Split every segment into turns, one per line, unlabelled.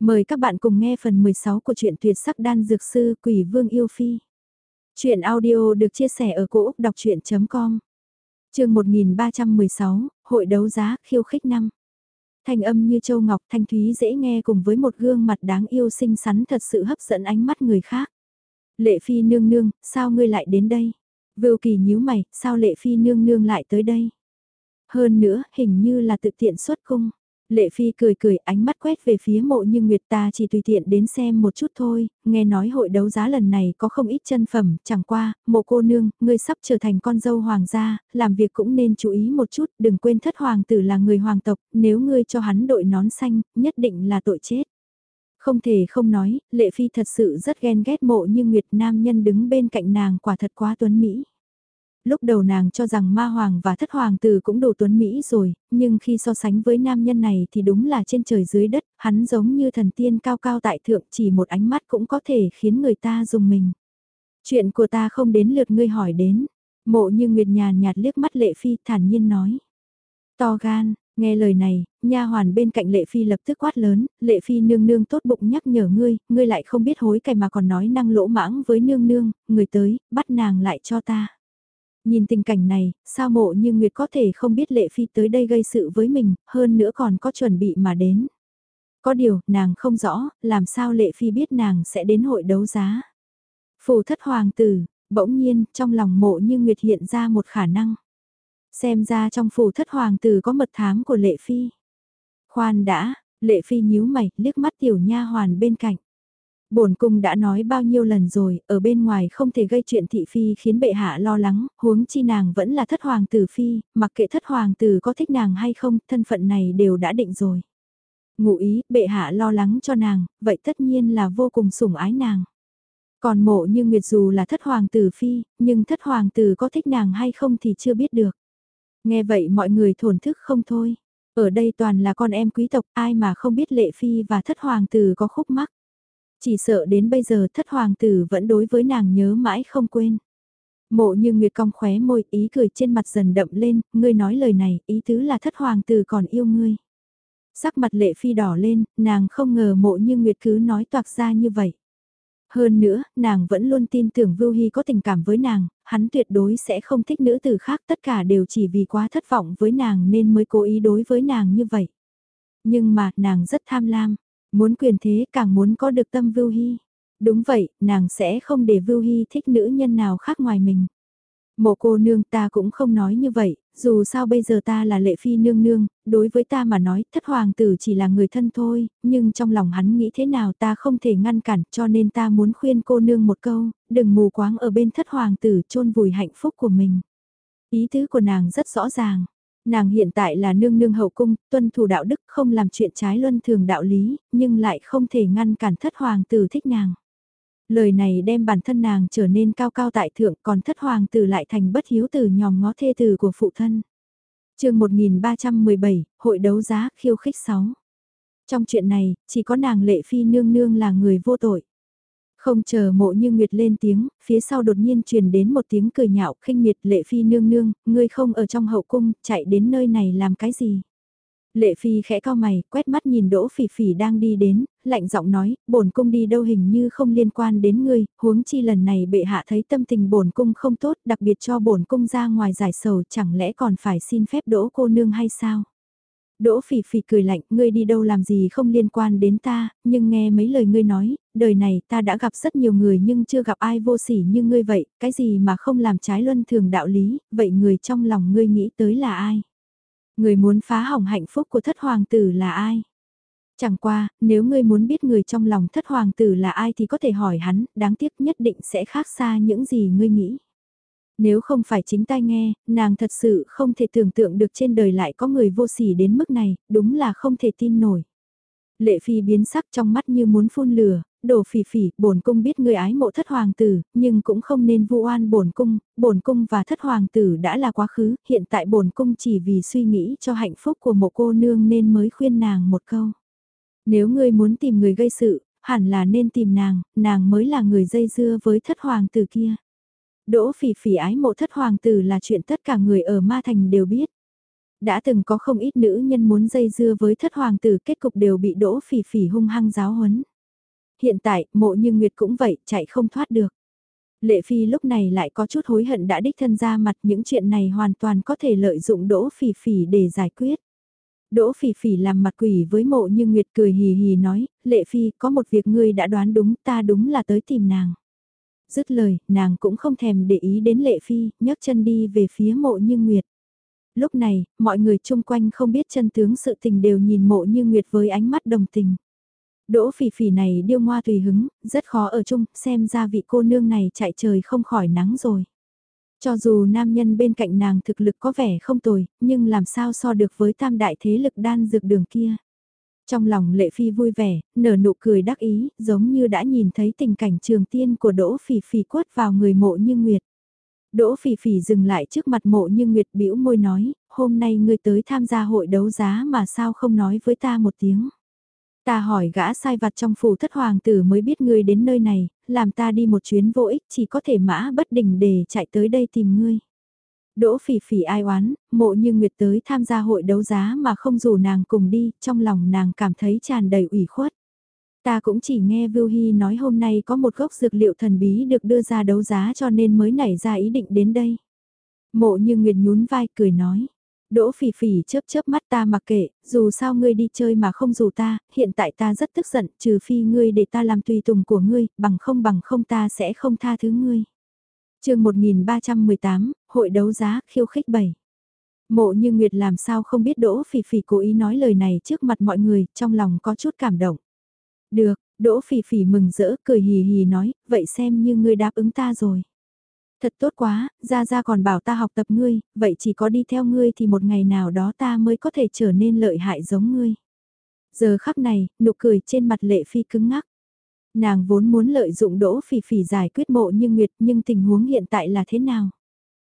Mời các bạn cùng nghe phần 16 của truyện tuyệt sắc đan dược sư Quỷ Vương Yêu Phi. Chuyện audio được chia sẻ ở cỗ đọc chuyện.com Trường 1316, Hội đấu giá khiêu khích năm. Thanh âm như châu ngọc thanh thúy dễ nghe cùng với một gương mặt đáng yêu xinh xắn thật sự hấp dẫn ánh mắt người khác. Lệ Phi nương nương, sao ngươi lại đến đây? Vưu kỳ nhíu mày, sao Lệ Phi nương nương lại tới đây? Hơn nữa, hình như là tự tiện xuất cung. Lệ Phi cười cười ánh mắt quét về phía mộ như Nguyệt ta chỉ tùy tiện đến xem một chút thôi, nghe nói hội đấu giá lần này có không ít chân phẩm, chẳng qua, mộ cô nương, ngươi sắp trở thành con dâu hoàng gia, làm việc cũng nên chú ý một chút, đừng quên thất hoàng tử là người hoàng tộc, nếu ngươi cho hắn đội nón xanh, nhất định là tội chết. Không thể không nói, Lệ Phi thật sự rất ghen ghét mộ như Nguyệt nam nhân đứng bên cạnh nàng quả thật quá tuấn Mỹ. Lúc đầu nàng cho rằng ma hoàng và thất hoàng tử cũng đủ tuấn Mỹ rồi, nhưng khi so sánh với nam nhân này thì đúng là trên trời dưới đất, hắn giống như thần tiên cao cao tại thượng chỉ một ánh mắt cũng có thể khiến người ta dùng mình. Chuyện của ta không đến lượt ngươi hỏi đến, mộ như Nguyệt nhàn nhạt liếc mắt Lệ Phi thản nhiên nói. To gan, nghe lời này, nha hoàn bên cạnh Lệ Phi lập tức quát lớn, Lệ Phi nương nương tốt bụng nhắc nhở ngươi, ngươi lại không biết hối cải mà còn nói năng lỗ mãng với nương nương, người tới, bắt nàng lại cho ta. Nhìn tình cảnh này, sao mộ như Nguyệt có thể không biết Lệ Phi tới đây gây sự với mình, hơn nữa còn có chuẩn bị mà đến. Có điều, nàng không rõ, làm sao Lệ Phi biết nàng sẽ đến hội đấu giá. Phù thất hoàng tử, bỗng nhiên, trong lòng mộ như Nguyệt hiện ra một khả năng. Xem ra trong phù thất hoàng tử có mật thám của Lệ Phi. Khoan đã, Lệ Phi nhíu mày, liếc mắt tiểu nha hoàn bên cạnh bổn cung đã nói bao nhiêu lần rồi, ở bên ngoài không thể gây chuyện thị phi khiến bệ hạ lo lắng, huống chi nàng vẫn là thất hoàng tử phi, mặc kệ thất hoàng tử có thích nàng hay không, thân phận này đều đã định rồi. Ngụ ý, bệ hạ lo lắng cho nàng, vậy tất nhiên là vô cùng sủng ái nàng. Còn mộ như Nguyệt dù là thất hoàng tử phi, nhưng thất hoàng tử có thích nàng hay không thì chưa biết được. Nghe vậy mọi người thổn thức không thôi. Ở đây toàn là con em quý tộc, ai mà không biết lệ phi và thất hoàng tử có khúc mắc. Chỉ sợ đến bây giờ thất hoàng tử vẫn đối với nàng nhớ mãi không quên. Mộ như Nguyệt cong khóe môi ý cười trên mặt dần đậm lên, ngươi nói lời này, ý tứ là thất hoàng tử còn yêu ngươi. Sắc mặt lệ phi đỏ lên, nàng không ngờ mộ như Nguyệt cứ nói toạc ra như vậy. Hơn nữa, nàng vẫn luôn tin tưởng Vưu Hy có tình cảm với nàng, hắn tuyệt đối sẽ không thích nữ tử khác tất cả đều chỉ vì quá thất vọng với nàng nên mới cố ý đối với nàng như vậy. Nhưng mà, nàng rất tham lam, Muốn quyền thế càng muốn có được tâm Vưu Hy. Đúng vậy, nàng sẽ không để Vưu Hy thích nữ nhân nào khác ngoài mình. Mộ cô nương ta cũng không nói như vậy, dù sao bây giờ ta là lệ phi nương nương, đối với ta mà nói thất hoàng tử chỉ là người thân thôi, nhưng trong lòng hắn nghĩ thế nào ta không thể ngăn cản cho nên ta muốn khuyên cô nương một câu, đừng mù quáng ở bên thất hoàng tử chôn vùi hạnh phúc của mình. Ý tứ của nàng rất rõ ràng, Nàng hiện tại là nương nương hậu cung, tuân thủ đạo đức không làm chuyện trái luân thường đạo lý, nhưng lại không thể ngăn cản thất hoàng tử thích nàng. Lời này đem bản thân nàng trở nên cao cao tại thượng còn thất hoàng tử lại thành bất hiếu từ nhòm ngó thê tử của phụ thân. chương 1317, Hội đấu giá khiêu khích 6. Trong chuyện này, chỉ có nàng lệ phi nương nương là người vô tội. Không chờ mộ như Nguyệt lên tiếng, phía sau đột nhiên truyền đến một tiếng cười nhạo khinh miệt lệ phi nương nương, ngươi không ở trong hậu cung, chạy đến nơi này làm cái gì? Lệ phi khẽ cao mày, quét mắt nhìn đỗ phỉ phỉ đang đi đến, lạnh giọng nói, bổn cung đi đâu hình như không liên quan đến ngươi, huống chi lần này bệ hạ thấy tâm tình bổn cung không tốt, đặc biệt cho bổn cung ra ngoài giải sầu, chẳng lẽ còn phải xin phép đỗ cô nương hay sao? Đỗ phỉ phỉ cười lạnh, ngươi đi đâu làm gì không liên quan đến ta, nhưng nghe mấy lời ngươi nói, đời này ta đã gặp rất nhiều người nhưng chưa gặp ai vô sỉ như ngươi vậy, cái gì mà không làm trái luân thường đạo lý, vậy người trong lòng ngươi nghĩ tới là ai? Người muốn phá hỏng hạnh phúc của thất hoàng tử là ai? Chẳng qua, nếu ngươi muốn biết người trong lòng thất hoàng tử là ai thì có thể hỏi hắn, đáng tiếc nhất định sẽ khác xa những gì ngươi nghĩ. Nếu không phải chính tai nghe, nàng thật sự không thể tưởng tượng được trên đời lại có người vô sỉ đến mức này, đúng là không thể tin nổi. Lệ phi biến sắc trong mắt như muốn phun lửa, đổ phỉ phỉ, bổn cung biết người ái mộ thất hoàng tử, nhưng cũng không nên vu oan bổn cung, bổn cung và thất hoàng tử đã là quá khứ, hiện tại bổn cung chỉ vì suy nghĩ cho hạnh phúc của một cô nương nên mới khuyên nàng một câu. Nếu ngươi muốn tìm người gây sự, hẳn là nên tìm nàng, nàng mới là người dây dưa với thất hoàng tử kia. Đỗ phỉ phỉ ái mộ thất hoàng tử là chuyện tất cả người ở Ma Thành đều biết. Đã từng có không ít nữ nhân muốn dây dưa với thất hoàng tử kết cục đều bị đỗ phỉ phỉ hung hăng giáo huấn. Hiện tại, mộ như Nguyệt cũng vậy, chạy không thoát được. Lệ Phi lúc này lại có chút hối hận đã đích thân ra mặt những chuyện này hoàn toàn có thể lợi dụng đỗ phỉ phỉ để giải quyết. Đỗ phỉ phỉ làm mặt quỷ với mộ như Nguyệt cười hì hì nói, Lệ Phi có một việc ngươi đã đoán đúng ta đúng là tới tìm nàng. Dứt lời, nàng cũng không thèm để ý đến Lệ Phi, nhấc chân đi về phía mộ như Nguyệt. Lúc này, mọi người chung quanh không biết chân tướng sự tình đều nhìn mộ như Nguyệt với ánh mắt đồng tình. Đỗ phỉ phỉ này điêu ngoa tùy hứng, rất khó ở chung, xem ra vị cô nương này chạy trời không khỏi nắng rồi. Cho dù nam nhân bên cạnh nàng thực lực có vẻ không tồi, nhưng làm sao so được với tam đại thế lực đan dược đường kia. Trong lòng lệ phi vui vẻ, nở nụ cười đắc ý, giống như đã nhìn thấy tình cảnh trường tiên của đỗ phỉ phỉ quất vào người mộ như nguyệt. Đỗ phỉ phỉ dừng lại trước mặt mộ như nguyệt bĩu môi nói, hôm nay ngươi tới tham gia hội đấu giá mà sao không nói với ta một tiếng. Ta hỏi gã sai vặt trong phủ thất hoàng tử mới biết ngươi đến nơi này, làm ta đi một chuyến vô ích chỉ có thể mã bất đình để chạy tới đây tìm ngươi. Đỗ phỉ phỉ ai oán, mộ như Nguyệt tới tham gia hội đấu giá mà không rủ nàng cùng đi, trong lòng nàng cảm thấy tràn đầy ủy khuất. Ta cũng chỉ nghe Vưu Hy nói hôm nay có một gốc dược liệu thần bí được đưa ra đấu giá cho nên mới nảy ra ý định đến đây. Mộ như Nguyệt nhún vai cười nói. Đỗ phỉ phỉ chớp chớp mắt ta mặc kệ, dù sao ngươi đi chơi mà không dù ta, hiện tại ta rất tức giận, trừ phi ngươi để ta làm tùy tùng của ngươi, bằng không bằng không ta sẽ không tha thứ ngươi chương 1318, Hội đấu giá, khiêu khích 7. Mộ như Nguyệt làm sao không biết Đỗ phỉ phỉ cố ý nói lời này trước mặt mọi người, trong lòng có chút cảm động. Được, Đỗ phỉ phỉ mừng rỡ, cười hì hì nói, vậy xem như ngươi đáp ứng ta rồi. Thật tốt quá, gia gia còn bảo ta học tập ngươi, vậy chỉ có đi theo ngươi thì một ngày nào đó ta mới có thể trở nên lợi hại giống ngươi. Giờ khắc này, nụ cười trên mặt lệ phi cứng ngắc. Nàng vốn muốn lợi dụng đỗ phỉ phỉ giải quyết mộ như Nguyệt nhưng tình huống hiện tại là thế nào?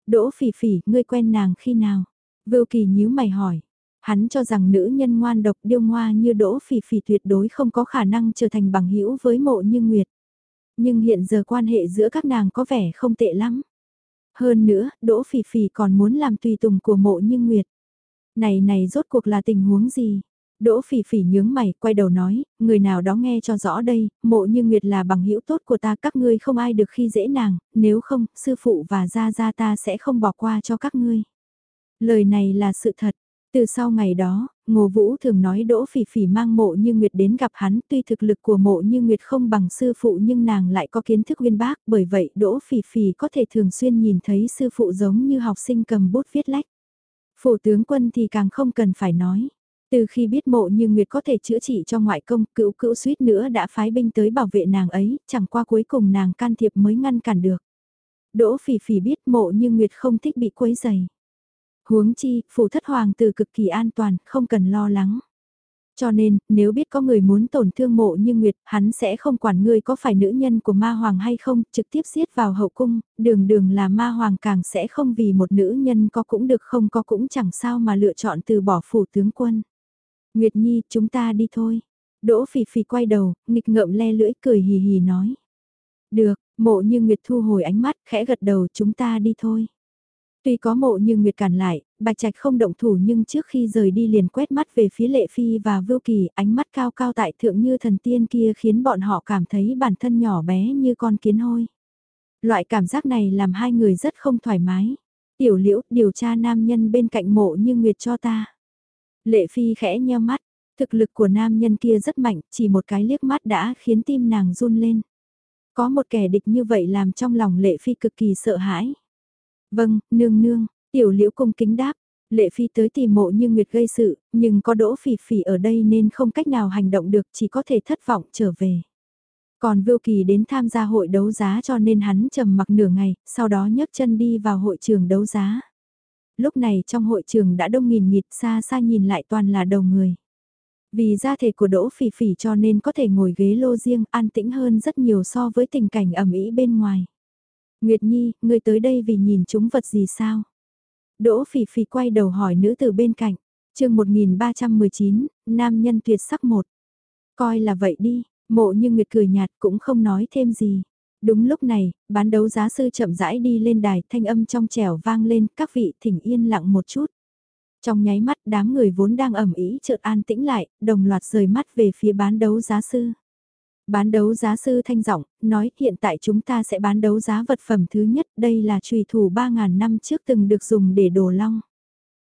Đỗ phỉ phỉ, ngươi quen nàng khi nào? Vưu kỳ nhíu mày hỏi. Hắn cho rằng nữ nhân ngoan độc điêu ngoa như đỗ phỉ phỉ tuyệt đối không có khả năng trở thành bằng hữu với mộ như Nguyệt. Nhưng hiện giờ quan hệ giữa các nàng có vẻ không tệ lắm. Hơn nữa, Đỗ Phỉ Phỉ còn muốn làm tùy tùng của mộ như Nguyệt. Này này rốt cuộc là tình huống gì? Đỗ Phỉ Phỉ nhướng mày, quay đầu nói, người nào đó nghe cho rõ đây, mộ như Nguyệt là bằng hữu tốt của ta, các ngươi không ai được khi dễ nàng, nếu không, sư phụ và gia gia ta sẽ không bỏ qua cho các ngươi. Lời này là sự thật, từ sau ngày đó, Ngô Vũ thường nói Đỗ Phỉ Phỉ mang mộ như Nguyệt đến gặp hắn tuy thực lực của mộ như Nguyệt không bằng sư phụ nhưng nàng lại có kiến thức uyên bác bởi vậy Đỗ Phỉ Phỉ có thể thường xuyên nhìn thấy sư phụ giống như học sinh cầm bút viết lách. Phủ tướng quân thì càng không cần phải nói. Từ khi biết mộ như Nguyệt có thể chữa trị cho ngoại công, cựu cữu suýt nữa đã phái binh tới bảo vệ nàng ấy, chẳng qua cuối cùng nàng can thiệp mới ngăn cản được. Đỗ Phỉ Phỉ biết mộ như Nguyệt không thích bị quấy dày. Huống chi, phủ thất hoàng từ cực kỳ an toàn, không cần lo lắng. Cho nên, nếu biết có người muốn tổn thương mộ như Nguyệt, hắn sẽ không quản ngươi có phải nữ nhân của ma hoàng hay không, trực tiếp giết vào hậu cung, đường đường là ma hoàng càng sẽ không vì một nữ nhân có cũng được không có cũng chẳng sao mà lựa chọn từ bỏ phủ tướng quân. Nguyệt Nhi, chúng ta đi thôi. Đỗ Phỉ Phỉ quay đầu, nghịch ngợm le lưỡi cười hì hì nói. Được, mộ như Nguyệt thu hồi ánh mắt, khẽ gật đầu chúng ta đi thôi. Tuy có mộ như Nguyệt cản lại, Bạch Trạch không động thủ nhưng trước khi rời đi liền quét mắt về phía Lệ Phi và Vưu Kỳ, ánh mắt cao cao tại thượng như thần tiên kia khiến bọn họ cảm thấy bản thân nhỏ bé như con kiến hôi. Loại cảm giác này làm hai người rất không thoải mái. Tiểu liễu, điều tra nam nhân bên cạnh mộ như Nguyệt cho ta. Lệ Phi khẽ nheo mắt, thực lực của nam nhân kia rất mạnh, chỉ một cái liếc mắt đã khiến tim nàng run lên. Có một kẻ địch như vậy làm trong lòng Lệ Phi cực kỳ sợ hãi. Vâng, nương nương, tiểu liễu cung kính đáp. Lệ Phi tới tìm mộ như Nguyệt gây sự, nhưng có đỗ phỉ phỉ ở đây nên không cách nào hành động được chỉ có thể thất vọng trở về. Còn Vưu Kỳ đến tham gia hội đấu giá cho nên hắn trầm mặc nửa ngày, sau đó nhấc chân đi vào hội trường đấu giá. Lúc này trong hội trường đã đông nghìn nghịt xa xa nhìn lại toàn là đầu người. Vì gia thể của Đỗ Phỉ Phỉ cho nên có thể ngồi ghế lô riêng an tĩnh hơn rất nhiều so với tình cảnh ẩm ý bên ngoài. Nguyệt Nhi, ngươi tới đây vì nhìn chúng vật gì sao? Đỗ phỉ phỉ quay đầu hỏi nữ từ bên cạnh. chương 1319, nam nhân tuyệt sắc một. Coi là vậy đi, mộ như Nguyệt cười nhạt cũng không nói thêm gì. Đúng lúc này, bán đấu giá sư chậm rãi đi lên đài thanh âm trong trẻo vang lên các vị thỉnh yên lặng một chút. Trong nháy mắt đám người vốn đang ẩm ý chợt an tĩnh lại, đồng loạt rời mắt về phía bán đấu giá sư. Bán đấu giá sư thanh giọng nói hiện tại chúng ta sẽ bán đấu giá vật phẩm thứ nhất, đây là trùy thủ 3.000 năm trước từng được dùng để đồ long.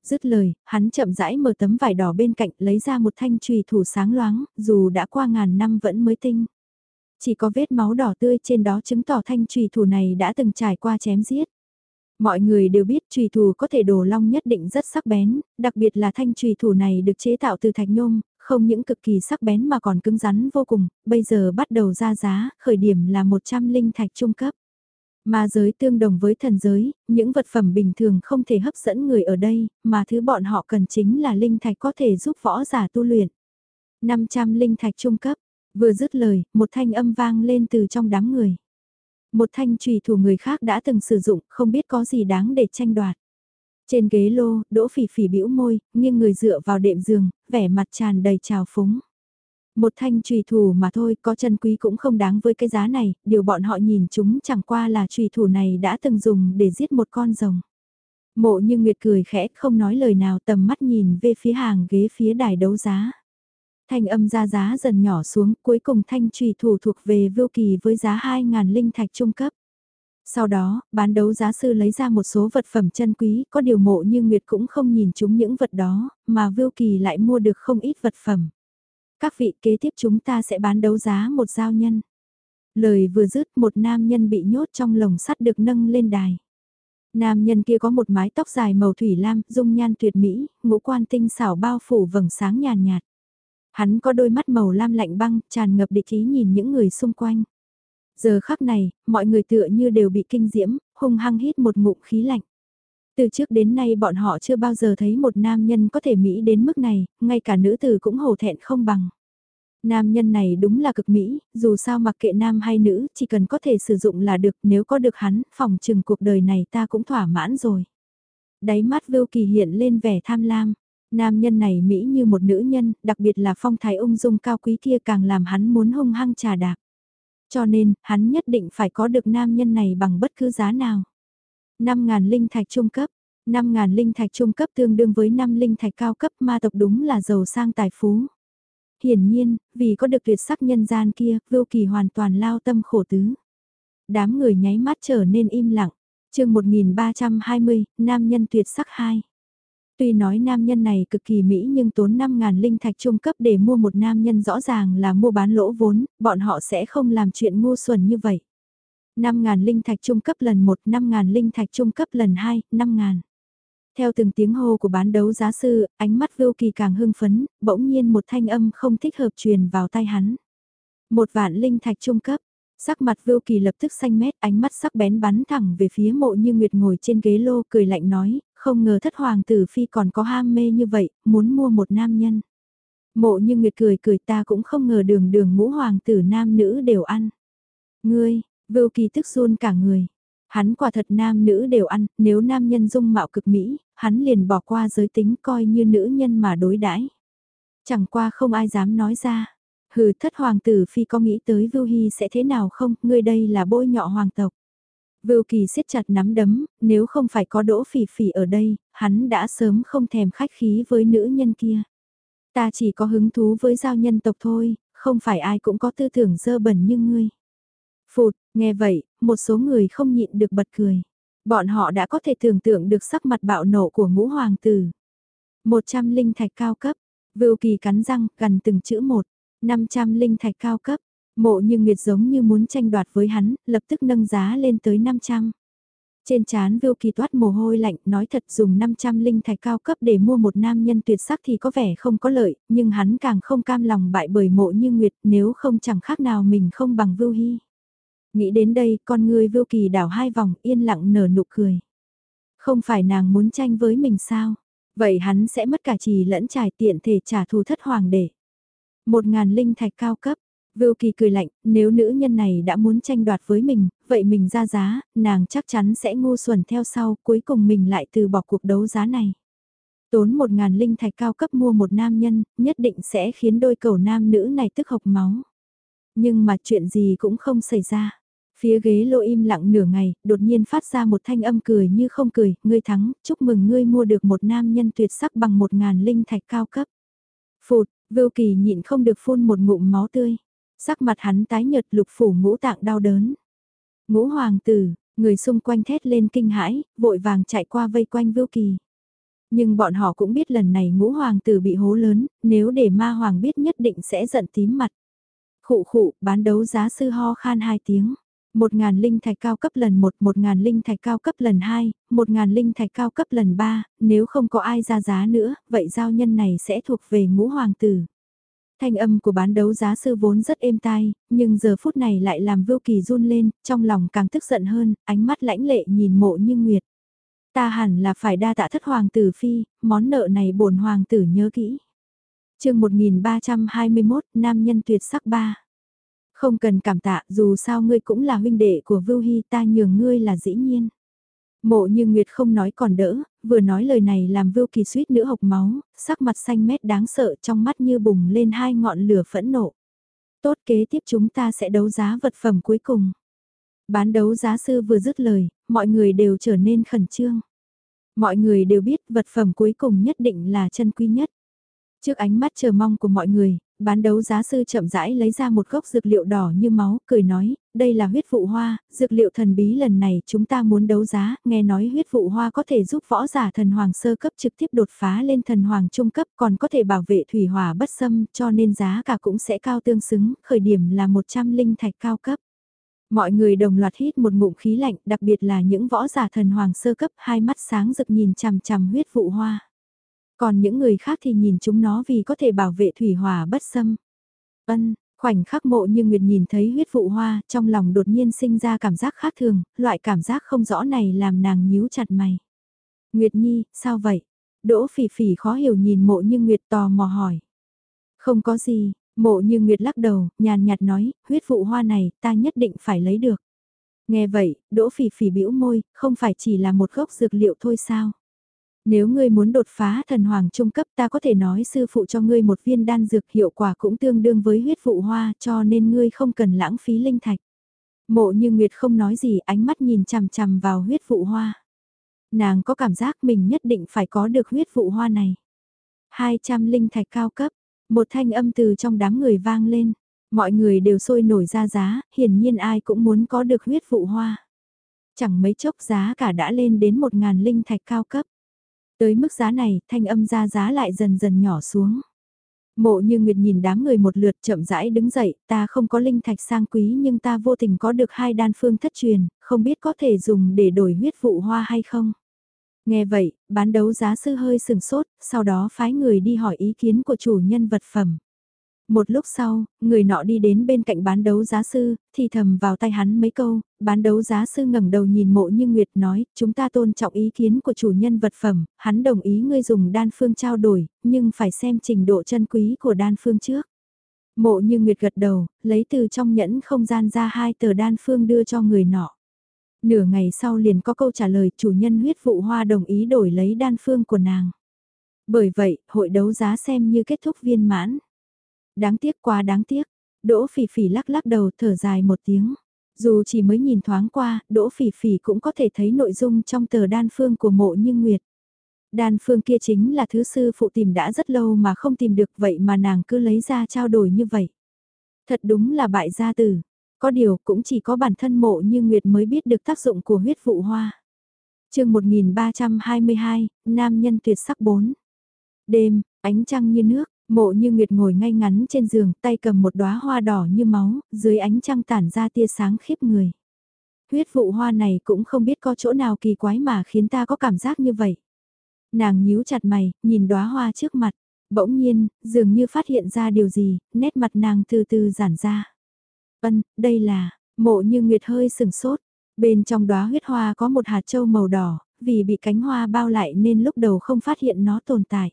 Dứt lời, hắn chậm rãi mở tấm vải đỏ bên cạnh lấy ra một thanh trùy thủ sáng loáng, dù đã qua ngàn năm vẫn mới tinh. Chỉ có vết máu đỏ tươi trên đó chứng tỏ thanh trùy thủ này đã từng trải qua chém giết. Mọi người đều biết trùy thủ có thể đồ long nhất định rất sắc bén, đặc biệt là thanh trùy thủ này được chế tạo từ thạch nhôm, không những cực kỳ sắc bén mà còn cứng rắn vô cùng, bây giờ bắt đầu ra giá, khởi điểm là 100 linh thạch trung cấp. Mà giới tương đồng với thần giới, những vật phẩm bình thường không thể hấp dẫn người ở đây, mà thứ bọn họ cần chính là linh thạch có thể giúp võ giả tu luyện. 500 linh thạch trung cấp, vừa dứt lời, một thanh âm vang lên từ trong đám người. Một thanh trùy thủ người khác đã từng sử dụng, không biết có gì đáng để tranh đoạt. Trên ghế lô, đỗ phỉ phỉ bĩu môi, nghiêng người dựa vào đệm giường, vẻ mặt tràn đầy trào phúng. Một thanh trùy thủ mà thôi, có chân quý cũng không đáng với cái giá này, điều bọn họ nhìn chúng chẳng qua là trùy thủ này đã từng dùng để giết một con rồng. Mộ như Nguyệt cười khẽ, không nói lời nào tầm mắt nhìn về phía hàng ghế phía đài đấu giá. Thanh âm ra giá dần nhỏ xuống, cuối cùng thanh trùy thủ thuộc về Vưu Kỳ với giá 2.000 linh thạch trung cấp. Sau đó, bán đấu giá sư lấy ra một số vật phẩm chân quý, có điều mộ như Nguyệt cũng không nhìn chúng những vật đó, mà Vưu Kỳ lại mua được không ít vật phẩm. Các vị kế tiếp chúng ta sẽ bán đấu giá một giao nhân. Lời vừa dứt một nam nhân bị nhốt trong lồng sắt được nâng lên đài. Nam nhân kia có một mái tóc dài màu thủy lam, dung nhan tuyệt mỹ, ngũ quan tinh xảo bao phủ vầng sáng nhàn nhạt, Hắn có đôi mắt màu lam lạnh băng, tràn ngập địch ý nhìn những người xung quanh. Giờ khắc này, mọi người tựa như đều bị kinh diễm, hung hăng hít một ngụm khí lạnh. Từ trước đến nay bọn họ chưa bao giờ thấy một nam nhân có thể mỹ đến mức này, ngay cả nữ tử cũng hổ thẹn không bằng. Nam nhân này đúng là cực mỹ, dù sao mặc kệ nam hay nữ, chỉ cần có thể sử dụng là được, nếu có được hắn, phòng trừng cuộc đời này ta cũng thỏa mãn rồi. Đáy mắt Vưu Kỳ hiện lên vẻ tham lam, nam nhân này mỹ như một nữ nhân, đặc biệt là phong thái ung dung cao quý kia càng làm hắn muốn hung hăng trà đạp. Cho nên, hắn nhất định phải có được nam nhân này bằng bất cứ giá nào. 5.000 linh thạch trung cấp, 5.000 linh thạch trung cấp tương đương với 5 linh thạch cao cấp ma tộc đúng là giàu sang tài phú. Hiển nhiên, vì có được tuyệt sắc nhân gian kia, Vưu Kỳ hoàn toàn lao tâm khổ tứ. Đám người nháy mắt trở nên im lặng. chương 1320, Nam nhân tuyệt sắc 2. Tuy nói nam nhân này cực kỳ mỹ nhưng tốn 5.000 linh thạch trung cấp để mua một nam nhân rõ ràng là mua bán lỗ vốn, bọn họ sẽ không làm chuyện ngu xuẩn như vậy. 5.000 linh thạch trung cấp lần 1, 5.000 linh thạch trung cấp lần 2, 5.000. Theo từng tiếng hô của bán đấu giá sư, ánh mắt Vưu Kỳ càng hưng phấn, bỗng nhiên một thanh âm không thích hợp truyền vào tay hắn. Một vạn linh thạch trung cấp, sắc mặt Vưu Kỳ lập tức xanh mét, ánh mắt sắc bén bắn thẳng về phía mộ như Nguyệt ngồi trên ghế lô cười lạnh nói, không ngờ thất hoàng tử phi còn có ham mê như vậy, muốn mua một nam nhân. Mộ như Nguyệt cười cười ta cũng không ngờ đường đường ngũ hoàng tử nam nữ đều ăn. Ngươi, Vưu Kỳ tức run cả người. Hắn quả thật nam nữ đều ăn, nếu nam nhân dung mạo cực mỹ, hắn liền bỏ qua giới tính coi như nữ nhân mà đối đãi. Chẳng qua không ai dám nói ra. Hừ thất hoàng tử phi có nghĩ tới Vưu Hy sẽ thế nào không, ngươi đây là bôi nhọ hoàng tộc. Vưu Kỳ siết chặt nắm đấm, nếu không phải có đỗ phỉ phỉ ở đây, hắn đã sớm không thèm khách khí với nữ nhân kia. Ta chỉ có hứng thú với giao nhân tộc thôi, không phải ai cũng có tư tưởng dơ bẩn như ngươi. Phụt, nghe vậy, một số người không nhịn được bật cười. Bọn họ đã có thể tưởng tượng được sắc mặt bạo nộ của ngũ hoàng tử. Một trăm linh thạch cao cấp, Vưu Kỳ cắn răng, gần từng chữ một. năm trăm linh thạch cao cấp, Mộ như Nguyệt giống như muốn tranh đoạt với hắn, lập tức nâng giá lên tới 500. Trên chán Vưu Kỳ toát mồ hôi lạnh, nói thật dùng 500 linh thạch cao cấp để mua một nam nhân tuyệt sắc thì có vẻ không có lợi, nhưng hắn càng không cam lòng bại bởi mộ như Nguyệt nếu không chẳng khác nào mình không bằng Vưu Hy. Nghĩ đến đây, con người Vưu Kỳ đảo hai vòng yên lặng nở nụ cười. Không phải nàng muốn tranh với mình sao? Vậy hắn sẽ mất cả trì lẫn trải tiện thể trả thù thất hoàng để. Một ngàn linh thạch cao cấp, Vưu Kỳ cười lạnh, nếu nữ nhân này đã muốn tranh đoạt với mình, vậy mình ra giá, nàng chắc chắn sẽ ngu xuẩn theo sau, cuối cùng mình lại từ bỏ cuộc đấu giá này. Tốn một ngàn linh thạch cao cấp mua một nam nhân, nhất định sẽ khiến đôi cầu nam nữ này tức hộc máu. Nhưng mà chuyện gì cũng không xảy ra. Phía ghế lô im lặng nửa ngày, đột nhiên phát ra một thanh âm cười như không cười, ngươi thắng, chúc mừng ngươi mua được một nam nhân tuyệt sắc bằng một ngàn linh thạch cao cấp. Phụt, Vưu Kỳ nhịn không được phun một ngụm máu tươi. Sắc mặt hắn tái nhợt lục phủ ngũ tạng đau đớn. Ngũ hoàng tử, người xung quanh thét lên kinh hãi, vội vàng chạy qua vây quanh Vưu Kỳ. Nhưng bọn họ cũng biết lần này ngũ hoàng tử bị hố lớn, nếu để ma hoàng biết nhất định sẽ giận tím mặt. Khụ khụ, bán đấu giá sư ho khan hai tiếng. Một ngàn linh thạch cao cấp lần một, một ngàn linh thạch cao cấp lần hai, một ngàn linh thạch cao cấp lần ba, nếu không có ai ra giá nữa, vậy giao nhân này sẽ thuộc về ngũ hoàng tử. Thanh âm của bán đấu giá sư vốn rất êm tai, nhưng giờ phút này lại làm Vưu Kỳ run lên, trong lòng càng tức giận hơn, ánh mắt lãnh lệ nhìn mộ như nguyệt. Ta hẳn là phải đa tạ thất hoàng tử phi, món nợ này bổn hoàng tử nhớ kỹ. chương 1321, Nam nhân tuyệt sắc ba. Không cần cảm tạ, dù sao ngươi cũng là huynh đệ của Vưu Hy ta nhường ngươi là dĩ nhiên. Mộ như Nguyệt không nói còn đỡ, vừa nói lời này làm Vưu Kỳ suýt nữa hộc máu, sắc mặt xanh mét đáng sợ trong mắt như bùng lên hai ngọn lửa phẫn nộ. Tốt kế tiếp chúng ta sẽ đấu giá vật phẩm cuối cùng. Bán đấu giá sư vừa dứt lời, mọi người đều trở nên khẩn trương. Mọi người đều biết vật phẩm cuối cùng nhất định là chân quý nhất. Trước ánh mắt chờ mong của mọi người, bán đấu giá sư chậm rãi lấy ra một gốc dược liệu đỏ như máu, cười nói, đây là huyết vụ hoa, dược liệu thần bí lần này chúng ta muốn đấu giá, nghe nói huyết vụ hoa có thể giúp võ giả thần hoàng sơ cấp trực tiếp đột phá lên thần hoàng trung cấp còn có thể bảo vệ thủy hỏa bất xâm cho nên giá cả cũng sẽ cao tương xứng, khởi điểm là 100 linh thạch cao cấp. Mọi người đồng loạt hít một ngụm khí lạnh, đặc biệt là những võ giả thần hoàng sơ cấp hai mắt sáng rực nhìn chằm chằm huyết vụ hoa. Còn những người khác thì nhìn chúng nó vì có thể bảo vệ thủy hỏa bất xâm. Ân, khoảnh khắc mộ như Nguyệt nhìn thấy huyết vụ hoa, trong lòng đột nhiên sinh ra cảm giác khác thường, loại cảm giác không rõ này làm nàng nhíu chặt mày. Nguyệt Nhi, sao vậy? Đỗ phỉ phỉ khó hiểu nhìn mộ như Nguyệt tò mò hỏi. Không có gì, mộ như Nguyệt lắc đầu, nhàn nhạt nói, huyết vụ hoa này ta nhất định phải lấy được. Nghe vậy, đỗ phỉ phỉ bĩu môi, không phải chỉ là một gốc dược liệu thôi sao? Nếu ngươi muốn đột phá thần hoàng trung cấp ta có thể nói sư phụ cho ngươi một viên đan dược hiệu quả cũng tương đương với huyết vụ hoa cho nên ngươi không cần lãng phí linh thạch. Mộ như Nguyệt không nói gì ánh mắt nhìn chằm chằm vào huyết vụ hoa. Nàng có cảm giác mình nhất định phải có được huyết vụ hoa này. 200 linh thạch cao cấp, một thanh âm từ trong đám người vang lên. Mọi người đều sôi nổi ra giá, hiển nhiên ai cũng muốn có được huyết vụ hoa. Chẳng mấy chốc giá cả đã lên đến 1.000 linh thạch cao cấp. Tới mức giá này, thanh âm ra giá lại dần dần nhỏ xuống. Mộ như Nguyệt nhìn đám người một lượt chậm rãi đứng dậy, ta không có linh thạch sang quý nhưng ta vô tình có được hai đan phương thất truyền, không biết có thể dùng để đổi huyết vụ hoa hay không. Nghe vậy, bán đấu giá sư hơi sừng sốt, sau đó phái người đi hỏi ý kiến của chủ nhân vật phẩm. Một lúc sau, người nọ đi đến bên cạnh bán đấu giá sư, thì thầm vào tay hắn mấy câu, bán đấu giá sư ngẩng đầu nhìn mộ như Nguyệt nói, chúng ta tôn trọng ý kiến của chủ nhân vật phẩm, hắn đồng ý ngươi dùng đan phương trao đổi, nhưng phải xem trình độ chân quý của đan phương trước. Mộ như Nguyệt gật đầu, lấy từ trong nhẫn không gian ra hai tờ đan phương đưa cho người nọ. Nửa ngày sau liền có câu trả lời chủ nhân huyết vụ hoa đồng ý đổi lấy đan phương của nàng. Bởi vậy, hội đấu giá xem như kết thúc viên mãn. Đáng tiếc quá đáng tiếc. Đỗ phỉ phỉ lắc lắc đầu thở dài một tiếng. Dù chỉ mới nhìn thoáng qua, Đỗ phỉ phỉ cũng có thể thấy nội dung trong tờ đan phương của mộ như Nguyệt. Đan phương kia chính là thứ sư phụ tìm đã rất lâu mà không tìm được vậy mà nàng cứ lấy ra trao đổi như vậy. Thật đúng là bại gia tử. Có điều cũng chỉ có bản thân mộ như Nguyệt mới biết được tác dụng của huyết vụ hoa. chương 1322, Nam nhân tuyệt sắc 4. Đêm, ánh trăng như nước, Mộ như Nguyệt ngồi ngay ngắn trên giường, tay cầm một đóa hoa đỏ như máu, dưới ánh trăng tản ra tia sáng khiếp người. Huyết vụ hoa này cũng không biết có chỗ nào kỳ quái mà khiến ta có cảm giác như vậy. Nàng nhíu chặt mày, nhìn đóa hoa trước mặt, bỗng nhiên, dường như phát hiện ra điều gì, nét mặt nàng từ từ giản ra. Vân, đây là, mộ như Nguyệt hơi sừng sốt, bên trong đóa huyết hoa có một hạt châu màu đỏ, vì bị cánh hoa bao lại nên lúc đầu không phát hiện nó tồn tại.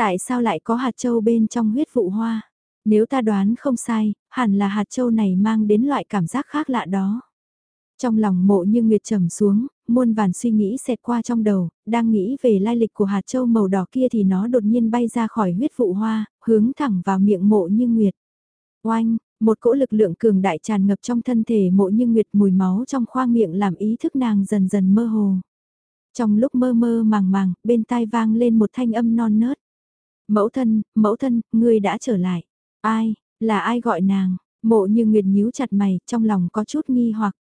Tại sao lại có hạt châu bên trong huyết vụ hoa? Nếu ta đoán không sai, hẳn là hạt châu này mang đến loại cảm giác khác lạ đó. Trong lòng mộ như nguyệt trầm xuống, muôn vàn suy nghĩ xẹt qua trong đầu, đang nghĩ về lai lịch của hạt châu màu đỏ kia thì nó đột nhiên bay ra khỏi huyết vụ hoa, hướng thẳng vào miệng mộ như nguyệt. Oanh, Một cỗ lực lượng cường đại tràn ngập trong thân thể mộ như nguyệt mùi máu trong khoang miệng làm ý thức nàng dần dần mơ hồ. Trong lúc mơ mơ màng màng, bên tai vang lên một thanh âm non nớt. Mẫu thân, mẫu thân, ngươi đã trở lại. Ai, là ai gọi nàng? Mộ như nguyệt nhíu chặt mày, trong lòng có chút nghi hoặc.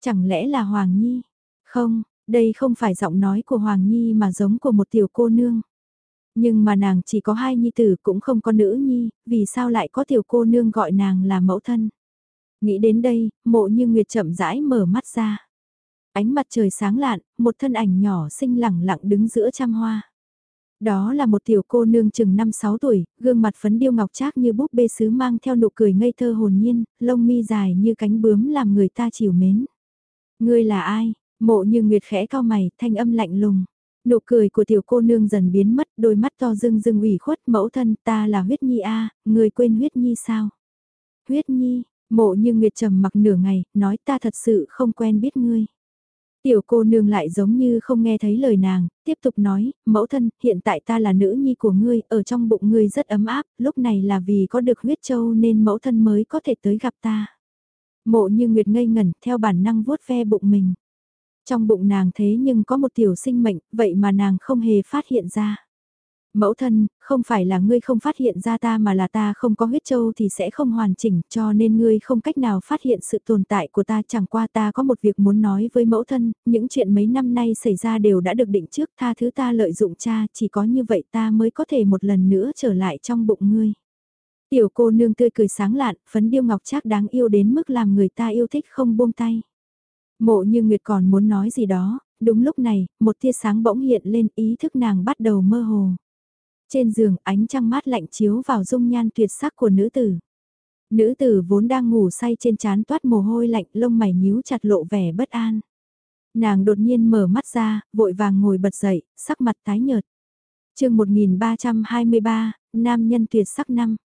Chẳng lẽ là Hoàng Nhi? Không, đây không phải giọng nói của Hoàng Nhi mà giống của một tiểu cô nương. Nhưng mà nàng chỉ có hai nhi tử cũng không có nữ nhi, vì sao lại có tiểu cô nương gọi nàng là mẫu thân. Nghĩ đến đây, mộ như Nguyệt chậm rãi mở mắt ra. Ánh mặt trời sáng lạn, một thân ảnh nhỏ xinh lẳng lặng đứng giữa trăm hoa. Đó là một tiểu cô nương chừng 5-6 tuổi, gương mặt phấn điêu ngọc trác như búp bê sứ mang theo nụ cười ngây thơ hồn nhiên, lông mi dài như cánh bướm làm người ta chiều mến. Ngươi là ai? Mộ như Nguyệt khẽ cao mày, thanh âm lạnh lùng. Nụ cười của tiểu cô nương dần biến mất, đôi mắt to rưng rưng ủy khuất mẫu thân ta là huyết nhi a người quên huyết nhi sao? Huyết nhi, mộ như Nguyệt trầm mặc nửa ngày, nói ta thật sự không quen biết ngươi. Tiểu cô nương lại giống như không nghe thấy lời nàng, tiếp tục nói, mẫu thân, hiện tại ta là nữ nhi của ngươi, ở trong bụng ngươi rất ấm áp, lúc này là vì có được huyết châu nên mẫu thân mới có thể tới gặp ta. Mộ như Nguyệt ngây ngẩn, theo bản năng vuốt ve bụng mình. Trong bụng nàng thế nhưng có một tiểu sinh mệnh, vậy mà nàng không hề phát hiện ra. Mẫu thân, không phải là ngươi không phát hiện ra ta mà là ta không có huyết châu thì sẽ không hoàn chỉnh cho nên ngươi không cách nào phát hiện sự tồn tại của ta chẳng qua ta có một việc muốn nói với mẫu thân, những chuyện mấy năm nay xảy ra đều đã được định trước tha thứ ta lợi dụng cha chỉ có như vậy ta mới có thể một lần nữa trở lại trong bụng ngươi. Tiểu cô nương tươi cười sáng lạn, phấn điêu ngọc trác đáng yêu đến mức làm người ta yêu thích không buông tay. Mộ như Nguyệt còn muốn nói gì đó, đúng lúc này, một tia sáng bỗng hiện lên ý thức nàng bắt đầu mơ hồ. Trên giường ánh trăng mát lạnh chiếu vào dung nhan tuyệt sắc của nữ tử. Nữ tử vốn đang ngủ say trên trán toát mồ hôi lạnh lông mày nhíu chặt lộ vẻ bất an. Nàng đột nhiên mở mắt ra, vội vàng ngồi bật dậy, sắc mặt tái nhợt. chương 1323, nam nhân tuyệt sắc năm.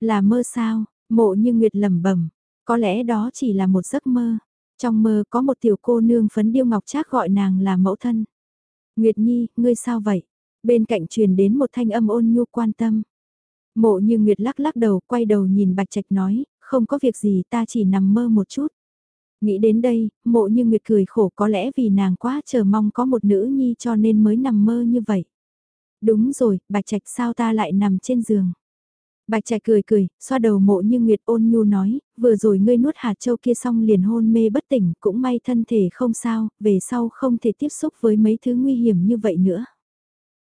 Là mơ sao, mộ như Nguyệt lẩm bẩm có lẽ đó chỉ là một giấc mơ. Trong mơ có một tiểu cô nương phấn điêu ngọc trác gọi nàng là mẫu thân. Nguyệt Nhi, ngươi sao vậy? Bên cạnh truyền đến một thanh âm ôn nhu quan tâm. Mộ như Nguyệt lắc lắc đầu, quay đầu nhìn Bạch Trạch nói, không có việc gì ta chỉ nằm mơ một chút. Nghĩ đến đây, mộ như Nguyệt cười khổ có lẽ vì nàng quá chờ mong có một nữ nhi cho nên mới nằm mơ như vậy. Đúng rồi, Bạch Trạch sao ta lại nằm trên giường. Bạch Trạch cười cười, xoa đầu mộ như Nguyệt ôn nhu nói, vừa rồi ngươi nuốt hạt châu kia xong liền hôn mê bất tỉnh, cũng may thân thể không sao, về sau không thể tiếp xúc với mấy thứ nguy hiểm như vậy nữa.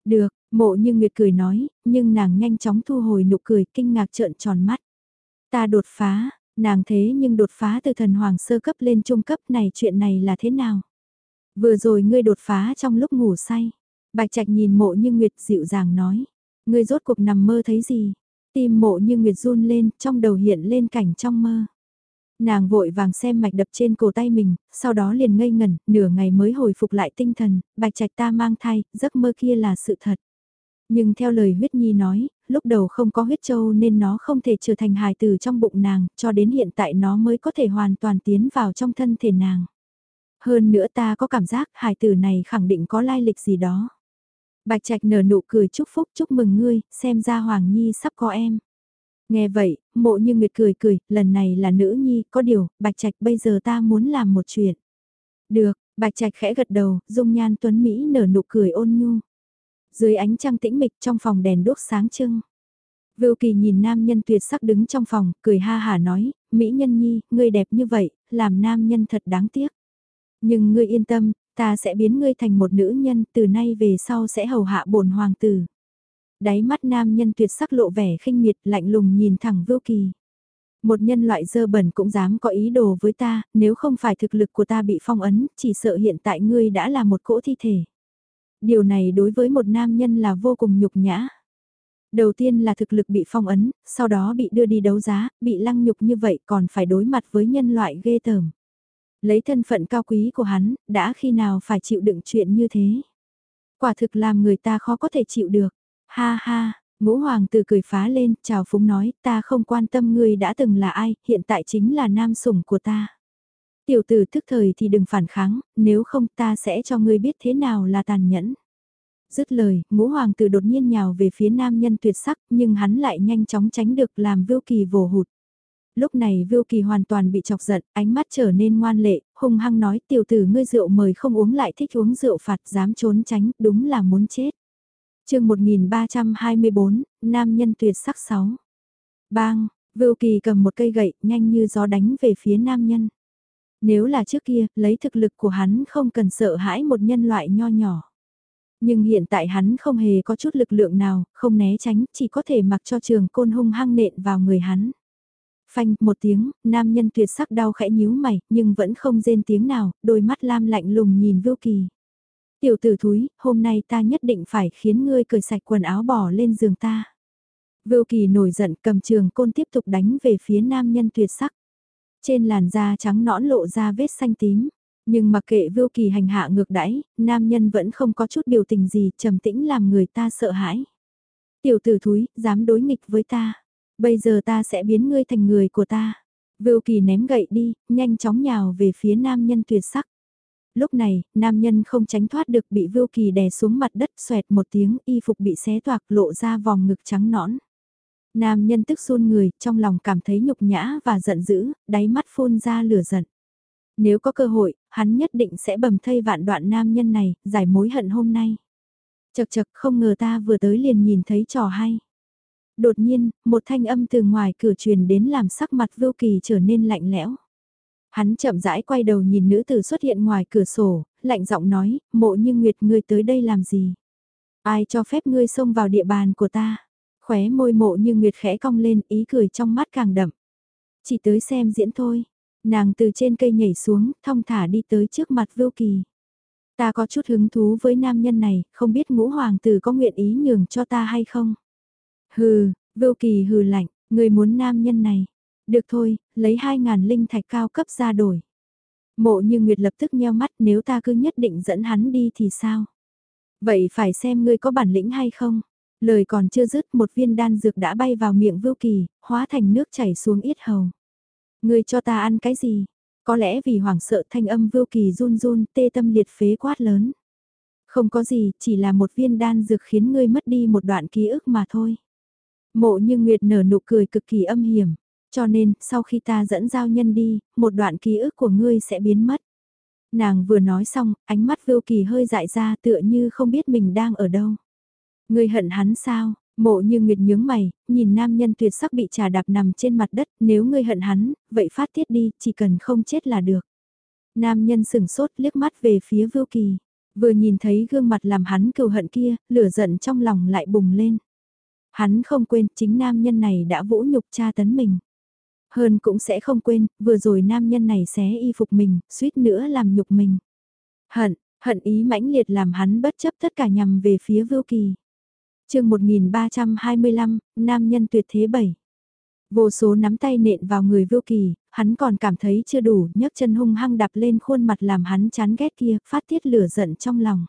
Được, mộ như Nguyệt cười nói, nhưng nàng nhanh chóng thu hồi nụ cười kinh ngạc trợn tròn mắt. Ta đột phá, nàng thế nhưng đột phá từ thần hoàng sơ cấp lên trung cấp này chuyện này là thế nào? Vừa rồi ngươi đột phá trong lúc ngủ say. Bạch Trạch nhìn mộ như Nguyệt dịu dàng nói. Ngươi rốt cuộc nằm mơ thấy gì? Tim mộ như Nguyệt run lên, trong đầu hiện lên cảnh trong mơ. Nàng vội vàng xem mạch đập trên cổ tay mình, sau đó liền ngây ngẩn, nửa ngày mới hồi phục lại tinh thần, bạch trạch ta mang thai, giấc mơ kia là sự thật. Nhưng theo lời huyết nhi nói, lúc đầu không có huyết châu nên nó không thể trở thành hài tử trong bụng nàng, cho đến hiện tại nó mới có thể hoàn toàn tiến vào trong thân thể nàng. Hơn nữa ta có cảm giác hài tử này khẳng định có lai lịch gì đó. Bạch Trạch nở nụ cười chúc phúc chúc mừng ngươi, xem ra Hoàng Nhi sắp có em. Nghe vậy, mộ như Nguyệt cười cười, lần này là nữ nhi, có điều, Bạch Trạch bây giờ ta muốn làm một chuyện. Được, Bạch Trạch khẽ gật đầu, dung nhan tuấn Mỹ nở nụ cười ôn nhu. Dưới ánh trăng tĩnh mịch trong phòng đèn đốt sáng trưng. Vưu Kỳ nhìn nam nhân tuyệt sắc đứng trong phòng, cười ha hà nói, Mỹ nhân nhi, ngươi đẹp như vậy, làm nam nhân thật đáng tiếc. Nhưng ngươi yên tâm, ta sẽ biến ngươi thành một nữ nhân, từ nay về sau sẽ hầu hạ bổn hoàng tử. Đáy mắt nam nhân tuyệt sắc lộ vẻ khinh miệt lạnh lùng nhìn thẳng Vưu Kỳ. Một nhân loại dơ bẩn cũng dám có ý đồ với ta, nếu không phải thực lực của ta bị phong ấn, chỉ sợ hiện tại ngươi đã là một cỗ thi thể. Điều này đối với một nam nhân là vô cùng nhục nhã. Đầu tiên là thực lực bị phong ấn, sau đó bị đưa đi đấu giá, bị lăng nhục như vậy còn phải đối mặt với nhân loại ghê tởm. Lấy thân phận cao quý của hắn, đã khi nào phải chịu đựng chuyện như thế. Quả thực làm người ta khó có thể chịu được. Ha ha, ngũ hoàng tử cười phá lên, chào phúng nói, ta không quan tâm ngươi đã từng là ai, hiện tại chính là nam sủng của ta. Tiểu tử thức thời thì đừng phản kháng, nếu không ta sẽ cho ngươi biết thế nào là tàn nhẫn. Dứt lời, ngũ hoàng tử đột nhiên nhào về phía nam nhân tuyệt sắc, nhưng hắn lại nhanh chóng tránh được làm vưu kỳ vồ hụt. Lúc này Vưu Kỳ hoàn toàn bị chọc giận, ánh mắt trở nên ngoan lệ, hung hăng nói tiểu tử ngươi rượu mời không uống lại thích uống rượu phạt dám trốn tránh, đúng là muốn chết chương 1324, Nam nhân tuyệt sắc 6. Bang, Vưu Kỳ cầm một cây gậy, nhanh như gió đánh về phía nam nhân. Nếu là trước kia, lấy thực lực của hắn không cần sợ hãi một nhân loại nho nhỏ. Nhưng hiện tại hắn không hề có chút lực lượng nào, không né tránh, chỉ có thể mặc cho trường côn hung hăng nện vào người hắn. Phanh, một tiếng, nam nhân tuyệt sắc đau khẽ nhíu mày, nhưng vẫn không rên tiếng nào, đôi mắt lam lạnh lùng nhìn Vưu Kỳ. Tiểu tử thúi, hôm nay ta nhất định phải khiến ngươi cởi sạch quần áo bỏ lên giường ta. Vưu Kỳ nổi giận cầm trường côn tiếp tục đánh về phía nam nhân tuyệt sắc. Trên làn da trắng nõn lộ ra vết xanh tím. Nhưng mặc kệ Vưu Kỳ hành hạ ngược đãi, nam nhân vẫn không có chút biểu tình gì trầm tĩnh làm người ta sợ hãi. Tiểu tử thúi, dám đối nghịch với ta. Bây giờ ta sẽ biến ngươi thành người của ta. Vưu Kỳ ném gậy đi, nhanh chóng nhào về phía nam nhân tuyệt sắc. Lúc này, nam nhân không tránh thoát được bị Vưu Kỳ đè xuống mặt đất xoẹt một tiếng y phục bị xé toạc lộ ra vòng ngực trắng nõn. Nam nhân tức run người, trong lòng cảm thấy nhục nhã và giận dữ, đáy mắt phun ra lửa giận. Nếu có cơ hội, hắn nhất định sẽ bầm thây vạn đoạn nam nhân này, giải mối hận hôm nay. Chật chật không ngờ ta vừa tới liền nhìn thấy trò hay. Đột nhiên, một thanh âm từ ngoài cửa truyền đến làm sắc mặt Vưu Kỳ trở nên lạnh lẽo. Hắn chậm rãi quay đầu nhìn nữ tử xuất hiện ngoài cửa sổ, lạnh giọng nói, mộ như Nguyệt ngươi tới đây làm gì? Ai cho phép ngươi xông vào địa bàn của ta? Khóe môi mộ như Nguyệt khẽ cong lên ý cười trong mắt càng đậm. Chỉ tới xem diễn thôi. Nàng từ trên cây nhảy xuống, thong thả đi tới trước mặt Vưu Kỳ. Ta có chút hứng thú với nam nhân này, không biết ngũ hoàng tử có nguyện ý nhường cho ta hay không? Hừ, Vưu Kỳ hừ lạnh, người muốn nam nhân này. Được thôi, lấy hai ngàn linh thạch cao cấp ra đổi. Mộ như Nguyệt lập tức nheo mắt nếu ta cứ nhất định dẫn hắn đi thì sao? Vậy phải xem ngươi có bản lĩnh hay không? Lời còn chưa dứt một viên đan dược đã bay vào miệng Vưu Kỳ, hóa thành nước chảy xuống yết hầu. Ngươi cho ta ăn cái gì? Có lẽ vì hoảng sợ thanh âm Vưu Kỳ run run tê tâm liệt phế quát lớn. Không có gì, chỉ là một viên đan dược khiến ngươi mất đi một đoạn ký ức mà thôi. Mộ như Nguyệt nở nụ cười cực kỳ âm hiểm. Cho nên, sau khi ta dẫn giao nhân đi, một đoạn ký ức của ngươi sẽ biến mất. Nàng vừa nói xong, ánh mắt Vưu Kỳ hơi dại ra tựa như không biết mình đang ở đâu. Ngươi hận hắn sao? Mộ như Nguyệt nhướng mày, nhìn nam nhân tuyệt sắc bị trà đạp nằm trên mặt đất, nếu ngươi hận hắn, vậy phát tiết đi, chỉ cần không chết là được. Nam nhân sừng sốt liếc mắt về phía Vưu Kỳ, vừa nhìn thấy gương mặt làm hắn cừu hận kia, lửa giận trong lòng lại bùng lên. Hắn không quên chính nam nhân này đã vũ nhục cha tấn mình. Hơn cũng sẽ không quên, vừa rồi nam nhân này xé y phục mình, suýt nữa làm nhục mình. Hận, hận ý mãnh liệt làm hắn bất chấp tất cả nhằm về phía Vưu Kỳ chương 1325, Nam nhân tuyệt thế 7. Vô số nắm tay nện vào người Vưu Kỳ, hắn còn cảm thấy chưa đủ, nhấc chân hung hăng đạp lên khuôn mặt làm hắn chán ghét kia, phát tiết lửa giận trong lòng.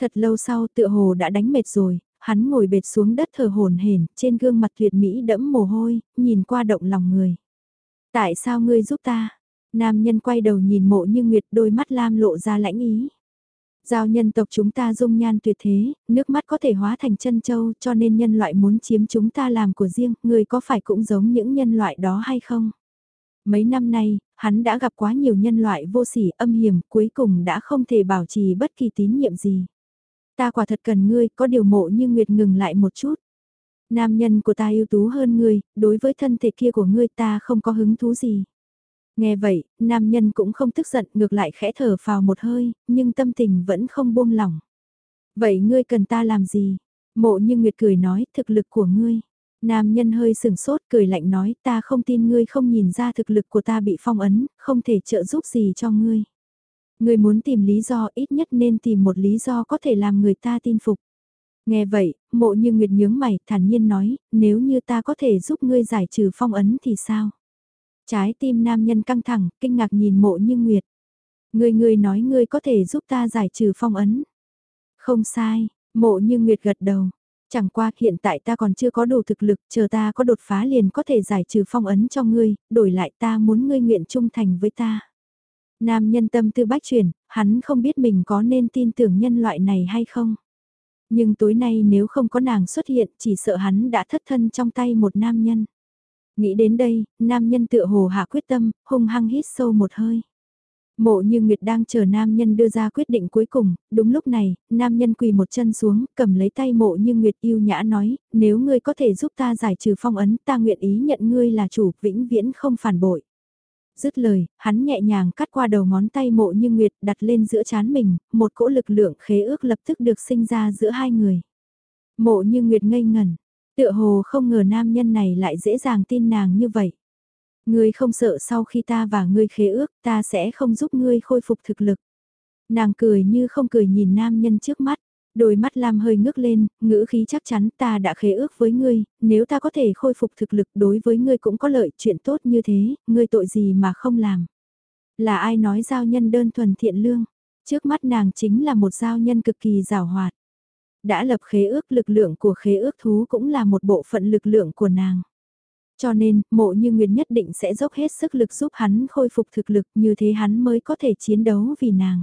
Thật lâu sau tựa hồ đã đánh mệt rồi, hắn ngồi bệt xuống đất thờ hồn hển, trên gương mặt tuyệt mỹ đẫm mồ hôi, nhìn qua động lòng người. Tại sao ngươi giúp ta? Nam nhân quay đầu nhìn mộ như nguyệt đôi mắt lam lộ ra lãnh ý. Giao nhân tộc chúng ta dung nhan tuyệt thế, nước mắt có thể hóa thành chân châu cho nên nhân loại muốn chiếm chúng ta làm của riêng, người có phải cũng giống những nhân loại đó hay không? Mấy năm nay, hắn đã gặp quá nhiều nhân loại vô sỉ âm hiểm cuối cùng đã không thể bảo trì bất kỳ tín nhiệm gì. Ta quả thật cần ngươi, có điều mộ như Nguyệt ngừng lại một chút. Nam nhân của ta ưu tú hơn ngươi, đối với thân thể kia của ngươi ta không có hứng thú gì. Nghe vậy, nam nhân cũng không tức giận ngược lại khẽ thở vào một hơi, nhưng tâm tình vẫn không buông lỏng. Vậy ngươi cần ta làm gì? Mộ như Nguyệt cười nói, thực lực của ngươi. Nam nhân hơi sừng sốt cười lạnh nói, ta không tin ngươi không nhìn ra thực lực của ta bị phong ấn, không thể trợ giúp gì cho ngươi. Ngươi muốn tìm lý do ít nhất nên tìm một lý do có thể làm người ta tin phục. Nghe vậy, mộ như Nguyệt nhướng mày, thản nhiên nói, nếu như ta có thể giúp ngươi giải trừ phong ấn thì sao? Trái tim nam nhân căng thẳng, kinh ngạc nhìn mộ như Nguyệt. Người người nói ngươi có thể giúp ta giải trừ phong ấn. Không sai, mộ như Nguyệt gật đầu. Chẳng qua hiện tại ta còn chưa có đủ thực lực, chờ ta có đột phá liền có thể giải trừ phong ấn cho ngươi, đổi lại ta muốn ngươi nguyện trung thành với ta. Nam nhân tâm tư bách chuyển, hắn không biết mình có nên tin tưởng nhân loại này hay không. Nhưng tối nay nếu không có nàng xuất hiện chỉ sợ hắn đã thất thân trong tay một nam nhân. Nghĩ đến đây, nam nhân tựa hồ hạ quyết tâm, hung hăng hít sâu một hơi. Mộ như Nguyệt đang chờ nam nhân đưa ra quyết định cuối cùng, đúng lúc này, nam nhân quỳ một chân xuống, cầm lấy tay mộ như Nguyệt yêu nhã nói, nếu ngươi có thể giúp ta giải trừ phong ấn, ta nguyện ý nhận ngươi là chủ, vĩnh viễn không phản bội. Dứt lời, hắn nhẹ nhàng cắt qua đầu ngón tay mộ như Nguyệt đặt lên giữa chán mình, một cỗ lực lượng khế ước lập tức được sinh ra giữa hai người. Mộ như Nguyệt ngây ngẩn, tựa hồ không ngờ nam nhân này lại dễ dàng tin nàng như vậy. Ngươi không sợ sau khi ta và ngươi khế ước ta sẽ không giúp ngươi khôi phục thực lực. Nàng cười như không cười nhìn nam nhân trước mắt, đôi mắt Lam hơi ngước lên, ngữ khí chắc chắn ta đã khế ước với ngươi, nếu ta có thể khôi phục thực lực đối với ngươi cũng có lợi chuyện tốt như thế, ngươi tội gì mà không làm. Là ai nói giao nhân đơn thuần thiện lương, trước mắt nàng chính là một giao nhân cực kỳ rào hoạt. Đã lập khế ước lực lượng của khế ước thú cũng là một bộ phận lực lượng của nàng. Cho nên, mộ như Nguyệt nhất định sẽ dốc hết sức lực giúp hắn khôi phục thực lực như thế hắn mới có thể chiến đấu vì nàng.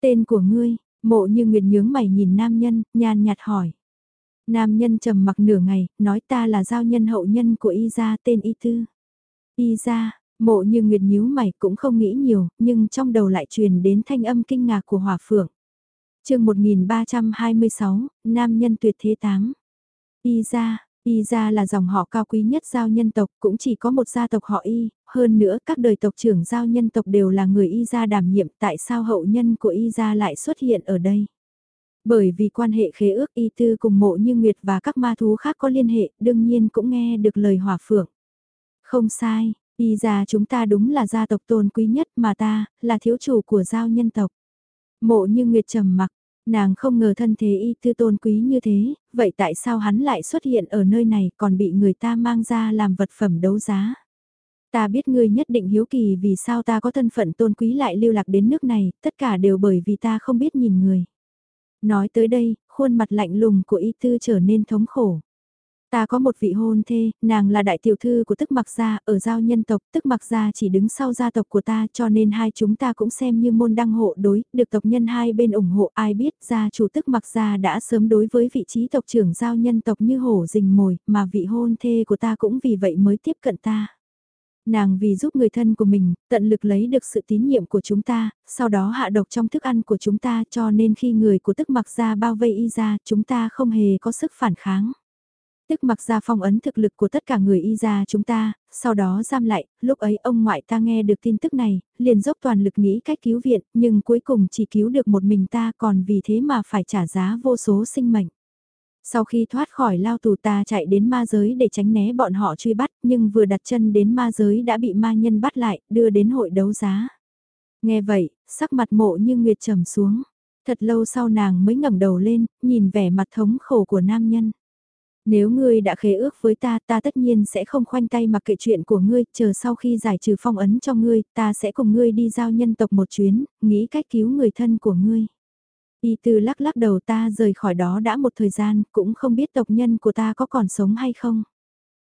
Tên của ngươi, mộ như Nguyệt nhướng mày nhìn nam nhân, nhàn nhạt hỏi. Nam nhân trầm mặc nửa ngày, nói ta là giao nhân hậu nhân của Y gia tên Y Tư. Y gia, mộ như Nguyệt nhíu mày cũng không nghĩ nhiều, nhưng trong đầu lại truyền đến thanh âm kinh ngạc của hỏa phượng. chương 1326, Nam nhân tuyệt thế tám. Y gia, Y gia là dòng họ cao quý nhất giao nhân tộc, cũng chỉ có một gia tộc họ Y, hơn nữa các đời tộc trưởng giao nhân tộc đều là người Y gia đảm nhiệm, tại sao hậu nhân của Y gia lại xuất hiện ở đây? Bởi vì quan hệ khế ước Y tư cùng mộ như Nguyệt và các ma thú khác có liên hệ, đương nhiên cũng nghe được lời hỏa phượng. Không sai, Y gia chúng ta đúng là gia tộc tôn quý nhất mà ta, là thiếu chủ của giao nhân tộc. Mộ như Nguyệt trầm mặc, Nàng không ngờ thân thế y tư tôn quý như thế, vậy tại sao hắn lại xuất hiện ở nơi này còn bị người ta mang ra làm vật phẩm đấu giá? Ta biết ngươi nhất định hiếu kỳ vì sao ta có thân phận tôn quý lại lưu lạc đến nước này, tất cả đều bởi vì ta không biết nhìn người. Nói tới đây, khuôn mặt lạnh lùng của y tư trở nên thống khổ. Ta có một vị hôn thê, nàng là đại tiểu thư của tức mặc gia, ở giao nhân tộc, tức mặc gia chỉ đứng sau gia tộc của ta cho nên hai chúng ta cũng xem như môn đăng hộ đối, được tộc nhân hai bên ủng hộ ai biết gia chủ tức mặc gia đã sớm đối với vị trí tộc trưởng giao nhân tộc như hổ rình mồi, mà vị hôn thê của ta cũng vì vậy mới tiếp cận ta. Nàng vì giúp người thân của mình, tận lực lấy được sự tín nhiệm của chúng ta, sau đó hạ độc trong thức ăn của chúng ta cho nên khi người của tức mặc gia bao vây y ra, chúng ta không hề có sức phản kháng tức mặc ra phong ấn thực lực của tất cả người y gia chúng ta, sau đó giam lại, lúc ấy ông ngoại ta nghe được tin tức này, liền dốc toàn lực nghĩ cách cứu viện, nhưng cuối cùng chỉ cứu được một mình ta còn vì thế mà phải trả giá vô số sinh mệnh. Sau khi thoát khỏi lao tù ta chạy đến ma giới để tránh né bọn họ truy bắt, nhưng vừa đặt chân đến ma giới đã bị ma nhân bắt lại, đưa đến hội đấu giá. Nghe vậy, sắc mặt mộ như nguyệt trầm xuống. Thật lâu sau nàng mới ngẩng đầu lên, nhìn vẻ mặt thống khổ của nam nhân. Nếu ngươi đã khế ước với ta, ta tất nhiên sẽ không khoanh tay mặc kệ chuyện của ngươi, chờ sau khi giải trừ phong ấn cho ngươi, ta sẽ cùng ngươi đi giao nhân tộc một chuyến, nghĩ cách cứu người thân của ngươi. Y Tư lắc lắc đầu ta rời khỏi đó đã một thời gian, cũng không biết tộc nhân của ta có còn sống hay không.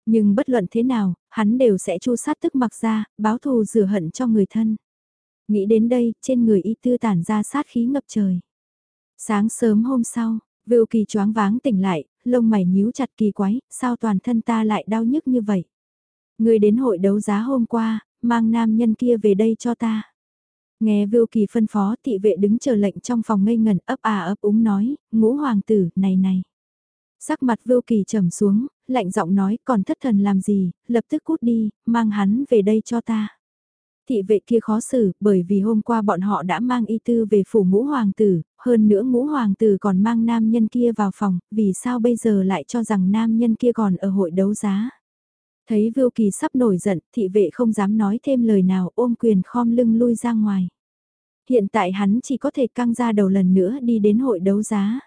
Nhưng bất luận thế nào, hắn đều sẽ chu sát tức mặc ra, báo thù rửa hận cho người thân. Nghĩ đến đây, trên người y tư tản ra sát khí ngập trời. Sáng sớm hôm sau, Vưu Kỳ choáng váng tỉnh lại, lông mày nhíu chặt kỳ quái, sao toàn thân ta lại đau nhức như vậy? Người đến hội đấu giá hôm qua, mang nam nhân kia về đây cho ta. Nghe Vưu Kỳ phân phó thị vệ đứng chờ lệnh trong phòng ngây ngẩn ấp à ấp úng nói, ngũ hoàng tử, này này. Sắc mặt Vưu Kỳ trầm xuống, lạnh giọng nói còn thất thần làm gì, lập tức cút đi, mang hắn về đây cho ta. Thị vệ kia khó xử, bởi vì hôm qua bọn họ đã mang y tư về phủ ngũ hoàng tử, hơn nữa ngũ hoàng tử còn mang nam nhân kia vào phòng, vì sao bây giờ lại cho rằng nam nhân kia còn ở hội đấu giá. Thấy Vưu Kỳ sắp nổi giận, thị vệ không dám nói thêm lời nào ôm quyền khom lưng lui ra ngoài. Hiện tại hắn chỉ có thể căng ra đầu lần nữa đi đến hội đấu giá.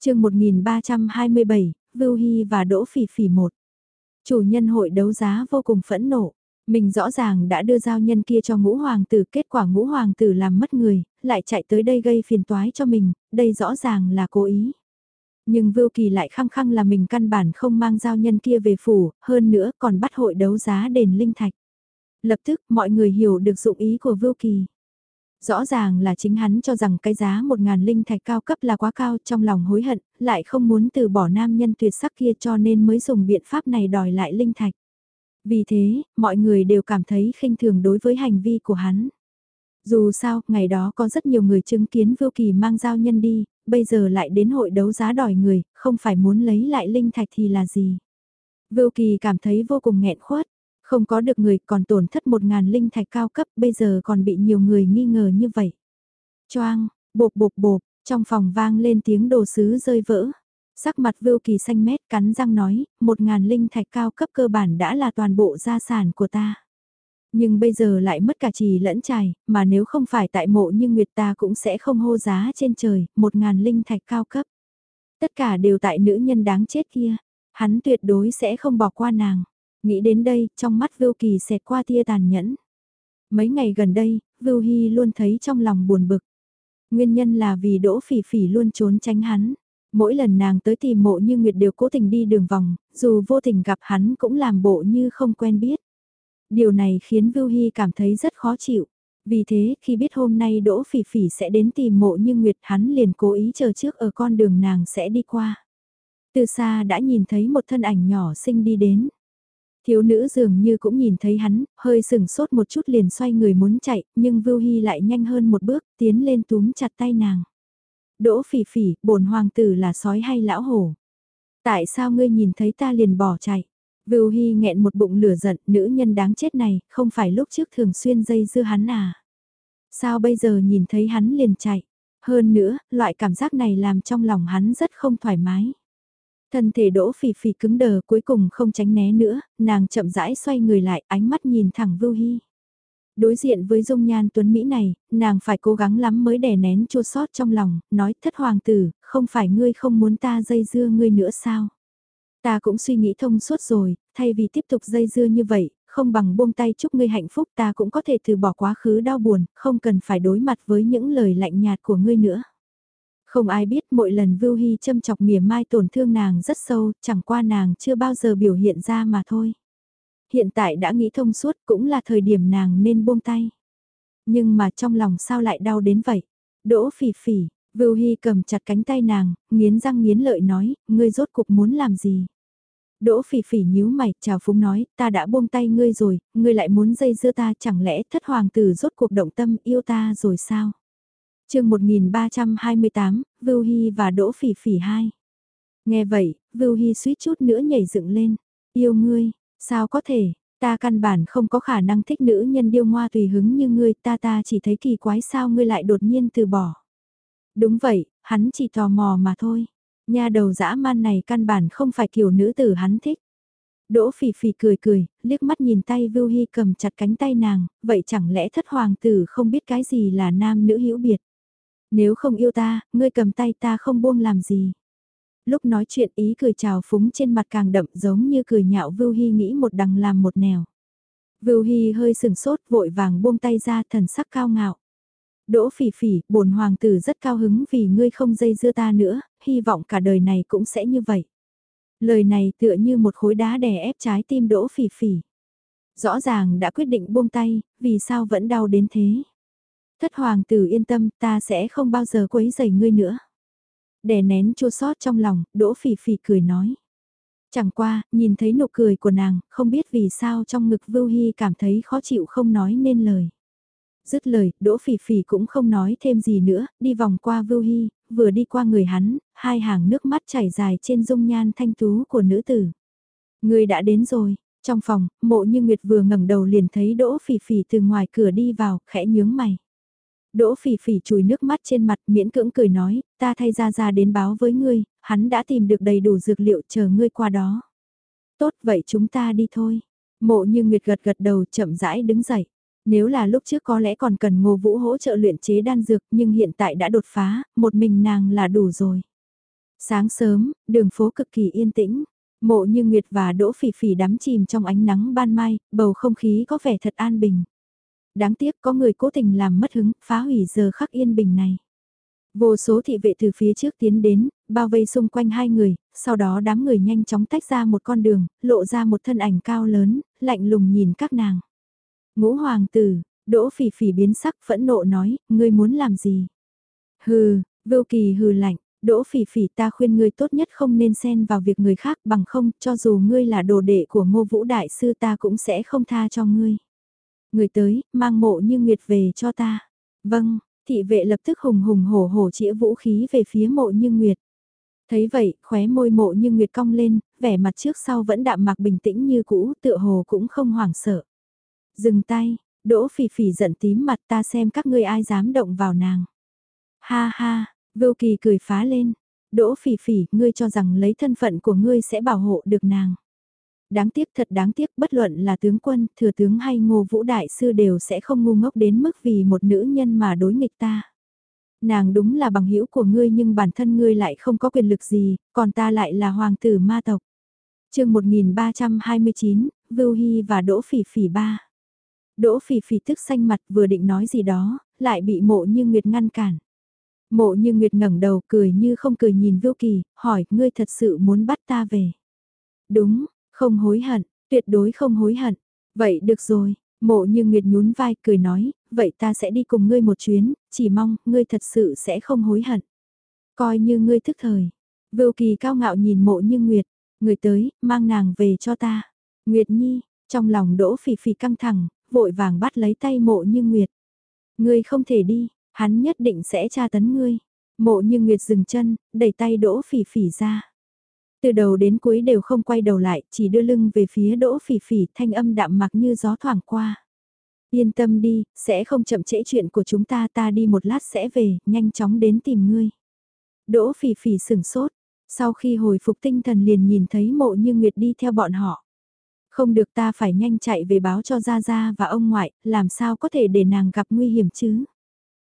chương 1327, Vưu Hy và Đỗ Phỉ Phỉ một Chủ nhân hội đấu giá vô cùng phẫn nộ. Mình rõ ràng đã đưa giao nhân kia cho ngũ hoàng tử, kết quả ngũ hoàng tử làm mất người, lại chạy tới đây gây phiền toái cho mình, đây rõ ràng là cố ý. Nhưng Vưu Kỳ lại khăng khăng là mình căn bản không mang giao nhân kia về phủ, hơn nữa còn bắt hội đấu giá đền linh thạch. Lập tức mọi người hiểu được dụng ý của Vưu Kỳ. Rõ ràng là chính hắn cho rằng cái giá một ngàn linh thạch cao cấp là quá cao trong lòng hối hận, lại không muốn từ bỏ nam nhân tuyệt sắc kia cho nên mới dùng biện pháp này đòi lại linh thạch. Vì thế, mọi người đều cảm thấy khinh thường đối với hành vi của hắn. Dù sao, ngày đó có rất nhiều người chứng kiến Vưu Kỳ mang giao nhân đi, bây giờ lại đến hội đấu giá đòi người, không phải muốn lấy lại linh thạch thì là gì. Vưu Kỳ cảm thấy vô cùng nghẹn khuất, không có được người còn tổn thất một ngàn linh thạch cao cấp bây giờ còn bị nhiều người nghi ngờ như vậy. Choang, bột bột bột, trong phòng vang lên tiếng đồ sứ rơi vỡ. Sắc mặt Vưu Kỳ xanh mét cắn răng nói, một ngàn linh thạch cao cấp cơ bản đã là toàn bộ gia sản của ta. Nhưng bây giờ lại mất cả trì lẫn trài, mà nếu không phải tại mộ như Nguyệt ta cũng sẽ không hô giá trên trời, một ngàn linh thạch cao cấp. Tất cả đều tại nữ nhân đáng chết kia, hắn tuyệt đối sẽ không bỏ qua nàng. Nghĩ đến đây, trong mắt Vưu Kỳ xẹt qua tia tàn nhẫn. Mấy ngày gần đây, Vưu Hy luôn thấy trong lòng buồn bực. Nguyên nhân là vì Đỗ Phỉ Phỉ luôn trốn tránh hắn. Mỗi lần nàng tới tìm mộ như Nguyệt đều cố tình đi đường vòng, dù vô tình gặp hắn cũng làm bộ như không quen biết. Điều này khiến Vưu Hy cảm thấy rất khó chịu. Vì thế, khi biết hôm nay Đỗ Phỉ Phỉ sẽ đến tìm mộ như Nguyệt hắn liền cố ý chờ trước ở con đường nàng sẽ đi qua. Từ xa đã nhìn thấy một thân ảnh nhỏ xinh đi đến. Thiếu nữ dường như cũng nhìn thấy hắn, hơi sừng sốt một chút liền xoay người muốn chạy, nhưng Vưu Hy lại nhanh hơn một bước, tiến lên túm chặt tay nàng. Đỗ phỉ phỉ, bổn hoàng tử là sói hay lão hổ? Tại sao ngươi nhìn thấy ta liền bỏ chạy? Vưu Hy nghẹn một bụng lửa giận, nữ nhân đáng chết này, không phải lúc trước thường xuyên dây dưa hắn à? Sao bây giờ nhìn thấy hắn liền chạy? Hơn nữa, loại cảm giác này làm trong lòng hắn rất không thoải mái. Thân thể đỗ phì phì cứng đờ cuối cùng không tránh né nữa, nàng chậm rãi xoay người lại ánh mắt nhìn thẳng Vưu Hy. Đối diện với dung nhan tuấn Mỹ này, nàng phải cố gắng lắm mới đè nén chua sót trong lòng, nói thất hoàng tử, không phải ngươi không muốn ta dây dưa ngươi nữa sao? Ta cũng suy nghĩ thông suốt rồi, thay vì tiếp tục dây dưa như vậy, không bằng buông tay chúc ngươi hạnh phúc ta cũng có thể từ bỏ quá khứ đau buồn, không cần phải đối mặt với những lời lạnh nhạt của ngươi nữa. Không ai biết mỗi lần Vưu Hy châm chọc mỉa mai tổn thương nàng rất sâu, chẳng qua nàng chưa bao giờ biểu hiện ra mà thôi. Hiện tại đã nghĩ thông suốt cũng là thời điểm nàng nên buông tay. Nhưng mà trong lòng sao lại đau đến vậy? Đỗ phỉ phỉ, Vưu Hy cầm chặt cánh tay nàng, nghiến răng nghiến lợi nói, ngươi rốt cục muốn làm gì? Đỗ phỉ phỉ nhíu mày, chào phúng nói, ta đã buông tay ngươi rồi, ngươi lại muốn dây dưa ta chẳng lẽ thất hoàng tử rốt cuộc động tâm yêu ta rồi sao? chương 1328, Vưu Hy và Đỗ Phỉ Phỉ hai. Nghe vậy, Vưu Hy suýt chút nữa nhảy dựng lên. Yêu ngươi, sao có thể, ta căn bản không có khả năng thích nữ nhân điêu ngoa tùy hứng như ngươi ta ta chỉ thấy kỳ quái sao ngươi lại đột nhiên từ bỏ. Đúng vậy, hắn chỉ tò mò mà thôi. Nhà đầu dã man này căn bản không phải kiểu nữ tử hắn thích. Đỗ phỉ phỉ cười cười, liếc mắt nhìn tay Vưu Hy cầm chặt cánh tay nàng, vậy chẳng lẽ thất hoàng tử không biết cái gì là nam nữ hữu biệt. Nếu không yêu ta, ngươi cầm tay ta không buông làm gì. Lúc nói chuyện ý cười chào phúng trên mặt càng đậm giống như cười nhạo Vưu Hy nghĩ một đằng làm một nẻo. Vưu Hy hơi sừng sốt vội vàng buông tay ra thần sắc cao ngạo. Đỗ phỉ phỉ, bổn hoàng tử rất cao hứng vì ngươi không dây dưa ta nữa, hy vọng cả đời này cũng sẽ như vậy. Lời này tựa như một khối đá đè ép trái tim đỗ phỉ phỉ. Rõ ràng đã quyết định buông tay, vì sao vẫn đau đến thế. Thất hoàng tử yên tâm, ta sẽ không bao giờ quấy rầy ngươi nữa. Đè nén chua sót trong lòng, đỗ phỉ phỉ cười nói. Chẳng qua, nhìn thấy nụ cười của nàng, không biết vì sao trong ngực Vưu Hy cảm thấy khó chịu không nói nên lời. Dứt lời, Đỗ Phỉ Phỉ cũng không nói thêm gì nữa, đi vòng qua Vưu Hy, vừa đi qua người hắn, hai hàng nước mắt chảy dài trên dung nhan thanh tú của nữ tử. Người đã đến rồi, trong phòng, mộ như Nguyệt vừa ngẩng đầu liền thấy Đỗ Phỉ Phỉ từ ngoài cửa đi vào, khẽ nhướng mày. Đỗ phỉ phỉ chùi nước mắt trên mặt miễn cưỡng cười nói, ta thay ra ra đến báo với ngươi, hắn đã tìm được đầy đủ dược liệu chờ ngươi qua đó. Tốt vậy chúng ta đi thôi. Mộ như Nguyệt gật gật đầu chậm rãi đứng dậy. Nếu là lúc trước có lẽ còn cần ngô vũ hỗ trợ luyện chế đan dược nhưng hiện tại đã đột phá, một mình nàng là đủ rồi. Sáng sớm, đường phố cực kỳ yên tĩnh. Mộ như Nguyệt và Đỗ Phỉ Phỉ đắm chìm trong ánh nắng ban mai, bầu không khí có vẻ thật an bình đáng tiếc có người cố tình làm mất hứng, phá hủy giờ khắc yên bình này. Vô số thị vệ từ phía trước tiến đến, bao vây xung quanh hai người, sau đó đám người nhanh chóng tách ra một con đường, lộ ra một thân ảnh cao lớn, lạnh lùng nhìn các nàng. Ngũ hoàng tử, đỗ phỉ phỉ biến sắc phẫn nộ nói, ngươi muốn làm gì? Hừ, vô kỳ hừ lạnh, Đỗ phỉ phỉ ta khuyên ngươi tốt nhất không nên xen vào việc người khác bằng không cho dù ngươi là đồ đệ của ngô vũ đại sư ta cũng sẽ không tha cho ngươi. Người tới, mang mộ như nguyệt về cho ta. Vâng, thị vệ lập tức hùng hùng hổ hổ chĩa vũ khí về phía mộ như nguyệt. Thấy vậy, khóe môi mộ như nguyệt cong lên, vẻ mặt trước sau vẫn đạm mạc bình tĩnh như cũ, tựa hồ cũng không hoảng sợ. Dừng tay, đỗ phỉ phỉ giận tím mặt ta xem các ngươi ai dám động vào nàng. Ha ha, Vưu Kỳ cười phá lên. Đỗ phỉ phỉ, ngươi cho rằng lấy thân phận của ngươi sẽ bảo hộ được nàng. Đáng tiếc thật đáng tiếc bất luận là tướng quân, thừa tướng hay ngô vũ đại sư đều sẽ không ngu ngốc đến mức vì một nữ nhân mà đối nghịch ta. Nàng đúng là bằng hữu của ngươi nhưng bản thân ngươi lại không có quyền lực gì, còn ta lại là hoàng tử ma tộc. chương 1329, Vưu Hy và Đỗ Phỉ Phỉ ba. Đỗ Phỉ Phỉ tức xanh mặt vừa định nói gì đó, lại bị mộ như Nguyệt ngăn cản. Mộ như Nguyệt ngẩng đầu cười như không cười nhìn Vưu Kỳ, hỏi, ngươi thật sự muốn bắt ta về. Đúng, không hối hận, tuyệt đối không hối hận. Vậy được rồi, mộ như Nguyệt nhún vai cười nói, vậy ta sẽ đi cùng ngươi một chuyến, chỉ mong, ngươi thật sự sẽ không hối hận. Coi như ngươi thức thời. Vưu Kỳ cao ngạo nhìn mộ như Nguyệt, người tới, mang nàng về cho ta. Nguyệt Nhi, trong lòng đỗ phì phì căng thẳng, vội vàng bắt lấy tay mộ như Nguyệt. Ngươi không thể đi, Hắn nhất định sẽ tra tấn ngươi. Mộ như Nguyệt dừng chân, đẩy tay đỗ phỉ phỉ ra. Từ đầu đến cuối đều không quay đầu lại, chỉ đưa lưng về phía đỗ phỉ phỉ thanh âm đạm mặc như gió thoảng qua. Yên tâm đi, sẽ không chậm trễ chuyện của chúng ta ta đi một lát sẽ về, nhanh chóng đến tìm ngươi. Đỗ phỉ phỉ sửng sốt, sau khi hồi phục tinh thần liền nhìn thấy mộ như Nguyệt đi theo bọn họ. Không được ta phải nhanh chạy về báo cho Gia Gia và ông ngoại, làm sao có thể để nàng gặp nguy hiểm chứ?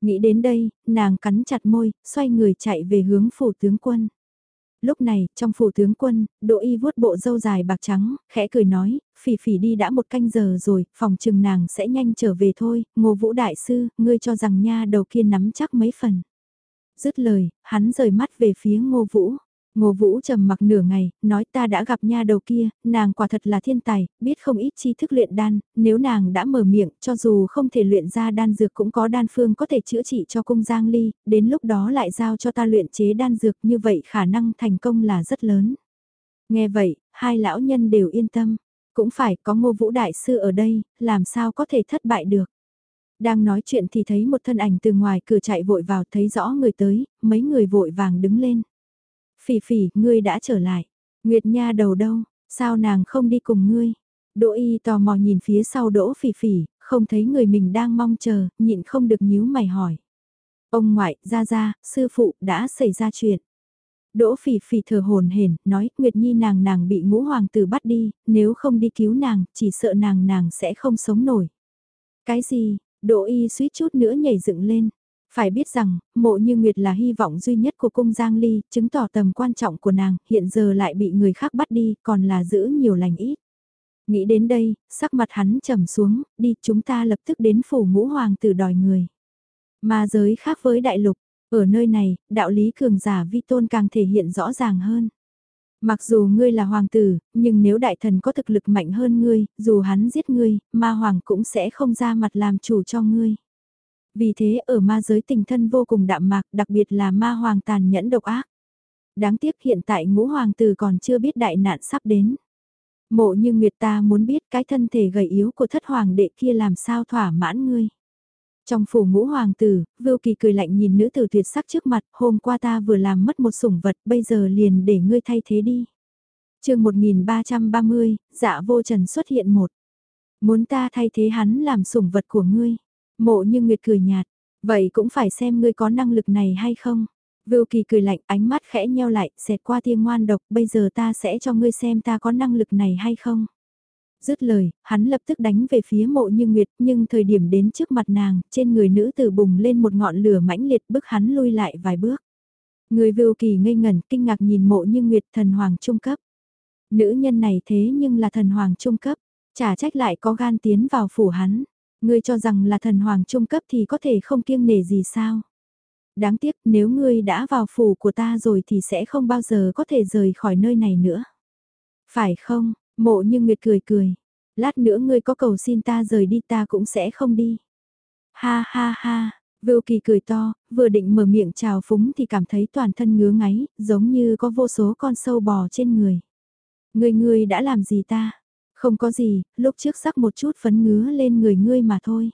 Nghĩ đến đây, nàng cắn chặt môi, xoay người chạy về hướng phủ tướng quân. Lúc này, trong phủ tướng quân, Đỗ Y vuốt bộ râu dài bạc trắng, khẽ cười nói, phỉ phỉ đi đã một canh giờ rồi, phòng trừng nàng sẽ nhanh trở về thôi, ngô vũ đại sư, ngươi cho rằng nha đầu kia nắm chắc mấy phần. Dứt lời, hắn rời mắt về phía ngô vũ. Ngô Vũ trầm mặc nửa ngày, nói ta đã gặp nha đầu kia, nàng quả thật là thiên tài, biết không ít chi thức luyện đan, nếu nàng đã mở miệng, cho dù không thể luyện ra đan dược cũng có đan phương có thể chữa trị cho cung Giang Ly, đến lúc đó lại giao cho ta luyện chế đan dược như vậy khả năng thành công là rất lớn. Nghe vậy, hai lão nhân đều yên tâm, cũng phải có ngô vũ đại sư ở đây, làm sao có thể thất bại được. Đang nói chuyện thì thấy một thân ảnh từ ngoài cửa chạy vội vào thấy rõ người tới, mấy người vội vàng đứng lên. Phỉ phỉ, ngươi đã trở lại. Nguyệt Nha đầu đâu, sao nàng không đi cùng ngươi? Đỗ y tò mò nhìn phía sau đỗ phỉ phỉ, không thấy người mình đang mong chờ, nhịn không được nhíu mày hỏi. Ông ngoại, ra ra, sư phụ, đã xảy ra chuyện. Đỗ phỉ phỉ thở hồn hển nói, Nguyệt Nhi nàng nàng bị ngũ hoàng tử bắt đi, nếu không đi cứu nàng, chỉ sợ nàng nàng sẽ không sống nổi. Cái gì, Đỗ y suýt chút nữa nhảy dựng lên. Phải biết rằng, mộ như Nguyệt là hy vọng duy nhất của cung Giang Ly, chứng tỏ tầm quan trọng của nàng, hiện giờ lại bị người khác bắt đi, còn là giữ nhiều lành ít. Nghĩ đến đây, sắc mặt hắn trầm xuống, đi chúng ta lập tức đến phủ ngũ hoàng tử đòi người. Mà giới khác với đại lục, ở nơi này, đạo lý cường giả vi tôn càng thể hiện rõ ràng hơn. Mặc dù ngươi là hoàng tử, nhưng nếu đại thần có thực lực mạnh hơn ngươi, dù hắn giết ngươi, ma hoàng cũng sẽ không ra mặt làm chủ cho ngươi. Vì thế ở ma giới tình thân vô cùng đạm mạc, đặc biệt là ma hoàng tàn nhẫn độc ác. Đáng tiếc hiện tại ngũ hoàng tử còn chưa biết đại nạn sắp đến. Mộ như Nguyệt ta muốn biết cái thân thể gầy yếu của thất hoàng đệ kia làm sao thỏa mãn ngươi. Trong phủ ngũ hoàng tử, Vưu Kỳ cười lạnh nhìn nữ tử tuyệt sắc trước mặt, hôm qua ta vừa làm mất một sủng vật, bây giờ liền để ngươi thay thế đi. chương 1330, dạ vô trần xuất hiện một. Muốn ta thay thế hắn làm sủng vật của ngươi. Mộ như Nguyệt cười nhạt, vậy cũng phải xem ngươi có năng lực này hay không. Vưu Kỳ cười lạnh ánh mắt khẽ nheo lại, xẹt qua tia ngoan độc, bây giờ ta sẽ cho ngươi xem ta có năng lực này hay không. Dứt lời, hắn lập tức đánh về phía mộ như Nguyệt, nhưng thời điểm đến trước mặt nàng, trên người nữ tử bùng lên một ngọn lửa mãnh liệt bức hắn lui lại vài bước. Người Vưu Kỳ ngây ngẩn, kinh ngạc nhìn mộ như Nguyệt thần hoàng trung cấp. Nữ nhân này thế nhưng là thần hoàng trung cấp, chả trách lại có gan tiến vào phủ hắn. Ngươi cho rằng là thần hoàng trung cấp thì có thể không kiêng nể gì sao? Đáng tiếc nếu ngươi đã vào phủ của ta rồi thì sẽ không bao giờ có thể rời khỏi nơi này nữa. Phải không, mộ như Nguyệt cười cười. Lát nữa ngươi có cầu xin ta rời đi ta cũng sẽ không đi. Ha ha ha, Vưu Kỳ cười to, vừa định mở miệng chào phúng thì cảm thấy toàn thân ngứa ngáy, giống như có vô số con sâu bò trên người. Ngươi ngươi đã làm gì ta? Không có gì, lúc trước sắc một chút phấn ngứa lên người ngươi mà thôi.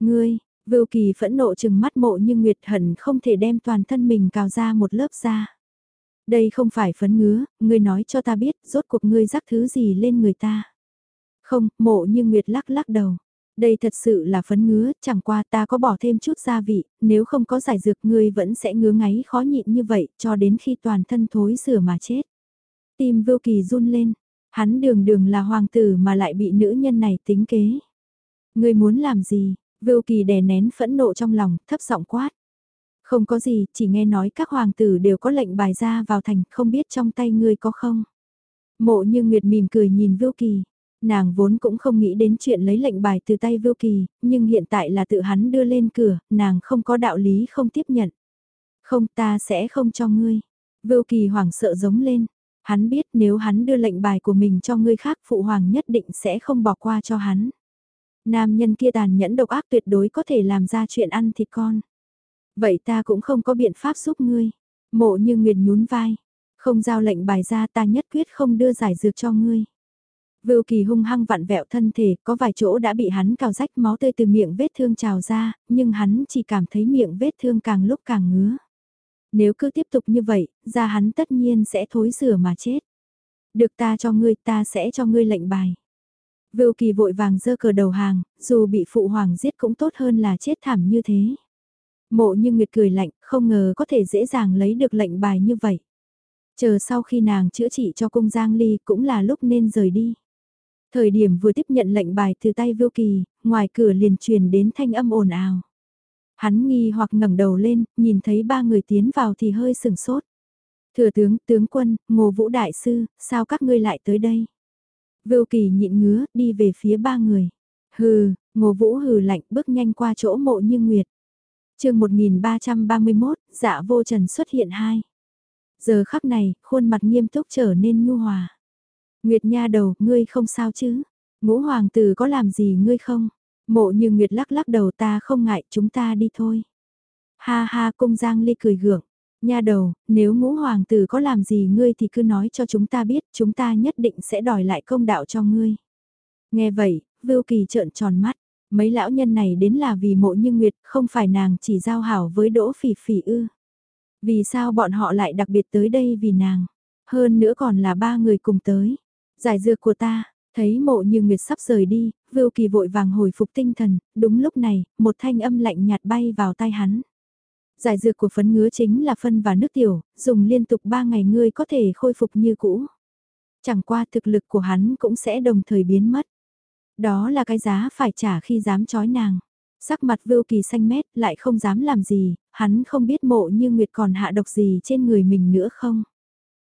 Ngươi, Vưu Kỳ phẫn nộ chừng mắt mộ nhưng Nguyệt hận không thể đem toàn thân mình cào ra một lớp da. Đây không phải phấn ngứa, ngươi nói cho ta biết, rốt cuộc ngươi rắc thứ gì lên người ta. Không, mộ nhưng Nguyệt lắc lắc đầu. Đây thật sự là phấn ngứa, chẳng qua ta có bỏ thêm chút gia vị, nếu không có giải dược ngươi vẫn sẽ ngứa ngáy khó nhịn như vậy cho đến khi toàn thân thối rửa mà chết. Tim Vưu Kỳ run lên, hắn đường đường là hoàng tử mà lại bị nữ nhân này tính kế. Ngươi muốn làm gì? Vưu Kỳ đè nén phẫn nộ trong lòng, thấp giọng quát. Không có gì, chỉ nghe nói các hoàng tử đều có lệnh bài ra vào thành, không biết trong tay ngươi có không? Mộ như Nguyệt mỉm cười nhìn Vưu Kỳ. Nàng vốn cũng không nghĩ đến chuyện lấy lệnh bài từ tay Vưu Kỳ, nhưng hiện tại là tự hắn đưa lên cửa, nàng không có đạo lý không tiếp nhận. Không ta sẽ không cho ngươi. Vưu Kỳ hoảng sợ giống lên. Hắn biết nếu hắn đưa lệnh bài của mình cho người khác phụ hoàng nhất định sẽ không bỏ qua cho hắn. Nam nhân kia tàn nhẫn độc ác tuyệt đối có thể làm ra chuyện ăn thịt con. Vậy ta cũng không có biện pháp giúp ngươi. Mộ như Nguyệt nhún vai. Không giao lệnh bài ra ta nhất quyết không đưa giải dược cho ngươi. Vưu Kỳ hung hăng vặn vẹo thân thể, có vài chỗ đã bị hắn cào rách máu tươi từ miệng vết thương trào ra, nhưng hắn chỉ cảm thấy miệng vết thương càng lúc càng ngứa. Nếu cứ tiếp tục như vậy, da hắn tất nhiên sẽ thối rửa mà chết. Được ta cho ngươi, ta sẽ cho ngươi lệnh bài. Vưu Kỳ vội vàng dơ cờ đầu hàng, dù bị phụ hoàng giết cũng tốt hơn là chết thảm như thế. Mộ như Nguyệt cười lạnh, không ngờ có thể dễ dàng lấy được lệnh bài như vậy. Chờ sau khi nàng chữa trị cho cung Giang Ly cũng là lúc nên rời đi. Thời điểm vừa tiếp nhận lệnh bài từ tay Vưu Kỳ, ngoài cửa liền truyền đến thanh âm ồn ào. Hắn nghi hoặc ngẩng đầu lên, nhìn thấy ba người tiến vào thì hơi sừng sốt. Thừa tướng, tướng quân, ngô vũ đại sư, sao các ngươi lại tới đây? Vưu Kỳ nhịn ngứa, đi về phía ba người. Hừ, ngô vũ hừ lạnh bước nhanh qua chỗ mộ như nguyệt. chương 1331, dạ vô trần xuất hiện hai. Giờ khắc này, khuôn mặt nghiêm túc trở nên nhu hòa. Nguyệt nha đầu, ngươi không sao chứ? Ngũ hoàng tử có làm gì ngươi không? Mộ như Nguyệt lắc lắc đầu ta không ngại, chúng ta đi thôi. Ha ha cung giang ly cười gượng. Nha đầu, nếu ngũ hoàng tử có làm gì ngươi thì cứ nói cho chúng ta biết, chúng ta nhất định sẽ đòi lại công đạo cho ngươi. Nghe vậy, Vưu Kỳ trợn tròn mắt, mấy lão nhân này đến là vì mộ như Nguyệt, không phải nàng chỉ giao hảo với đỗ phỉ phỉ ư. Vì sao bọn họ lại đặc biệt tới đây vì nàng, hơn nữa còn là ba người cùng tới. Giải dược của ta, thấy mộ như Nguyệt sắp rời đi, Vưu Kỳ vội vàng hồi phục tinh thần, đúng lúc này, một thanh âm lạnh nhạt bay vào tai hắn. Giải dược của phấn ngứa chính là phân và nước tiểu, dùng liên tục 3 ngày ngươi có thể khôi phục như cũ. Chẳng qua thực lực của hắn cũng sẽ đồng thời biến mất. Đó là cái giá phải trả khi dám chói nàng. Sắc mặt Vưu Kỳ xanh mét lại không dám làm gì, hắn không biết mộ như Nguyệt còn hạ độc gì trên người mình nữa không.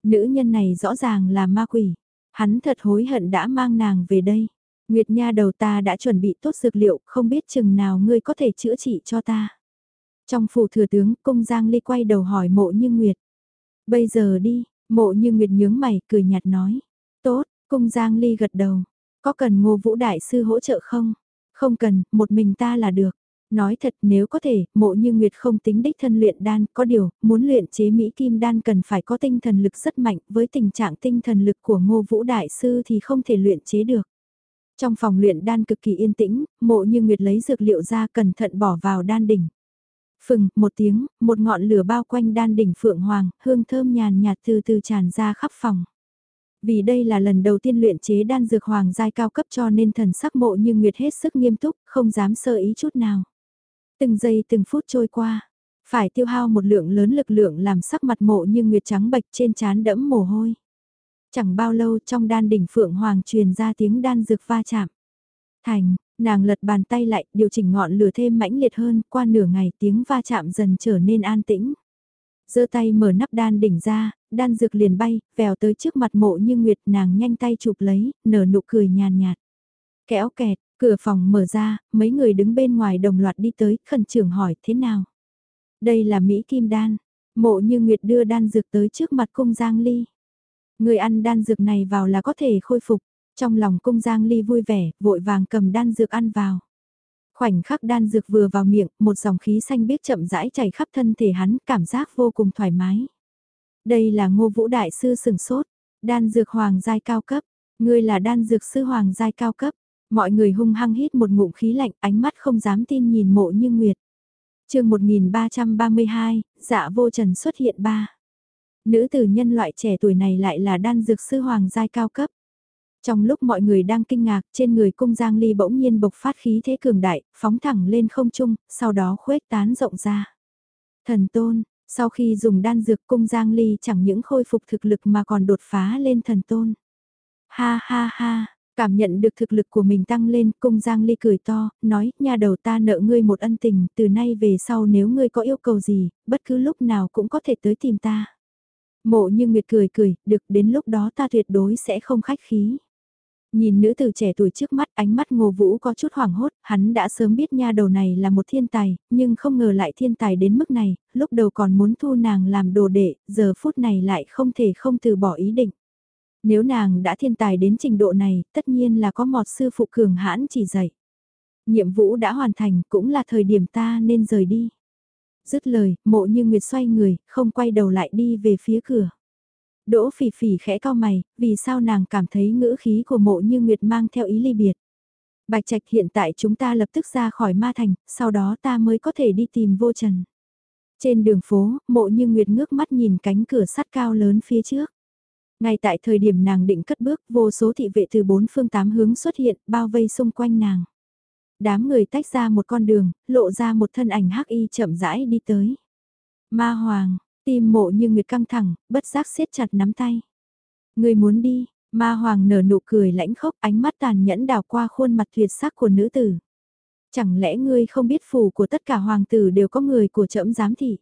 Nữ nhân này rõ ràng là ma quỷ. Hắn thật hối hận đã mang nàng về đây. Nguyệt Nha đầu ta đã chuẩn bị tốt dược liệu, không biết chừng nào ngươi có thể chữa trị cho ta. Trong phủ thừa tướng, cung Giang Ly quay đầu hỏi mộ như Nguyệt. Bây giờ đi, mộ như Nguyệt nhướng mày, cười nhạt nói. Tốt, cung Giang Ly gật đầu. Có cần ngô vũ đại sư hỗ trợ không? Không cần, một mình ta là được. Nói thật nếu có thể, mộ như Nguyệt không tính đích thân luyện đan, có điều, muốn luyện chế Mỹ Kim đan cần phải có tinh thần lực rất mạnh, với tình trạng tinh thần lực của ngô vũ đại sư thì không thể luyện chế được. Trong phòng luyện đan cực kỳ yên tĩnh, mộ như Nguyệt lấy dược liệu ra cẩn thận bỏ vào đan đỉnh. Phừng, một tiếng, một ngọn lửa bao quanh đan đỉnh phượng hoàng, hương thơm nhàn nhạt từ từ tràn ra khắp phòng. Vì đây là lần đầu tiên luyện chế đan dược hoàng giai cao cấp cho nên thần sắc mộ như Nguyệt hết sức nghiêm túc, không dám sơ ý chút nào. Từng giây từng phút trôi qua, phải tiêu hao một lượng lớn lực lượng làm sắc mặt mộ như nguyệt trắng bạch trên trán đẫm mồ hôi. Chẳng bao lâu trong đan đỉnh phượng hoàng truyền ra tiếng đan dược va chạm. Thành, nàng lật bàn tay lại, điều chỉnh ngọn lửa thêm mãnh liệt hơn, qua nửa ngày tiếng va chạm dần trở nên an tĩnh. giơ tay mở nắp đan đỉnh ra, đan dược liền bay, vèo tới trước mặt mộ như nguyệt nàng nhanh tay chụp lấy, nở nụ cười nhàn nhạt. Kéo kẹt, Cửa phòng mở ra, mấy người đứng bên ngoài đồng loạt đi tới, khẩn trưởng hỏi thế nào. Đây là Mỹ Kim Đan. Mộ như Nguyệt đưa đan dược tới trước mặt cung Giang Ly. Người ăn đan dược này vào là có thể khôi phục. Trong lòng cung Giang Ly vui vẻ, vội vàng cầm đan dược ăn vào. Khoảnh khắc đan dược vừa vào miệng, một dòng khí xanh biếc chậm rãi chảy khắp thân thể hắn, cảm giác vô cùng thoải mái. Đây là ngô vũ đại sư sừng sốt, đan dược hoàng giai cao cấp, ngươi là đan dược sư hoàng giai cao cấp. Mọi người hung hăng hít một ngụm khí lạnh, ánh mắt không dám tin nhìn mộ như nguyệt. chương 1332, dạ vô trần xuất hiện ba. Nữ tử nhân loại trẻ tuổi này lại là đan dược sư hoàng giai cao cấp. Trong lúc mọi người đang kinh ngạc, trên người cung Giang Ly bỗng nhiên bộc phát khí thế cường đại, phóng thẳng lên không trung, sau đó khuếch tán rộng ra. Thần tôn, sau khi dùng đan dược cung Giang Ly chẳng những khôi phục thực lực mà còn đột phá lên thần tôn. Ha ha ha, cảm nhận được thực lực của mình tăng lên, cung Giang Ly cười to, nói, nhà đầu ta nợ ngươi một ân tình, từ nay về sau nếu ngươi có yêu cầu gì, bất cứ lúc nào cũng có thể tới tìm ta. Mộ như Nguyệt cười cười, được đến lúc đó ta tuyệt đối sẽ không khách khí. Nhìn nữ tử trẻ tuổi trước mắt ánh mắt ngô vũ có chút hoảng hốt, hắn đã sớm biết nha đầu này là một thiên tài, nhưng không ngờ lại thiên tài đến mức này, lúc đầu còn muốn thu nàng làm đồ đệ, giờ phút này lại không thể không từ bỏ ý định. Nếu nàng đã thiên tài đến trình độ này, tất nhiên là có một sư phụ cường hãn chỉ dạy. Nhiệm vụ đã hoàn thành, cũng là thời điểm ta nên rời đi. Dứt lời, mộ như Nguyệt xoay người, không quay đầu lại đi về phía cửa. Đỗ phỉ phỉ khẽ cao mày, vì sao nàng cảm thấy ngữ khí của mộ như Nguyệt mang theo ý ly biệt. Bạch Trạch hiện tại chúng ta lập tức ra khỏi ma thành, sau đó ta mới có thể đi tìm vô trần. Trên đường phố, mộ như Nguyệt ngước mắt nhìn cánh cửa sắt cao lớn phía trước. Ngay tại thời điểm nàng định cất bước, vô số thị vệ từ bốn phương tám hướng xuất hiện, bao vây xung quanh nàng. Đám người tách ra một con đường, lộ ra một thân ảnh hắc y chậm rãi đi tới. Ma Hoàng, Tim mộ như nguyệt căng thẳng, bất giác siết chặt nắm tay. Người muốn đi, ma hoàng nở nụ cười lãnh khốc ánh mắt tàn nhẫn đào qua khuôn mặt tuyệt sắc của nữ tử. Chẳng lẽ ngươi không biết phù của tất cả hoàng tử đều có người của trẫm giám thị.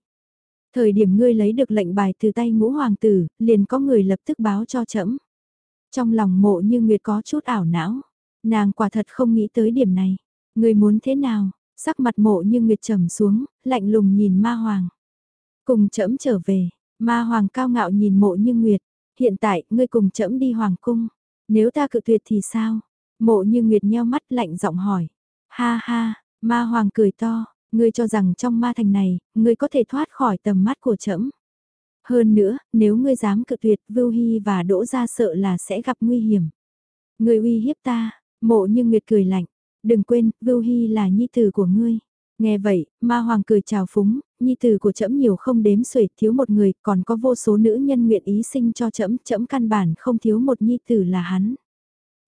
Thời điểm ngươi lấy được lệnh bài từ tay ngũ hoàng tử, liền có người lập tức báo cho trẫm. Trong lòng mộ như nguyệt có chút ảo não, nàng quả thật không nghĩ tới điểm này. Ngươi muốn thế nào? Sắc mặt mộ như nguyệt trầm xuống, lạnh lùng nhìn ma hoàng. Cùng trẫm trở về, ma hoàng cao ngạo nhìn mộ như nguyệt, hiện tại ngươi cùng trẫm đi hoàng cung, nếu ta cự tuyệt thì sao? Mộ như nguyệt nheo mắt lạnh giọng hỏi, ha ha, ma hoàng cười to, ngươi cho rằng trong ma thành này, ngươi có thể thoát khỏi tầm mắt của trẫm. Hơn nữa, nếu ngươi dám cự tuyệt, Vưu Hy và Đỗ Gia sợ là sẽ gặp nguy hiểm. Ngươi uy hiếp ta, mộ như nguyệt cười lạnh, đừng quên, Vưu Hy là nhi tử của ngươi. Nghe vậy, ma hoàng cười chào phúng, nhi tử của trẫm nhiều không đếm xuể, thiếu một người, còn có vô số nữ nhân nguyện ý sinh cho trẫm, trẫm căn bản không thiếu một nhi tử là hắn.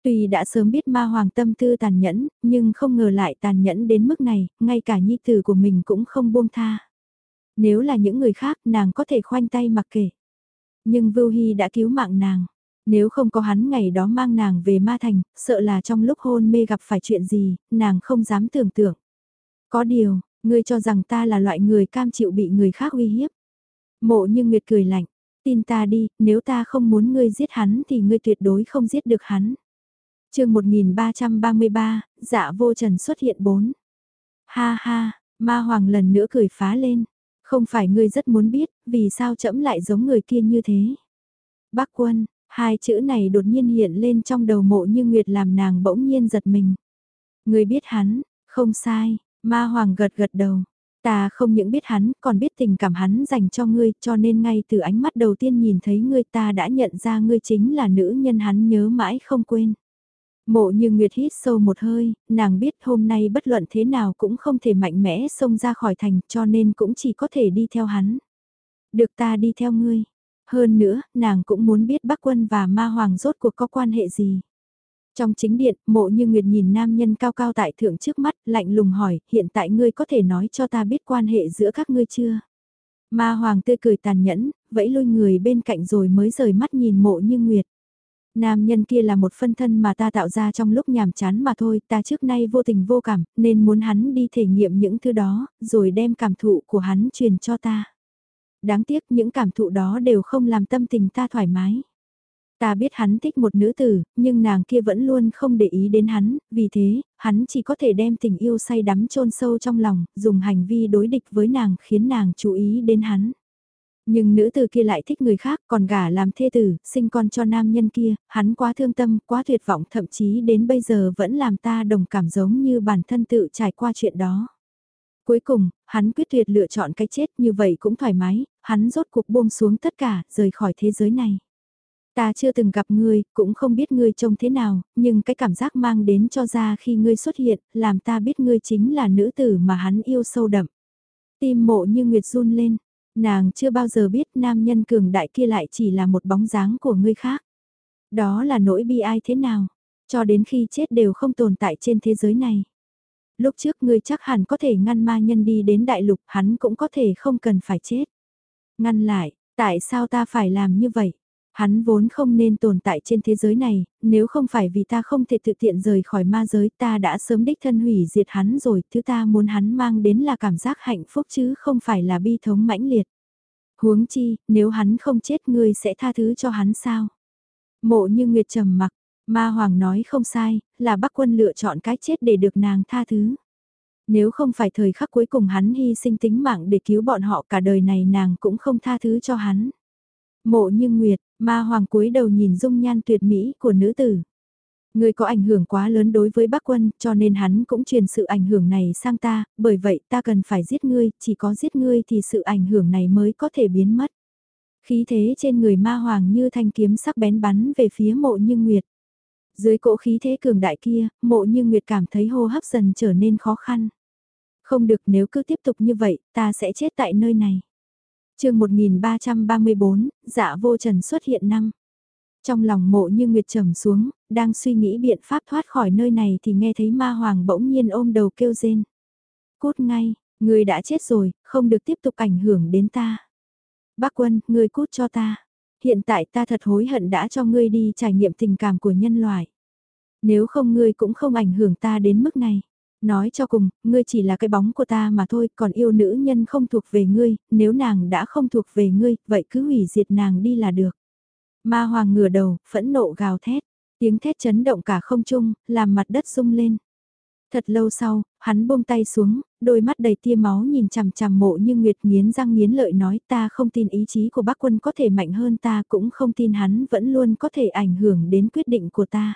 Tuy đã sớm biết ma hoàng tâm tư tàn nhẫn, nhưng không ngờ lại tàn nhẫn đến mức này, ngay cả nhi tử của mình cũng không buông tha. Nếu là những người khác, nàng có thể khoanh tay mặc kệ. Nhưng Vưu Hy đã cứu mạng nàng. Nếu không có hắn ngày đó mang nàng về ma thành, sợ là trong lúc hôn mê gặp phải chuyện gì, nàng không dám tưởng tượng. Có điều, ngươi cho rằng ta là loại người cam chịu bị người khác uy hiếp. Mộ như Nguyệt cười lạnh, tin ta đi, nếu ta không muốn ngươi giết hắn thì ngươi tuyệt đối không giết được hắn chương 1333, dạ vô trần xuất hiện bốn. Ha ha, ma hoàng lần nữa cười phá lên. Không phải ngươi rất muốn biết, vì sao trẫm lại giống người kia như thế. Bác quân, hai chữ này đột nhiên hiện lên trong đầu mộ như Nguyệt làm nàng bỗng nhiên giật mình. Ngươi biết hắn, không sai, Ma Hoàng gật gật đầu. Ta không những biết hắn, còn biết tình cảm hắn dành cho ngươi, cho nên ngay từ ánh mắt đầu tiên nhìn thấy ngươi ta đã nhận ra ngươi chính là nữ nhân hắn nhớ mãi không quên. Mộ như Nguyệt hít sâu một hơi, nàng biết hôm nay bất luận thế nào cũng không thể mạnh mẽ xông ra khỏi thành cho nên cũng chỉ có thể đi theo hắn. Được ta đi theo ngươi. Hơn nữa, nàng cũng muốn biết bác quân và ma hoàng rốt cuộc có quan hệ gì. Trong chính điện, mộ như Nguyệt nhìn nam nhân cao cao tại thượng trước mắt, lạnh lùng hỏi, hiện tại ngươi có thể nói cho ta biết quan hệ giữa các ngươi chưa? Ma hoàng tươi cười tàn nhẫn, vẫy lôi người bên cạnh rồi mới rời mắt nhìn mộ như Nguyệt. Nam nhân kia là một phân thân mà ta tạo ra trong lúc nhàm chán mà thôi, ta trước nay vô tình vô cảm, nên muốn hắn đi thể nghiệm những thứ đó, rồi đem cảm thụ của hắn truyền cho ta. Đáng tiếc những cảm thụ đó đều không làm tâm tình ta thoải mái. Ta biết hắn thích một nữ tử, nhưng nàng kia vẫn luôn không để ý đến hắn, vì thế, hắn chỉ có thể đem tình yêu say đắm chôn sâu trong lòng, dùng hành vi đối địch với nàng khiến nàng chú ý đến hắn. Nhưng nữ tử kia lại thích người khác còn gả làm thê tử, sinh con cho nam nhân kia, hắn quá thương tâm, quá tuyệt vọng thậm chí đến bây giờ vẫn làm ta đồng cảm giống như bản thân tự trải qua chuyện đó. Cuối cùng, hắn quyết tuyệt lựa chọn cái chết như vậy cũng thoải mái, hắn rốt cuộc buông xuống tất cả, rời khỏi thế giới này. Ta chưa từng gặp ngươi, cũng không biết ngươi trông thế nào, nhưng cái cảm giác mang đến cho ra khi ngươi xuất hiện, làm ta biết ngươi chính là nữ tử mà hắn yêu sâu đậm. Tim mộ như Nguyệt run lên, nàng chưa bao giờ biết nam nhân cường đại kia lại chỉ là một bóng dáng của người khác. Đó là nỗi bi ai thế nào, cho đến khi chết đều không tồn tại trên thế giới này. Lúc trước ngươi chắc hẳn có thể ngăn ma nhân đi đến đại lục, hắn cũng có thể không cần phải chết. Ngăn lại, tại sao ta phải làm như vậy? Hắn vốn không nên tồn tại trên thế giới này, nếu không phải vì ta không thể tự tiện rời khỏi ma giới ta đã sớm đích thân hủy diệt hắn rồi, thứ ta muốn hắn mang đến là cảm giác hạnh phúc chứ không phải là bi thống mãnh liệt. Huống chi, nếu hắn không chết ngươi sẽ tha thứ cho hắn sao? Mộ như Nguyệt trầm mặc, ma hoàng nói không sai, là bác quân lựa chọn cái chết để được nàng tha thứ. Nếu không phải thời khắc cuối cùng hắn hy sinh tính mạng để cứu bọn họ cả đời này nàng cũng không tha thứ cho hắn. Mộ như Nguyệt, ma hoàng cúi đầu nhìn dung nhan tuyệt mỹ của nữ tử. Người có ảnh hưởng quá lớn đối với bác quân, cho nên hắn cũng truyền sự ảnh hưởng này sang ta, bởi vậy ta cần phải giết ngươi, chỉ có giết ngươi thì sự ảnh hưởng này mới có thể biến mất. Khí thế trên người ma hoàng như thanh kiếm sắc bén bắn về phía mộ như Nguyệt. Dưới cỗ khí thế cường đại kia, mộ như Nguyệt cảm thấy hô hấp dần trở nên khó khăn. Không được nếu cứ tiếp tục như vậy, ta sẽ chết tại nơi này chương 1334, dạ vô trần xuất hiện năm. Trong lòng mộ như Nguyệt trầm xuống, đang suy nghĩ biện pháp thoát khỏi nơi này thì nghe thấy ma hoàng bỗng nhiên ôm đầu kêu rên. Cút ngay, người đã chết rồi, không được tiếp tục ảnh hưởng đến ta. Bác quân, người cút cho ta. Hiện tại ta thật hối hận đã cho ngươi đi trải nghiệm tình cảm của nhân loại. Nếu không ngươi cũng không ảnh hưởng ta đến mức này. Nói cho cùng, ngươi chỉ là cái bóng của ta mà thôi, còn yêu nữ nhân không thuộc về ngươi, nếu nàng đã không thuộc về ngươi, vậy cứ hủy diệt nàng đi là được. Ma hoàng ngửa đầu, phẫn nộ gào thét, tiếng thét chấn động cả không trung, làm mặt đất rung lên. Thật lâu sau, hắn buông tay xuống, đôi mắt đầy tia máu nhìn chằm chằm mộ như Nguyệt nghiến răng nghiến lợi nói ta không tin ý chí của bác quân có thể mạnh hơn ta cũng không tin hắn vẫn luôn có thể ảnh hưởng đến quyết định của ta.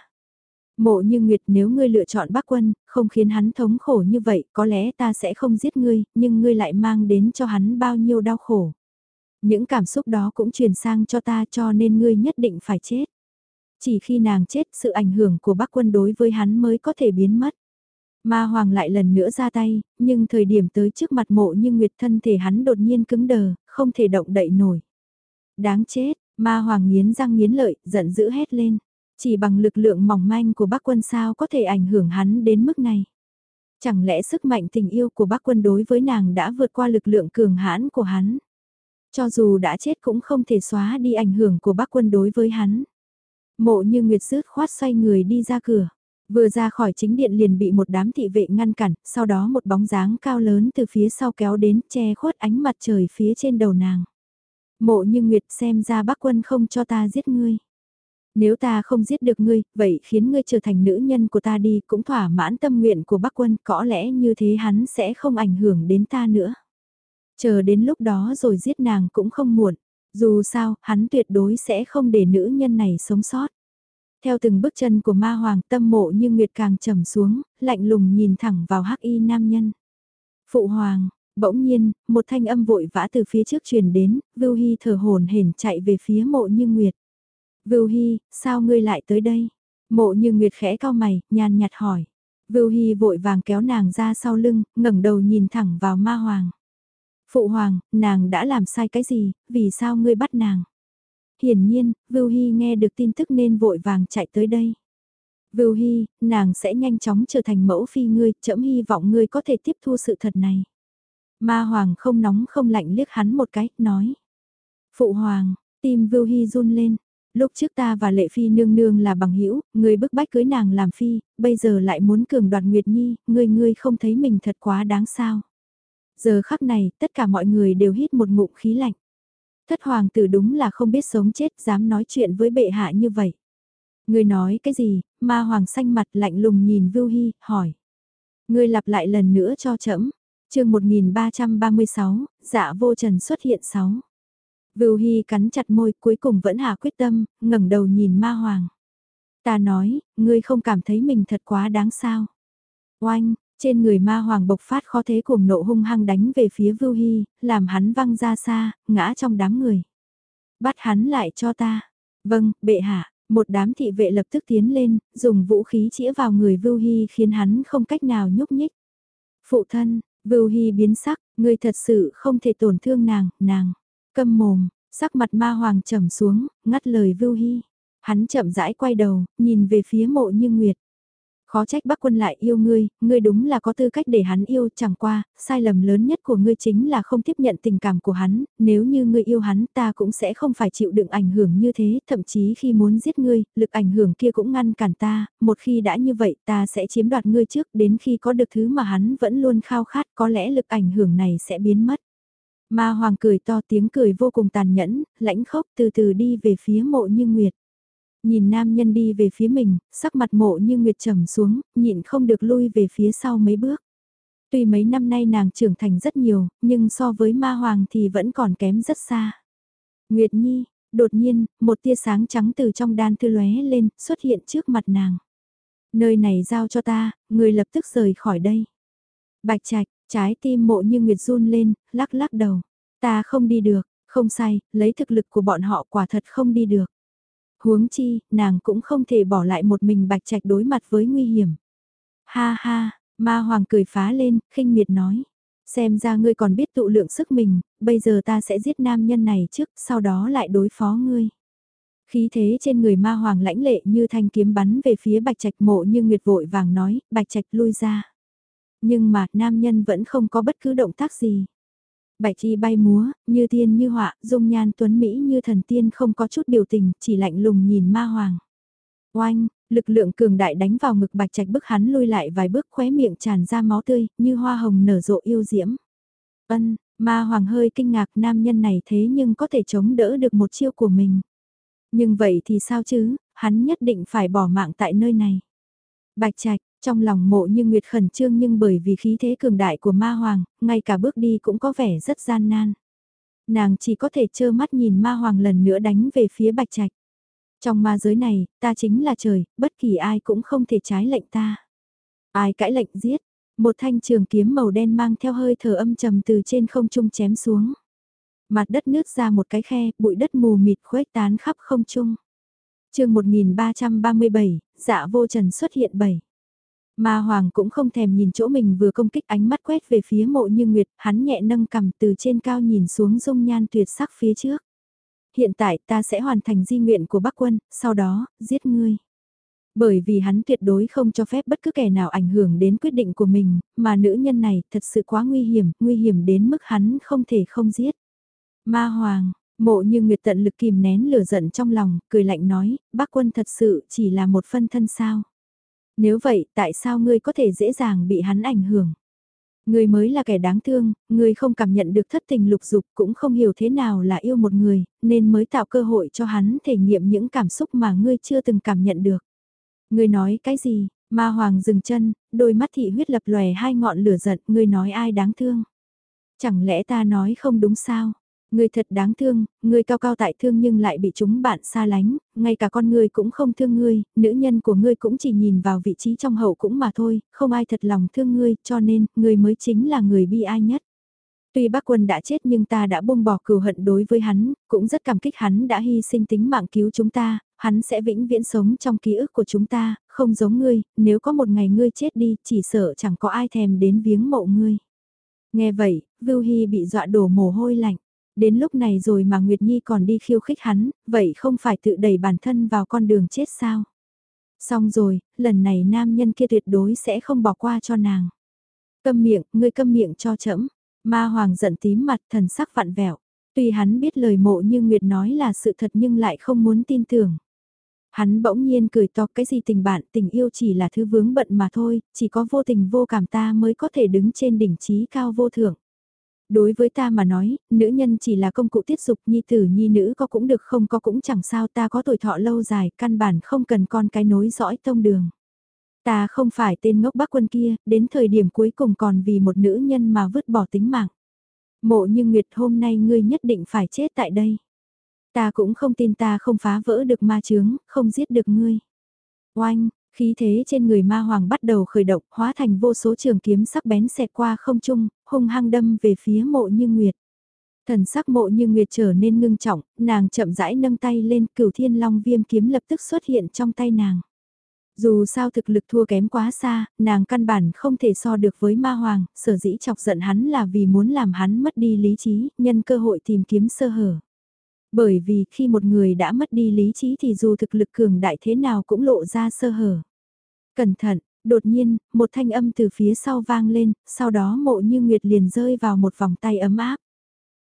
Mộ như Nguyệt nếu ngươi lựa chọn bác quân, không khiến hắn thống khổ như vậy, có lẽ ta sẽ không giết ngươi, nhưng ngươi lại mang đến cho hắn bao nhiêu đau khổ. Những cảm xúc đó cũng truyền sang cho ta cho nên ngươi nhất định phải chết. Chỉ khi nàng chết, sự ảnh hưởng của bác quân đối với hắn mới có thể biến mất. Ma Hoàng lại lần nữa ra tay, nhưng thời điểm tới trước mặt mộ như Nguyệt thân thể hắn đột nhiên cứng đờ, không thể động đậy nổi. Đáng chết, Ma Hoàng nghiến răng nghiến lợi, giận dữ hét lên. Chỉ bằng lực lượng mỏng manh của bác quân sao có thể ảnh hưởng hắn đến mức này. Chẳng lẽ sức mạnh tình yêu của bác quân đối với nàng đã vượt qua lực lượng cường hãn của hắn. Cho dù đã chết cũng không thể xóa đi ảnh hưởng của bác quân đối với hắn. Mộ như Nguyệt rứt khoát xoay người đi ra cửa. Vừa ra khỏi chính điện liền bị một đám thị vệ ngăn cản, sau đó một bóng dáng cao lớn từ phía sau kéo đến che khuất ánh mặt trời phía trên đầu nàng. Mộ như Nguyệt xem ra bác quân không cho ta giết ngươi. Nếu ta không giết được ngươi, vậy khiến ngươi trở thành nữ nhân của ta đi cũng thỏa mãn tâm nguyện của bác quân, có lẽ như thế hắn sẽ không ảnh hưởng đến ta nữa. Chờ đến lúc đó rồi giết nàng cũng không muộn, dù sao, hắn tuyệt đối sẽ không để nữ nhân này sống sót. Theo từng bước chân của ma hoàng tâm mộ như nguyệt càng trầm xuống, lạnh lùng nhìn thẳng vào hắc y nam nhân. Phụ hoàng, bỗng nhiên, một thanh âm vội vã từ phía trước truyền đến, Vưu Hy thở hồn hển chạy về phía mộ như nguyệt. Vưu Hy, sao ngươi lại tới đây? Mộ như Nguyệt khẽ cao mày, nhàn nhạt hỏi. Vưu Hy vội vàng kéo nàng ra sau lưng, ngẩng đầu nhìn thẳng vào ma hoàng. Phụ hoàng, nàng đã làm sai cái gì, vì sao ngươi bắt nàng? Hiển nhiên, Vưu Hy nghe được tin tức nên vội vàng chạy tới đây. Vưu Hy, nàng sẽ nhanh chóng trở thành mẫu phi ngươi, chậm hy vọng ngươi có thể tiếp thu sự thật này. Ma Hoàng không nóng không lạnh liếc hắn một cái, nói. Phụ Hoàng, tim Vưu Hy run lên, lúc trước ta và lệ phi nương nương là bằng hữu người bức bách cưới nàng làm phi, bây giờ lại muốn cường đoạt Nguyệt Nhi, ngươi ngươi không thấy mình thật quá đáng sao. Giờ khắc này, tất cả mọi người đều hít một ngụm khí lạnh. Thất hoàng tử đúng là không biết sống chết dám nói chuyện với bệ hạ như vậy. Ngươi nói cái gì, ma hoàng xanh mặt lạnh lùng nhìn Vưu Hy, hỏi. Ngươi lặp lại lần nữa cho trẫm chương 1336, dạ vô trần xuất hiện 6. Vưu Hy cắn chặt môi cuối cùng vẫn hạ quyết tâm, ngẩng đầu nhìn ma hoàng. Ta nói, ngươi không cảm thấy mình thật quá đáng sao. Oanh, trên người ma hoàng bộc phát khó thế cuồng nộ hung hăng đánh về phía Vưu Hy, làm hắn văng ra xa, ngã trong đám người. Bắt hắn lại cho ta. Vâng, bệ hạ, một đám thị vệ lập tức tiến lên, dùng vũ khí chĩa vào người Vưu Hy khiến hắn không cách nào nhúc nhích. Phụ thân, Vưu Hy biến sắc, ngươi thật sự không thể tổn thương nàng, nàng. Câm mồm, sắc mặt ma hoàng trầm xuống, ngắt lời Vưu Hy. Hắn chậm rãi quay đầu, nhìn về phía mộ như Nguyệt. Khó trách bác quân lại yêu ngươi, ngươi đúng là có tư cách để hắn yêu chẳng qua, sai lầm lớn nhất của ngươi chính là không tiếp nhận tình cảm của hắn, nếu như ngươi yêu hắn ta cũng sẽ không phải chịu đựng ảnh hưởng như thế, thậm chí khi muốn giết ngươi, lực ảnh hưởng kia cũng ngăn cản ta, một khi đã như vậy ta sẽ chiếm đoạt ngươi trước đến khi có được thứ mà hắn vẫn luôn khao khát có lẽ lực ảnh hưởng này sẽ biến mất. Ma Hoàng cười to tiếng cười vô cùng tàn nhẫn, lãnh khốc từ từ đi về phía mộ như Nguyệt. Nhìn nam nhân đi về phía mình, sắc mặt mộ như Nguyệt trầm xuống, nhịn không được lui về phía sau mấy bước. Tuy mấy năm nay nàng trưởng thành rất nhiều, nhưng so với ma hoàng thì vẫn còn kém rất xa. Nguyệt Nhi, đột nhiên, một tia sáng trắng từ trong đan thư lóe lên, xuất hiện trước mặt nàng. Nơi này giao cho ta, người lập tức rời khỏi đây. Bạch Trạch, trái tim mộ như Nguyệt run lên, lắc lắc đầu. Ta không đi được, không sai, lấy thực lực của bọn họ quả thật không đi được. Huống chi, nàng cũng không thể bỏ lại một mình bạch trạch đối mặt với nguy hiểm. Ha ha, ma hoàng cười phá lên, khinh miệt nói. Xem ra ngươi còn biết tụ lượng sức mình, bây giờ ta sẽ giết nam nhân này trước, sau đó lại đối phó ngươi. Khí thế trên người ma hoàng lãnh lệ như thanh kiếm bắn về phía bạch trạch mộ như nguyệt vội vàng nói, bạch trạch lui ra. Nhưng mà nam nhân vẫn không có bất cứ động tác gì. Bạch chi bay múa, như tiên như họa, dung nhan tuấn Mỹ như thần tiên không có chút biểu tình, chỉ lạnh lùng nhìn ma hoàng. Oanh, lực lượng cường đại đánh vào ngực bạch trạch bức hắn lùi lại vài bước khóe miệng tràn ra máu tươi, như hoa hồng nở rộ yêu diễm. Ân, ma hoàng hơi kinh ngạc nam nhân này thế nhưng có thể chống đỡ được một chiêu của mình. Nhưng vậy thì sao chứ, hắn nhất định phải bỏ mạng tại nơi này. Bạch trạch, trong lòng mộ như Nguyệt khẩn trương nhưng bởi vì khí thế cường đại của ma hoàng, ngay cả bước đi cũng có vẻ rất gian nan. Nàng chỉ có thể trơ mắt nhìn ma hoàng lần nữa đánh về phía bạch trạch. Trong ma giới này, ta chính là trời, bất kỳ ai cũng không thể trái lệnh ta. Ai cãi lệnh giết, một thanh trường kiếm màu đen mang theo hơi thở âm trầm từ trên không trung chém xuống. Mặt đất nước ra một cái khe, bụi đất mù mịt khuếch tán khắp không trung. chương 1337, dạ vô trần xuất hiện bảy. Ma Hoàng cũng không thèm nhìn chỗ mình vừa công kích ánh mắt quét về phía mộ như Nguyệt, hắn nhẹ nâng cầm từ trên cao nhìn xuống dung nhan tuyệt sắc phía trước. Hiện tại ta sẽ hoàn thành di nguyện của bác quân, sau đó, giết ngươi. Bởi vì hắn tuyệt đối không cho phép bất cứ kẻ nào ảnh hưởng đến quyết định của mình, mà nữ nhân này thật sự quá nguy hiểm, nguy hiểm đến mức hắn không thể không giết. Ma Hoàng, mộ như Nguyệt tận lực kìm nén lửa giận trong lòng, cười lạnh nói, bác quân thật sự chỉ là một phân thân sao. Nếu vậy, tại sao ngươi có thể dễ dàng bị hắn ảnh hưởng? Ngươi mới là kẻ đáng thương, ngươi không cảm nhận được thất tình lục dục cũng không hiểu thế nào là yêu một người, nên mới tạo cơ hội cho hắn thể nghiệm những cảm xúc mà ngươi chưa từng cảm nhận được. Ngươi nói cái gì? Ma Hoàng dừng chân, đôi mắt thị huyết lập lòe hai ngọn lửa giận, ngươi nói ai đáng thương? Chẳng lẽ ta nói không đúng sao? Người thật đáng thương, người cao cao tại thương nhưng lại bị chúng bạn xa lánh, ngay cả con người cũng không thương ngươi, nữ nhân của ngươi cũng chỉ nhìn vào vị trí trong hậu cũng mà thôi, không ai thật lòng thương ngươi, cho nên, ngươi mới chính là người bi ai nhất. Tuy bác quân đã chết nhưng ta đã buông bỏ cừu hận đối với hắn, cũng rất cảm kích hắn đã hy sinh tính mạng cứu chúng ta, hắn sẽ vĩnh viễn sống trong ký ức của chúng ta, không giống ngươi, nếu có một ngày ngươi chết đi, chỉ sợ chẳng có ai thèm đến viếng mộ ngươi. Nghe vậy, Vưu Hy bị dọa đổ mồ hôi lạnh. Đến lúc này rồi mà Nguyệt Nhi còn đi khiêu khích hắn, vậy không phải tự đẩy bản thân vào con đường chết sao? Xong rồi, lần này nam nhân kia tuyệt đối sẽ không bỏ qua cho nàng. Câm miệng, ngươi câm miệng cho chẫm. Ma Hoàng giận tím mặt thần sắc vặn vẹo. Tuy hắn biết lời mộ như Nguyệt nói là sự thật nhưng lại không muốn tin tưởng. Hắn bỗng nhiên cười to cái gì tình bạn tình yêu chỉ là thứ vướng bận mà thôi, chỉ có vô tình vô cảm ta mới có thể đứng trên đỉnh trí cao vô thượng. Đối với ta mà nói, nữ nhân chỉ là công cụ tiết dục nhi tử nhi nữ có cũng được không có cũng chẳng sao ta có tuổi thọ lâu dài, căn bản không cần con cái nối dõi tông đường. Ta không phải tên ngốc bác quân kia, đến thời điểm cuối cùng còn vì một nữ nhân mà vứt bỏ tính mạng. Mộ như Nguyệt hôm nay ngươi nhất định phải chết tại đây. Ta cũng không tin ta không phá vỡ được ma chướng, không giết được ngươi. Oanh, khí thế trên người ma hoàng bắt đầu khởi động, hóa thành vô số trường kiếm sắc bén xẹt qua không trung, hung hăng đâm về phía mộ như Nguyệt. Thần sắc mộ như Nguyệt trở nên ngưng trọng, nàng chậm rãi nâng tay lên cửu thiên long viêm kiếm lập tức xuất hiện trong tay nàng. Dù sao thực lực thua kém quá xa, nàng căn bản không thể so được với ma hoàng, sở dĩ chọc giận hắn là vì muốn làm hắn mất đi lý trí, nhân cơ hội tìm kiếm sơ hở. Bởi vì khi một người đã mất đi lý trí thì dù thực lực cường đại thế nào cũng lộ ra sơ hở. Cẩn thận, đột nhiên, một thanh âm từ phía sau vang lên, sau đó mộ như nguyệt liền rơi vào một vòng tay ấm áp.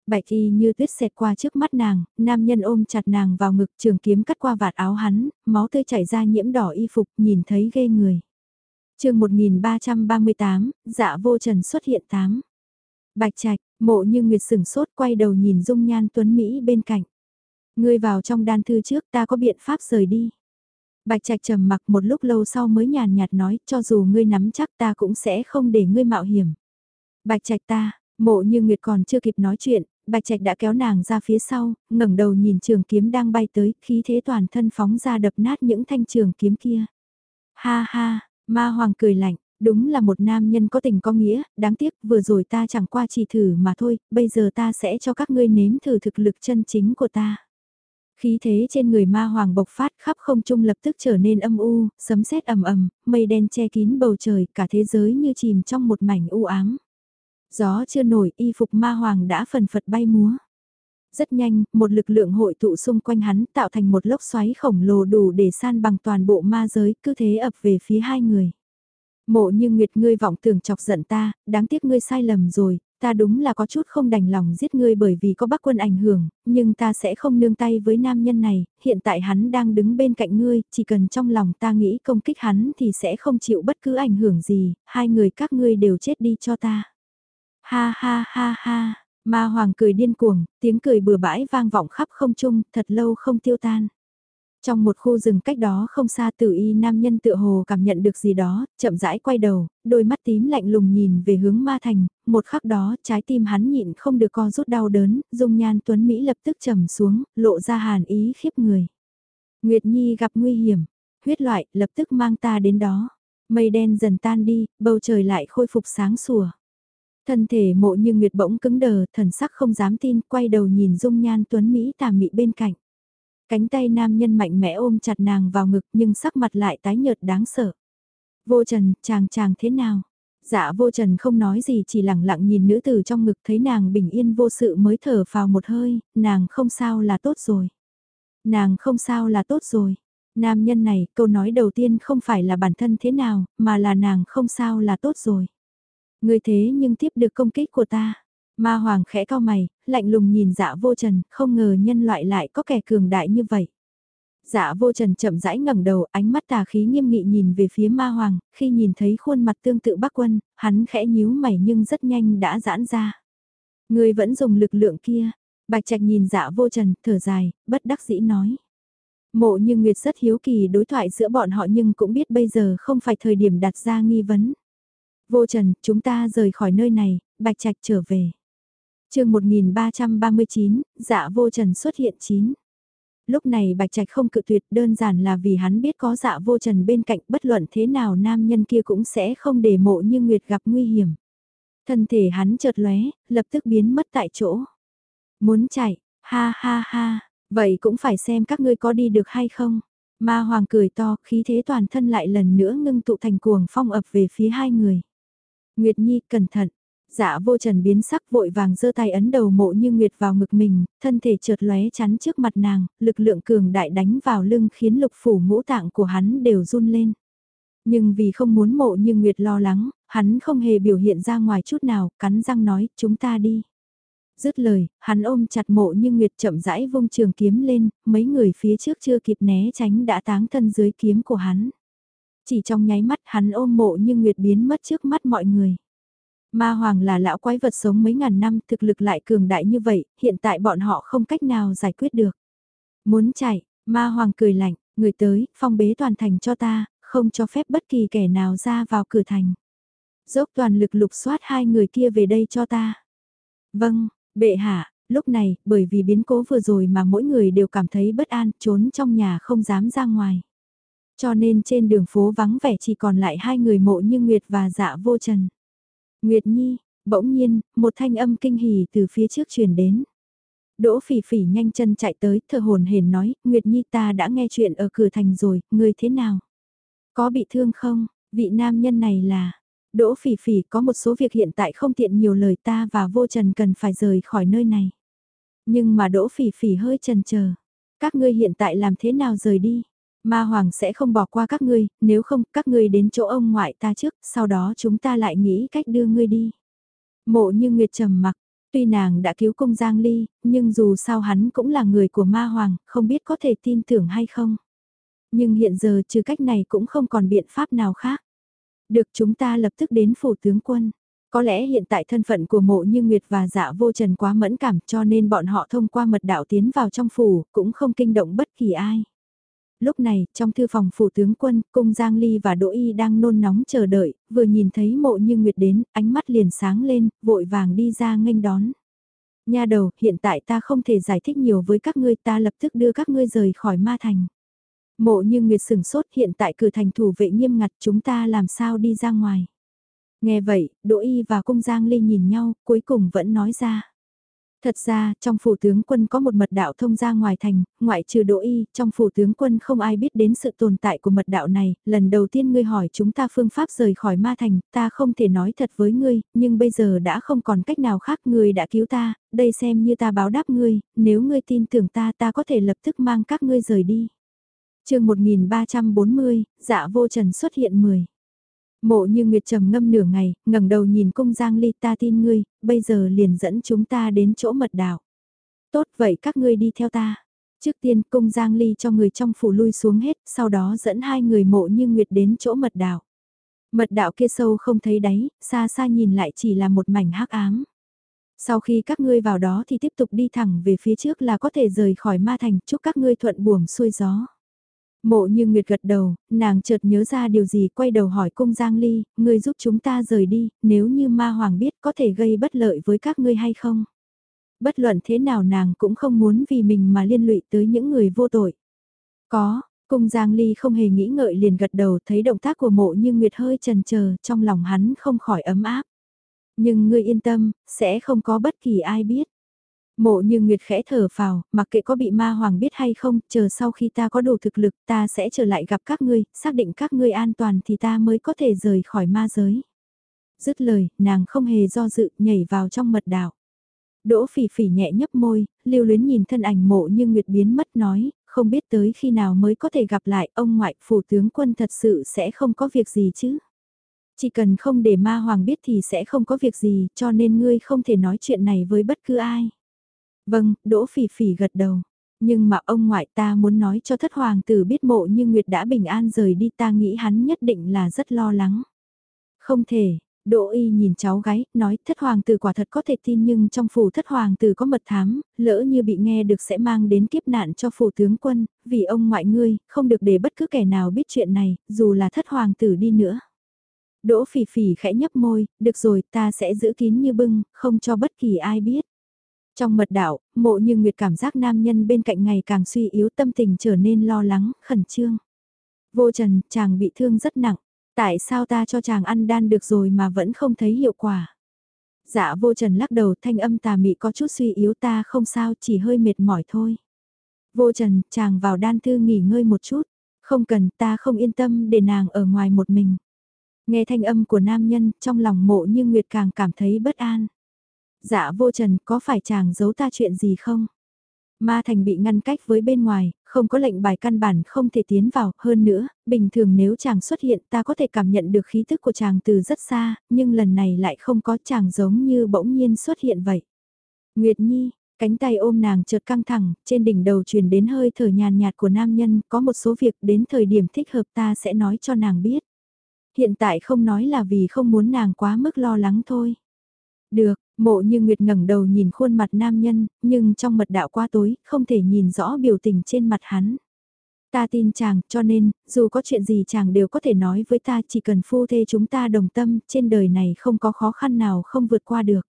Bạch y như tuyết xẹt qua trước mắt nàng, nam nhân ôm chặt nàng vào ngực trường kiếm cắt qua vạt áo hắn, máu tươi chảy ra nhiễm đỏ y phục nhìn thấy ghê người. chương 1338, dạ vô trần xuất hiện tám. Bạch trạch, mộ như nguyệt sửng sốt quay đầu nhìn dung nhan tuấn Mỹ bên cạnh. Ngươi vào trong đan thư trước ta có biện pháp rời đi. Bạch trạch trầm mặc một lúc lâu sau mới nhàn nhạt nói cho dù ngươi nắm chắc ta cũng sẽ không để ngươi mạo hiểm. Bạch trạch ta, mộ như nguyệt còn chưa kịp nói chuyện, Bạch Trạch đã kéo nàng ra phía sau, ngẩng đầu nhìn trường kiếm đang bay tới, khí thế toàn thân phóng ra đập nát những thanh trường kiếm kia. Ha ha, ma hoàng cười lạnh, đúng là một nam nhân có tình có nghĩa, đáng tiếc vừa rồi ta chẳng qua chỉ thử mà thôi, bây giờ ta sẽ cho các ngươi nếm thử thực lực chân chính của ta. Khí thế trên người ma hoàng bộc phát khắp không trung lập tức trở nên âm u, sấm sét ầm ầm, mây đen che kín bầu trời, cả thế giới như chìm trong một mảnh u ám. Gió chưa nổi y phục ma hoàng đã phần phật bay múa. Rất nhanh, một lực lượng hội tụ xung quanh hắn tạo thành một lốc xoáy khổng lồ đủ để san bằng toàn bộ ma giới, cứ thế ập về phía hai người. Mộ như Nguyệt ngươi vọng tưởng chọc giận ta, đáng tiếc ngươi sai lầm rồi, ta đúng là có chút không đành lòng giết ngươi bởi vì có bác quân ảnh hưởng, nhưng ta sẽ không nương tay với nam nhân này, hiện tại hắn đang đứng bên cạnh ngươi, chỉ cần trong lòng ta nghĩ công kích hắn thì sẽ không chịu bất cứ ảnh hưởng gì, hai người các ngươi đều chết đi cho ta. Ha ha ha ha, ma hoàng cười điên cuồng, tiếng cười bừa bãi vang vọng khắp không trung, thật lâu không tiêu tan. Trong một khu rừng cách đó không xa tử y nam nhân tựa hồ cảm nhận được gì đó, chậm rãi quay đầu, đôi mắt tím lạnh lùng nhìn về hướng ma thành, một khắc đó trái tim hắn nhịn không được co rút đau đớn, dung nhan tuấn Mỹ lập tức trầm xuống, lộ ra hàn ý khiếp người. Nguyệt Nhi gặp nguy hiểm, huyết loại lập tức mang ta đến đó. Mây đen dần tan đi, bầu trời lại khôi phục sáng sủa. Thân thể mộ như nguyệt bỗng cứng đờ, thần sắc không dám tin, quay đầu nhìn dung nhan tuấn Mỹ tà mị bên cạnh. Cánh tay nam nhân mạnh mẽ ôm chặt nàng vào ngực nhưng sắc mặt lại tái nhợt đáng sợ. Vô trần, chàng chàng thế nào? Dạ vô trần không nói gì chỉ lặng lặng nhìn nữ tử trong ngực thấy nàng bình yên vô sự mới thở vào một hơi, nàng không sao là tốt rồi. Nàng không sao là tốt rồi. Nam nhân này, câu nói đầu tiên không phải là bản thân thế nào, mà là nàng không sao là tốt rồi. Người thế nhưng tiếp được công kích của ta. Ma hoàng khẽ cao mày, lạnh lùng nhìn dạ vô trần, không ngờ nhân loại lại có kẻ cường đại như vậy. Dạ vô trần chậm rãi ngẩng đầu, ánh mắt tà khí nghiêm nghị nhìn về phía ma hoàng, khi nhìn thấy khuôn mặt tương tự bác quân, hắn khẽ nhíu mày nhưng rất nhanh đã giãn ra. Người vẫn dùng lực lượng kia, bạch trạch nhìn dạ vô trần, thở dài, bất đắc dĩ nói. Mộ như Nguyệt rất hiếu kỳ đối thoại giữa bọn họ nhưng cũng biết bây giờ không phải thời điểm đặt ra nghi vấn. Vô trần, chúng ta rời khỏi nơi này, bạch trạch trở về chương 1339, dạ vô trần xuất hiện chín. Lúc này bạch trạch không cự tuyệt đơn giản là vì hắn biết có dạ vô trần bên cạnh bất luận thế nào nam nhân kia cũng sẽ không để mộ như Nguyệt gặp nguy hiểm. Thân thể hắn chợt lóe, lập tức biến mất tại chỗ. Muốn chạy, ha ha ha, vậy cũng phải xem các ngươi có đi được hay không. Ma hoàng cười to, khí thế toàn thân lại lần nữa ngưng tụ thành cuồng phong ập về phía hai người. Nguyệt Nhi, cẩn thận. Dạ vô trần biến sắc vội vàng giơ tay ấn đầu mộ như Nguyệt vào ngực mình, thân thể trượt lóe chắn trước mặt nàng, lực lượng cường đại đánh vào lưng khiến lục phủ ngũ tạng của hắn đều run lên. Nhưng vì không muốn mộ như Nguyệt lo lắng, hắn không hề biểu hiện ra ngoài chút nào, cắn răng nói, chúng ta đi. Dứt lời, hắn ôm chặt mộ như Nguyệt chậm rãi vung trường kiếm lên, mấy người phía trước chưa kịp né tránh đã táng thân dưới kiếm của hắn. Chỉ trong nháy mắt hắn ôm mộ như Nguyệt biến mất trước mắt mọi người. Ma Hoàng là lão quái vật sống mấy ngàn năm thực lực lại cường đại như vậy, hiện tại bọn họ không cách nào giải quyết được. Muốn chạy, Ma Hoàng cười lạnh, người tới, phong bế toàn thành cho ta, không cho phép bất kỳ kẻ nào ra vào cửa thành. Dốc toàn lực lục soát hai người kia về đây cho ta. Vâng, bệ hạ, lúc này, bởi vì biến cố vừa rồi mà mỗi người đều cảm thấy bất an, trốn trong nhà không dám ra ngoài. Cho nên trên đường phố vắng vẻ chỉ còn lại hai người mộ như Nguyệt và dạ vô trần. Nguyệt Nhi, bỗng nhiên, một thanh âm kinh hỉ từ phía trước truyền đến. Đỗ phỉ phỉ nhanh chân chạy tới, thờ hồn hển nói, Nguyệt Nhi ta đã nghe chuyện ở cửa thành rồi, người thế nào? Có bị thương không? Vị nam nhân này là... Đỗ phỉ phỉ có một số việc hiện tại không tiện nhiều lời ta và vô trần cần phải rời khỏi nơi này. Nhưng mà đỗ phỉ phỉ hơi chần chờ. Các ngươi hiện tại làm thế nào rời đi? Ma Hoàng sẽ không bỏ qua các ngươi, nếu không các ngươi đến chỗ ông ngoại ta trước, sau đó chúng ta lại nghĩ cách đưa ngươi đi. Mộ như Nguyệt trầm mặc, tuy nàng đã cứu công Giang Ly, nhưng dù sao hắn cũng là người của Ma Hoàng, không biết có thể tin tưởng hay không. Nhưng hiện giờ trừ cách này cũng không còn biện pháp nào khác. Được chúng ta lập tức đến phủ tướng quân. Có lẽ hiện tại thân phận của mộ như Nguyệt và dạ vô trần quá mẫn cảm cho nên bọn họ thông qua mật đạo tiến vào trong phủ, cũng không kinh động bất kỳ ai. Lúc này, trong thư phòng phủ tướng quân, cung Giang Ly và Đỗ Y đang nôn nóng chờ đợi, vừa nhìn thấy mộ như Nguyệt đến, ánh mắt liền sáng lên, vội vàng đi ra nghênh đón. Nha đầu, hiện tại ta không thể giải thích nhiều với các ngươi ta lập tức đưa các ngươi rời khỏi ma thành. Mộ như Nguyệt sửng sốt hiện tại cửa thành thủ vệ nghiêm ngặt chúng ta làm sao đi ra ngoài. Nghe vậy, Đỗ Y và Cung Giang Ly nhìn nhau, cuối cùng vẫn nói ra. Thật ra, trong phủ tướng quân có một mật đạo thông ra ngoài thành, ngoại trừ Đỗ Y, trong phủ tướng quân không ai biết đến sự tồn tại của mật đạo này, lần đầu tiên ngươi hỏi chúng ta phương pháp rời khỏi ma thành, ta không thể nói thật với ngươi, nhưng bây giờ đã không còn cách nào khác ngươi đã cứu ta, đây xem như ta báo đáp ngươi, nếu ngươi tin tưởng ta ta có thể lập tức mang các ngươi rời đi. chương 1340, dạ vô trần xuất hiện 10. Mộ như Nguyệt trầm ngâm nửa ngày, ngẩng đầu nhìn cung Giang Ly ta tin ngươi, bây giờ liền dẫn chúng ta đến chỗ mật đảo. Tốt vậy các ngươi đi theo ta. Trước tiên cung Giang Ly cho người trong phủ lui xuống hết, sau đó dẫn hai người mộ như Nguyệt đến chỗ mật đảo. Mật đạo kia sâu không thấy đáy, xa xa nhìn lại chỉ là một mảnh hắc ám. Sau khi các ngươi vào đó thì tiếp tục đi thẳng về phía trước là có thể rời khỏi ma thành, chúc các ngươi thuận buồm xuôi gió. Mộ như Nguyệt gật đầu, nàng chợt nhớ ra điều gì quay đầu hỏi cung Giang Ly, ngươi giúp chúng ta rời đi, nếu như ma hoàng biết có thể gây bất lợi với các ngươi hay không. Bất luận thế nào nàng cũng không muốn vì mình mà liên lụy tới những người vô tội. Có, cung Giang Ly không hề nghĩ ngợi liền gật đầu thấy động tác của mộ như Nguyệt hơi chần chờ trong lòng hắn không khỏi ấm áp. Nhưng ngươi yên tâm, sẽ không có bất kỳ ai biết. Mộ như Nguyệt khẽ thở phào, mặc kệ có bị ma hoàng biết hay không, chờ sau khi ta có đủ thực lực ta sẽ trở lại gặp các ngươi, xác định các ngươi an toàn thì ta mới có thể rời khỏi ma giới. Dứt lời, nàng không hề do dự, nhảy vào trong mật đảo. Đỗ phỉ phỉ nhẹ nhấp môi, lưu luyến nhìn thân ảnh mộ như Nguyệt biến mất nói, không biết tới khi nào mới có thể gặp lại ông ngoại phủ tướng quân thật sự sẽ không có việc gì chứ. Chỉ cần không để ma hoàng biết thì sẽ không có việc gì cho nên ngươi không thể nói chuyện này với bất cứ ai. Vâng, Đỗ Phỉ Phỉ gật đầu. Nhưng mà ông ngoại ta muốn nói cho thất hoàng tử biết mộ như Nguyệt đã bình an rời đi ta nghĩ hắn nhất định là rất lo lắng. Không thể, Đỗ y nhìn cháu gái, nói thất hoàng tử quả thật có thể tin nhưng trong phủ thất hoàng tử có mật thám, lỡ như bị nghe được sẽ mang đến kiếp nạn cho phủ tướng quân, vì ông ngoại ngươi, không được để bất cứ kẻ nào biết chuyện này, dù là thất hoàng tử đi nữa. Đỗ phỉ phỉ khẽ nhấp môi, được rồi ta sẽ giữ kín như bưng, không cho bất kỳ ai biết. Trong mật đạo, mộ như Nguyệt cảm giác nam nhân bên cạnh ngày càng suy yếu tâm tình trở nên lo lắng, khẩn trương. Vô trần, chàng bị thương rất nặng. Tại sao ta cho chàng ăn đan được rồi mà vẫn không thấy hiệu quả? Dạ vô trần lắc đầu thanh âm tà mị có chút suy yếu ta không sao chỉ hơi mệt mỏi thôi. Vô trần, chàng vào đan thư nghỉ ngơi một chút. Không cần ta không yên tâm để nàng ở ngoài một mình. Nghe thanh âm của nam nhân trong lòng mộ như Nguyệt càng cảm thấy bất an. Dạ vô trần có phải chàng giấu ta chuyện gì không? Ma thành bị ngăn cách với bên ngoài, không có lệnh bài căn bản không thể tiến vào, hơn nữa, bình thường nếu chàng xuất hiện ta có thể cảm nhận được khí tức của chàng từ rất xa, nhưng lần này lại không có chàng giống như bỗng nhiên xuất hiện vậy. Nguyệt Nhi, cánh tay ôm nàng chợt căng thẳng, trên đỉnh đầu truyền đến hơi thở nhàn nhạt của nam nhân, có một số việc đến thời điểm thích hợp ta sẽ nói cho nàng biết. Hiện tại không nói là vì không muốn nàng quá mức lo lắng thôi. Được, Mộ như Nguyệt ngẩng đầu nhìn khuôn mặt nam nhân, nhưng trong mật đạo qua tối, không thể nhìn rõ biểu tình trên mặt hắn. Ta tin chàng, cho nên, dù có chuyện gì chàng đều có thể nói với ta chỉ cần phu thê chúng ta đồng tâm, trên đời này không có khó khăn nào không vượt qua được.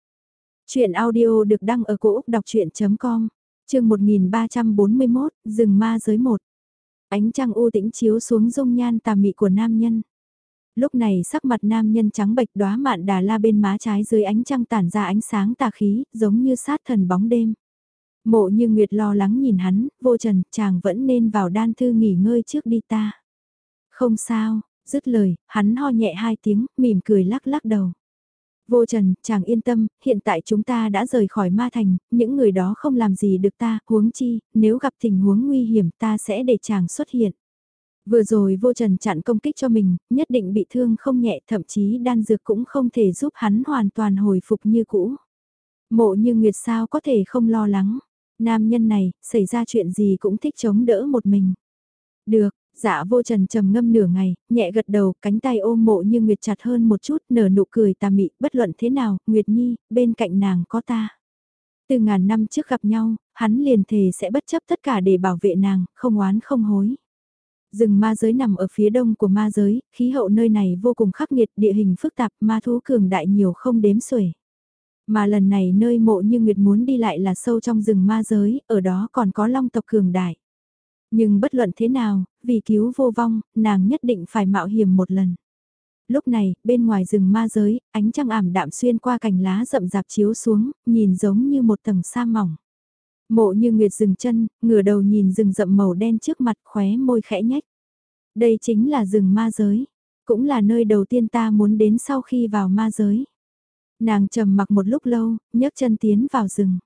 Chuyện audio được đăng ở cổ Úc đọc chuyện.com, trường 1341, rừng ma giới 1. Ánh trăng u tĩnh chiếu xuống dung nhan tà mị của nam nhân. Lúc này sắc mặt nam nhân trắng bệch đóa mạn đà la bên má trái dưới ánh trăng tản ra ánh sáng tà khí, giống như sát thần bóng đêm. Mộ như Nguyệt lo lắng nhìn hắn, vô trần, chàng vẫn nên vào đan thư nghỉ ngơi trước đi ta. Không sao, dứt lời, hắn ho nhẹ hai tiếng, mỉm cười lắc lắc đầu. Vô trần, chàng yên tâm, hiện tại chúng ta đã rời khỏi ma thành, những người đó không làm gì được ta, huống chi, nếu gặp tình huống nguy hiểm ta sẽ để chàng xuất hiện. Vừa rồi vô trần chặn công kích cho mình, nhất định bị thương không nhẹ, thậm chí đan dược cũng không thể giúp hắn hoàn toàn hồi phục như cũ. Mộ như Nguyệt sao có thể không lo lắng. Nam nhân này, xảy ra chuyện gì cũng thích chống đỡ một mình. Được, dạ vô trần trầm ngâm nửa ngày, nhẹ gật đầu, cánh tay ôm mộ như Nguyệt chặt hơn một chút, nở nụ cười tà mị, bất luận thế nào, Nguyệt Nhi, bên cạnh nàng có ta. Từ ngàn năm trước gặp nhau, hắn liền thề sẽ bất chấp tất cả để bảo vệ nàng, không oán không hối. Rừng ma giới nằm ở phía đông của ma giới, khí hậu nơi này vô cùng khắc nghiệt, địa hình phức tạp, ma thú cường đại nhiều không đếm xuể. Mà lần này nơi mộ như Nguyệt muốn đi lại là sâu trong rừng ma giới, ở đó còn có long tộc cường đại. Nhưng bất luận thế nào, vì cứu vô vong, nàng nhất định phải mạo hiểm một lần. Lúc này, bên ngoài rừng ma giới, ánh trăng ảm đạm xuyên qua cành lá rậm rạp chiếu xuống, nhìn giống như một tầng sa mỏng. Mộ như Nguyệt dừng chân, ngửa đầu nhìn rừng rậm màu đen trước mặt khóe môi khẽ nhách. Đây chính là rừng ma giới, cũng là nơi đầu tiên ta muốn đến sau khi vào ma giới. Nàng trầm mặc một lúc lâu, nhấc chân tiến vào rừng.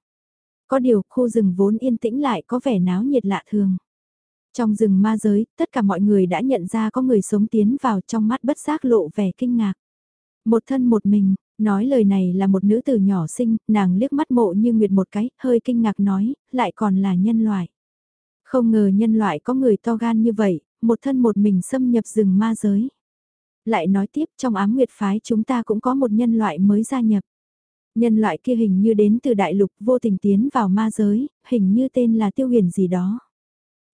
Có điều khu rừng vốn yên tĩnh lại có vẻ náo nhiệt lạ thường. Trong rừng ma giới, tất cả mọi người đã nhận ra có người sống tiến vào trong mắt bất giác lộ vẻ kinh ngạc. Một thân một mình, nói lời này là một nữ tử nhỏ xinh, nàng liếc mắt mộ như nguyệt một cái, hơi kinh ngạc nói, lại còn là nhân loại. Không ngờ nhân loại có người to gan như vậy, một thân một mình xâm nhập rừng ma giới. Lại nói tiếp trong ám nguyệt phái chúng ta cũng có một nhân loại mới gia nhập. Nhân loại kia hình như đến từ đại lục vô tình tiến vào ma giới, hình như tên là tiêu huyền gì đó.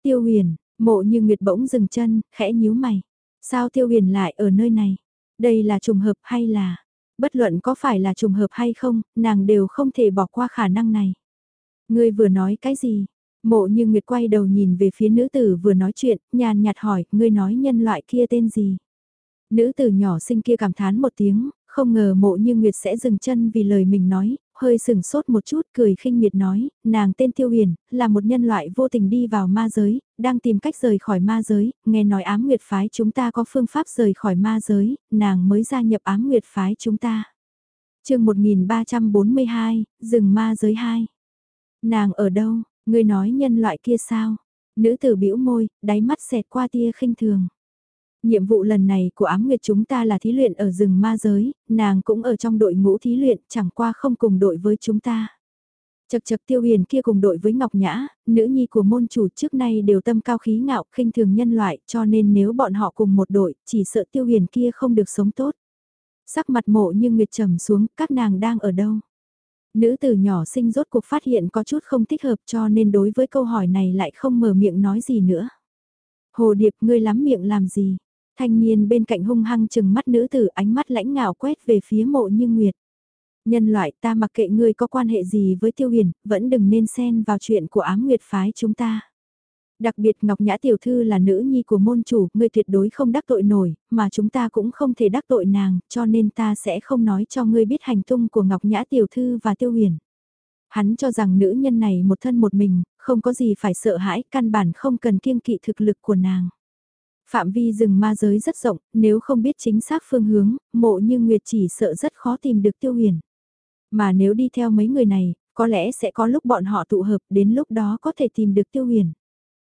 Tiêu huyền, mộ như nguyệt bỗng dừng chân, khẽ nhíu mày. Sao tiêu huyền lại ở nơi này? Đây là trùng hợp hay là... Bất luận có phải là trùng hợp hay không, nàng đều không thể bỏ qua khả năng này. Ngươi vừa nói cái gì? Mộ như Nguyệt quay đầu nhìn về phía nữ tử vừa nói chuyện, nhàn nhạt hỏi, ngươi nói nhân loại kia tên gì? Nữ tử nhỏ xinh kia cảm thán một tiếng, không ngờ mộ như Nguyệt sẽ dừng chân vì lời mình nói, hơi sừng sốt một chút cười khinh miệt nói, nàng tên Tiêu Huyền, là một nhân loại vô tình đi vào ma giới, đang tìm cách rời khỏi ma giới, nghe nói ám nguyệt phái chúng ta có phương pháp rời khỏi ma giới, nàng mới gia nhập ám nguyệt phái chúng ta. chương 1342, rừng ma giới 2. Nàng ở đâu, ngươi nói nhân loại kia sao? Nữ tử bĩu môi, đáy mắt xẹt qua tia khinh thường. Nhiệm vụ lần này của ám nguyệt chúng ta là thí luyện ở rừng ma giới, nàng cũng ở trong đội ngũ thí luyện, chẳng qua không cùng đội với chúng ta. Chật chật tiêu huyền kia cùng đội với Ngọc Nhã, nữ nhi của môn chủ trước nay đều tâm cao khí ngạo, khinh thường nhân loại, cho nên nếu bọn họ cùng một đội, chỉ sợ tiêu huyền kia không được sống tốt. Sắc mặt mộ như nguyệt trầm xuống, các nàng đang ở đâu? Nữ tử nhỏ sinh rốt cuộc phát hiện có chút không thích hợp cho nên đối với câu hỏi này lại không mở miệng nói gì nữa. Hồ điệp ngươi lắm miệng làm gì? Thanh niên bên cạnh hung hăng chừng mắt nữ tử ánh mắt lãnh ngạo quét về phía mộ như nguyệt. Nhân loại ta mặc kệ ngươi có quan hệ gì với tiêu huyền, vẫn đừng nên xen vào chuyện của ám nguyệt phái chúng ta. Đặc biệt Ngọc Nhã Tiểu Thư là nữ nhi của môn chủ, ngươi tuyệt đối không đắc tội nổi, mà chúng ta cũng không thể đắc tội nàng, cho nên ta sẽ không nói cho ngươi biết hành tung của Ngọc Nhã Tiểu Thư và Tiêu Huyền. Hắn cho rằng nữ nhân này một thân một mình, không có gì phải sợ hãi, căn bản không cần kiêng kỵ thực lực của nàng. Phạm vi rừng ma giới rất rộng, nếu không biết chính xác phương hướng, mộ như Nguyệt chỉ sợ rất khó tìm được tiêu huyền. Mà nếu đi theo mấy người này, có lẽ sẽ có lúc bọn họ tụ hợp, đến lúc đó có thể tìm được tiêu huyền.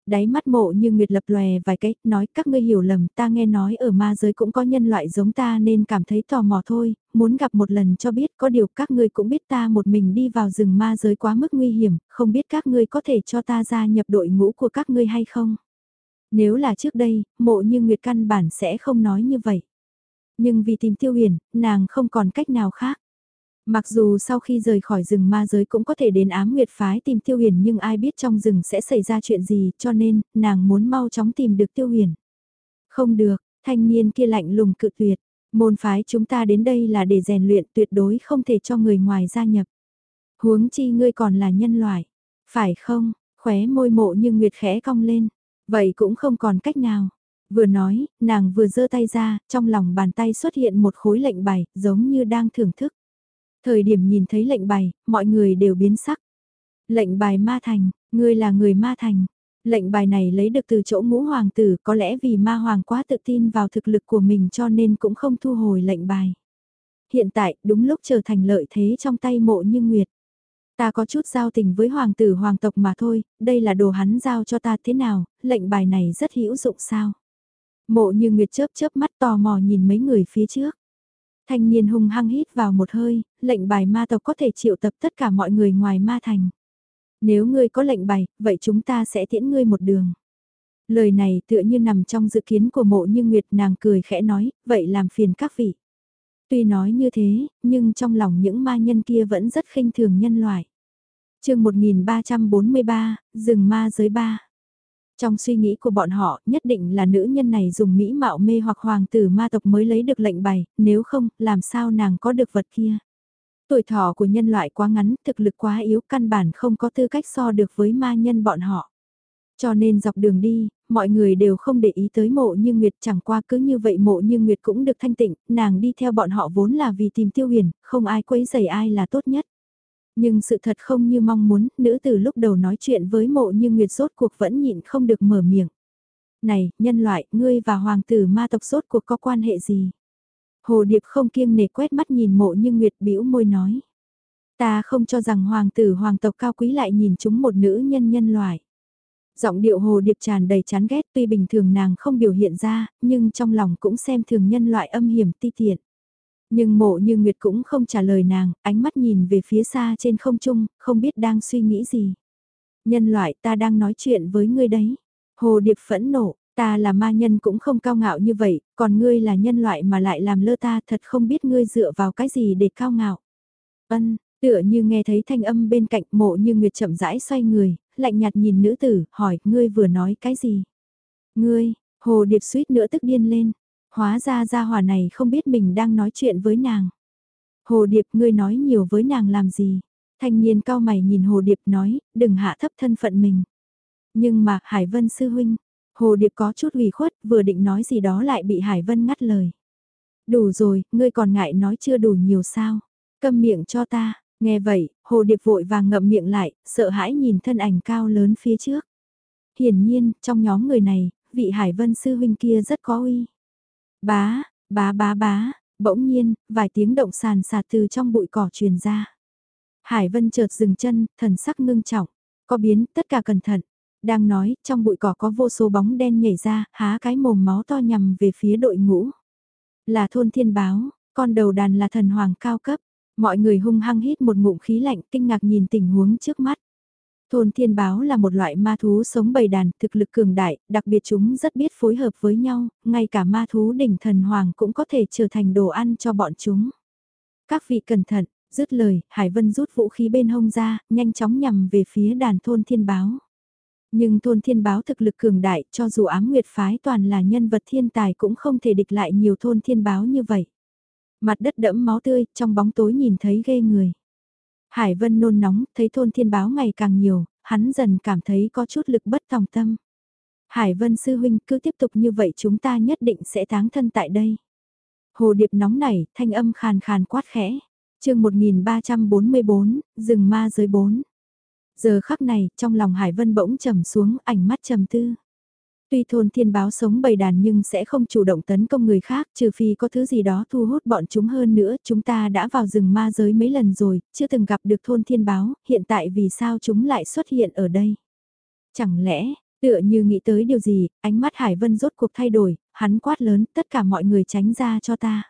Đáy mắt mộ như Nguyệt lập lòe vài cái, nói các ngươi hiểu lầm, ta nghe nói ở ma giới cũng có nhân loại giống ta nên cảm thấy tò mò thôi, muốn gặp một lần cho biết có điều các ngươi cũng biết ta một mình đi vào rừng ma giới quá mức nguy hiểm, không biết các ngươi có thể cho ta gia nhập đội ngũ của các ngươi hay không. Nếu là trước đây, mộ như Nguyệt căn bản sẽ không nói như vậy. Nhưng vì tìm tiêu huyền, nàng không còn cách nào khác. Mặc dù sau khi rời khỏi rừng ma giới cũng có thể đến ám nguyệt phái tìm tiêu huyền nhưng ai biết trong rừng sẽ xảy ra chuyện gì cho nên nàng muốn mau chóng tìm được tiêu huyền. Không được, thanh niên kia lạnh lùng cự tuyệt. Môn phái chúng ta đến đây là để rèn luyện tuyệt đối không thể cho người ngoài gia nhập. Huống chi ngươi còn là nhân loại. Phải không, khóe môi mộ như nguyệt khẽ cong lên. Vậy cũng không còn cách nào. Vừa nói, nàng vừa giơ tay ra, trong lòng bàn tay xuất hiện một khối lệnh bài, giống như đang thưởng thức. Thời điểm nhìn thấy lệnh bài, mọi người đều biến sắc. Lệnh bài ma thành, ngươi là người ma thành. Lệnh bài này lấy được từ chỗ ngũ hoàng tử có lẽ vì ma hoàng quá tự tin vào thực lực của mình cho nên cũng không thu hồi lệnh bài. Hiện tại đúng lúc trở thành lợi thế trong tay mộ như nguyệt. Ta có chút giao tình với hoàng tử hoàng tộc mà thôi, đây là đồ hắn giao cho ta thế nào, lệnh bài này rất hữu dụng sao. Mộ như nguyệt chớp chớp mắt tò mò nhìn mấy người phía trước. Thanh niên hung hăng hít vào một hơi, lệnh bài ma tộc có thể triệu tập tất cả mọi người ngoài ma thành. Nếu ngươi có lệnh bài, vậy chúng ta sẽ tiễn ngươi một đường. Lời này tựa như nằm trong dự kiến của mộ như Nguyệt nàng cười khẽ nói, vậy làm phiền các vị. Tuy nói như thế, nhưng trong lòng những ma nhân kia vẫn rất khinh thường nhân loại chương 1343, rừng ma giới ba. Trong suy nghĩ của bọn họ, nhất định là nữ nhân này dùng mỹ mạo mê hoặc hoàng tử ma tộc mới lấy được lệnh bày, nếu không, làm sao nàng có được vật kia. Tuổi thọ của nhân loại quá ngắn, thực lực quá yếu, căn bản không có tư cách so được với ma nhân bọn họ. Cho nên dọc đường đi, mọi người đều không để ý tới mộ như Nguyệt chẳng qua cứ như vậy mộ như Nguyệt cũng được thanh tịnh, nàng đi theo bọn họ vốn là vì tìm tiêu huyền, không ai quấy rầy ai là tốt nhất. Nhưng sự thật không như mong muốn, nữ từ lúc đầu nói chuyện với mộ như Nguyệt rốt cuộc vẫn nhịn không được mở miệng. Này, nhân loại, ngươi và hoàng tử ma tộc rốt cuộc có quan hệ gì? Hồ Điệp không kiêng nể quét mắt nhìn mộ như Nguyệt bĩu môi nói. Ta không cho rằng hoàng tử hoàng tộc cao quý lại nhìn chúng một nữ nhân nhân loại. Giọng điệu hồ điệp tràn đầy chán ghét tuy bình thường nàng không biểu hiện ra, nhưng trong lòng cũng xem thường nhân loại âm hiểm ti tiện. Nhưng mộ như Nguyệt cũng không trả lời nàng, ánh mắt nhìn về phía xa trên không trung, không biết đang suy nghĩ gì. Nhân loại ta đang nói chuyện với ngươi đấy. Hồ điệp phẫn nộ, ta là ma nhân cũng không cao ngạo như vậy, còn ngươi là nhân loại mà lại làm lơ ta thật không biết ngươi dựa vào cái gì để cao ngạo. Ân, tựa như nghe thấy thanh âm bên cạnh mộ như Nguyệt chậm rãi xoay người, lạnh nhạt nhìn nữ tử, hỏi, ngươi vừa nói cái gì? Ngươi, hồ điệp suýt nữa tức điên lên, hóa ra gia hòa này không biết mình đang nói chuyện với nàng. Hồ điệp, ngươi nói nhiều với nàng làm gì? Thanh niên cao mày nhìn hồ điệp nói, đừng hạ thấp thân phận mình. Nhưng mà, Hải Vân sư huynh, hồ điệp có chút ủy khuất, vừa định nói gì đó lại bị Hải Vân ngắt lời. Đủ rồi, ngươi còn ngại nói chưa đủ nhiều sao? Câm miệng cho ta, Nghe vậy, hồ điệp vội vàng ngậm miệng lại, sợ hãi nhìn thân ảnh cao lớn phía trước. Hiển nhiên, trong nhóm người này, vị Hải Vân sư huynh kia rất có uy. Bá, bá bá bá, bỗng nhiên, vài tiếng động sàn sạt từ trong bụi cỏ truyền ra. Hải Vân chợt dừng chân, thần sắc ngưng trọng, có biến, tất cả cẩn thận. Đang nói, trong bụi cỏ có vô số bóng đen nhảy ra, há cái mồm máu to nhằm về phía đội ngũ. Là thôn thiên báo, con đầu đàn là thần hoàng cao cấp. Mọi người hung hăng hít một ngụm khí lạnh kinh ngạc nhìn tình huống trước mắt. Thôn thiên báo là một loại ma thú sống bầy đàn, thực lực cường đại, đặc biệt chúng rất biết phối hợp với nhau, ngay cả ma thú đỉnh thần hoàng cũng có thể trở thành đồ ăn cho bọn chúng. Các vị cẩn thận, dứt lời, Hải Vân rút vũ khí bên hông ra, nhanh chóng nhằm về phía đàn thôn thiên báo. Nhưng thôn thiên báo thực lực cường đại, cho dù ám nguyệt phái toàn là nhân vật thiên tài cũng không thể địch lại nhiều thôn thiên báo như vậy. Mặt đất đẫm máu tươi, trong bóng tối nhìn thấy ghê người. Hải Vân nôn nóng, thấy thôn thiên báo ngày càng nhiều, hắn dần cảm thấy có chút lực bất tòng tâm. Hải Vân sư huynh cứ tiếp tục như vậy chúng ta nhất định sẽ táng thân tại đây. Hồ điệp nóng nảy, thanh âm khàn khàn quát khẽ. chương 1344, rừng ma giới 4. Giờ khắc này, trong lòng Hải Vân bỗng trầm xuống, ảnh mắt trầm tư. Tuy thôn thiên báo sống bầy đàn nhưng sẽ không chủ động tấn công người khác trừ phi có thứ gì đó thu hút bọn chúng hơn nữa. Chúng ta đã vào rừng ma giới mấy lần rồi, chưa từng gặp được thôn thiên báo, hiện tại vì sao chúng lại xuất hiện ở đây? Chẳng lẽ, tựa như nghĩ tới điều gì, ánh mắt Hải Vân rốt cuộc thay đổi, hắn quát lớn tất cả mọi người tránh ra cho ta.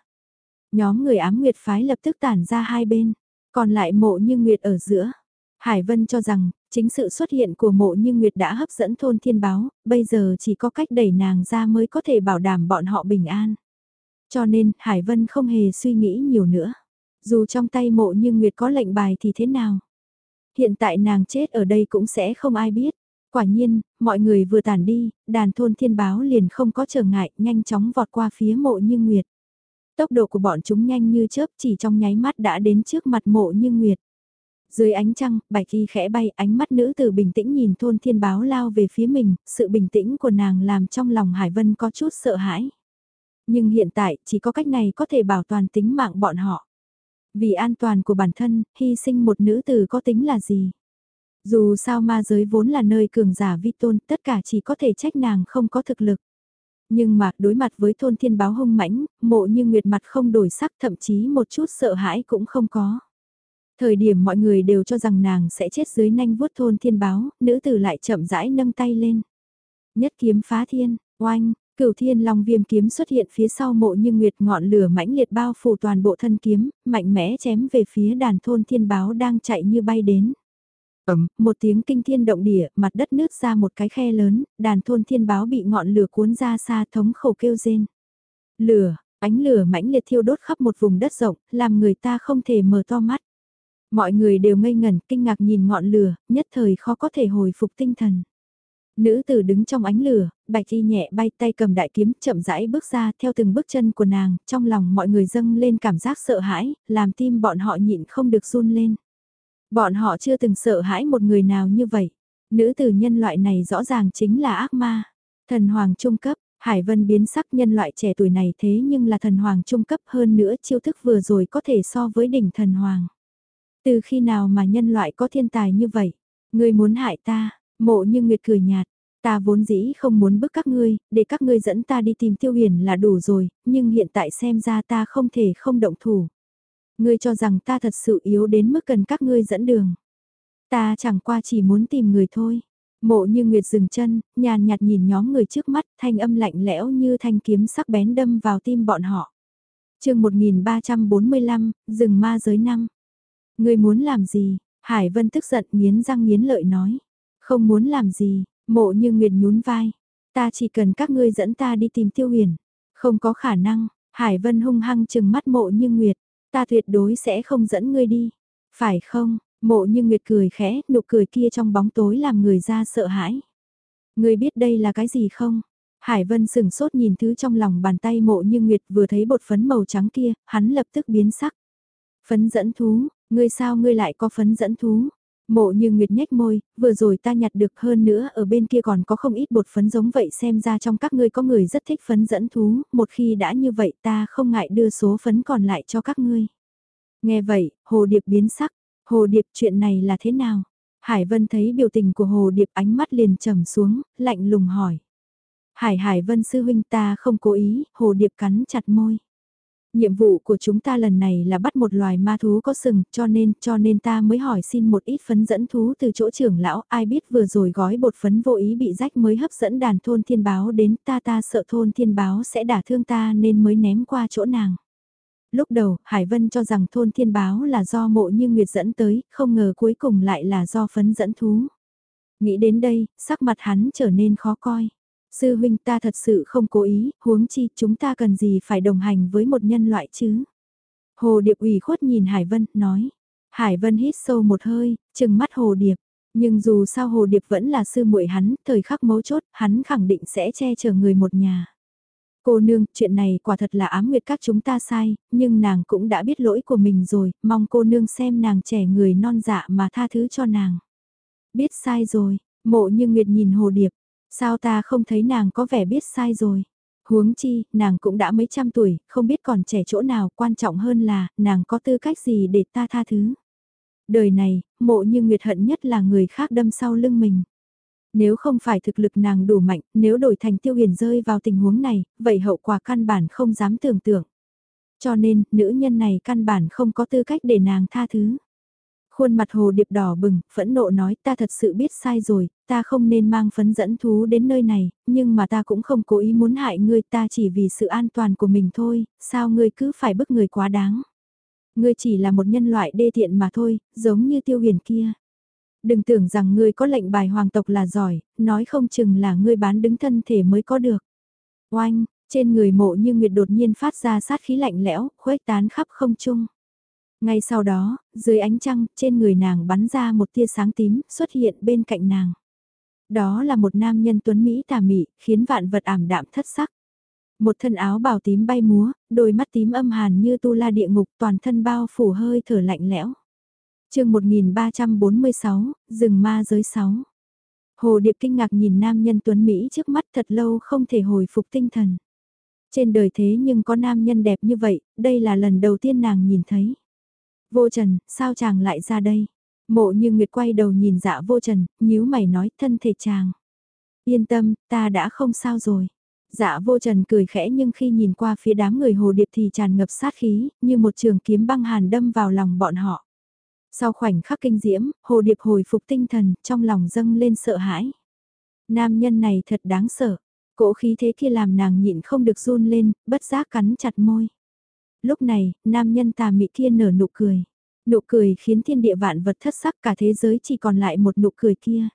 Nhóm người ám nguyệt phái lập tức tản ra hai bên, còn lại mộ như nguyệt ở giữa. Hải Vân cho rằng, chính sự xuất hiện của mộ như Nguyệt đã hấp dẫn thôn thiên báo, bây giờ chỉ có cách đẩy nàng ra mới có thể bảo đảm bọn họ bình an. Cho nên, Hải Vân không hề suy nghĩ nhiều nữa. Dù trong tay mộ như Nguyệt có lệnh bài thì thế nào? Hiện tại nàng chết ở đây cũng sẽ không ai biết. Quả nhiên, mọi người vừa tản đi, đàn thôn thiên báo liền không có trở ngại, nhanh chóng vọt qua phía mộ như Nguyệt. Tốc độ của bọn chúng nhanh như chớp chỉ trong nháy mắt đã đến trước mặt mộ như Nguyệt. Dưới ánh trăng, bạch y khẽ bay, ánh mắt nữ tử bình tĩnh nhìn thôn thiên báo lao về phía mình, sự bình tĩnh của nàng làm trong lòng Hải Vân có chút sợ hãi. Nhưng hiện tại, chỉ có cách này có thể bảo toàn tính mạng bọn họ. Vì an toàn của bản thân, hy sinh một nữ tử có tính là gì? Dù sao ma giới vốn là nơi cường giả vi tôn, tất cả chỉ có thể trách nàng không có thực lực. Nhưng mà, đối mặt với thôn thiên báo hung mãnh, mộ như nguyệt mặt không đổi sắc thậm chí một chút sợ hãi cũng không có. Thời điểm mọi người đều cho rằng nàng sẽ chết dưới nanh vuốt thôn thiên báo, nữ tử lại chậm rãi nâng tay lên. Nhất kiếm phá thiên, oanh, cửu thiên long viêm kiếm xuất hiện phía sau mộ như nguyệt ngọn lửa mãnh liệt bao phủ toàn bộ thân kiếm, mạnh mẽ chém về phía đàn thôn thiên báo đang chạy như bay đến. Ấm, một tiếng kinh thiên động địa, mặt đất nứt ra một cái khe lớn, đàn thôn thiên báo bị ngọn lửa cuốn ra xa thống khổ kêu rên. Lửa, ánh lửa mãnh liệt thiêu đốt khắp một vùng đất rộng, làm người ta không thể mở to mắt. Mọi người đều ngây ngẩn, kinh ngạc nhìn ngọn lửa, nhất thời khó có thể hồi phục tinh thần. Nữ tử đứng trong ánh lửa, bạch y nhẹ bay tay cầm đại kiếm chậm rãi bước ra theo từng bước chân của nàng, trong lòng mọi người dâng lên cảm giác sợ hãi, làm tim bọn họ nhịn không được run lên. Bọn họ chưa từng sợ hãi một người nào như vậy. Nữ tử nhân loại này rõ ràng chính là ác ma. Thần hoàng trung cấp, Hải Vân biến sắc nhân loại trẻ tuổi này thế nhưng là thần hoàng trung cấp hơn nữa chiêu thức vừa rồi có thể so với đỉnh thần hoàng. Từ khi nào mà nhân loại có thiên tài như vậy? Ngươi muốn hại ta, mộ như nguyệt cười nhạt. Ta vốn dĩ không muốn bức các ngươi, để các ngươi dẫn ta đi tìm tiêu huyền là đủ rồi, nhưng hiện tại xem ra ta không thể không động thủ. Ngươi cho rằng ta thật sự yếu đến mức cần các ngươi dẫn đường. Ta chẳng qua chỉ muốn tìm người thôi. Mộ như Nguyệt dừng chân, nhàn nhạt nhìn nhóm người trước mắt, thanh âm lạnh lẽo như thanh kiếm sắc bén đâm vào tim bọn họ. chương 1345, rừng ma giới năm. Ngươi muốn làm gì? Hải Vân tức giận nghiến răng nghiến lợi nói. Không muốn làm gì, mộ như Nguyệt nhún vai. Ta chỉ cần các ngươi dẫn ta đi tìm tiêu huyền. Không có khả năng, Hải Vân hung hăng chừng mắt mộ như Nguyệt. Ta tuyệt đối sẽ không dẫn ngươi đi. Phải không, mộ như Nguyệt cười khẽ, nụ cười kia trong bóng tối làm người ra sợ hãi. Ngươi biết đây là cái gì không? Hải Vân sừng sốt nhìn thứ trong lòng bàn tay mộ như Nguyệt vừa thấy bột phấn màu trắng kia, hắn lập tức biến sắc. Phấn dẫn thú, ngươi sao ngươi lại có phấn dẫn thú? Mộ như Nguyệt nhếch môi, vừa rồi ta nhặt được hơn nữa ở bên kia còn có không ít bột phấn giống vậy xem ra trong các ngươi có người rất thích phấn dẫn thú, một khi đã như vậy ta không ngại đưa số phấn còn lại cho các ngươi. Nghe vậy, Hồ Điệp biến sắc, Hồ Điệp chuyện này là thế nào? Hải Vân thấy biểu tình của Hồ Điệp ánh mắt liền trầm xuống, lạnh lùng hỏi. Hải Hải Vân sư huynh ta không cố ý, Hồ Điệp cắn chặt môi. Nhiệm vụ của chúng ta lần này là bắt một loài ma thú có sừng, cho nên, cho nên ta mới hỏi xin một ít phấn dẫn thú từ chỗ trưởng lão, ai biết vừa rồi gói bột phấn vô ý bị rách mới hấp dẫn đàn thôn thiên báo đến, ta ta sợ thôn thiên báo sẽ đả thương ta nên mới ném qua chỗ nàng. Lúc đầu, Hải Vân cho rằng thôn thiên báo là do mộ như Nguyệt dẫn tới, không ngờ cuối cùng lại là do phấn dẫn thú. Nghĩ đến đây, sắc mặt hắn trở nên khó coi. Sư huynh ta thật sự không cố ý, huống chi chúng ta cần gì phải đồng hành với một nhân loại chứ. Hồ Điệp ủy khuất nhìn Hải Vân, nói. Hải Vân hít sâu một hơi, chừng mắt Hồ Điệp. Nhưng dù sao Hồ Điệp vẫn là sư muội hắn, thời khắc mấu chốt, hắn khẳng định sẽ che chở người một nhà. Cô nương, chuyện này quả thật là ám nguyệt các chúng ta sai, nhưng nàng cũng đã biết lỗi của mình rồi, mong cô nương xem nàng trẻ người non dạ mà tha thứ cho nàng. Biết sai rồi, mộ như nguyệt nhìn Hồ Điệp, Sao ta không thấy nàng có vẻ biết sai rồi? Huống chi, nàng cũng đã mấy trăm tuổi, không biết còn trẻ chỗ nào, quan trọng hơn là, nàng có tư cách gì để ta tha thứ. Đời này, mộ như nguyệt hận nhất là người khác đâm sau lưng mình. Nếu không phải thực lực nàng đủ mạnh, nếu đổi thành tiêu huyền rơi vào tình huống này, vậy hậu quả căn bản không dám tưởng tượng. Cho nên, nữ nhân này căn bản không có tư cách để nàng tha thứ. Khuôn mặt hồ điệp đỏ bừng, phẫn nộ nói ta thật sự biết sai rồi, ta không nên mang phấn dẫn thú đến nơi này, nhưng mà ta cũng không cố ý muốn hại ngươi ta chỉ vì sự an toàn của mình thôi, sao ngươi cứ phải bức người quá đáng. Ngươi chỉ là một nhân loại đê thiện mà thôi, giống như tiêu huyền kia. Đừng tưởng rằng ngươi có lệnh bài hoàng tộc là giỏi, nói không chừng là ngươi bán đứng thân thể mới có được. Oanh, trên người mộ như nguyệt đột nhiên phát ra sát khí lạnh lẽo, khuếch tán khắp không trung. Ngay sau đó, dưới ánh trăng, trên người nàng bắn ra một tia sáng tím, xuất hiện bên cạnh nàng. Đó là một nam nhân tuấn Mỹ tà mị, khiến vạn vật ảm đạm thất sắc. Một thân áo bào tím bay múa, đôi mắt tím âm hàn như tu la địa ngục toàn thân bao phủ hơi thở lạnh lẽo. chương 1346, rừng ma giới 6. Hồ Điệp kinh ngạc nhìn nam nhân tuấn Mỹ trước mắt thật lâu không thể hồi phục tinh thần. Trên đời thế nhưng có nam nhân đẹp như vậy, đây là lần đầu tiên nàng nhìn thấy. Vô Trần, sao chàng lại ra đây? Mộ như Nguyệt quay đầu nhìn dạ vô Trần, nhíu mày nói thân thể chàng. Yên tâm, ta đã không sao rồi. Dạ vô trần cười khẽ nhưng khi nhìn qua phía đám người hồ điệp thì tràn ngập sát khí, như một trường kiếm băng hàn đâm vào lòng bọn họ. Sau khoảnh khắc kinh diễm, hồ điệp hồi phục tinh thần, trong lòng dâng lên sợ hãi. Nam nhân này thật đáng sợ, cỗ khí thế kia làm nàng nhịn không được run lên, bất giác cắn chặt môi. Lúc này, nam nhân tà mị kia nở nụ cười. Nụ cười khiến thiên địa vạn vật thất sắc cả thế giới chỉ còn lại một nụ cười kia.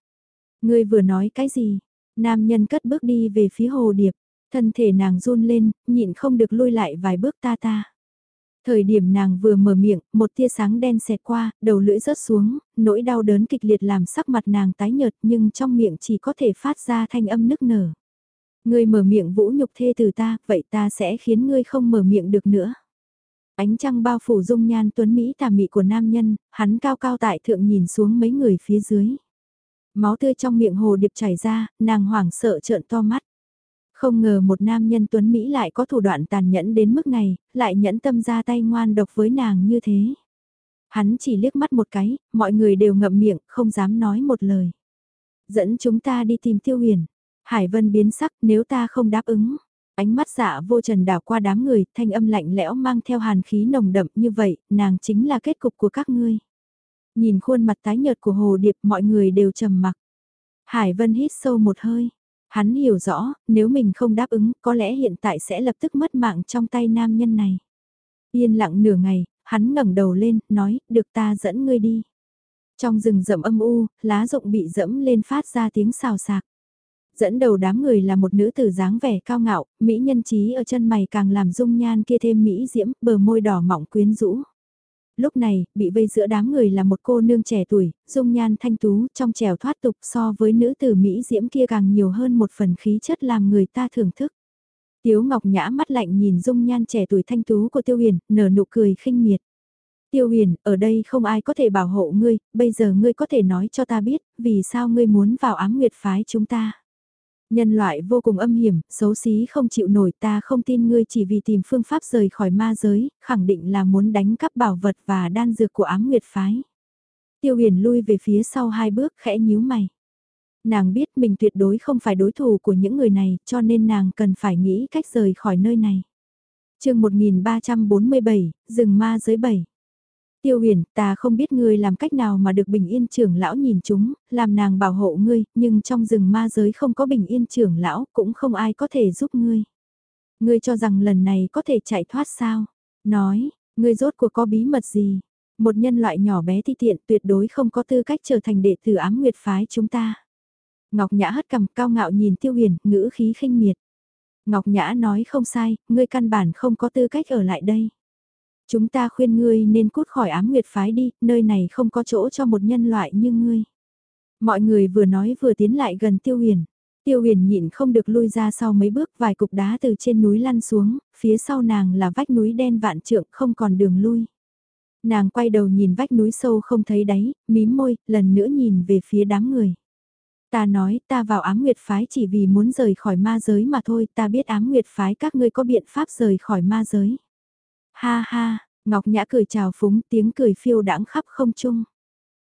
Ngươi vừa nói cái gì? Nam nhân cất bước đi về phía hồ điệp. Thân thể nàng run lên, nhịn không được lui lại vài bước ta ta. Thời điểm nàng vừa mở miệng, một tia sáng đen xẹt qua, đầu lưỡi rớt xuống, nỗi đau đớn kịch liệt làm sắc mặt nàng tái nhợt nhưng trong miệng chỉ có thể phát ra thanh âm nức nở. Ngươi mở miệng vũ nhục thê từ ta, vậy ta sẽ khiến ngươi không mở miệng được nữa. Ánh trăng bao phủ dung nhan tuấn Mỹ tà mị của nam nhân, hắn cao cao tại thượng nhìn xuống mấy người phía dưới. Máu tươi trong miệng hồ điệp chảy ra, nàng hoảng sợ trợn to mắt. Không ngờ một nam nhân tuấn Mỹ lại có thủ đoạn tàn nhẫn đến mức này, lại nhẫn tâm ra tay ngoan độc với nàng như thế. Hắn chỉ liếc mắt một cái, mọi người đều ngậm miệng, không dám nói một lời. Dẫn chúng ta đi tìm tiêu huyền. Hải Vân biến sắc nếu ta không đáp ứng. Ánh mắt dạ vô trần đảo qua đám người, thanh âm lạnh lẽo mang theo hàn khí nồng đậm như vậy, nàng chính là kết cục của các ngươi. Nhìn khuôn mặt tái nhợt của Hồ Điệp mọi người đều trầm mặc. Hải Vân hít sâu một hơi, Hắn hiểu rõ, nếu mình không đáp ứng, có lẽ hiện tại sẽ lập tức mất mạng trong tay nam nhân này. Yên lặng nửa ngày, hắn ngẩng đầu lên, nói, được ta dẫn ngươi đi. Trong rừng rậm âm u, lá rụng bị dẫm lên phát ra tiếng xào xạc. Dẫn đầu đám người là một nữ tử dáng vẻ cao ngạo, mỹ nhân trí ở chân mày càng làm dung nhan kia thêm mỹ diễm, bờ môi đỏ mọng quyến rũ lúc này, bị vây giữa đám người là một cô nương trẻ tuổi, dung nhan thanh tú, trong trẻo thoát tục so với nữ tử Mỹ diễm kia càng nhiều hơn một phần khí chất làm người ta thưởng thức. Tiếu Ngọc Nhã mắt lạnh nhìn dung nhan trẻ tuổi thanh tú của Tiêu Huyền, nở nụ cười khinh miệt. Tiêu Huyền, ở đây không ai có thể bảo hộ ngươi, bây giờ ngươi có thể nói cho ta biết, vì sao ngươi muốn vào ám nguyệt phái chúng ta. Nhân loại vô cùng âm hiểm, xấu xí không chịu nổi ta không tin ngươi chỉ vì tìm phương pháp rời khỏi ma giới, khẳng định là muốn đánh cắp bảo vật và đan dược của ám nguyệt phái. Tiêu huyền lui về phía sau hai bước khẽ nhíu mày. Nàng biết mình tuyệt đối không phải đối thủ của những người này cho nên nàng cần phải nghĩ cách rời khỏi nơi này. chương 1347, rừng ma giới 7 Tiêu huyền, ta không biết ngươi làm cách nào mà được bình yên trưởng lão nhìn chúng, làm nàng bảo hộ ngươi, nhưng trong rừng ma giới không có bình yên trưởng lão, cũng không ai có thể giúp ngươi. Ngươi cho rằng lần này có thể chạy thoát sao? Nói, ngươi rốt cuộc có bí mật gì? Một nhân loại nhỏ bé thi tiện tuyệt đối không có tư cách trở thành đệ tử ám nguyệt phái chúng ta. Ngọc Nhã hất cầm cao ngạo nhìn tiêu huyền, ngữ khí khinh miệt. Ngọc Nhã nói không sai, ngươi căn bản không có tư cách ở lại đây. Chúng ta khuyên ngươi nên cút khỏi ám nguyệt phái đi, nơi này không có chỗ cho một nhân loại như ngươi. Mọi người vừa nói vừa tiến lại gần tiêu huyền. Tiêu huyền nhịn không được lui ra sau mấy bước vài cục đá từ trên núi lăn xuống, phía sau nàng là vách núi đen vạn trượng không còn đường lui. Nàng quay đầu nhìn vách núi sâu không thấy đáy, mím môi, lần nữa nhìn về phía đám người. Ta nói ta vào ám nguyệt phái chỉ vì muốn rời khỏi ma giới mà thôi, ta biết ám nguyệt phái các ngươi có biện pháp rời khỏi ma giới. Ha ha, Ngọc Nhã cười chào phúng tiếng cười phiêu đãng khắp không trung.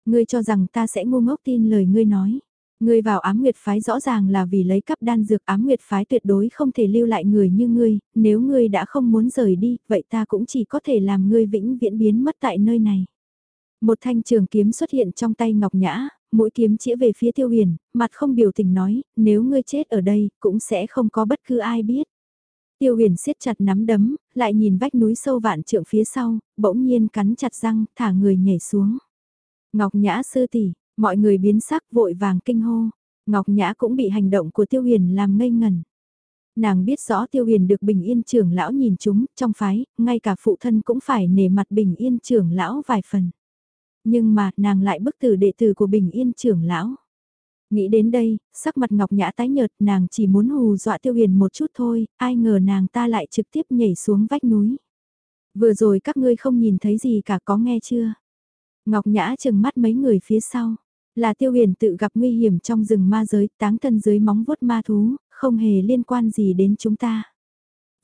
Ngươi cho rằng ta sẽ ngu ngốc tin lời ngươi nói. Ngươi vào ám nguyệt phái rõ ràng là vì lấy cắp đan dược ám nguyệt phái tuyệt đối không thể lưu lại người như ngươi, nếu ngươi đã không muốn rời đi, vậy ta cũng chỉ có thể làm ngươi vĩnh viễn biến mất tại nơi này. Một thanh trường kiếm xuất hiện trong tay Ngọc Nhã, mũi kiếm chĩa về phía tiêu huyền, mặt không biểu tình nói, nếu ngươi chết ở đây, cũng sẽ không có bất cứ ai biết. Tiêu huyền siết chặt nắm đấm, lại nhìn vách núi sâu vạn trượng phía sau, bỗng nhiên cắn chặt răng, thả người nhảy xuống. Ngọc Nhã sư tỷ, mọi người biến sắc vội vàng kinh hô. Ngọc Nhã cũng bị hành động của Tiêu Huyền làm ngây ngần. Nàng biết rõ Tiêu Huyền được Bình Yên trưởng lão nhìn chúng, trong phái, ngay cả phụ thân cũng phải nể mặt Bình Yên trưởng lão vài phần. Nhưng mà, nàng lại bức tử đệ tử của Bình Yên trưởng lão. Nghĩ đến đây, sắc mặt Ngọc Nhã tái nhợt nàng chỉ muốn hù dọa tiêu huyền một chút thôi, ai ngờ nàng ta lại trực tiếp nhảy xuống vách núi. Vừa rồi các ngươi không nhìn thấy gì cả có nghe chưa? Ngọc Nhã chừng mắt mấy người phía sau. Là tiêu huyền tự gặp nguy hiểm trong rừng ma giới, táng thân dưới móng vuốt ma thú, không hề liên quan gì đến chúng ta.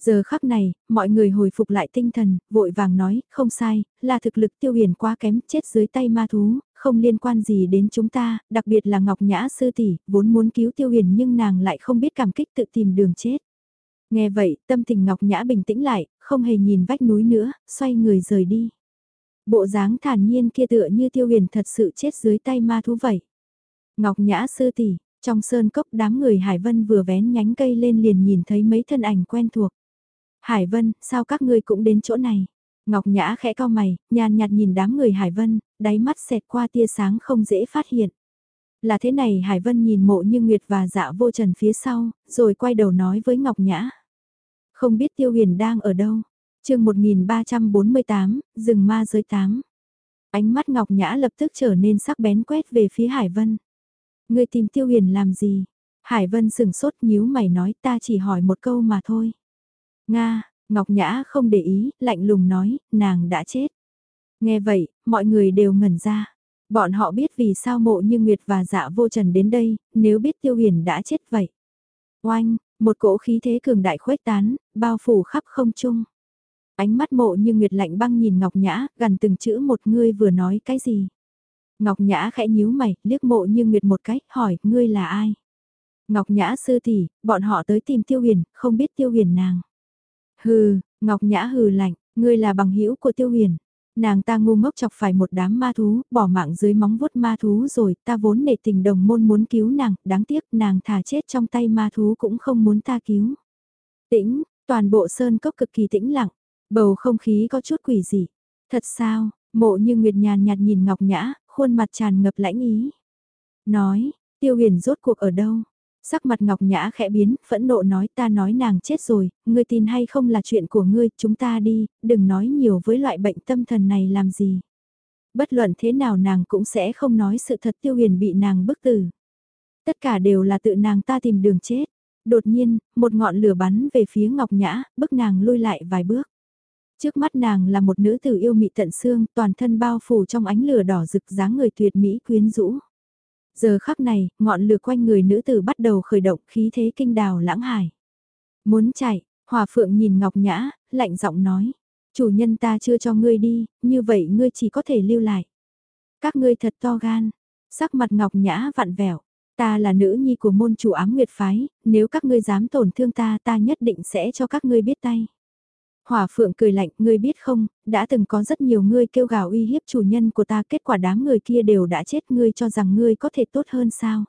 Giờ khắc này, mọi người hồi phục lại tinh thần, vội vàng nói, không sai, là thực lực tiêu huyền quá kém, chết dưới tay ma thú, không liên quan gì đến chúng ta, đặc biệt là Ngọc Nhã sư tỷ, vốn muốn cứu tiêu huyền nhưng nàng lại không biết cảm kích tự tìm đường chết. Nghe vậy, tâm tình Ngọc Nhã bình tĩnh lại, không hề nhìn vách núi nữa, xoay người rời đi. Bộ dáng thản nhiên kia tựa như tiêu huyền thật sự chết dưới tay ma thú vậy. Ngọc Nhã sư tỷ, trong sơn cốc đám người Hải Vân vừa vén nhánh cây lên liền nhìn thấy mấy thân ảnh quen thuộc. Hải Vân, sao các ngươi cũng đến chỗ này? Ngọc Nhã khẽ cao mày, nhàn nhạt nhìn đám người Hải Vân, đáy mắt xẹt qua tia sáng không dễ phát hiện. Là thế này Hải Vân nhìn mộ như Nguyệt và dạ vô trần phía sau, rồi quay đầu nói với Ngọc Nhã. Không biết Tiêu Huyền đang ở đâu? chương 1348, rừng ma giới tám. Ánh mắt Ngọc Nhã lập tức trở nên sắc bén quét về phía Hải Vân. Người tìm Tiêu Huyền làm gì? Hải Vân sừng sốt nhíu mày nói ta chỉ hỏi một câu mà thôi. Nga, Ngọc Nhã không để ý, lạnh lùng nói, nàng đã chết. Nghe vậy, mọi người đều ngẩn ra. Bọn họ biết vì sao mộ như Nguyệt và dạ vô trần đến đây, nếu biết tiêu huyền đã chết vậy. Oanh, một cỗ khí thế cường đại khuếch tán, bao phủ khắp không trung. Ánh mắt mộ như Nguyệt lạnh băng nhìn Ngọc Nhã, gần từng chữ một ngươi vừa nói cái gì. Ngọc Nhã khẽ nhíu mày, liếc mộ như Nguyệt một cách, hỏi, ngươi là ai? Ngọc Nhã sư tỷ, bọn họ tới tìm tiêu huyền, không biết tiêu huyền nàng. Hừ, Ngọc Nhã hừ lạnh, ngươi là bằng hữu của tiêu huyền. Nàng ta ngu ngốc chọc phải một đám ma thú, bỏ mạng dưới móng vuốt ma thú rồi, ta vốn nể tình đồng môn muốn cứu nàng, đáng tiếc nàng thả chết trong tay ma thú cũng không muốn ta cứu. Tĩnh, toàn bộ sơn cốc cực kỳ tĩnh lặng, bầu không khí có chút quỷ dị. Thật sao, mộ như Nguyệt nhàn nhạt nhìn Ngọc Nhã, khuôn mặt tràn ngập lãnh ý. Nói, tiêu huyền rốt cuộc ở đâu? Sắc mặt Ngọc Nhã khẽ biến, phẫn nộ nói ta nói nàng chết rồi, ngươi tin hay không là chuyện của ngươi, chúng ta đi, đừng nói nhiều với loại bệnh tâm thần này làm gì. Bất luận thế nào nàng cũng sẽ không nói sự thật tiêu huyền bị nàng bức tử. Tất cả đều là tự nàng ta tìm đường chết. Đột nhiên, một ngọn lửa bắn về phía Ngọc Nhã, bức nàng lui lại vài bước. Trước mắt nàng là một nữ tử yêu mị tận xương, toàn thân bao phủ trong ánh lửa đỏ rực dáng người tuyệt mỹ quyến rũ. Giờ khắc này, ngọn lửa quanh người nữ tử bắt đầu khởi động khí thế kinh đào lãng hải. Muốn chạy, hòa phượng nhìn Ngọc Nhã, lạnh giọng nói. Chủ nhân ta chưa cho ngươi đi, như vậy ngươi chỉ có thể lưu lại. Các ngươi thật to gan. Sắc mặt Ngọc Nhã vặn vẹo. Ta là nữ nhi của môn chủ ám nguyệt phái, nếu các ngươi dám tổn thương ta ta nhất định sẽ cho các ngươi biết tay. Hỏa phượng cười lạnh, ngươi biết không, đã từng có rất nhiều ngươi kêu gào uy hiếp chủ nhân của ta, kết quả đám người kia đều đã chết, ngươi cho rằng ngươi có thể tốt hơn sao?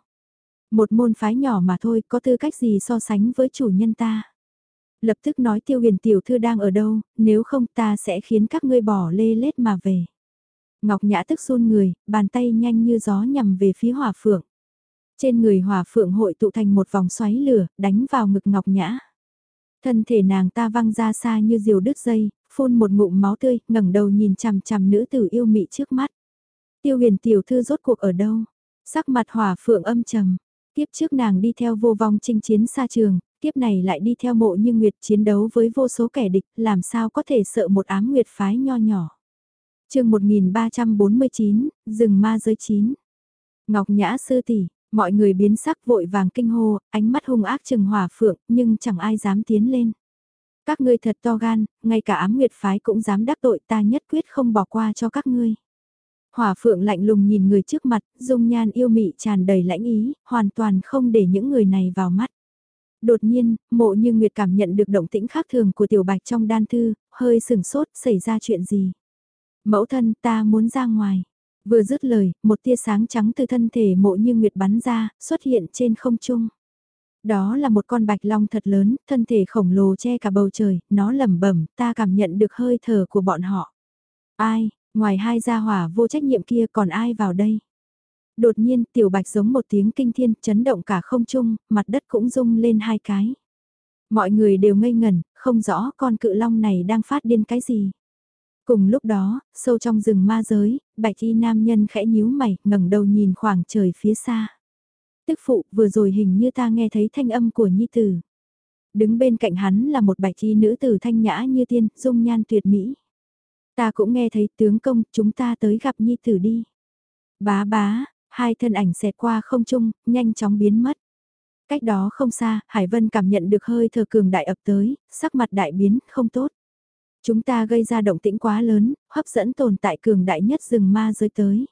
Một môn phái nhỏ mà thôi, có tư cách gì so sánh với chủ nhân ta? Lập tức nói tiêu huyền tiểu thư đang ở đâu, nếu không ta sẽ khiến các ngươi bỏ lê lết mà về. Ngọc Nhã tức run người, bàn tay nhanh như gió nhằm về phía hỏa phượng. Trên người hỏa phượng hội tụ thành một vòng xoáy lửa, đánh vào ngực Ngọc Nhã. Thân thể nàng ta văng ra xa như diều đứt dây, phun một ngụm máu tươi, ngẩng đầu nhìn chằm chằm nữ tử yêu mị trước mắt. Tiêu huyền tiểu thư rốt cuộc ở đâu? Sắc mặt hỏa phượng âm trầm. Tiếp trước nàng đi theo vô vong chinh chiến xa trường, tiếp này lại đi theo mộ như nguyệt chiến đấu với vô số kẻ địch, làm sao có thể sợ một ám nguyệt phái nho nhỏ. chương 1349, rừng ma giới chín. Ngọc Nhã sư tỷ Mọi người biến sắc vội vàng kinh hô, ánh mắt hung ác chừng hỏa phượng, nhưng chẳng ai dám tiến lên. Các ngươi thật to gan, ngay cả ám nguyệt phái cũng dám đắc tội ta nhất quyết không bỏ qua cho các ngươi. Hỏa phượng lạnh lùng nhìn người trước mặt, dung nhan yêu mị tràn đầy lãnh ý, hoàn toàn không để những người này vào mắt. Đột nhiên, mộ như Nguyệt cảm nhận được động tĩnh khác thường của tiểu bạch trong đan thư, hơi sừng sốt, xảy ra chuyện gì. Mẫu thân ta muốn ra ngoài. Vừa dứt lời, một tia sáng trắng từ thân thể mộ như nguyệt bắn ra, xuất hiện trên không trung. Đó là một con bạch long thật lớn, thân thể khổng lồ che cả bầu trời, nó lẩm bẩm, ta cảm nhận được hơi thở của bọn họ. Ai, ngoài hai gia hỏa vô trách nhiệm kia còn ai vào đây? Đột nhiên, tiểu bạch giống một tiếng kinh thiên, chấn động cả không trung, mặt đất cũng rung lên hai cái. Mọi người đều ngây ngẩn, không rõ con cự long này đang phát điên cái gì. Cùng lúc đó, sâu trong rừng ma giới, bạch y nam nhân khẽ nhíu mày, ngẩng đầu nhìn khoảng trời phía xa. Tức phụ, vừa rồi hình như ta nghe thấy thanh âm của nhi tử. Đứng bên cạnh hắn là một bạch y nữ tử thanh nhã như tiên, dung nhan tuyệt mỹ. Ta cũng nghe thấy tướng công, chúng ta tới gặp nhi tử đi. Bá bá, hai thân ảnh xẹt qua không trung, nhanh chóng biến mất. Cách đó không xa, Hải Vân cảm nhận được hơi thở cường đại ập tới, sắc mặt đại biến, không tốt. Chúng ta gây ra động tĩnh quá lớn, hấp dẫn tồn tại cường đại nhất rừng ma giới tới.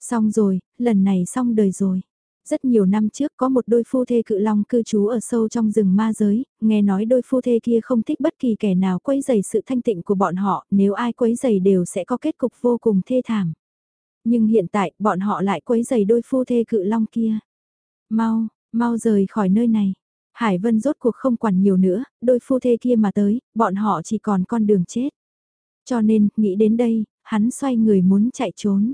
Xong rồi, lần này xong đời rồi. Rất nhiều năm trước có một đôi phu thê cự long cư trú ở sâu trong rừng ma giới, nghe nói đôi phu thê kia không thích bất kỳ kẻ nào quấy rầy sự thanh tịnh của bọn họ, nếu ai quấy rầy đều sẽ có kết cục vô cùng thê thảm. Nhưng hiện tại, bọn họ lại quấy rầy đôi phu thê cự long kia. Mau, mau rời khỏi nơi này. Hải Vân rốt cuộc không quản nhiều nữa, đôi phu thê kia mà tới, bọn họ chỉ còn con đường chết. Cho nên, nghĩ đến đây, hắn xoay người muốn chạy trốn.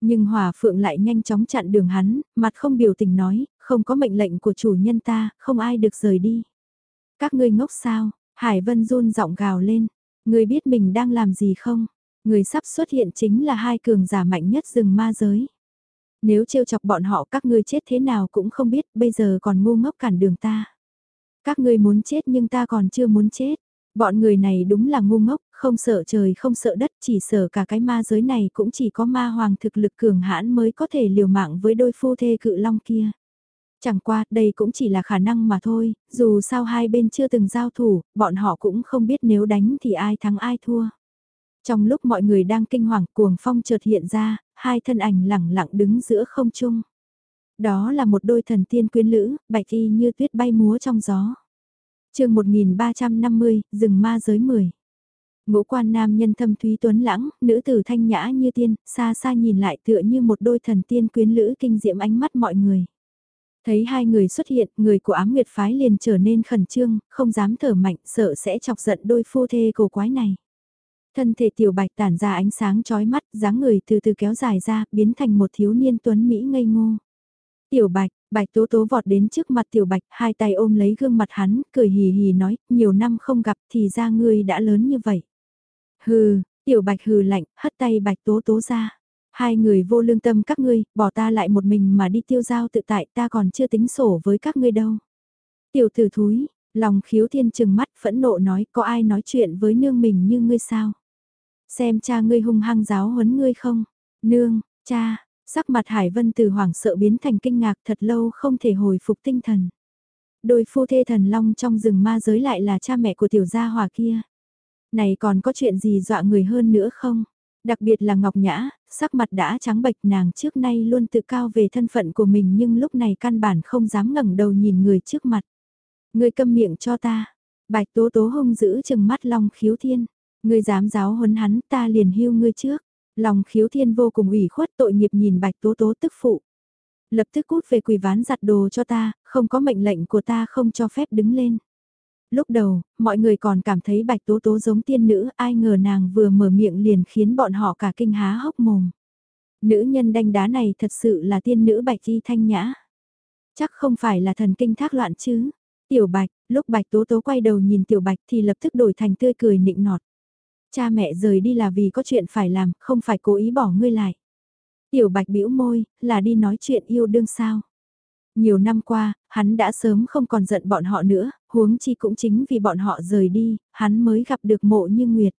Nhưng Hòa Phượng lại nhanh chóng chặn đường hắn, mặt không biểu tình nói, không có mệnh lệnh của chủ nhân ta, không ai được rời đi. Các ngươi ngốc sao, Hải Vân run giọng gào lên, người biết mình đang làm gì không? Người sắp xuất hiện chính là hai cường giả mạnh nhất rừng ma giới. Nếu trêu chọc bọn họ các ngươi chết thế nào cũng không biết, bây giờ còn ngu ngốc cản đường ta. Các ngươi muốn chết nhưng ta còn chưa muốn chết. Bọn người này đúng là ngu ngốc, không sợ trời không sợ đất, chỉ sợ cả cái ma giới này cũng chỉ có ma hoàng thực lực cường hãn mới có thể liều mạng với đôi phu thê cự long kia. Chẳng qua, đây cũng chỉ là khả năng mà thôi, dù sao hai bên chưa từng giao thủ, bọn họ cũng không biết nếu đánh thì ai thắng ai thua. Trong lúc mọi người đang kinh hoàng cuồng phong chợt hiện ra, hai thân ảnh lẳng lặng đứng giữa không trung. Đó là một đôi thần tiên quyến lữ, bạch y như tuyết bay múa trong gió. chương 1350, rừng ma giới 10. Ngũ quan nam nhân thâm thúy tuấn lãng, nữ tử thanh nhã như tiên, xa xa nhìn lại tựa như một đôi thần tiên quyến lữ kinh diệm ánh mắt mọi người. Thấy hai người xuất hiện, người của ám nguyệt phái liền trở nên khẩn trương, không dám thở mạnh, sợ sẽ chọc giận đôi phu thê cổ quái này. Thân thể tiểu bạch tản ra ánh sáng chói mắt, dáng người từ từ kéo dài ra, biến thành một thiếu niên tuấn Mỹ ngây ngô. Tiểu bạch, bạch tố tố vọt đến trước mặt tiểu bạch, hai tay ôm lấy gương mặt hắn, cười hì hì nói, nhiều năm không gặp thì ra ngươi đã lớn như vậy. Hừ, tiểu bạch hừ lạnh, hất tay bạch tố tố ra. Hai người vô lương tâm các ngươi, bỏ ta lại một mình mà đi tiêu giao tự tại ta còn chưa tính sổ với các ngươi đâu. Tiểu tử thúi, lòng khiếu thiên chừng mắt phẫn nộ nói có ai nói chuyện với nương mình như ngươi sao. Xem cha ngươi hung hăng giáo huấn ngươi không? Nương, cha, sắc mặt Hải Vân từ hoảng sợ biến thành kinh ngạc thật lâu không thể hồi phục tinh thần. Đôi phu thê thần long trong rừng ma giới lại là cha mẹ của tiểu gia hòa kia. Này còn có chuyện gì dọa người hơn nữa không? Đặc biệt là Ngọc Nhã, sắc mặt đã trắng bệch nàng trước nay luôn tự cao về thân phận của mình nhưng lúc này căn bản không dám ngẩng đầu nhìn người trước mặt. Người câm miệng cho ta. Bạch tố tố hung giữ chừng mắt long khiếu thiên. Ngươi dám giáo huấn hắn ta liền hưu ngươi trước. Lòng khiếu thiên vô cùng ủy khuất tội nghiệp nhìn bạch tố tố tức phụ. Lập tức cút về quỳ ván giặt đồ cho ta, không có mệnh lệnh của ta không cho phép đứng lên. Lúc đầu, mọi người còn cảm thấy bạch tố tố giống tiên nữ, ai ngờ nàng vừa mở miệng liền khiến bọn họ cả kinh há hốc mồm. Nữ nhân đanh đá này thật sự là tiên nữ bạch y thanh nhã. Chắc không phải là thần kinh thác loạn chứ. Tiểu bạch, lúc bạch tố tố quay đầu nhìn tiểu bạch thì lập tức đổi thành tươi cười nịnh nọt. Cha mẹ rời đi là vì có chuyện phải làm, không phải cố ý bỏ ngươi lại. Tiểu bạch bĩu môi, là đi nói chuyện yêu đương sao. Nhiều năm qua, hắn đã sớm không còn giận bọn họ nữa, huống chi cũng chính vì bọn họ rời đi, hắn mới gặp được mộ như Nguyệt.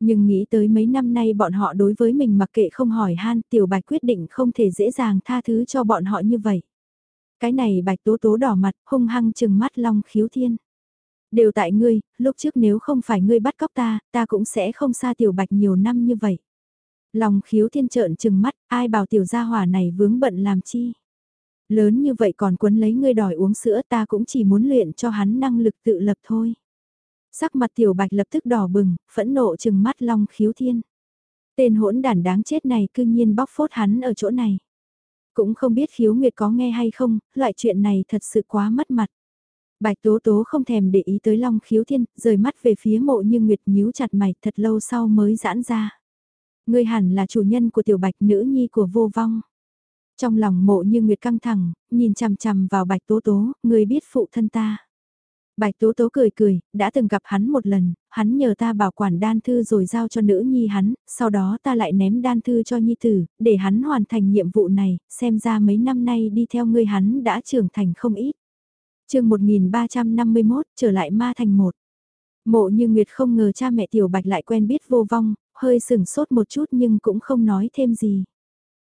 Nhưng nghĩ tới mấy năm nay bọn họ đối với mình mặc kệ không hỏi han, tiểu bạch quyết định không thể dễ dàng tha thứ cho bọn họ như vậy. Cái này bạch tố tố đỏ mặt, hung hăng chừng mắt long khiếu thiên. Đều tại ngươi, lúc trước nếu không phải ngươi bắt cóc ta, ta cũng sẽ không xa tiểu bạch nhiều năm như vậy. Lòng khiếu thiên trợn trừng mắt, ai bảo tiểu gia hỏa này vướng bận làm chi. Lớn như vậy còn quấn lấy ngươi đòi uống sữa ta cũng chỉ muốn luyện cho hắn năng lực tự lập thôi. Sắc mặt tiểu bạch lập tức đỏ bừng, phẫn nộ trừng mắt long khiếu thiên. Tên hỗn đản đáng chết này cư nhiên bóc phốt hắn ở chỗ này. Cũng không biết khiếu nguyệt có nghe hay không, loại chuyện này thật sự quá mất mặt. Bạch Tố Tố không thèm để ý tới Long Khiếu Thiên, rời mắt về phía mộ như Nguyệt nhíu chặt mày thật lâu sau mới giãn ra. Ngươi hẳn là chủ nhân của tiểu bạch nữ nhi của vô vong. Trong lòng mộ như Nguyệt căng thẳng, nhìn chằm chằm vào Bạch Tố Tố, ngươi biết phụ thân ta. Bạch Tố Tố cười cười, đã từng gặp hắn một lần, hắn nhờ ta bảo quản đan thư rồi giao cho nữ nhi hắn, sau đó ta lại ném đan thư cho nhi tử, để hắn hoàn thành nhiệm vụ này, xem ra mấy năm nay đi theo ngươi hắn đã trưởng thành không ít chương 1351 trở lại ma thành một. Mộ như Nguyệt không ngờ cha mẹ Tiểu Bạch lại quen biết vô vong, hơi sừng sốt một chút nhưng cũng không nói thêm gì.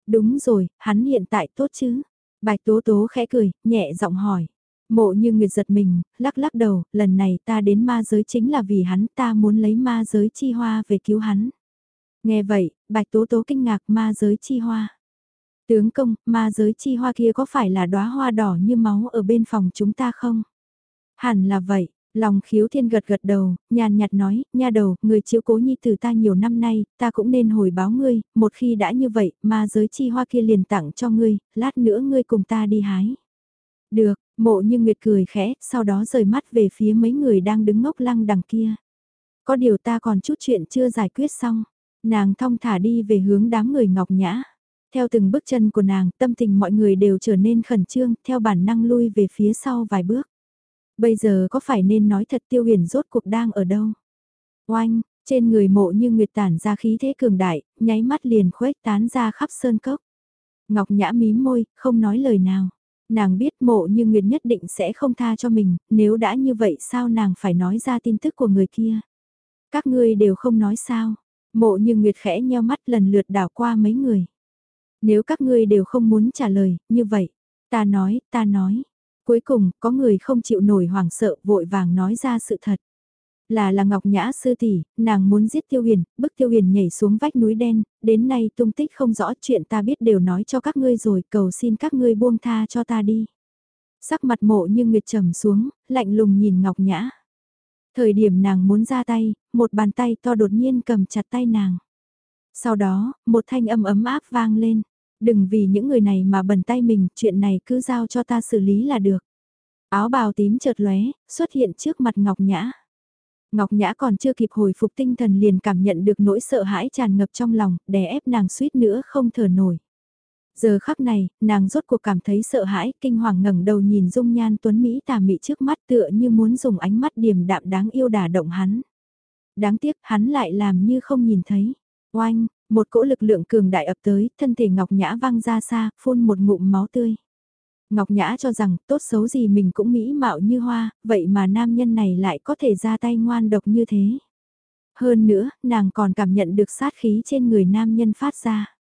Đúng rồi, hắn hiện tại tốt chứ? Bạch Tố Tố khẽ cười, nhẹ giọng hỏi. Mộ như Nguyệt giật mình, lắc lắc đầu, lần này ta đến ma giới chính là vì hắn ta muốn lấy ma giới chi hoa về cứu hắn. Nghe vậy, Bạch Tố Tố kinh ngạc ma giới chi hoa. Tướng công, ma giới chi hoa kia có phải là đóa hoa đỏ như máu ở bên phòng chúng ta không? Hẳn là vậy, lòng khiếu thiên gật gật đầu, nhàn nhạt nói, nha đầu, người chiếu cố nhi từ ta nhiều năm nay, ta cũng nên hồi báo ngươi, một khi đã như vậy, ma giới chi hoa kia liền tặng cho ngươi, lát nữa ngươi cùng ta đi hái. Được, mộ như Nguyệt cười khẽ, sau đó rời mắt về phía mấy người đang đứng ngốc lăng đằng kia. Có điều ta còn chút chuyện chưa giải quyết xong, nàng thong thả đi về hướng đám người ngọc nhã. Theo từng bước chân của nàng, tâm tình mọi người đều trở nên khẩn trương, theo bản năng lui về phía sau vài bước. Bây giờ có phải nên nói thật tiêu huyền rốt cuộc đang ở đâu? Oanh, trên người mộ như nguyệt tản ra khí thế cường đại, nháy mắt liền khuếch tán ra khắp sơn cốc. Ngọc nhã mím môi, không nói lời nào. Nàng biết mộ như nguyệt nhất định sẽ không tha cho mình, nếu đã như vậy sao nàng phải nói ra tin tức của người kia? Các ngươi đều không nói sao. Mộ như nguyệt khẽ nheo mắt lần lượt đảo qua mấy người. Nếu các ngươi đều không muốn trả lời, như vậy, ta nói, ta nói. Cuối cùng, có người không chịu nổi hoảng sợ vội vàng nói ra sự thật. Là là Ngọc Nhã sư tỷ, nàng muốn giết Tiêu Huyền, bức Tiêu Huyền nhảy xuống vách núi đen, đến nay tung tích không rõ chuyện ta biết đều nói cho các ngươi rồi, cầu xin các ngươi buông tha cho ta đi. Sắc mặt mộ như nguyệt trầm xuống, lạnh lùng nhìn Ngọc Nhã. Thời điểm nàng muốn ra tay, một bàn tay to đột nhiên cầm chặt tay nàng. Sau đó, một thanh âm ấm áp vang lên. Đừng vì những người này mà bẩn tay mình, chuyện này cứ giao cho ta xử lý là được. Áo bào tím chợt lóe, xuất hiện trước mặt Ngọc Nhã. Ngọc Nhã còn chưa kịp hồi phục tinh thần liền cảm nhận được nỗi sợ hãi tràn ngập trong lòng, đè ép nàng suýt nữa không thở nổi. Giờ khắc này, nàng rốt cuộc cảm thấy sợ hãi, kinh hoàng ngẩng đầu nhìn dung nhan tuấn Mỹ tà mị trước mắt tựa như muốn dùng ánh mắt điềm đạm đáng yêu đả động hắn. Đáng tiếc hắn lại làm như không nhìn thấy. Oanh, một cỗ lực lượng cường đại ập tới, thân thể Ngọc Nhã văng ra xa, phun một ngụm máu tươi. Ngọc Nhã cho rằng tốt xấu gì mình cũng mỹ mạo như hoa, vậy mà nam nhân này lại có thể ra tay ngoan độc như thế. Hơn nữa, nàng còn cảm nhận được sát khí trên người nam nhân phát ra.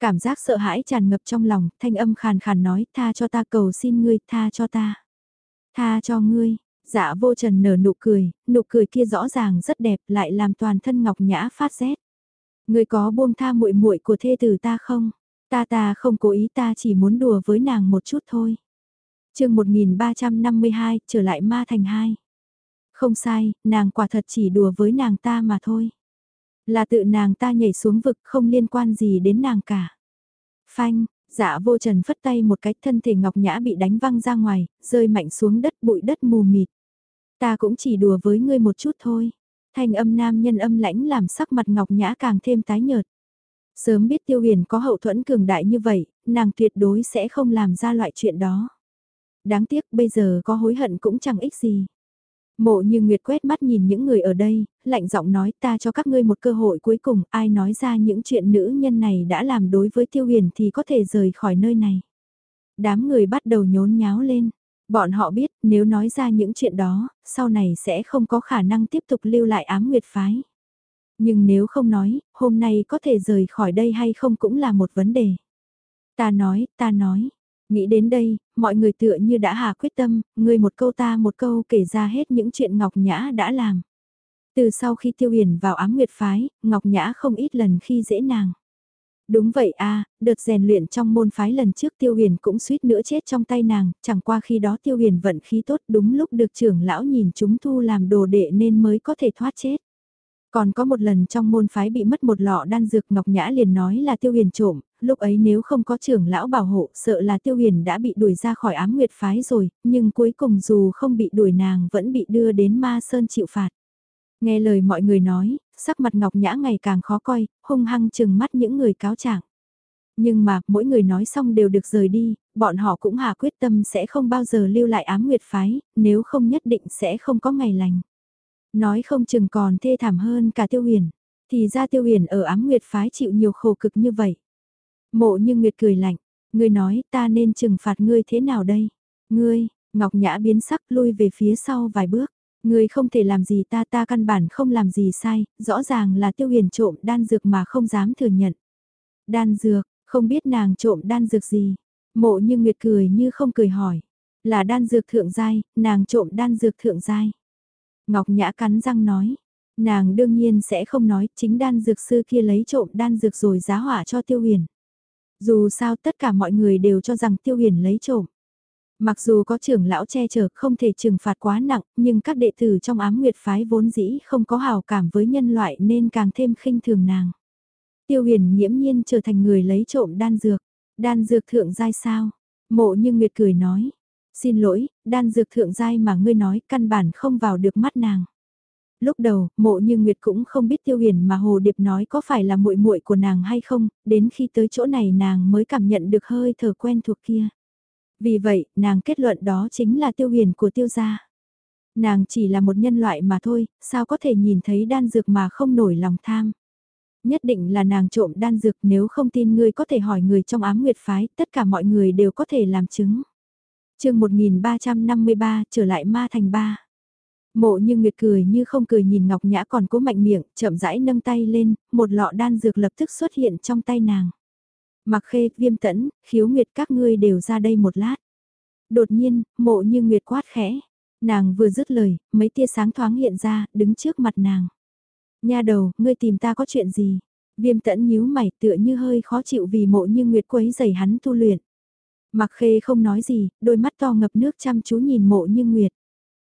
Cảm giác sợ hãi tràn ngập trong lòng, thanh âm khàn khàn nói, tha cho ta cầu xin ngươi, tha cho ta. Tha cho ngươi, dạ vô trần nở nụ cười, nụ cười kia rõ ràng rất đẹp lại làm toàn thân Ngọc Nhã phát rét. Ngươi có buông tha muội muội của thê tử ta không? Ta ta không cố ý ta chỉ muốn đùa với nàng một chút thôi. chương 1352, trở lại ma thành hai. Không sai, nàng quả thật chỉ đùa với nàng ta mà thôi. Là tự nàng ta nhảy xuống vực không liên quan gì đến nàng cả. Phanh, dạ vô trần phất tay một cái thân thể ngọc nhã bị đánh văng ra ngoài, rơi mạnh xuống đất bụi đất mù mịt. Ta cũng chỉ đùa với ngươi một chút thôi. Thanh âm nam nhân âm lãnh làm sắc mặt ngọc nhã càng thêm tái nhợt. Sớm biết tiêu huyền có hậu thuẫn cường đại như vậy, nàng tuyệt đối sẽ không làm ra loại chuyện đó. Đáng tiếc bây giờ có hối hận cũng chẳng ích gì. Mộ như Nguyệt quét mắt nhìn những người ở đây, lạnh giọng nói ta cho các ngươi một cơ hội cuối cùng, ai nói ra những chuyện nữ nhân này đã làm đối với tiêu huyền thì có thể rời khỏi nơi này. Đám người bắt đầu nhốn nháo lên, bọn họ biết nếu nói ra những chuyện đó, sau này sẽ không có khả năng tiếp tục lưu lại ám nguyệt phái. Nhưng nếu không nói, hôm nay có thể rời khỏi đây hay không cũng là một vấn đề. Ta nói, ta nói. Nghĩ đến đây, mọi người tựa như đã hà quyết tâm, người một câu ta một câu kể ra hết những chuyện Ngọc Nhã đã làm. Từ sau khi tiêu huyền vào ám nguyệt phái, Ngọc Nhã không ít lần khi dễ nàng. Đúng vậy a đợt rèn luyện trong môn phái lần trước tiêu huyền cũng suýt nữa chết trong tay nàng, chẳng qua khi đó tiêu huyền vận khí tốt đúng lúc được trưởng lão nhìn chúng thu làm đồ đệ nên mới có thể thoát chết. Còn có một lần trong môn phái bị mất một lọ đan dược Ngọc Nhã liền nói là tiêu huyền trộm, lúc ấy nếu không có trưởng lão bảo hộ sợ là tiêu huyền đã bị đuổi ra khỏi ám nguyệt phái rồi, nhưng cuối cùng dù không bị đuổi nàng vẫn bị đưa đến ma sơn chịu phạt. Nghe lời mọi người nói, sắc mặt Ngọc Nhã ngày càng khó coi, hung hăng chừng mắt những người cáo trạng. Nhưng mà, mỗi người nói xong đều được rời đi, bọn họ cũng hà quyết tâm sẽ không bao giờ lưu lại ám nguyệt phái, nếu không nhất định sẽ không có ngày lành. Nói không chừng còn thê thảm hơn cả tiêu huyền. Thì ra tiêu huyền ở ám nguyệt phái chịu nhiều khổ cực như vậy. Mộ như nguyệt cười lạnh. Ngươi nói ta nên trừng phạt ngươi thế nào đây? Ngươi, Ngọc Nhã biến sắc lui về phía sau vài bước. Người không thể làm gì ta ta căn bản không làm gì sai, rõ ràng là tiêu huyền trộm đan dược mà không dám thừa nhận. Đan dược, không biết nàng trộm đan dược gì. Mộ như Nguyệt cười như không cười hỏi. Là đan dược thượng giai, nàng trộm đan dược thượng giai. Ngọc Nhã cắn răng nói. Nàng đương nhiên sẽ không nói chính đan dược sư kia lấy trộm đan dược rồi giá hỏa cho tiêu huyền. Dù sao tất cả mọi người đều cho rằng tiêu huyền lấy trộm. Mặc dù có trưởng lão che chở không thể trừng phạt quá nặng, nhưng các đệ tử trong ám nguyệt phái vốn dĩ không có hào cảm với nhân loại nên càng thêm khinh thường nàng. Tiêu huyền nghiễm nhiên trở thành người lấy trộm đan dược. Đan dược thượng giai sao? Mộ như Nguyệt cười nói. Xin lỗi, đan dược thượng giai mà ngươi nói căn bản không vào được mắt nàng. Lúc đầu, mộ như Nguyệt cũng không biết tiêu huyền mà Hồ Điệp nói có phải là muội muội của nàng hay không, đến khi tới chỗ này nàng mới cảm nhận được hơi thở quen thuộc kia. Vì vậy, nàng kết luận đó chính là tiêu huyền của tiêu gia. Nàng chỉ là một nhân loại mà thôi, sao có thể nhìn thấy đan dược mà không nổi lòng tham. Nhất định là nàng trộm đan dược nếu không tin ngươi có thể hỏi người trong ám nguyệt phái, tất cả mọi người đều có thể làm chứng. chương 1353 trở lại ma thành ba. Mộ như Nguyệt cười như không cười nhìn Ngọc Nhã còn cố mạnh miệng, chậm rãi nâng tay lên, một lọ đan dược lập tức xuất hiện trong tay nàng. Mặc khê, viêm tẫn, khiếu nguyệt các ngươi đều ra đây một lát. Đột nhiên, mộ như Nguyệt quát khẽ. Nàng vừa dứt lời, mấy tia sáng thoáng hiện ra, đứng trước mặt nàng. Nha đầu, ngươi tìm ta có chuyện gì? Viêm tẫn nhíu mày tựa như hơi khó chịu vì mộ như Nguyệt quấy giày hắn tu luyện. Mặc khê không nói gì, đôi mắt to ngập nước chăm chú nhìn mộ như Nguyệt.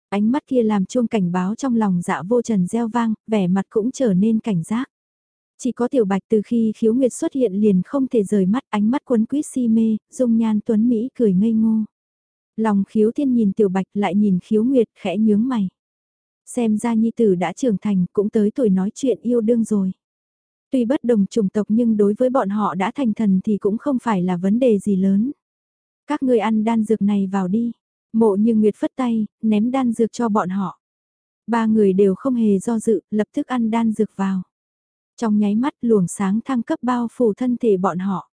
Ánh mắt kia làm chuông cảnh báo trong lòng dạ vô trần gieo vang, vẻ mặt cũng trở nên cảnh giác. Chỉ có tiểu bạch từ khi khiếu nguyệt xuất hiện liền không thể rời mắt ánh mắt quấn quýt si mê, dung nhan tuấn Mỹ cười ngây ngô. Lòng khiếu thiên nhìn tiểu bạch lại nhìn khiếu nguyệt khẽ nhướng mày. Xem ra nhi tử đã trưởng thành cũng tới tuổi nói chuyện yêu đương rồi. Tuy bất đồng chủng tộc nhưng đối với bọn họ đã thành thần thì cũng không phải là vấn đề gì lớn. Các người ăn đan dược này vào đi. Mộ như Nguyệt phất tay, ném đan dược cho bọn họ. Ba người đều không hề do dự, lập tức ăn đan dược vào. Trong nháy mắt luồng sáng thăng cấp bao phủ thân thể bọn họ.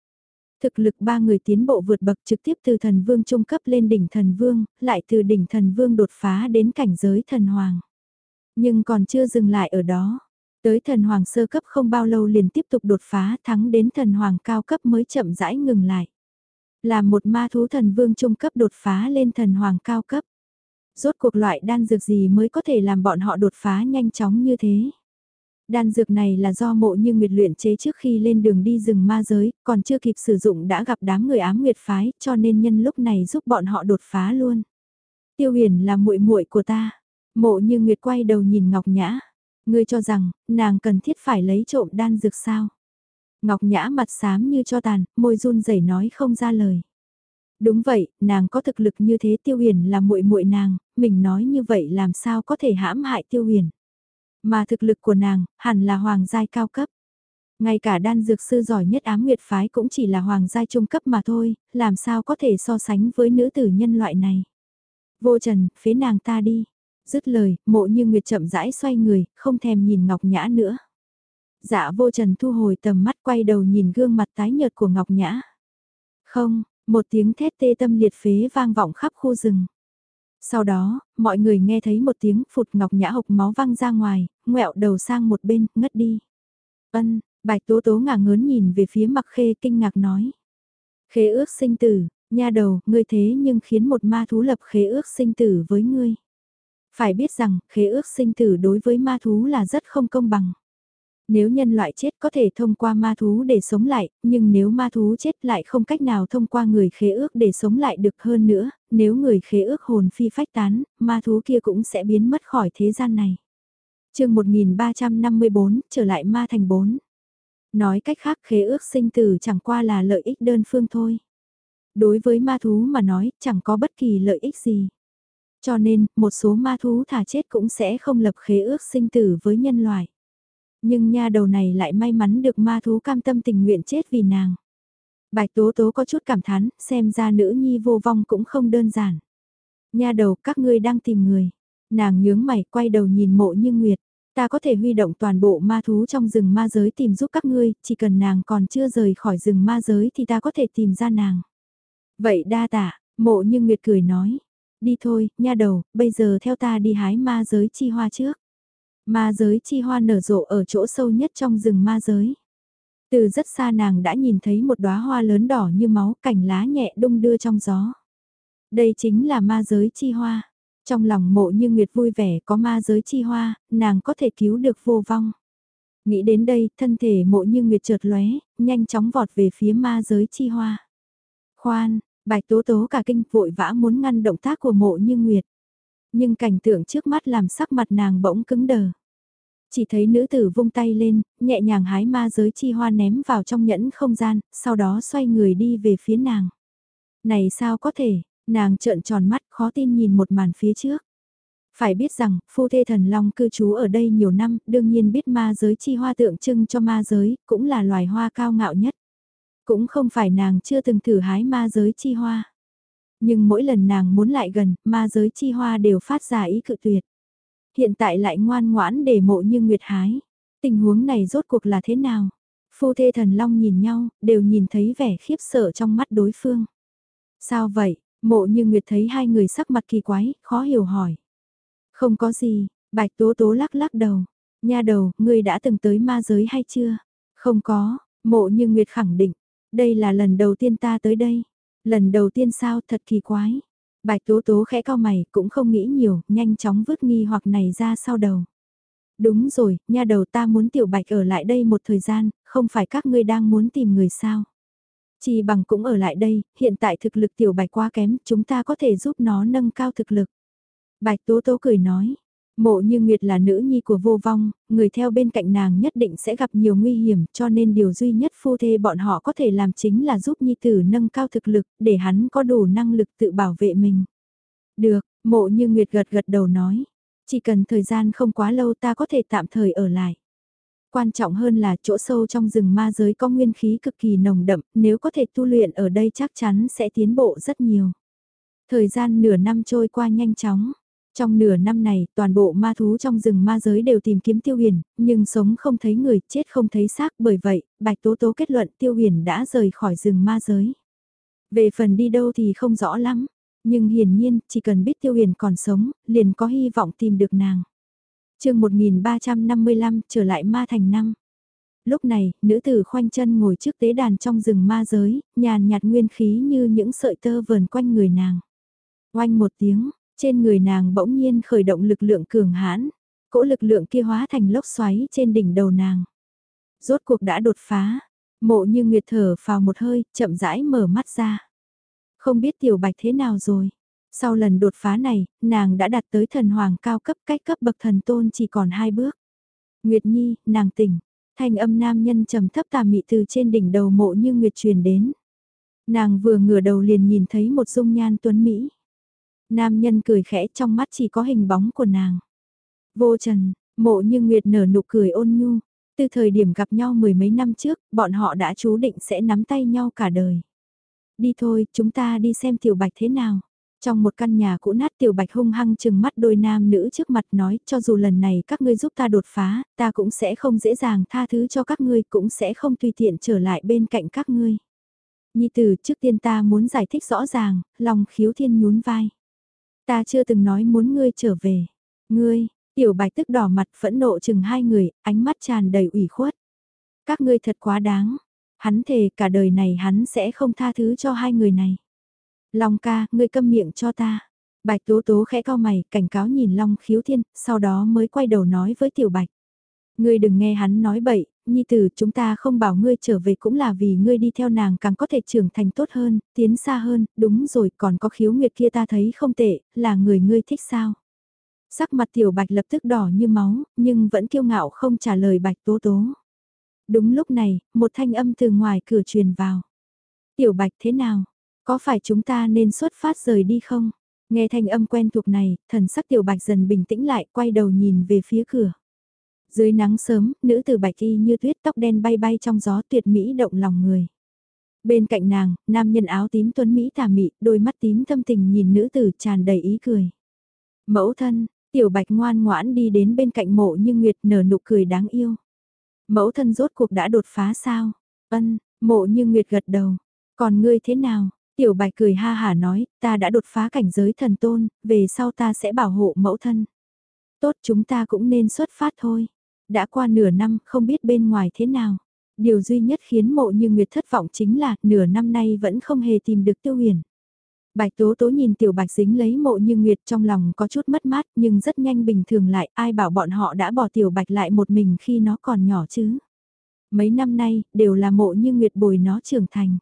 Thực lực ba người tiến bộ vượt bậc trực tiếp từ thần vương trung cấp lên đỉnh thần vương, lại từ đỉnh thần vương đột phá đến cảnh giới thần hoàng. Nhưng còn chưa dừng lại ở đó. Tới thần hoàng sơ cấp không bao lâu liền tiếp tục đột phá thắng đến thần hoàng cao cấp mới chậm rãi ngừng lại. Là một ma thú thần vương trung cấp đột phá lên thần hoàng cao cấp. Rốt cuộc loại đan dược gì mới có thể làm bọn họ đột phá nhanh chóng như thế. Đan dược này là do mộ như nguyệt luyện chế trước khi lên đường đi rừng ma giới, còn chưa kịp sử dụng đã gặp đám người ám nguyệt phái, cho nên nhân lúc này giúp bọn họ đột phá luôn. Tiêu huyền là muội muội của ta. Mộ như nguyệt quay đầu nhìn Ngọc Nhã. Ngươi cho rằng, nàng cần thiết phải lấy trộm đan dược sao? Ngọc Nhã mặt xám như cho tàn, môi run rẩy nói không ra lời. Đúng vậy, nàng có thực lực như thế Tiêu Huyền là muội muội nàng, mình nói như vậy làm sao có thể hãm hại Tiêu Huyền. Mà thực lực của nàng, hẳn là hoàng giai cao cấp. Ngay cả đan dược sư giỏi nhất ám nguyệt phái cũng chỉ là hoàng giai trung cấp mà thôi, làm sao có thể so sánh với nữ tử nhân loại này. Vô trần, phế nàng ta đi. Dứt lời, mộ như nguyệt chậm rãi xoay người, không thèm nhìn Ngọc Nhã nữa. Dạ vô trần thu hồi tầm mắt quay đầu nhìn gương mặt tái nhợt của Ngọc Nhã. Không, một tiếng thét tê tâm liệt phế vang vọng khắp khu rừng. Sau đó, mọi người nghe thấy một tiếng phụt Ngọc Nhã hộc máu văng ra ngoài, ngẹo đầu sang một bên, ngất đi. Ân, bạch tố tố ngả ngớn nhìn về phía mặc khê kinh ngạc nói. Khế ước sinh tử, nha đầu, ngươi thế nhưng khiến một ma thú lập khế ước sinh tử với ngươi. Phải biết rằng, khế ước sinh tử đối với ma thú là rất không công bằng. Nếu nhân loại chết có thể thông qua ma thú để sống lại, nhưng nếu ma thú chết lại không cách nào thông qua người khế ước để sống lại được hơn nữa, nếu người khế ước hồn phi phách tán, ma thú kia cũng sẽ biến mất khỏi thế gian này. chương 1354, trở lại ma thành 4. Nói cách khác khế ước sinh tử chẳng qua là lợi ích đơn phương thôi. Đối với ma thú mà nói, chẳng có bất kỳ lợi ích gì. Cho nên, một số ma thú thả chết cũng sẽ không lập khế ước sinh tử với nhân loại. Nhưng nha đầu này lại may mắn được ma thú cam tâm tình nguyện chết vì nàng. Bạch Tố Tố có chút cảm thán, xem ra nữ nhi vô vong cũng không đơn giản. Nha đầu, các ngươi đang tìm người. Nàng nhướng mày, quay đầu nhìn mộ như nguyệt. Ta có thể huy động toàn bộ ma thú trong rừng ma giới tìm giúp các ngươi, chỉ cần nàng còn chưa rời khỏi rừng ma giới thì ta có thể tìm ra nàng. Vậy đa tạ, mộ như nguyệt cười nói. Đi thôi, nha đầu, bây giờ theo ta đi hái ma giới chi hoa trước. Ma giới chi hoa nở rộ ở chỗ sâu nhất trong rừng ma giới. Từ rất xa nàng đã nhìn thấy một đóa hoa lớn đỏ như máu cảnh lá nhẹ đung đưa trong gió. Đây chính là ma giới chi hoa. Trong lòng mộ như Nguyệt vui vẻ có ma giới chi hoa, nàng có thể cứu được vô vong. Nghĩ đến đây, thân thể mộ như Nguyệt chợt lóe, nhanh chóng vọt về phía ma giới chi hoa. Khoan, bạch tố tố cả kinh vội vã muốn ngăn động tác của mộ như Nguyệt. Nhưng cảnh tượng trước mắt làm sắc mặt nàng bỗng cứng đờ. Chỉ thấy nữ tử vung tay lên, nhẹ nhàng hái ma giới chi hoa ném vào trong nhẫn không gian, sau đó xoay người đi về phía nàng. Này sao có thể, nàng trợn tròn mắt khó tin nhìn một màn phía trước. Phải biết rằng, phu thê thần long cư trú ở đây nhiều năm, đương nhiên biết ma giới chi hoa tượng trưng cho ma giới, cũng là loài hoa cao ngạo nhất. Cũng không phải nàng chưa từng thử hái ma giới chi hoa. Nhưng mỗi lần nàng muốn lại gần, ma giới chi hoa đều phát ra ý cự tuyệt. Hiện tại lại ngoan ngoãn để mộ như nguyệt hái. Tình huống này rốt cuộc là thế nào? Phu thê thần long nhìn nhau, đều nhìn thấy vẻ khiếp sợ trong mắt đối phương. Sao vậy? Mộ như nguyệt thấy hai người sắc mặt kỳ quái, khó hiểu hỏi. Không có gì, bạch tố tố lắc lắc đầu. Nha đầu, ngươi đã từng tới ma giới hay chưa? Không có, mộ như nguyệt khẳng định. Đây là lần đầu tiên ta tới đây. Lần đầu tiên sao thật kỳ quái. Bạch tố tố khẽ cao mày cũng không nghĩ nhiều, nhanh chóng vứt nghi hoặc này ra sau đầu. Đúng rồi, nha đầu ta muốn tiểu bạch ở lại đây một thời gian, không phải các ngươi đang muốn tìm người sao. Chỉ bằng cũng ở lại đây, hiện tại thực lực tiểu bạch quá kém, chúng ta có thể giúp nó nâng cao thực lực. Bạch tố tố cười nói, Mộ như Nguyệt là nữ nhi của vô vong, người theo bên cạnh nàng nhất định sẽ gặp nhiều nguy hiểm cho nên điều duy nhất phu thê bọn họ có thể làm chính là giúp nhi tử nâng cao thực lực để hắn có đủ năng lực tự bảo vệ mình. Được, mộ như Nguyệt gật gật đầu nói, chỉ cần thời gian không quá lâu ta có thể tạm thời ở lại. Quan trọng hơn là chỗ sâu trong rừng ma giới có nguyên khí cực kỳ nồng đậm, nếu có thể tu luyện ở đây chắc chắn sẽ tiến bộ rất nhiều. Thời gian nửa năm trôi qua nhanh chóng. Trong nửa năm này, toàn bộ ma thú trong rừng ma giới đều tìm kiếm tiêu huyền, nhưng sống không thấy người, chết không thấy xác bởi vậy, Bạch Tố Tố kết luận tiêu huyền đã rời khỏi rừng ma giới. Về phần đi đâu thì không rõ lắm, nhưng hiển nhiên, chỉ cần biết tiêu huyền còn sống, liền có hy vọng tìm được nàng. chương 1355 trở lại ma thành năm. Lúc này, nữ tử khoanh chân ngồi trước tế đàn trong rừng ma giới, nhàn nhạt nguyên khí như những sợi tơ vờn quanh người nàng. Oanh một tiếng, trên người nàng bỗng nhiên khởi động lực lượng cường hãn, cỗ lực lượng kia hóa thành lốc xoáy trên đỉnh đầu nàng. Rốt cuộc đã đột phá, mộ như nguyệt thở vào một hơi, chậm rãi mở mắt ra. Không biết tiểu bạch thế nào rồi. Sau lần đột phá này, nàng đã đạt tới thần hoàng cao cấp cách cấp bậc thần tôn chỉ còn hai bước. Nguyệt Nhi, nàng tỉnh, thanh âm nam nhân trầm thấp tà mị từ trên đỉnh đầu mộ như Nguyệt truyền đến. Nàng vừa ngửa đầu liền nhìn thấy một dung nhan tuấn Mỹ. Nam nhân cười khẽ trong mắt chỉ có hình bóng của nàng. Vô trần, mộ như Nguyệt nở nụ cười ôn nhu. Từ thời điểm gặp nhau mười mấy năm trước, bọn họ đã chú định sẽ nắm tay nhau cả đời. Đi thôi, chúng ta đi xem tiểu bạch thế nào. Trong một căn nhà cũ nát tiểu bạch hung hăng chừng mắt đôi nam nữ trước mặt nói cho dù lần này các ngươi giúp ta đột phá, ta cũng sẽ không dễ dàng tha thứ cho các ngươi cũng sẽ không tùy tiện trở lại bên cạnh các ngươi. Nhi tử trước tiên ta muốn giải thích rõ ràng, lòng khiếu thiên nhún vai. Ta chưa từng nói muốn ngươi trở về. Ngươi, tiểu bạch tức đỏ mặt phẫn nộ chừng hai người, ánh mắt tràn đầy ủy khuất. Các ngươi thật quá đáng. Hắn thề cả đời này hắn sẽ không tha thứ cho hai người này. Long ca, ngươi câm miệng cho ta. Bạch tố tố khẽ cao mày, cảnh cáo nhìn Long khiếu thiên, sau đó mới quay đầu nói với tiểu bạch. Ngươi đừng nghe hắn nói bậy, nhi tử chúng ta không bảo ngươi trở về cũng là vì ngươi đi theo nàng càng có thể trưởng thành tốt hơn, tiến xa hơn, đúng rồi còn có khiếu nguyệt kia ta thấy không tệ, là người ngươi thích sao. Sắc mặt tiểu bạch lập tức đỏ như máu, nhưng vẫn kiêu ngạo không trả lời bạch tố tố. Đúng lúc này, một thanh âm từ ngoài cửa truyền vào. Tiểu bạch thế nào? Có phải chúng ta nên xuất phát rời đi không? Nghe thanh âm quen thuộc này, thần sắc tiểu bạch dần bình tĩnh lại, quay đầu nhìn về phía cửa. Dưới nắng sớm, nữ tử bạch y như tuyết tóc đen bay bay trong gió tuyệt mỹ động lòng người. Bên cạnh nàng, nam nhân áo tím tuấn Mỹ tà mị, đôi mắt tím thâm tình nhìn nữ tử tràn đầy ý cười. Mẫu thân, tiểu bạch ngoan ngoãn đi đến bên cạnh mộ như nguyệt nở nụ cười đáng yêu. Mẫu thân rốt cuộc đã đột phá sao? Ân, mộ như nguyệt gật đầu. Còn ngươi thế nào? Tiểu bạch cười ha hả nói, ta đã đột phá cảnh giới thần tôn, về sau ta sẽ bảo hộ mẫu thân. Tốt chúng ta cũng nên xuất phát thôi. Đã qua nửa năm không biết bên ngoài thế nào. Điều duy nhất khiến mộ như Nguyệt thất vọng chính là nửa năm nay vẫn không hề tìm được tiêu huyền. Bạch Tố Tố nhìn Tiểu Bạch dính lấy mộ như Nguyệt trong lòng có chút mất mát nhưng rất nhanh bình thường lại ai bảo bọn họ đã bỏ Tiểu Bạch lại một mình khi nó còn nhỏ chứ. Mấy năm nay đều là mộ như Nguyệt bồi nó trưởng thành.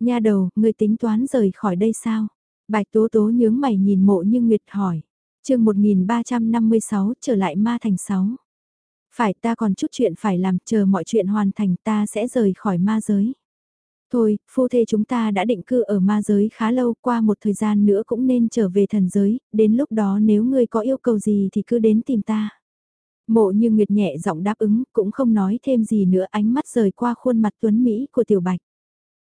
Nha đầu, người tính toán rời khỏi đây sao? Bạch Tố Tố nhướng mày nhìn mộ như Nguyệt hỏi. chương 1356 trở lại ma thành 6. Phải ta còn chút chuyện phải làm chờ mọi chuyện hoàn thành ta sẽ rời khỏi ma giới. Thôi, phu thê chúng ta đã định cư ở ma giới khá lâu qua một thời gian nữa cũng nên trở về thần giới, đến lúc đó nếu ngươi có yêu cầu gì thì cứ đến tìm ta. Mộ như Nguyệt nhẹ giọng đáp ứng, cũng không nói thêm gì nữa ánh mắt rời qua khuôn mặt tuấn Mỹ của Tiểu Bạch.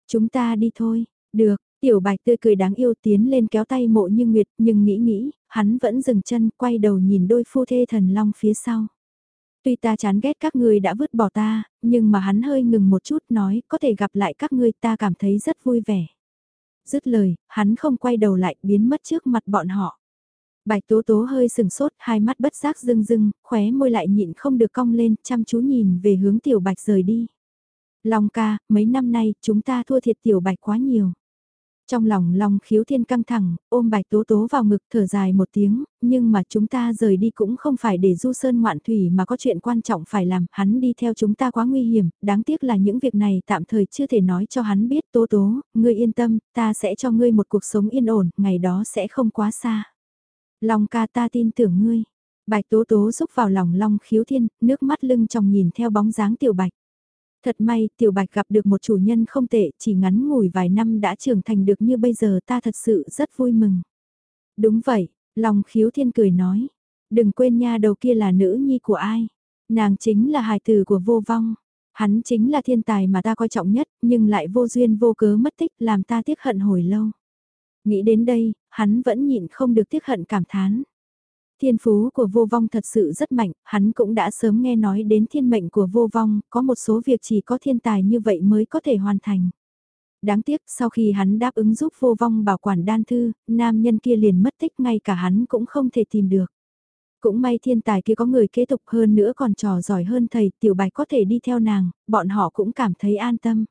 Chúng ta đi thôi, được, Tiểu Bạch tươi cười đáng yêu tiến lên kéo tay mộ như Nguyệt nhưng nghĩ nghĩ, hắn vẫn dừng chân quay đầu nhìn đôi phu thê thần long phía sau. Tuy ta chán ghét các ngươi đã vứt bỏ ta, nhưng mà hắn hơi ngừng một chút nói có thể gặp lại các ngươi ta cảm thấy rất vui vẻ. Dứt lời, hắn không quay đầu lại biến mất trước mặt bọn họ. Bạch Tố Tố hơi sừng sốt, hai mắt bất giác rưng rưng, khóe môi lại nhịn không được cong lên, chăm chú nhìn về hướng Tiểu Bạch rời đi. Long ca, mấy năm nay chúng ta thua thiệt Tiểu Bạch quá nhiều. Trong lòng Long khiếu thiên căng thẳng, ôm bạch tố tố vào ngực thở dài một tiếng, nhưng mà chúng ta rời đi cũng không phải để du sơn ngoạn thủy mà có chuyện quan trọng phải làm, hắn đi theo chúng ta quá nguy hiểm, đáng tiếc là những việc này tạm thời chưa thể nói cho hắn biết tố tố, ngươi yên tâm, ta sẽ cho ngươi một cuộc sống yên ổn, ngày đó sẽ không quá xa. Long ca ta tin tưởng ngươi. Bạch tố tố xúc vào lòng Long khiếu thiên, nước mắt lưng trong nhìn theo bóng dáng tiểu bạch. Thật may, Tiểu Bạch gặp được một chủ nhân không tệ, chỉ ngắn ngủi vài năm đã trưởng thành được như bây giờ ta thật sự rất vui mừng. Đúng vậy, lòng khiếu thiên cười nói. Đừng quên nha đầu kia là nữ nhi của ai. Nàng chính là hài tử của vô vong. Hắn chính là thiên tài mà ta coi trọng nhất, nhưng lại vô duyên vô cớ mất tích làm ta tiếc hận hồi lâu. Nghĩ đến đây, hắn vẫn nhịn không được tiếc hận cảm thán. Thiên phú của vô vong thật sự rất mạnh, hắn cũng đã sớm nghe nói đến thiên mệnh của vô vong, có một số việc chỉ có thiên tài như vậy mới có thể hoàn thành. Đáng tiếc sau khi hắn đáp ứng giúp vô vong bảo quản đan thư, nam nhân kia liền mất tích ngay cả hắn cũng không thể tìm được. Cũng may thiên tài kia có người kế tục hơn nữa còn trò giỏi hơn thầy, tiểu bạch có thể đi theo nàng, bọn họ cũng cảm thấy an tâm.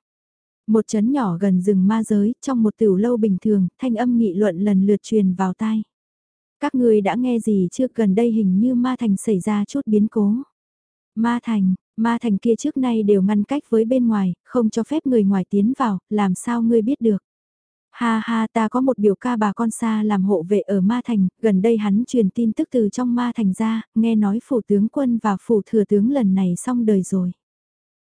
Một chấn nhỏ gần rừng ma giới, trong một tiểu lâu bình thường, thanh âm nghị luận lần lượt truyền vào tai. Các người đã nghe gì chưa gần đây hình như Ma Thành xảy ra chút biến cố. Ma Thành, Ma Thành kia trước nay đều ngăn cách với bên ngoài, không cho phép người ngoài tiến vào, làm sao ngươi biết được. Ha ha ta có một biểu ca bà con xa làm hộ vệ ở Ma Thành, gần đây hắn truyền tin tức từ trong Ma Thành ra, nghe nói phủ tướng quân và phủ thừa tướng lần này xong đời rồi.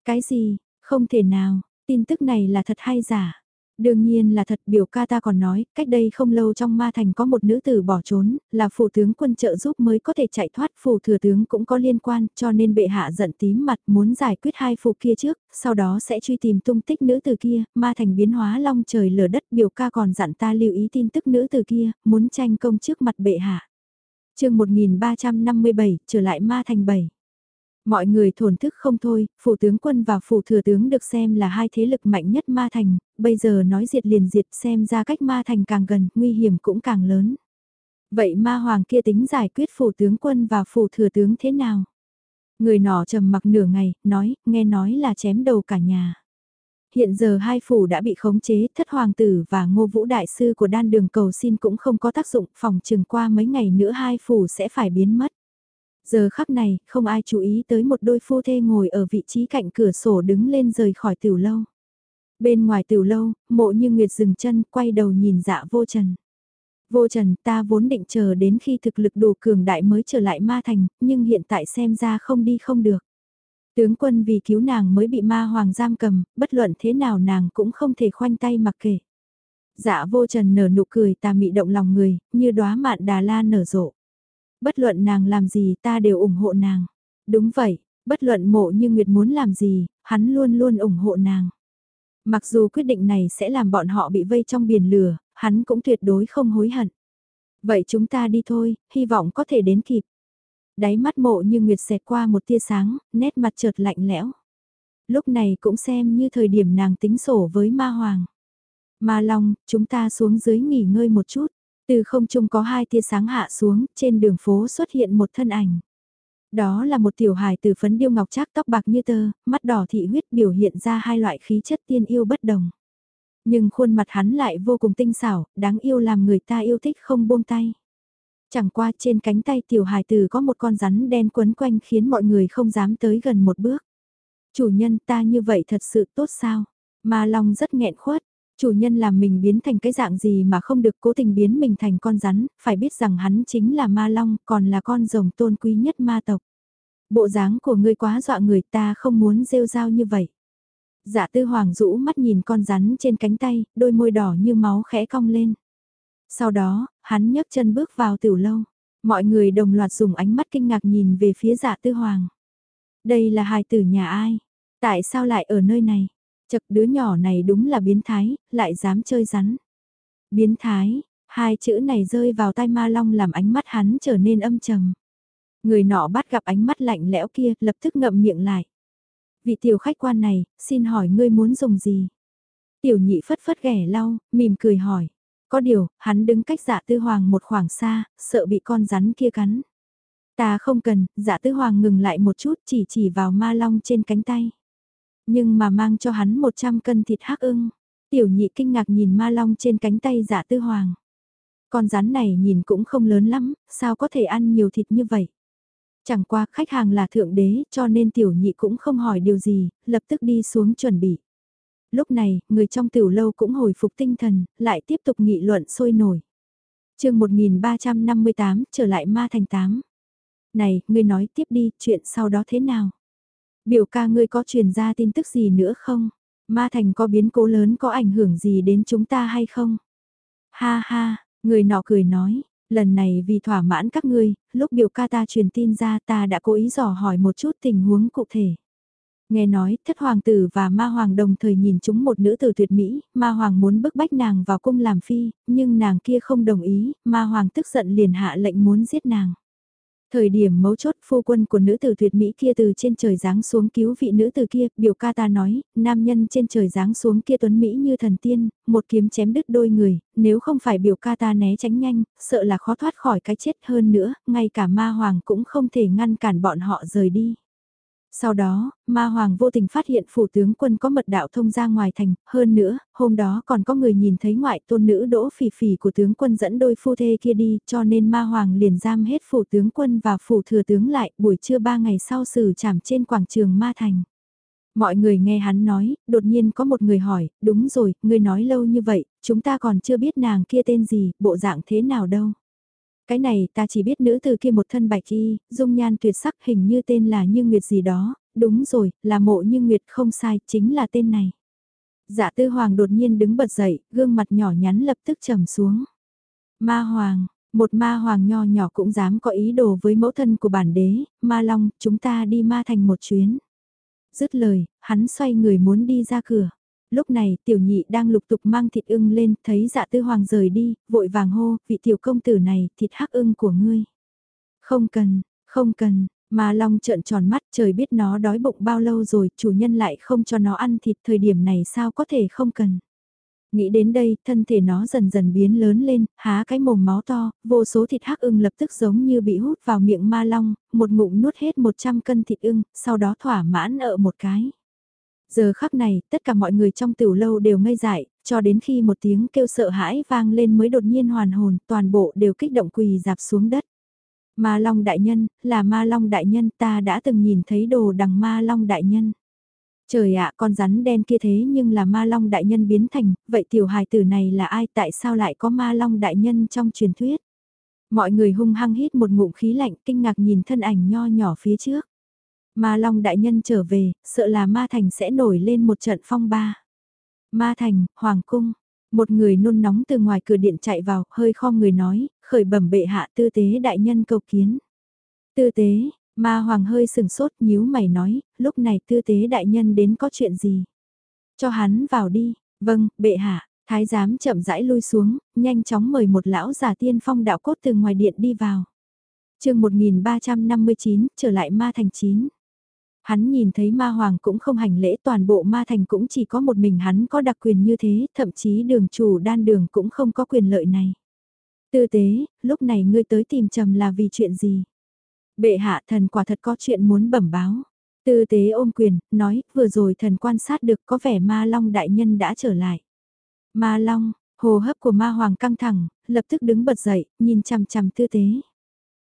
Cái gì, không thể nào, tin tức này là thật hay giả? Đương nhiên là thật biểu ca ta còn nói, cách đây không lâu trong ma thành có một nữ tử bỏ trốn, là phủ tướng quân trợ giúp mới có thể chạy thoát, phủ thừa tướng cũng có liên quan, cho nên bệ hạ giận tím mặt muốn giải quyết hai phủ kia trước, sau đó sẽ truy tìm tung tích nữ tử kia, ma thành biến hóa long trời lở đất biểu ca còn dặn ta lưu ý tin tức nữ tử kia, muốn tranh công trước mặt bệ hạ. chương 1357, trở lại ma thành 7. Mọi người thổn thức không thôi, phủ tướng quân và phủ thừa tướng được xem là hai thế lực mạnh nhất ma thành, bây giờ nói diệt liền diệt xem ra cách ma thành càng gần, nguy hiểm cũng càng lớn. Vậy ma hoàng kia tính giải quyết phủ tướng quân và phủ thừa tướng thế nào? Người nọ trầm mặc nửa ngày, nói, nghe nói là chém đầu cả nhà. Hiện giờ hai phủ đã bị khống chế, thất hoàng tử và ngô vũ đại sư của đan đường cầu xin cũng không có tác dụng, phòng trường qua mấy ngày nữa hai phủ sẽ phải biến mất. Giờ khắc này, không ai chú ý tới một đôi phu thê ngồi ở vị trí cạnh cửa sổ đứng lên rời khỏi tiểu lâu. Bên ngoài tiểu lâu, mộ như Nguyệt dừng chân, quay đầu nhìn dạ vô trần. Vô trần ta vốn định chờ đến khi thực lực đủ cường đại mới trở lại ma thành, nhưng hiện tại xem ra không đi không được. Tướng quân vì cứu nàng mới bị ma hoàng giam cầm, bất luận thế nào nàng cũng không thể khoanh tay mặc kệ. Dạ vô trần nở nụ cười ta mị động lòng người, như đóa mạn đà la nở rộ. Bất luận nàng làm gì ta đều ủng hộ nàng. Đúng vậy, bất luận mộ như Nguyệt muốn làm gì, hắn luôn luôn ủng hộ nàng. Mặc dù quyết định này sẽ làm bọn họ bị vây trong biển lửa, hắn cũng tuyệt đối không hối hận. Vậy chúng ta đi thôi, hy vọng có thể đến kịp. Đáy mắt mộ như Nguyệt xẹt qua một tia sáng, nét mặt chợt lạnh lẽo. Lúc này cũng xem như thời điểm nàng tính sổ với ma hoàng. Ma Long, chúng ta xuống dưới nghỉ ngơi một chút. Từ không trung có hai tia sáng hạ xuống, trên đường phố xuất hiện một thân ảnh. Đó là một tiểu hài từ phấn điêu ngọc trác tóc bạc như tơ, mắt đỏ thị huyết biểu hiện ra hai loại khí chất tiên yêu bất đồng. Nhưng khuôn mặt hắn lại vô cùng tinh xảo, đáng yêu làm người ta yêu thích không buông tay. Chẳng qua trên cánh tay tiểu hài tử có một con rắn đen quấn quanh khiến mọi người không dám tới gần một bước. Chủ nhân ta như vậy thật sự tốt sao? Ma Long rất nghẹn khuất, chủ nhân làm mình biến thành cái dạng gì mà không được cố tình biến mình thành con rắn, phải biết rằng hắn chính là Ma Long, còn là con rồng tôn quý nhất ma tộc. Bộ dáng của ngươi quá dọa người ta không muốn rêu rao như vậy. Dạ tư hoàng rũ mắt nhìn con rắn trên cánh tay, đôi môi đỏ như máu khẽ cong lên. Sau đó, hắn nhấc chân bước vào tiểu lâu. Mọi người đồng loạt dùng ánh mắt kinh ngạc nhìn về phía dạ tư hoàng. Đây là hài tử nhà ai? Tại sao lại ở nơi này? Chật đứa nhỏ này đúng là biến thái, lại dám chơi rắn. Biến thái, hai chữ này rơi vào tai ma long làm ánh mắt hắn trở nên âm trầm. Người nọ bắt gặp ánh mắt lạnh lẽo kia, lập tức ngậm miệng lại. Vị tiểu khách quan này, xin hỏi ngươi muốn dùng gì? Tiểu nhị phất phất ghẻ lau, mỉm cười hỏi. Có điều, hắn đứng cách dạ tư hoàng một khoảng xa, sợ bị con rắn kia cắn. Ta không cần, dạ tư hoàng ngừng lại một chút chỉ chỉ vào ma long trên cánh tay. Nhưng mà mang cho hắn 100 cân thịt hắc ưng. Tiểu nhị kinh ngạc nhìn ma long trên cánh tay dạ tư hoàng. Con rắn này nhìn cũng không lớn lắm, sao có thể ăn nhiều thịt như vậy? Chẳng qua khách hàng là thượng đế cho nên tiểu nhị cũng không hỏi điều gì, lập tức đi xuống chuẩn bị. Lúc này, người trong tiểu lâu cũng hồi phục tinh thần, lại tiếp tục nghị luận sôi nổi. chương 1358, trở lại ma thành 8. Này, ngươi nói tiếp đi, chuyện sau đó thế nào? Biểu ca ngươi có truyền ra tin tức gì nữa không? Ma thành có biến cố lớn có ảnh hưởng gì đến chúng ta hay không? Ha ha, người nọ cười nói, lần này vì thỏa mãn các ngươi, lúc biểu ca ta truyền tin ra ta đã cố ý dò hỏi một chút tình huống cụ thể. Nghe nói, thất hoàng tử và ma hoàng đồng thời nhìn chúng một nữ tử tuyệt mỹ, ma hoàng muốn bức bách nàng vào cung làm phi, nhưng nàng kia không đồng ý, ma hoàng tức giận liền hạ lệnh muốn giết nàng. Thời điểm mấu chốt phu quân của nữ tử tuyệt mỹ kia từ trên trời giáng xuống cứu vị nữ tử kia, biểu ca ta nói, nam nhân trên trời giáng xuống kia tuấn mỹ như thần tiên, một kiếm chém đứt đôi người, nếu không phải biểu ca ta né tránh nhanh, sợ là khó thoát khỏi cái chết hơn nữa, ngay cả ma hoàng cũng không thể ngăn cản bọn họ rời đi. Sau đó, ma hoàng vô tình phát hiện phủ tướng quân có mật đạo thông ra ngoài thành, hơn nữa, hôm đó còn có người nhìn thấy ngoại tôn nữ đỗ phỉ phỉ của tướng quân dẫn đôi phu thê kia đi, cho nên ma hoàng liền giam hết phủ tướng quân và phủ thừa tướng lại, buổi trưa ba ngày sau xử trảm trên quảng trường ma thành. Mọi người nghe hắn nói, đột nhiên có một người hỏi, đúng rồi, người nói lâu như vậy, chúng ta còn chưa biết nàng kia tên gì, bộ dạng thế nào đâu. Cái này ta chỉ biết nữ từ kia một thân bạch y, dung nhan tuyệt sắc hình như tên là Như Nguyệt gì đó, đúng rồi, là mộ Như Nguyệt không sai, chính là tên này. Dạ tư hoàng đột nhiên đứng bật dậy, gương mặt nhỏ nhắn lập tức trầm xuống. Ma hoàng, một ma hoàng nho nhỏ cũng dám có ý đồ với mẫu thân của bản đế, ma long, chúng ta đi ma thành một chuyến. Dứt lời, hắn xoay người muốn đi ra cửa. Lúc này tiểu nhị đang lục tục mang thịt ưng lên, thấy dạ tư hoàng rời đi, vội vàng hô, vị tiểu công tử này, thịt hắc ưng của ngươi. Không cần, không cần, mà Long trợn tròn mắt trời biết nó đói bụng bao lâu rồi, chủ nhân lại không cho nó ăn thịt thời điểm này sao có thể không cần. Nghĩ đến đây, thân thể nó dần dần biến lớn lên, há cái mồm máu to, vô số thịt hắc ưng lập tức giống như bị hút vào miệng ma long, một ngụm nuốt hết 100 cân thịt ưng, sau đó thỏa mãn ở một cái. Giờ khắc này, tất cả mọi người trong tiểu lâu đều ngây dại, cho đến khi một tiếng kêu sợ hãi vang lên mới đột nhiên hoàn hồn, toàn bộ đều kích động quỳ dạp xuống đất. Ma Long Đại Nhân, là Ma Long Đại Nhân ta đã từng nhìn thấy đồ đằng Ma Long Đại Nhân. Trời ạ con rắn đen kia thế nhưng là Ma Long Đại Nhân biến thành, vậy tiểu hài tử này là ai tại sao lại có Ma Long Đại Nhân trong truyền thuyết? Mọi người hung hăng hít một ngụm khí lạnh kinh ngạc nhìn thân ảnh nho nhỏ phía trước. Ma Long đại nhân trở về, sợ là Ma Thành sẽ nổi lên một trận phong ba. Ma Thành, Hoàng Cung, một người nôn nóng từ ngoài cửa điện chạy vào, hơi kho người nói, khởi bẩm bệ hạ tư tế đại nhân cầu kiến. Tư tế, Ma Hoàng hơi sừng sốt nhíu mày nói, lúc này tư tế đại nhân đến có chuyện gì? Cho hắn vào đi, vâng, bệ hạ, thái giám chậm rãi lui xuống, nhanh chóng mời một lão giả tiên phong đạo cốt từ ngoài điện đi vào. chương 1359, trở lại ma thành 9. Hắn nhìn thấy ma hoàng cũng không hành lễ toàn bộ ma thành cũng chỉ có một mình hắn có đặc quyền như thế, thậm chí đường chủ đan đường cũng không có quyền lợi này. Tư tế, lúc này ngươi tới tìm trầm là vì chuyện gì? Bệ hạ thần quả thật có chuyện muốn bẩm báo. Tư tế ôm quyền, nói, vừa rồi thần quan sát được có vẻ ma long đại nhân đã trở lại. Ma long, hồ hấp của ma hoàng căng thẳng, lập tức đứng bật dậy, nhìn chằm chằm tư tế.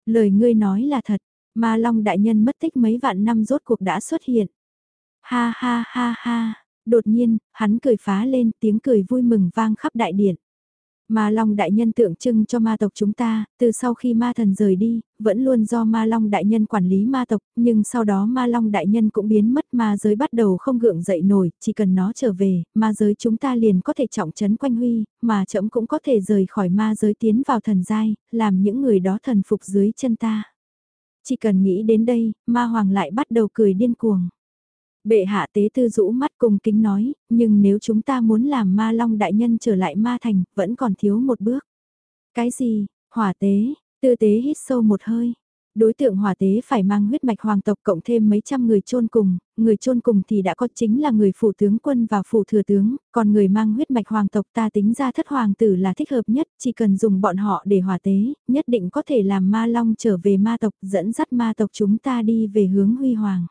Lời ngươi nói là thật, ma long đại nhân mất tích mấy vạn năm rốt cuộc đã xuất hiện. Ha ha ha ha, đột nhiên, hắn cười phá lên tiếng cười vui mừng vang khắp đại điện. Ma Long Đại Nhân tượng trưng cho ma tộc chúng ta, từ sau khi ma thần rời đi, vẫn luôn do Ma Long Đại Nhân quản lý ma tộc, nhưng sau đó Ma Long Đại Nhân cũng biến mất ma giới bắt đầu không gượng dậy nổi, chỉ cần nó trở về, ma giới chúng ta liền có thể trọng trấn quanh huy, mà chậm cũng có thể rời khỏi ma giới tiến vào thần giai, làm những người đó thần phục dưới chân ta. Chỉ cần nghĩ đến đây, ma hoàng lại bắt đầu cười điên cuồng. Bệ hạ tế tư rũ mắt cùng kính nói, nhưng nếu chúng ta muốn làm ma long đại nhân trở lại ma thành, vẫn còn thiếu một bước. Cái gì, hỏa tế, tư tế hít sâu một hơi. Đối tượng hỏa tế phải mang huyết mạch hoàng tộc cộng thêm mấy trăm người chôn cùng, người chôn cùng thì đã có chính là người phủ tướng quân và phủ thừa tướng, còn người mang huyết mạch hoàng tộc ta tính ra thất hoàng tử là thích hợp nhất, chỉ cần dùng bọn họ để hỏa tế, nhất định có thể làm ma long trở về ma tộc, dẫn dắt ma tộc chúng ta đi về hướng huy hoàng.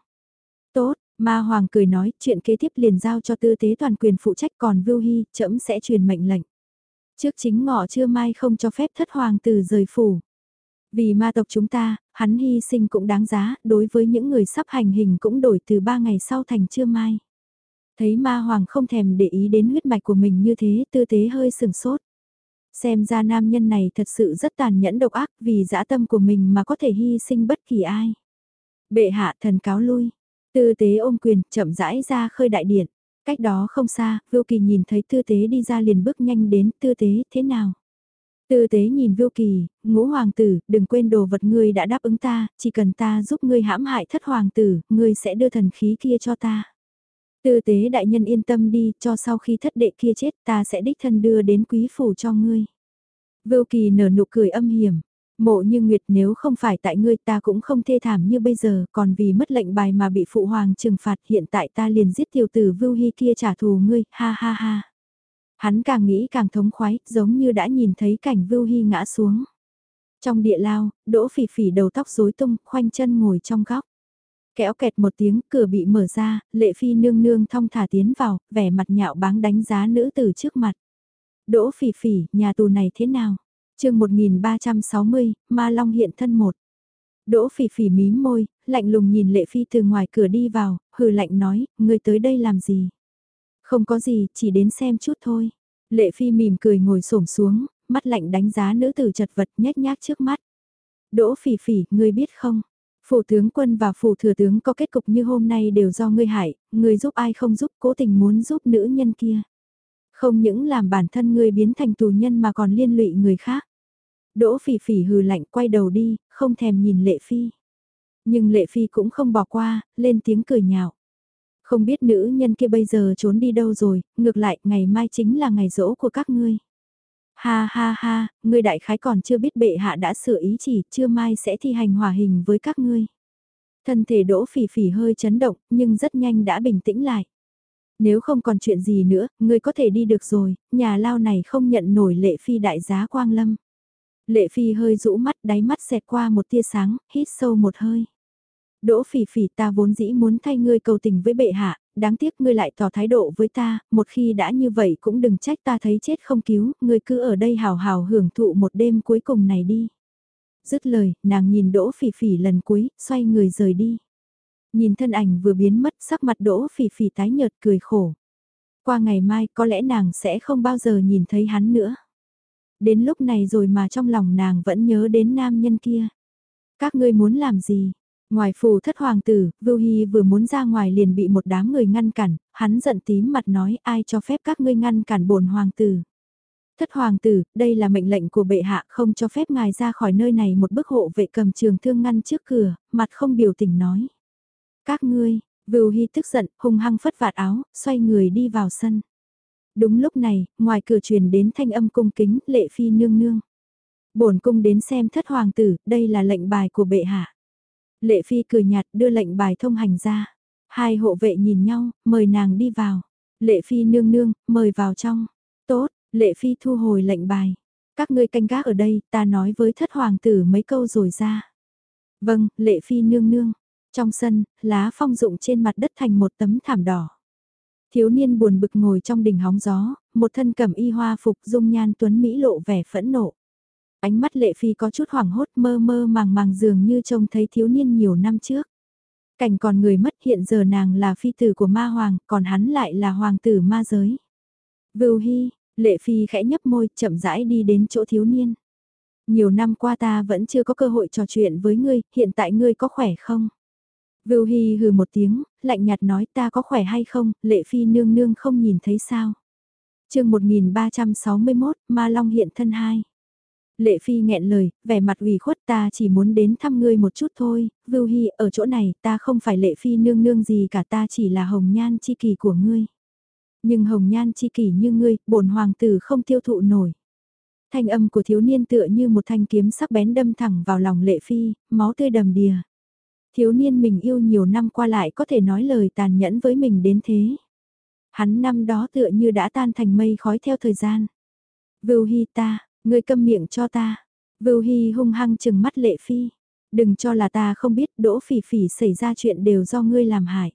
Tốt, Ma Hoàng cười nói, chuyện kế tiếp liền giao cho tư tế toàn quyền phụ trách còn Vưu Hy, trẫm sẽ truyền mệnh lệnh. Trước chính ngọ trưa mai không cho phép thất hoàng tử rời phủ. Vì ma tộc chúng ta, hắn hy sinh cũng đáng giá, đối với những người sắp hành hình cũng đổi từ ba ngày sau thành trưa mai. Thấy ma hoàng không thèm để ý đến huyết mạch của mình như thế, tư tế hơi sừng sốt. Xem ra nam nhân này thật sự rất tàn nhẫn độc ác vì dã tâm của mình mà có thể hy sinh bất kỳ ai. Bệ hạ thần cáo lui, Tư tế ôm quyền, chậm rãi ra khơi đại điện. Cách đó không xa, Vưu Kỳ nhìn thấy tư tế đi ra liền bước nhanh đến, tư tế, thế nào? Tư tế nhìn Vưu Kỳ, ngũ hoàng tử, đừng quên đồ vật ngươi đã đáp ứng ta, chỉ cần ta giúp ngươi hãm hại thất hoàng tử, ngươi sẽ đưa thần khí kia cho ta. Tư tế đại nhân yên tâm đi, cho sau khi thất đệ kia chết ta sẽ đích thân đưa đến quý phủ cho ngươi. Vưu Kỳ nở nụ cười âm hiểm, Mộ như Nguyệt nếu không phải tại ngươi ta cũng không thê thảm như bây giờ, còn vì mất lệnh bài mà bị phụ hoàng trừng phạt hiện tại ta liền giết tiểu tử Vưu Hy kia trả thù ngươi, ha ha ha. Hắn càng nghĩ càng thống khoái, giống như đã nhìn thấy cảnh Vưu Hy ngã xuống. Trong địa lao, đỗ phỉ phỉ đầu tóc rối tung, khoanh chân ngồi trong góc. Kéo kẹt một tiếng, cửa bị mở ra, lệ phi nương nương thong thả tiến vào, vẻ mặt nhạo báng đánh giá nữ tử trước mặt. Đỗ phỉ phỉ, nhà tù này thế nào? chương 1360, Ma Long hiện thân một. Đỗ phỉ phỉ mím môi, lạnh lùng nhìn Lệ Phi từ ngoài cửa đi vào, hừ lạnh nói, ngươi tới đây làm gì? Không có gì, chỉ đến xem chút thôi. Lệ Phi mỉm cười ngồi xổm xuống, mắt lạnh đánh giá nữ tử chật vật nhếch nhác trước mắt. Đỗ phỉ phỉ, ngươi biết không? Phủ tướng quân và phủ thừa tướng có kết cục như hôm nay đều do ngươi hại, ngươi giúp ai không giúp cố tình muốn giúp nữ nhân kia. Không những làm bản thân ngươi biến thành tù nhân mà còn liên lụy người khác. Đỗ phỉ phỉ hừ lạnh quay đầu đi, không thèm nhìn lệ phi. Nhưng lệ phi cũng không bỏ qua, lên tiếng cười nhạo. Không biết nữ nhân kia bây giờ trốn đi đâu rồi, ngược lại ngày mai chính là ngày rỗ của các ngươi. Ha ha ha, ngươi đại khái còn chưa biết bệ hạ đã sửa ý chỉ, chưa mai sẽ thi hành hòa hình với các ngươi. Thân thể đỗ phỉ phỉ hơi chấn động, nhưng rất nhanh đã bình tĩnh lại. Nếu không còn chuyện gì nữa, ngươi có thể đi được rồi, nhà lao này không nhận nổi lệ phi đại giá quang lâm. Lệ phi hơi rũ mắt đáy mắt xẹt qua một tia sáng, hít sâu một hơi. Đỗ phỉ phỉ ta vốn dĩ muốn thay ngươi cầu tình với bệ hạ, đáng tiếc ngươi lại tỏ thái độ với ta, một khi đã như vậy cũng đừng trách ta thấy chết không cứu, ngươi cứ ở đây hào hào hưởng thụ một đêm cuối cùng này đi. Dứt lời, nàng nhìn đỗ phỉ phỉ lần cuối, xoay người rời đi. Nhìn thân ảnh vừa biến mất sắc mặt đỗ phỉ phỉ tái nhợt cười khổ. Qua ngày mai có lẽ nàng sẽ không bao giờ nhìn thấy hắn nữa. Đến lúc này rồi mà trong lòng nàng vẫn nhớ đến nam nhân kia. Các ngươi muốn làm gì? Ngoài phù thất hoàng tử, Vưu Hy vừa muốn ra ngoài liền bị một đám người ngăn cản, hắn giận tím mặt nói ai cho phép các ngươi ngăn cản bổn hoàng tử. Thất hoàng tử, đây là mệnh lệnh của bệ hạ không cho phép ngài ra khỏi nơi này một bức hộ vệ cầm trường thương ngăn trước cửa, mặt không biểu tình nói. Các ngươi, Vưu Hy tức giận, hung hăng phất vạt áo, xoay người đi vào sân. Đúng lúc này, ngoài cửa truyền đến thanh âm cung kính, lệ phi nương nương. bổn cung đến xem thất hoàng tử, đây là lệnh bài của bệ hạ. Lệ phi cười nhạt đưa lệnh bài thông hành ra. Hai hộ vệ nhìn nhau, mời nàng đi vào. Lệ Phi nương nương, mời vào trong. Tốt, Lệ Phi thu hồi lệnh bài. Các ngươi canh gác ở đây, ta nói với thất hoàng tử mấy câu rồi ra. Vâng, Lệ Phi nương nương. Trong sân, lá phong dụng trên mặt đất thành một tấm thảm đỏ. Thiếu niên buồn bực ngồi trong đỉnh hóng gió, một thân cẩm y hoa phục dung nhan tuấn Mỹ lộ vẻ phẫn nộ. Ánh mắt lệ phi có chút hoảng hốt mơ mơ màng màng dường như trông thấy thiếu niên nhiều năm trước. Cảnh còn người mất hiện giờ nàng là phi tử của ma hoàng, còn hắn lại là hoàng tử ma giới. Vưu Hy, lệ phi khẽ nhấp môi, chậm rãi đi đến chỗ thiếu niên. Nhiều năm qua ta vẫn chưa có cơ hội trò chuyện với ngươi, hiện tại ngươi có khỏe không? Vưu Hy hừ một tiếng, lạnh nhạt nói ta có khỏe hay không, lệ phi nương nương không nhìn thấy sao. chương 1361, Ma Long hiện thân hai. Lệ Phi nghẹn lời, vẻ mặt ủy khuất ta chỉ muốn đến thăm ngươi một chút thôi, Vưu Hy ở chỗ này ta không phải Lệ Phi nương nương gì cả ta chỉ là hồng nhan chi kỳ của ngươi. Nhưng hồng nhan chi kỳ như ngươi, bổn hoàng tử không tiêu thụ nổi. Thanh âm của thiếu niên tựa như một thanh kiếm sắc bén đâm thẳng vào lòng Lệ Phi, máu tươi đầm đìa. Thiếu niên mình yêu nhiều năm qua lại có thể nói lời tàn nhẫn với mình đến thế. Hắn năm đó tựa như đã tan thành mây khói theo thời gian. Vưu Hy ta, ngươi câm miệng cho ta. Vưu Hy hung hăng chừng mắt lệ phi. Đừng cho là ta không biết đỗ phỉ phỉ xảy ra chuyện đều do ngươi làm hại.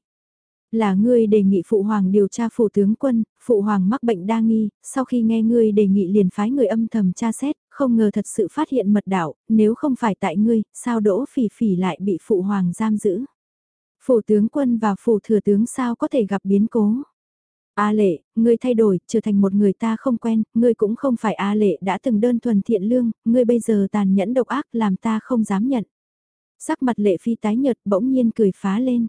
Là ngươi đề nghị phụ hoàng điều tra phủ tướng quân, phụ hoàng mắc bệnh đa nghi, sau khi nghe ngươi đề nghị liền phái người âm thầm tra xét, không ngờ thật sự phát hiện mật đạo, nếu không phải tại ngươi, sao đỗ phỉ phỉ lại bị phụ hoàng giam giữ. Phủ tướng quân và phủ thừa tướng sao có thể gặp biến cố. A lệ, ngươi thay đổi, trở thành một người ta không quen, ngươi cũng không phải A lệ đã từng đơn thuần thiện lương, ngươi bây giờ tàn nhẫn độc ác làm ta không dám nhận. Sắc mặt lệ phi tái nhợt bỗng nhiên cười phá lên.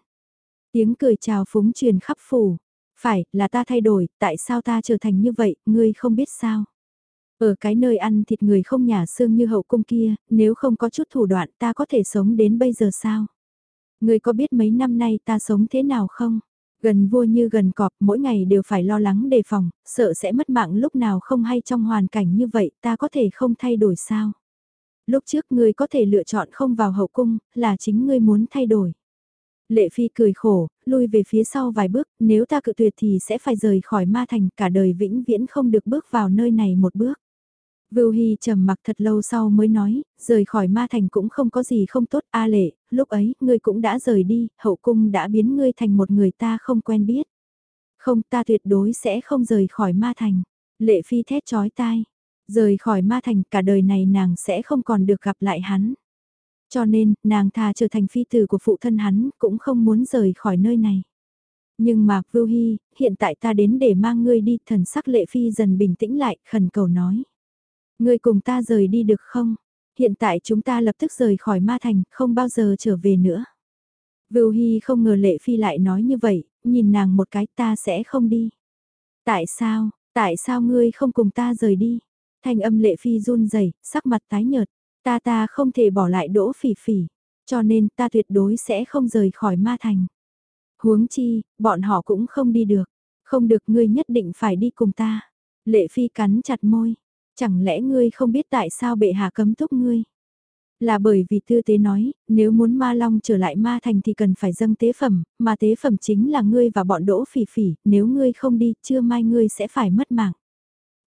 Tiếng cười chào phúng truyền khắp phủ. Phải, là ta thay đổi, tại sao ta trở thành như vậy, ngươi không biết sao. Ở cái nơi ăn thịt người không nhả xương như hậu cung kia, nếu không có chút thủ đoạn ta có thể sống đến bây giờ sao? Ngươi có biết mấy năm nay ta sống thế nào không? Gần vua như gần cọp, mỗi ngày đều phải lo lắng đề phòng, sợ sẽ mất mạng lúc nào không hay trong hoàn cảnh như vậy, ta có thể không thay đổi sao? Lúc trước ngươi có thể lựa chọn không vào hậu cung, là chính ngươi muốn thay đổi. Lệ Phi cười khổ, lui về phía sau vài bước, nếu ta cự tuyệt thì sẽ phải rời khỏi ma thành cả đời vĩnh viễn không được bước vào nơi này một bước. Vưu Hy trầm mặc thật lâu sau mới nói, rời khỏi ma thành cũng không có gì không tốt, a lệ, lúc ấy, ngươi cũng đã rời đi, hậu cung đã biến ngươi thành một người ta không quen biết. Không, ta tuyệt đối sẽ không rời khỏi ma thành. Lệ Phi thét chói tai. Rời khỏi ma thành cả đời này nàng sẽ không còn được gặp lại hắn. Cho nên, nàng thà trở thành phi tử của phụ thân hắn, cũng không muốn rời khỏi nơi này. Nhưng mà, Vưu Hy, hiện tại ta đến để mang ngươi đi, thần sắc lệ phi dần bình tĩnh lại, khẩn cầu nói. Ngươi cùng ta rời đi được không? Hiện tại chúng ta lập tức rời khỏi ma thành, không bao giờ trở về nữa. Vưu Hy không ngờ Lệ Phi lại nói như vậy, nhìn nàng một cái ta sẽ không đi. Tại sao, tại sao ngươi không cùng ta rời đi? Thanh âm Lệ Phi run rẩy, sắc mặt tái nhợt. Ta ta không thể bỏ lại đỗ phỉ phỉ, cho nên ta tuyệt đối sẽ không rời khỏi ma thành. Huống chi, bọn họ cũng không đi được. Không được ngươi nhất định phải đi cùng ta. Lệ Phi cắn chặt môi. Chẳng lẽ ngươi không biết tại sao bệ hạ cấm thúc ngươi? Là bởi vì tư tế nói, nếu muốn ma long trở lại ma thành thì cần phải dâng tế phẩm, mà tế phẩm chính là ngươi và bọn đỗ phỉ phỉ, nếu ngươi không đi, chưa mai ngươi sẽ phải mất mạng.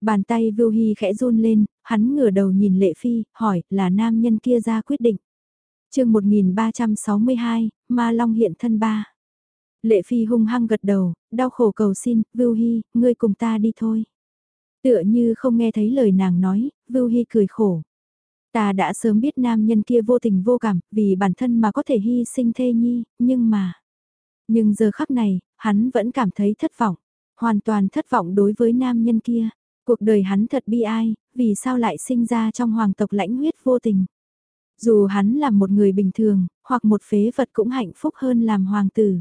Bàn tay Vưu Hy khẽ run lên, hắn ngửa đầu nhìn Lệ Phi, hỏi, là nam nhân kia ra quyết định. chương 1362, Ma Long hiện thân ba. Lệ Phi hung hăng gật đầu, đau khổ cầu xin, Vưu Hy, ngươi cùng ta đi thôi. Tựa như không nghe thấy lời nàng nói, Vưu Hy cười khổ. Ta đã sớm biết nam nhân kia vô tình vô cảm, vì bản thân mà có thể hy sinh thê nhi, nhưng mà... Nhưng giờ khắc này, hắn vẫn cảm thấy thất vọng. Hoàn toàn thất vọng đối với nam nhân kia. Cuộc đời hắn thật bi ai, vì sao lại sinh ra trong hoàng tộc lãnh huyết vô tình. Dù hắn là một người bình thường, hoặc một phế vật cũng hạnh phúc hơn làm hoàng tử.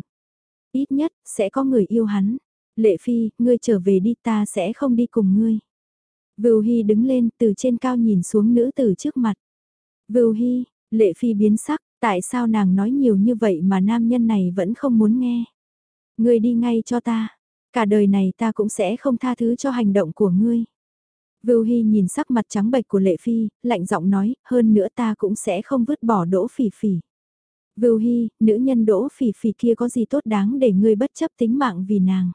Ít nhất, sẽ có người yêu hắn. Lệ Phi, ngươi trở về đi ta sẽ không đi cùng ngươi. Vưu Hy đứng lên từ trên cao nhìn xuống nữ tử trước mặt. Vưu Hy, Lệ Phi biến sắc, tại sao nàng nói nhiều như vậy mà nam nhân này vẫn không muốn nghe. Ngươi đi ngay cho ta, cả đời này ta cũng sẽ không tha thứ cho hành động của ngươi. Vưu Hy nhìn sắc mặt trắng bệch của Lệ Phi, lạnh giọng nói, hơn nữa ta cũng sẽ không vứt bỏ đỗ phỉ phỉ. Vưu Hy, nữ nhân đỗ phỉ phỉ kia có gì tốt đáng để ngươi bất chấp tính mạng vì nàng.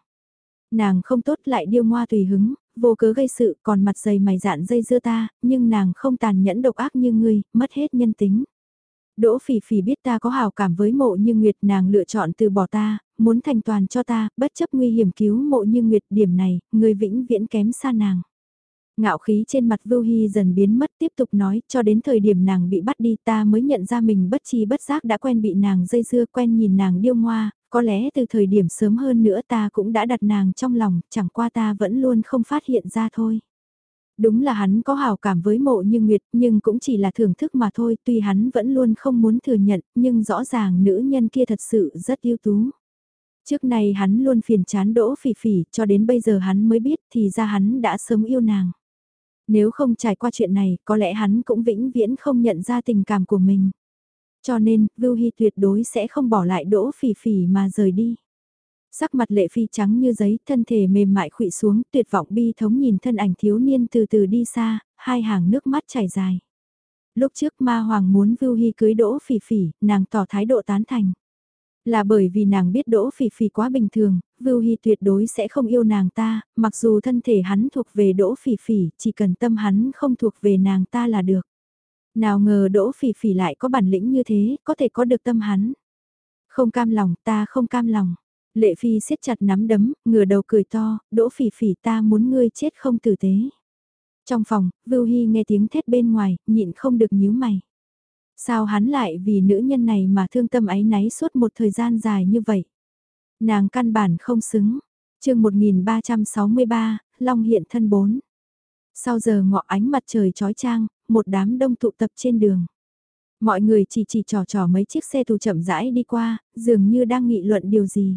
Nàng không tốt lại điêu ngoa tùy hứng, vô cớ gây sự còn mặt dày mày dạn dây dưa ta, nhưng nàng không tàn nhẫn độc ác như ngươi, mất hết nhân tính. Đỗ phỉ phỉ biết ta có hào cảm với mộ như Nguyệt nàng lựa chọn từ bỏ ta, muốn thành toàn cho ta, bất chấp nguy hiểm cứu mộ như Nguyệt điểm này, người vĩnh viễn kém xa nàng. Ngạo khí trên mặt Vưu Hy dần biến mất tiếp tục nói cho đến thời điểm nàng bị bắt đi ta mới nhận ra mình bất chi bất giác đã quen bị nàng dây dưa quen nhìn nàng điêu ngoa, có lẽ từ thời điểm sớm hơn nữa ta cũng đã đặt nàng trong lòng, chẳng qua ta vẫn luôn không phát hiện ra thôi. Đúng là hắn có hào cảm với mộ như Nguyệt, nhưng cũng chỉ là thưởng thức mà thôi, tuy hắn vẫn luôn không muốn thừa nhận, nhưng rõ ràng nữ nhân kia thật sự rất ưu tú. Trước này hắn luôn phiền chán đỗ phỉ phỉ, cho đến bây giờ hắn mới biết thì ra hắn đã sớm yêu nàng. Nếu không trải qua chuyện này, có lẽ hắn cũng vĩnh viễn không nhận ra tình cảm của mình. Cho nên, Vưu Hy tuyệt đối sẽ không bỏ lại đỗ phỉ phỉ mà rời đi. Sắc mặt lệ phi trắng như giấy, thân thể mềm mại khụy xuống, tuyệt vọng bi thống nhìn thân ảnh thiếu niên từ từ đi xa, hai hàng nước mắt chảy dài. Lúc trước ma hoàng muốn Vưu Hy cưới đỗ phỉ phỉ, nàng tỏ thái độ tán thành. Là bởi vì nàng biết đỗ phỉ phỉ quá bình thường, Vưu Hy tuyệt đối sẽ không yêu nàng ta, mặc dù thân thể hắn thuộc về đỗ phỉ phỉ, chỉ cần tâm hắn không thuộc về nàng ta là được. Nào ngờ đỗ phỉ phỉ lại có bản lĩnh như thế, có thể có được tâm hắn. Không cam lòng, ta không cam lòng. Lệ Phi siết chặt nắm đấm, ngửa đầu cười to, đỗ phỉ phỉ ta muốn ngươi chết không tử tế. Trong phòng, Vưu Hy nghe tiếng thét bên ngoài, nhịn không được nhíu mày. Sao hắn lại vì nữ nhân này mà thương tâm ấy náy suốt một thời gian dài như vậy? Nàng căn bản không xứng. chương 1363, Long hiện thân 4. Sau giờ ngọ ánh mặt trời trói trang, một đám đông tụ tập trên đường. Mọi người chỉ chỉ trò trò mấy chiếc xe tù chậm rãi đi qua, dường như đang nghị luận điều gì.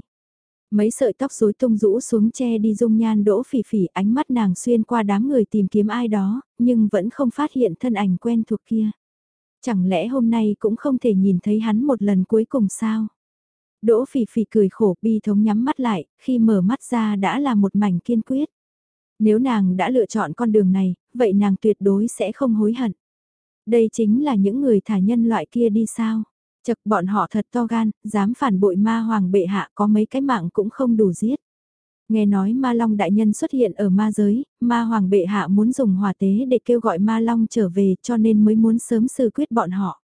Mấy sợi tóc rối tung rũ xuống che đi dung nhan đỗ phỉ phỉ ánh mắt nàng xuyên qua đám người tìm kiếm ai đó, nhưng vẫn không phát hiện thân ảnh quen thuộc kia. Chẳng lẽ hôm nay cũng không thể nhìn thấy hắn một lần cuối cùng sao? Đỗ phỉ phỉ cười khổ bi thống nhắm mắt lại, khi mở mắt ra đã là một mảnh kiên quyết. Nếu nàng đã lựa chọn con đường này, vậy nàng tuyệt đối sẽ không hối hận. Đây chính là những người thả nhân loại kia đi sao? Chật bọn họ thật to gan, dám phản bội ma hoàng bệ hạ có mấy cái mạng cũng không đủ giết. Nghe nói ma long đại nhân xuất hiện ở ma giới, ma hoàng bệ hạ muốn dùng hòa tế để kêu gọi ma long trở về cho nên mới muốn sớm xử quyết bọn họ.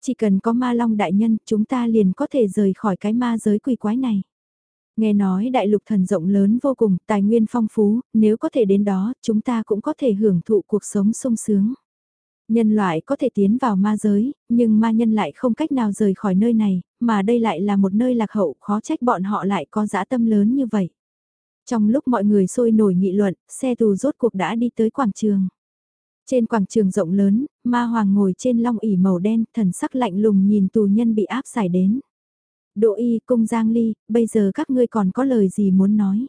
Chỉ cần có ma long đại nhân chúng ta liền có thể rời khỏi cái ma giới quỷ quái này. Nghe nói đại lục thần rộng lớn vô cùng, tài nguyên phong phú, nếu có thể đến đó, chúng ta cũng có thể hưởng thụ cuộc sống sung sướng. Nhân loại có thể tiến vào ma giới, nhưng ma nhân lại không cách nào rời khỏi nơi này, mà đây lại là một nơi lạc hậu, khó trách bọn họ lại có dã tâm lớn như vậy. Trong lúc mọi người sôi nổi nghị luận, xe tù rốt cuộc đã đi tới quảng trường. Trên quảng trường rộng lớn, ma hoàng ngồi trên long ỉ màu đen, thần sắc lạnh lùng nhìn tù nhân bị áp giải đến. Đỗ y, cung Giang Ly, bây giờ các ngươi còn có lời gì muốn nói?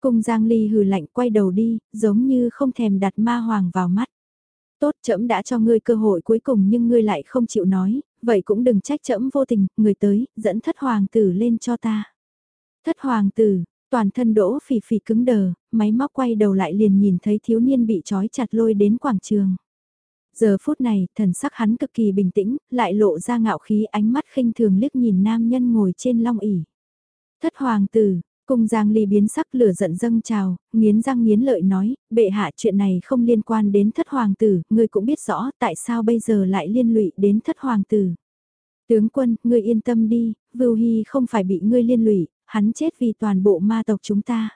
Cung Giang Ly hừ lạnh quay đầu đi, giống như không thèm đặt ma hoàng vào mắt. Tốt trẫm đã cho ngươi cơ hội cuối cùng nhưng ngươi lại không chịu nói, vậy cũng đừng trách trẫm vô tình, người tới, dẫn thất hoàng tử lên cho ta. Thất hoàng tử, toàn thân đỗ phì phì cứng đờ, máy móc quay đầu lại liền nhìn thấy thiếu niên bị trói chặt lôi đến quảng trường. Giờ phút này, thần sắc hắn cực kỳ bình tĩnh, lại lộ ra ngạo khí ánh mắt khinh thường liếc nhìn nam nhân ngồi trên long ỉ. Thất hoàng tử, Cung Giang Ly biến sắc lửa giận dâng trào, nghiến răng nghiến lợi nói, bệ hạ chuyện này không liên quan đến thất hoàng tử, ngươi cũng biết rõ tại sao bây giờ lại liên lụy đến thất hoàng tử. Tướng quân, ngươi yên tâm đi, Vưu Hy không phải bị ngươi liên lụy, hắn chết vì toàn bộ ma tộc chúng ta.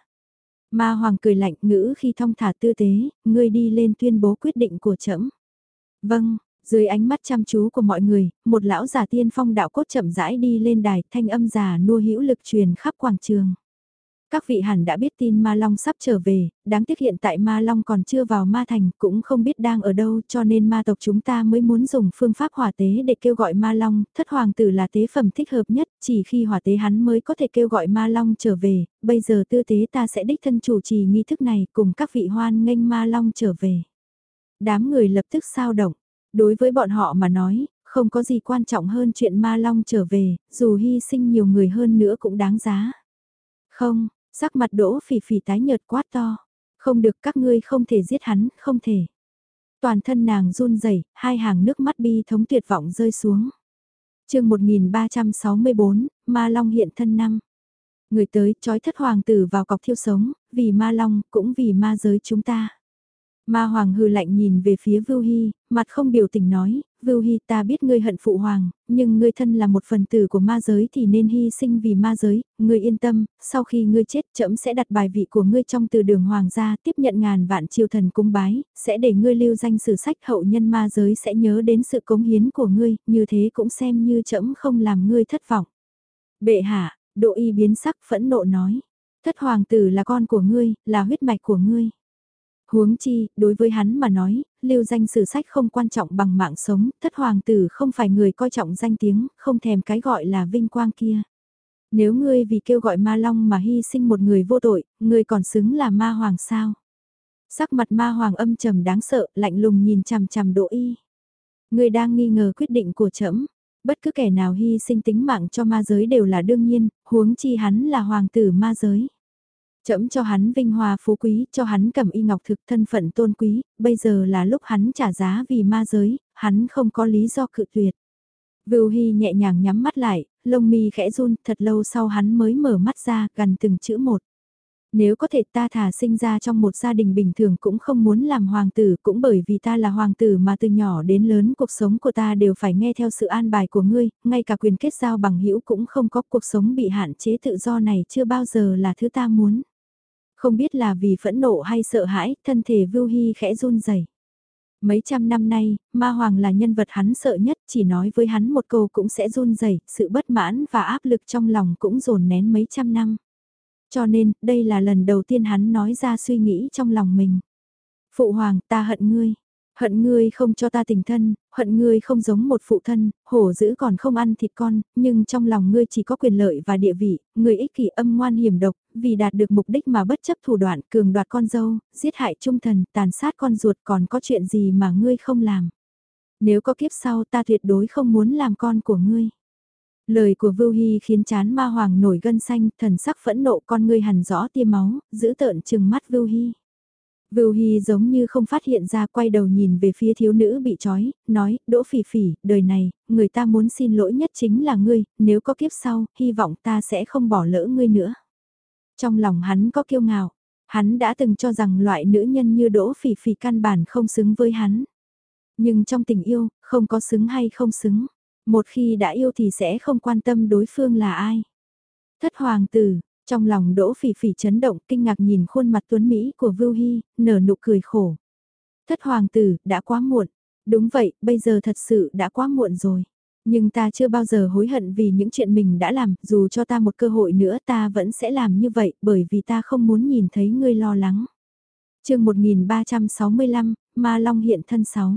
Ma hoàng cười lạnh ngữ khi thong thả tư tế, ngươi đi lên tuyên bố quyết định của trẫm. Vâng, dưới ánh mắt chăm chú của mọi người, một lão giả tiên phong đạo cốt chậm rãi đi lên đài thanh âm già nua hữu lực truyền khắp quảng trường. Các vị hẳn đã biết tin Ma Long sắp trở về, đáng tiếc hiện tại Ma Long còn chưa vào Ma Thành, cũng không biết đang ở đâu cho nên ma tộc chúng ta mới muốn dùng phương pháp hỏa tế để kêu gọi Ma Long, thất hoàng tử là tế phẩm thích hợp nhất, chỉ khi hỏa tế hắn mới có thể kêu gọi Ma Long trở về, bây giờ tư tế ta sẽ đích thân chủ trì nghi thức này cùng các vị hoan nghênh Ma Long trở về. Đám người lập tức sao động, đối với bọn họ mà nói, không có gì quan trọng hơn chuyện Ma Long trở về, dù hy sinh nhiều người hơn nữa cũng đáng giá. Không, Sắc mặt đỗ phỉ phỉ tái nhợt quát to. Không được các ngươi không thể giết hắn, không thể. Toàn thân nàng run rẩy hai hàng nước mắt bi thống tuyệt vọng rơi xuống. chương 1364, Ma Long hiện thân năm. Người tới, trói thất hoàng tử vào cọc thiêu sống, vì Ma Long, cũng vì ma giới chúng ta. Ma Hoàng hư lạnh nhìn về phía Vưu Hy, mặt không biểu tình nói, Vưu Hy ta biết ngươi hận phụ Hoàng, nhưng ngươi thân là một phần tử của ma giới thì nên hy sinh vì ma giới, ngươi yên tâm, sau khi ngươi chết trẫm sẽ đặt bài vị của ngươi trong từ đường Hoàng gia tiếp nhận ngàn vạn triều thần cung bái, sẽ để ngươi lưu danh sử sách hậu nhân ma giới sẽ nhớ đến sự cống hiến của ngươi, như thế cũng xem như trẫm không làm ngươi thất vọng. Bệ hạ, độ y biến sắc phẫn nộ nói, thất hoàng tử là con của ngươi, là huyết mạch của ngươi. Huống chi, đối với hắn mà nói, lưu danh sử sách không quan trọng bằng mạng sống, thất hoàng tử không phải người coi trọng danh tiếng, không thèm cái gọi là vinh quang kia. Nếu ngươi vì kêu gọi ma long mà hy sinh một người vô tội, ngươi còn xứng là ma hoàng sao? Sắc mặt ma hoàng âm trầm đáng sợ, lạnh lùng nhìn chằm chằm Đỗ y. Ngươi đang nghi ngờ quyết định của trẫm bất cứ kẻ nào hy sinh tính mạng cho ma giới đều là đương nhiên, huống chi hắn là hoàng tử ma giới. Chậm cho hắn vinh hoa phú quý, cho hắn cầm y ngọc thực thân phận tôn quý, bây giờ là lúc hắn trả giá vì ma giới, hắn không có lý do cự tuyệt. Vưu Hy nhẹ nhàng nhắm mắt lại, lông mi khẽ run, thật lâu sau hắn mới mở mắt ra, gần từng chữ một. Nếu có thể ta thả sinh ra trong một gia đình bình thường cũng không muốn làm hoàng tử cũng bởi vì ta là hoàng tử mà từ nhỏ đến lớn cuộc sống của ta đều phải nghe theo sự an bài của ngươi, ngay cả quyền kết giao bằng hữu cũng không có cuộc sống bị hạn chế tự do này chưa bao giờ là thứ ta muốn. Không biết là vì phẫn nộ hay sợ hãi, thân thể Vưu Hy khẽ run rẩy. Mấy trăm năm nay, Ma Hoàng là nhân vật hắn sợ nhất, chỉ nói với hắn một câu cũng sẽ run rẩy, sự bất mãn và áp lực trong lòng cũng dồn nén mấy trăm năm. Cho nên, đây là lần đầu tiên hắn nói ra suy nghĩ trong lòng mình. Phụ Hoàng, ta hận ngươi. Hận ngươi không cho ta tình thân, hận ngươi không giống một phụ thân, hổ dữ còn không ăn thịt con, nhưng trong lòng ngươi chỉ có quyền lợi và địa vị, ngươi ích kỷ âm ngoan hiểm độc, vì đạt được mục đích mà bất chấp thủ đoạn cường đoạt con dâu, giết hại trung thần, tàn sát con ruột còn có chuyện gì mà ngươi không làm. Nếu có kiếp sau ta tuyệt đối không muốn làm con của ngươi. Lời của Vưu Hy khiến chán ma hoàng nổi gân xanh, thần sắc phẫn nộ con ngươi hằn rõ tia máu, giữ tợn chừng mắt Vưu Hy. Vưu Hy giống như không phát hiện ra quay đầu nhìn về phía thiếu nữ bị trói, nói, đỗ phỉ phỉ, đời này, người ta muốn xin lỗi nhất chính là ngươi, nếu có kiếp sau, hy vọng ta sẽ không bỏ lỡ ngươi nữa. Trong lòng hắn có kiêu ngạo, hắn đã từng cho rằng loại nữ nhân như đỗ phỉ phỉ căn bản không xứng với hắn. Nhưng trong tình yêu, không có xứng hay không xứng. Một khi đã yêu thì sẽ không quan tâm đối phương là ai. Thất hoàng tử, trong lòng đỗ phỉ phỉ chấn động kinh ngạc nhìn khuôn mặt tuấn Mỹ của Vưu Hy, nở nụ cười khổ. Thất hoàng tử, đã quá muộn. Đúng vậy, bây giờ thật sự đã quá muộn rồi. Nhưng ta chưa bao giờ hối hận vì những chuyện mình đã làm, dù cho ta một cơ hội nữa ta vẫn sẽ làm như vậy bởi vì ta không muốn nhìn thấy ngươi lo lắng. chương 1365, Ma Long hiện thân 6.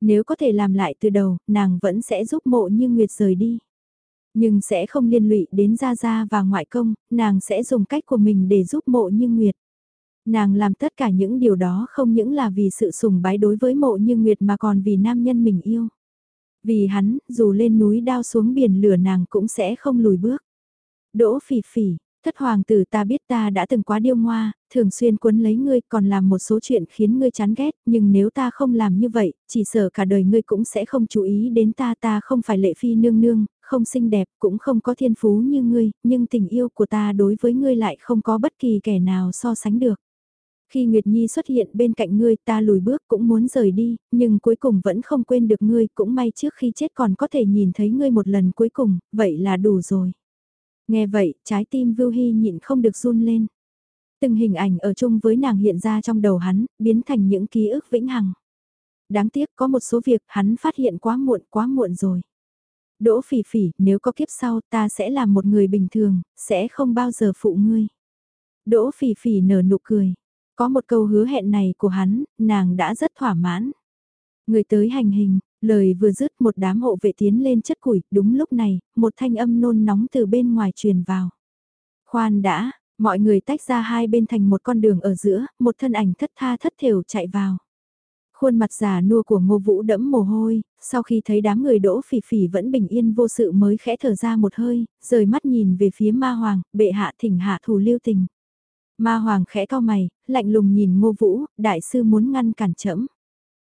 Nếu có thể làm lại từ đầu, nàng vẫn sẽ giúp mộ như Nguyệt rời đi. Nhưng sẽ không liên lụy đến Gia Gia và ngoại công, nàng sẽ dùng cách của mình để giúp mộ như Nguyệt. Nàng làm tất cả những điều đó không những là vì sự sùng bái đối với mộ như Nguyệt mà còn vì nam nhân mình yêu. Vì hắn, dù lên núi đao xuống biển lửa nàng cũng sẽ không lùi bước. Đỗ phỉ phỉ, Thất hoàng tử ta biết ta đã từng quá điêu ngoa, thường xuyên cuốn lấy ngươi còn làm một số chuyện khiến ngươi chán ghét, nhưng nếu ta không làm như vậy, chỉ sợ cả đời ngươi cũng sẽ không chú ý đến ta ta không phải lệ phi nương nương, không xinh đẹp, cũng không có thiên phú như ngươi, nhưng tình yêu của ta đối với ngươi lại không có bất kỳ kẻ nào so sánh được. Khi Nguyệt Nhi xuất hiện bên cạnh ngươi ta lùi bước cũng muốn rời đi, nhưng cuối cùng vẫn không quên được ngươi, cũng may trước khi chết còn có thể nhìn thấy ngươi một lần cuối cùng, vậy là đủ rồi. Nghe vậy, trái tim Vưu Hy nhịn không được run lên. Từng hình ảnh ở chung với nàng hiện ra trong đầu hắn, biến thành những ký ức vĩnh hằng. Đáng tiếc có một số việc hắn phát hiện quá muộn quá muộn rồi. Đỗ phỉ phỉ, nếu có kiếp sau ta sẽ là một người bình thường, sẽ không bao giờ phụ ngươi. Đỗ phỉ phỉ nở nụ cười. Có một câu hứa hẹn này của hắn, nàng đã rất thỏa mãn. Người tới hành hình, Lời vừa dứt một đám hộ vệ tiến lên chất củi, đúng lúc này, một thanh âm nôn nóng từ bên ngoài truyền vào. Khoan đã, mọi người tách ra hai bên thành một con đường ở giữa, một thân ảnh thất tha thất thểu chạy vào. Khuôn mặt già nua của ngô vũ đẫm mồ hôi, sau khi thấy đám người đỗ phỉ phỉ vẫn bình yên vô sự mới khẽ thở ra một hơi, rời mắt nhìn về phía ma hoàng, bệ hạ thỉnh hạ thủ lưu tình. Ma hoàng khẽ cao mày, lạnh lùng nhìn ngô vũ, đại sư muốn ngăn cản chẫm.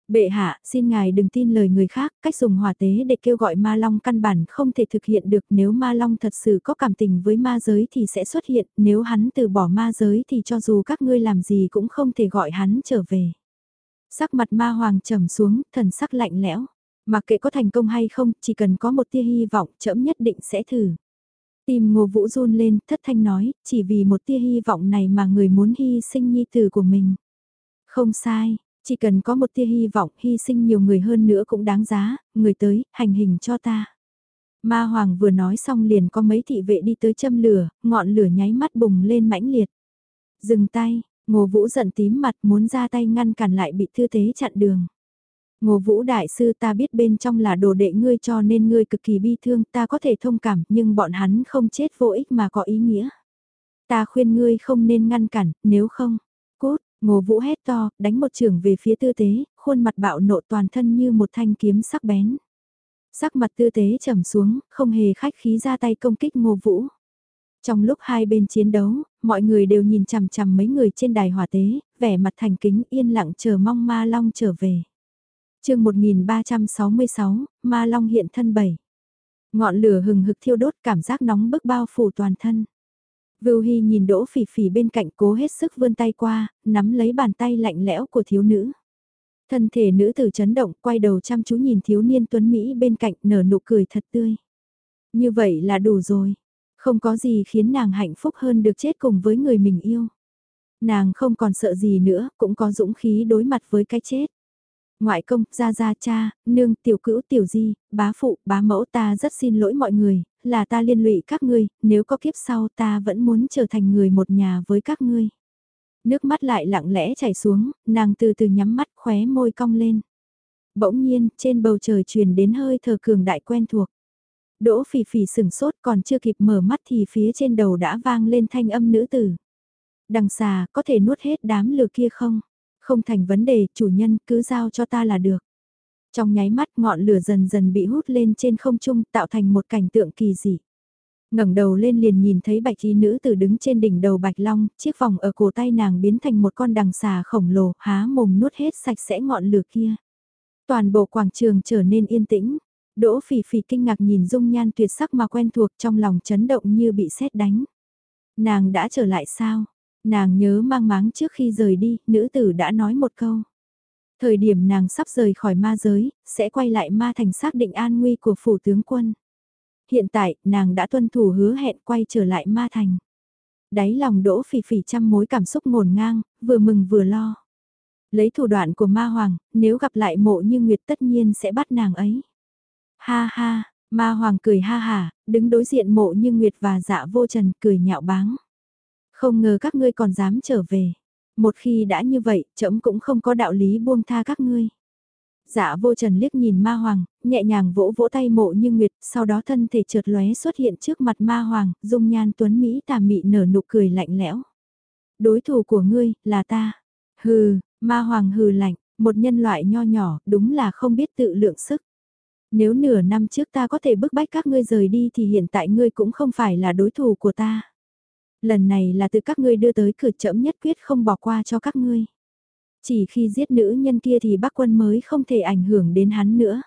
Bệ hạ, xin ngài đừng tin lời người khác, cách dùng hỏa tế để kêu gọi ma long căn bản không thể thực hiện được nếu ma long thật sự có cảm tình với ma giới thì sẽ xuất hiện, nếu hắn từ bỏ ma giới thì cho dù các ngươi làm gì cũng không thể gọi hắn trở về. Sắc mặt ma hoàng trầm xuống, thần sắc lạnh lẽo. Mặc kệ có thành công hay không, chỉ cần có một tia hy vọng, trẫm nhất định sẽ thử. Tìm ngô vũ run lên, thất thanh nói, chỉ vì một tia hy vọng này mà người muốn hy sinh nhi tử của mình. Không sai, chỉ cần có một tia hy vọng, hy sinh nhiều người hơn nữa cũng đáng giá, người tới, hành hình cho ta. Ma Hoàng vừa nói xong liền có mấy thị vệ đi tới châm lửa, ngọn lửa nháy mắt bùng lên mãnh liệt. Dừng tay, Ngô Vũ giận tím mặt muốn ra tay ngăn cản lại bị thư tế chặn đường. Ngô Vũ Đại Sư ta biết bên trong là đồ đệ ngươi cho nên ngươi cực kỳ bi thương ta có thể thông cảm nhưng bọn hắn không chết vô ích mà có ý nghĩa. Ta khuyên ngươi không nên ngăn cản, nếu không, cốt, Ngô Vũ hét to, đánh một trường về phía tư tế, khuôn mặt bạo nộ toàn thân như một thanh kiếm sắc bén. Sắc mặt tư tế trầm xuống, không hề khách khí ra tay công kích Ngô Vũ. Trong lúc hai bên chiến đấu, mọi người đều nhìn chằm chằm mấy người trên đài hỏa tế, vẻ mặt thành kính yên lặng chờ mong ma long trở về. chương 1366, ma long hiện thân bảy. Ngọn lửa hừng hực thiêu đốt cảm giác nóng bức bao phủ toàn thân. Vưu Hy nhìn Đỗ Phỉ Phỉ bên cạnh cố hết sức vươn tay qua, nắm lấy bàn tay lạnh lẽo của thiếu nữ. Thân thể nữ tử chấn động, quay đầu chăm chú nhìn thiếu niên tuấn Mỹ bên cạnh nở nụ cười thật tươi. Như vậy là đủ rồi. Không có gì khiến nàng hạnh phúc hơn được chết cùng với người mình yêu. Nàng không còn sợ gì nữa, cũng có dũng khí đối mặt với cái chết. Ngoại công, gia gia cha, nương, tiểu cữu, tiểu di, bá phụ, bá mẫu ta rất xin lỗi mọi người, là ta liên lụy các ngươi, nếu có kiếp sau ta vẫn muốn trở thành người một nhà với các ngươi. Nước mắt lại lặng lẽ chảy xuống, nàng từ từ nhắm mắt khóe môi cong lên. Bỗng nhiên, trên bầu trời truyền đến hơi thở cường đại quen thuộc. Đỗ phỉ phỉ sừng sốt còn chưa kịp mở mắt thì phía trên đầu đã vang lên thanh âm nữ tử. Đằng xà, có thể nuốt hết đám lừa kia không? Không thành vấn đề, chủ nhân cứ giao cho ta là được. Trong nháy mắt ngọn lửa dần dần bị hút lên trên không trung tạo thành một cảnh tượng kỳ dị. ngẩng đầu lên liền nhìn thấy bạch y nữ tử đứng trên đỉnh đầu bạch long, chiếc vòng ở cổ tay nàng biến thành một con đằng xà khổng lồ, há mồm nuốt hết sạch sẽ ngọn lửa kia. Toàn bộ quảng trường trở nên yên tĩnh, Đỗ phỉ phỉ kinh ngạc nhìn dung nhan tuyệt sắc mà quen thuộc trong lòng chấn động như bị sét đánh. Nàng đã trở lại sao? Nàng nhớ mang máng trước khi rời đi, nữ tử đã nói một câu. Thời điểm nàng sắp rời khỏi ma giới, sẽ quay lại ma thành xác định an nguy của phủ tướng quân. Hiện tại, nàng đã tuân thủ hứa hẹn quay trở lại ma thành. Đáy lòng đỗ phỉ phỉ trăm mối cảm xúc ngổn ngang, vừa mừng vừa lo. Lấy thủ đoạn của ma hoàng, nếu gặp lại mộ như Nguyệt tất nhiên sẽ bắt nàng ấy. Ha ha, ma hoàng cười ha hà, đứng đối diện mộ như Nguyệt và dạ vô trần cười nhạo báng. Không ngờ các ngươi còn dám trở về. Một khi đã như vậy, trẫm cũng không có đạo lý buông tha các ngươi. Dạ vô trần liếc nhìn ma hoàng, nhẹ nhàng vỗ vỗ tay mộ như nguyệt, sau đó thân thể trượt lóe xuất hiện trước mặt ma hoàng, dung nhan tuấn Mỹ tà mị nở nụ cười lạnh lẽo. Đối thủ của ngươi, là ta. Hừ, ma hoàng hừ lạnh, một nhân loại nho nhỏ, đúng là không biết tự lượng sức. Nếu nửa năm trước ta có thể bức bách các ngươi rời đi thì hiện tại ngươi cũng không phải là đối thủ của ta. Lần này là từ các ngươi đưa tới cửa chậm nhất quyết không bỏ qua cho các ngươi. Chỉ khi giết nữ nhân kia thì bác quân mới không thể ảnh hưởng đến hắn nữa.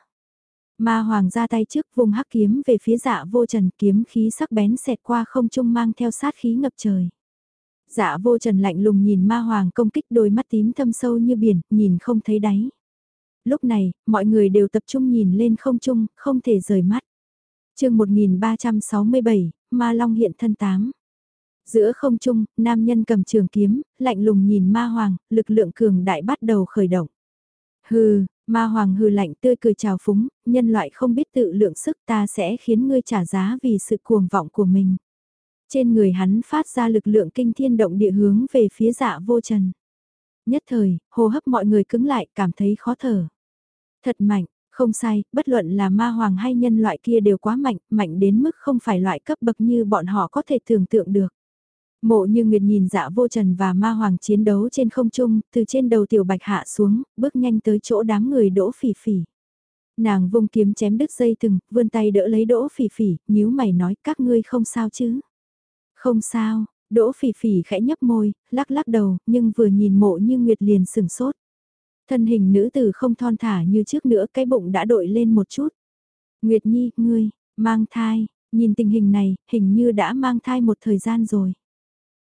Ma hoàng ra tay trước vùng hắc kiếm về phía dạ vô trần kiếm khí sắc bén xẹt qua không trung mang theo sát khí ngập trời. Dạ vô trần lạnh lùng nhìn ma hoàng công kích đôi mắt tím thâm sâu như biển, nhìn không thấy đáy. Lúc này, mọi người đều tập trung nhìn lên không trung, không thể rời mắt. chương 1367, Ma Long hiện thân tám. Giữa không trung, nam nhân cầm trường kiếm, lạnh lùng nhìn ma hoàng, lực lượng cường đại bắt đầu khởi động. Hừ, ma hoàng hừ lạnh tươi cười chào phúng, nhân loại không biết tự lượng sức ta sẽ khiến ngươi trả giá vì sự cuồng vọng của mình. Trên người hắn phát ra lực lượng kinh thiên động địa hướng về phía dạ vô trần. Nhất thời, hô hấp mọi người cứng lại cảm thấy khó thở. Thật mạnh, không sai, bất luận là ma hoàng hay nhân loại kia đều quá mạnh, mạnh đến mức không phải loại cấp bậc như bọn họ có thể tưởng tượng được. Mộ như Nguyệt nhìn dạ vô trần và ma hoàng chiến đấu trên không trung, từ trên đầu tiểu bạch hạ xuống, bước nhanh tới chỗ đám người đỗ phỉ phỉ. Nàng vung kiếm chém đứt dây thừng, vươn tay đỡ lấy đỗ phỉ phỉ, nhíu mày nói các ngươi không sao chứ. Không sao, đỗ phỉ phỉ khẽ nhấp môi, lắc lắc đầu, nhưng vừa nhìn mộ như Nguyệt liền sừng sốt. Thân hình nữ tử không thon thả như trước nữa cái bụng đã đội lên một chút. Nguyệt Nhi, ngươi, mang thai, nhìn tình hình này, hình như đã mang thai một thời gian rồi.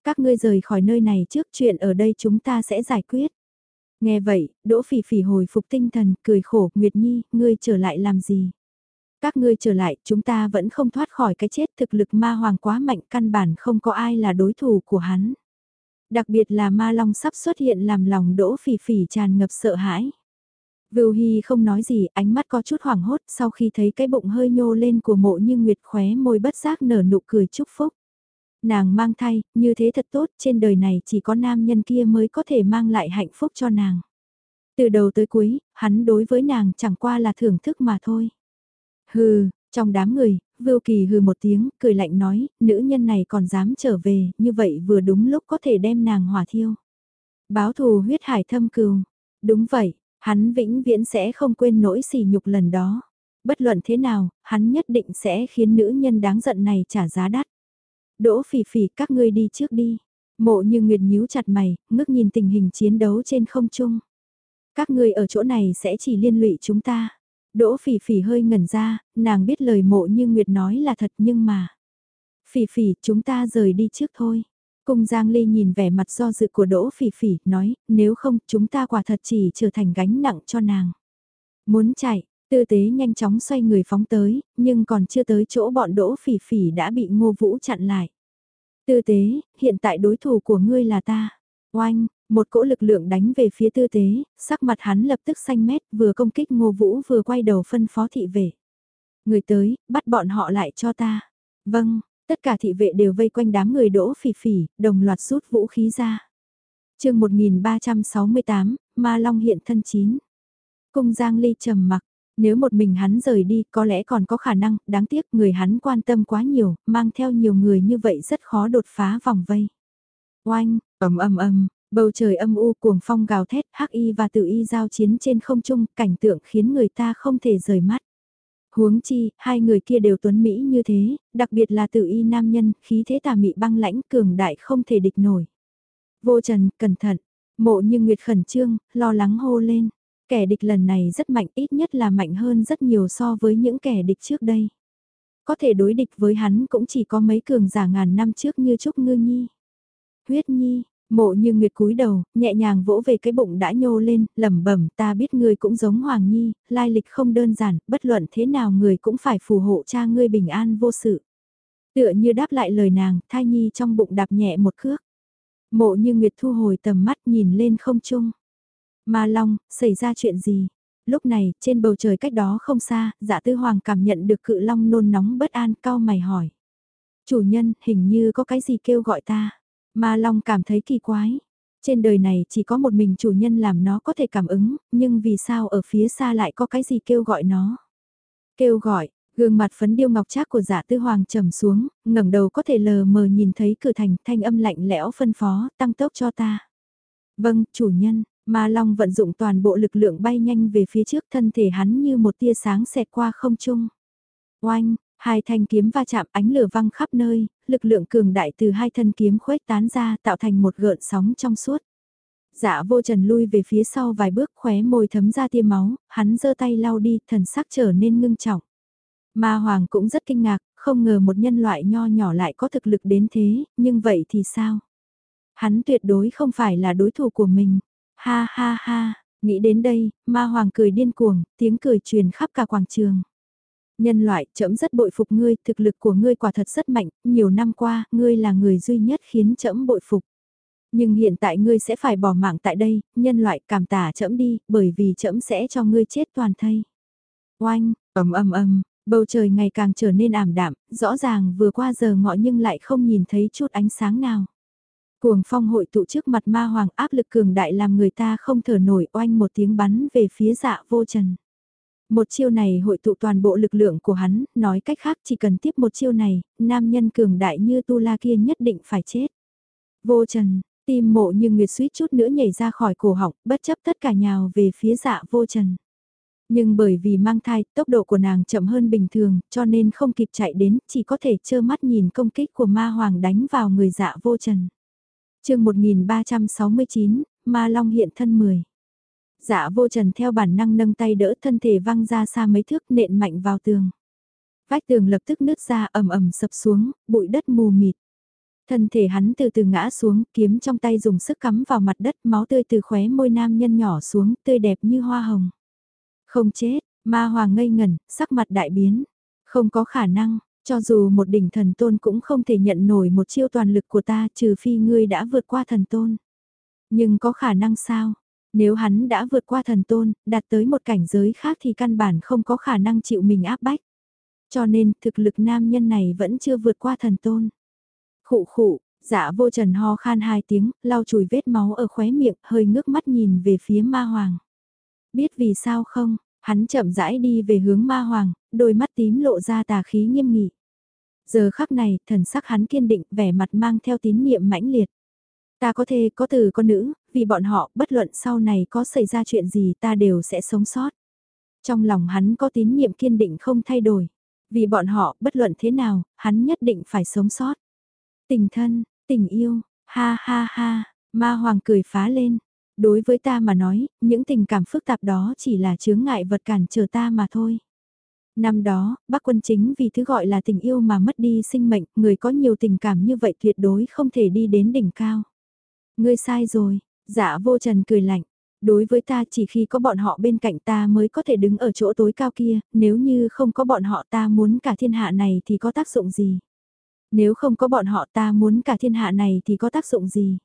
Các ngươi rời khỏi nơi này trước chuyện ở đây chúng ta sẽ giải quyết. Nghe vậy, Đỗ Phỉ Phỉ hồi phục tinh thần, cười khổ, Nguyệt Nhi, ngươi trở lại làm gì? Các ngươi trở lại, chúng ta vẫn không thoát khỏi cái chết thực lực ma hoàng quá mạnh căn bản không có ai là đối thủ của hắn. Đặc biệt là ma long sắp xuất hiện làm lòng Đỗ Phỉ Phỉ tràn ngập sợ hãi. Vưu Hy không nói gì, ánh mắt có chút hoảng hốt sau khi thấy cái bụng hơi nhô lên của mộ như Nguyệt khóe môi bất giác nở nụ cười chúc phúc. Nàng mang thai, như thế thật tốt, trên đời này chỉ có nam nhân kia mới có thể mang lại hạnh phúc cho nàng. Từ đầu tới cuối, hắn đối với nàng chẳng qua là thưởng thức mà thôi. Hừ, trong đám người, Vưu Kỳ hừ một tiếng, cười lạnh nói, nữ nhân này còn dám trở về, như vậy vừa đúng lúc có thể đem nàng hỏa thiêu. Báo thù huyết hải thâm cừu. Đúng vậy, hắn vĩnh viễn sẽ không quên nỗi sỉ nhục lần đó. Bất luận thế nào, hắn nhất định sẽ khiến nữ nhân đáng giận này trả giá đắt. Đỗ phỉ phỉ các ngươi đi trước đi. Mộ như Nguyệt nhíu chặt mày, ngước nhìn tình hình chiến đấu trên không trung. Các ngươi ở chỗ này sẽ chỉ liên lụy chúng ta. Đỗ phỉ phỉ hơi ngẩn ra, nàng biết lời mộ như Nguyệt nói là thật nhưng mà. Phỉ phỉ, chúng ta rời đi trước thôi. Cung Giang Ly nhìn vẻ mặt do dự của Đỗ Phỉ Phỉ, nói, nếu không, chúng ta quả thật chỉ trở thành gánh nặng cho nàng. Muốn chạy, tư tế nhanh chóng xoay người phóng tới, nhưng còn chưa tới chỗ bọn Đỗ Phỉ Phỉ đã bị Ngô Vũ chặn lại. Tư tế, hiện tại đối thủ của ngươi là ta. Oanh, một cỗ lực lượng đánh về phía tư tế, sắc mặt hắn lập tức xanh mét, vừa công kích Ngô Vũ vừa quay đầu phân phó thị vệ. Người tới, bắt bọn họ lại cho ta. Vâng, Tất cả thị vệ đều vây quanh đám người đỗ phỉ phỉ, đồng loạt rút vũ khí ra. chương 1368, Ma Long hiện thân chín. Cung Giang Ly trầm mặc, nếu một mình hắn rời đi có lẽ còn có khả năng, đáng tiếc người hắn quan tâm quá nhiều, mang theo nhiều người như vậy rất khó đột phá vòng vây. Oanh, ầm ầm ầm, bầu trời âm u cuồng phong gào thét, hắc y và tự y giao chiến trên không trung, cảnh tượng khiến người ta không thể rời mắt. Huống chi, hai người kia đều tuấn Mỹ như thế, đặc biệt là tự y nam nhân, khí thế tà mị băng lãnh cường đại không thể địch nổi. Vô trần, cẩn thận, mộ như nguyệt khẩn trương, lo lắng hô lên. Kẻ địch lần này rất mạnh ít nhất là mạnh hơn rất nhiều so với những kẻ địch trước đây. Có thể đối địch với hắn cũng chỉ có mấy cường giả ngàn năm trước như Trúc Ngư Nhi. Huyết Nhi, Mộ như Nguyệt cúi đầu, nhẹ nhàng vỗ về cái bụng đã nhô lên, lẩm bẩm ta biết ngươi cũng giống Hoàng Nhi, lai lịch không đơn giản, bất luận thế nào người cũng phải phù hộ cha ngươi bình an vô sự. Tựa như đáp lại lời nàng, thai nhi trong bụng đạp nhẹ một cước. Mộ như Nguyệt thu hồi tầm mắt nhìn lên không trung. Ma Long, xảy ra chuyện gì? Lúc này, trên bầu trời cách đó không xa, dạ tư hoàng cảm nhận được cự long nôn nóng bất an cao mày hỏi. Chủ nhân, hình như có cái gì kêu gọi ta. Ma Long cảm thấy kỳ quái. Trên đời này chỉ có một mình chủ nhân làm nó có thể cảm ứng, nhưng vì sao ở phía xa lại có cái gì kêu gọi nó? Kêu gọi, gương mặt phấn điêu ngọc trác của giả dạ tư hoàng trầm xuống, ngẩng đầu có thể lờ mờ nhìn thấy cửa thành thanh âm lạnh lẽo phân phó, tăng tốc cho ta. Vâng, chủ nhân, Ma Long vận dụng toàn bộ lực lượng bay nhanh về phía trước thân thể hắn như một tia sáng xẹt qua không trung. Oanh, Hai thanh kiếm va chạm ánh lửa văng khắp nơi, lực lượng cường đại từ hai thân kiếm khuếch tán ra tạo thành một gợn sóng trong suốt. Dạ vô trần lui về phía sau vài bước khóe môi thấm ra tia máu, hắn giơ tay lau đi, thần sắc trở nên ngưng trọng. Ma Hoàng cũng rất kinh ngạc, không ngờ một nhân loại nho nhỏ lại có thực lực đến thế, nhưng vậy thì sao? Hắn tuyệt đối không phải là đối thủ của mình. Ha ha ha, nghĩ đến đây, Ma Hoàng cười điên cuồng, tiếng cười truyền khắp cả quảng trường. Nhân loại, trẫm rất bội phục ngươi, thực lực của ngươi quả thật rất mạnh, nhiều năm qua, ngươi là người duy nhất khiến trẫm bội phục. Nhưng hiện tại ngươi sẽ phải bỏ mạng tại đây, nhân loại cảm tả trẫm đi, bởi vì trẫm sẽ cho ngươi chết toàn thây. Oanh, ầm ầm ầm, bầu trời ngày càng trở nên ảm đạm, rõ ràng vừa qua giờ ngọ nhưng lại không nhìn thấy chút ánh sáng nào. Cuồng phong hội tụ trước mặt ma hoàng áp lực cường đại làm người ta không thở nổi oanh một tiếng bắn về phía dạ vô trần. Một chiêu này hội tụ toàn bộ lực lượng của hắn, nói cách khác chỉ cần tiếp một chiêu này, nam nhân cường đại như Tu La kia nhất định phải chết. Vô trần, tim mộ như nguyệt suýt chút nữa nhảy ra khỏi cổ họng, bất chấp tất cả nhào về phía dạ vô trần. Nhưng bởi vì mang thai, tốc độ của nàng chậm hơn bình thường, cho nên không kịp chạy đến, chỉ có thể trơ mắt nhìn công kích của ma hoàng đánh vào người dạ vô trần. chương 1369, ma long hiện thân 10. Dạ vô trần theo bản năng nâng tay đỡ thân thể văng ra xa mấy thước nện mạnh vào tường. Vách tường lập tức nứt ra ầm ầm sập xuống, bụi đất mù mịt. Thân thể hắn từ từ ngã xuống, kiếm trong tay dùng sức cắm vào mặt đất, máu tươi từ khóe môi nam nhân nhỏ xuống, tươi đẹp như hoa hồng. Không chết, ma hoàng ngây ngẩn, sắc mặt đại biến. Không có khả năng, cho dù một đỉnh thần tôn cũng không thể nhận nổi một chiêu toàn lực của ta trừ phi ngươi đã vượt qua thần tôn. Nhưng có khả năng sao? Nếu hắn đã vượt qua thần tôn, đạt tới một cảnh giới khác thì căn bản không có khả năng chịu mình áp bách. Cho nên thực lực nam nhân này vẫn chưa vượt qua thần tôn. Khụ khụ, dạ vô trần ho khan hai tiếng, lau chùi vết máu ở khóe miệng, hơi ngước mắt nhìn về phía ma hoàng. Biết vì sao không, hắn chậm rãi đi về hướng ma hoàng, đôi mắt tím lộ ra tà khí nghiêm nghị. Giờ khắc này, thần sắc hắn kiên định, vẻ mặt mang theo tín niệm mãnh liệt. Ta có thể có từ có nữ, vì bọn họ, bất luận sau này có xảy ra chuyện gì ta đều sẽ sống sót. Trong lòng hắn có tín nhiệm kiên định không thay đổi. Vì bọn họ, bất luận thế nào, hắn nhất định phải sống sót. Tình thân, tình yêu, ha ha ha, ma hoàng cười phá lên. Đối với ta mà nói, những tình cảm phức tạp đó chỉ là chướng ngại vật cản trở ta mà thôi. Năm đó, bác quân chính vì thứ gọi là tình yêu mà mất đi sinh mệnh, người có nhiều tình cảm như vậy tuyệt đối không thể đi đến đỉnh cao. Ngươi sai rồi, dạ vô trần cười lạnh. Đối với ta chỉ khi có bọn họ bên cạnh ta mới có thể đứng ở chỗ tối cao kia, nếu như không có bọn họ ta muốn cả thiên hạ này thì có tác dụng gì? Nếu không có bọn họ ta muốn cả thiên hạ này thì có tác dụng gì?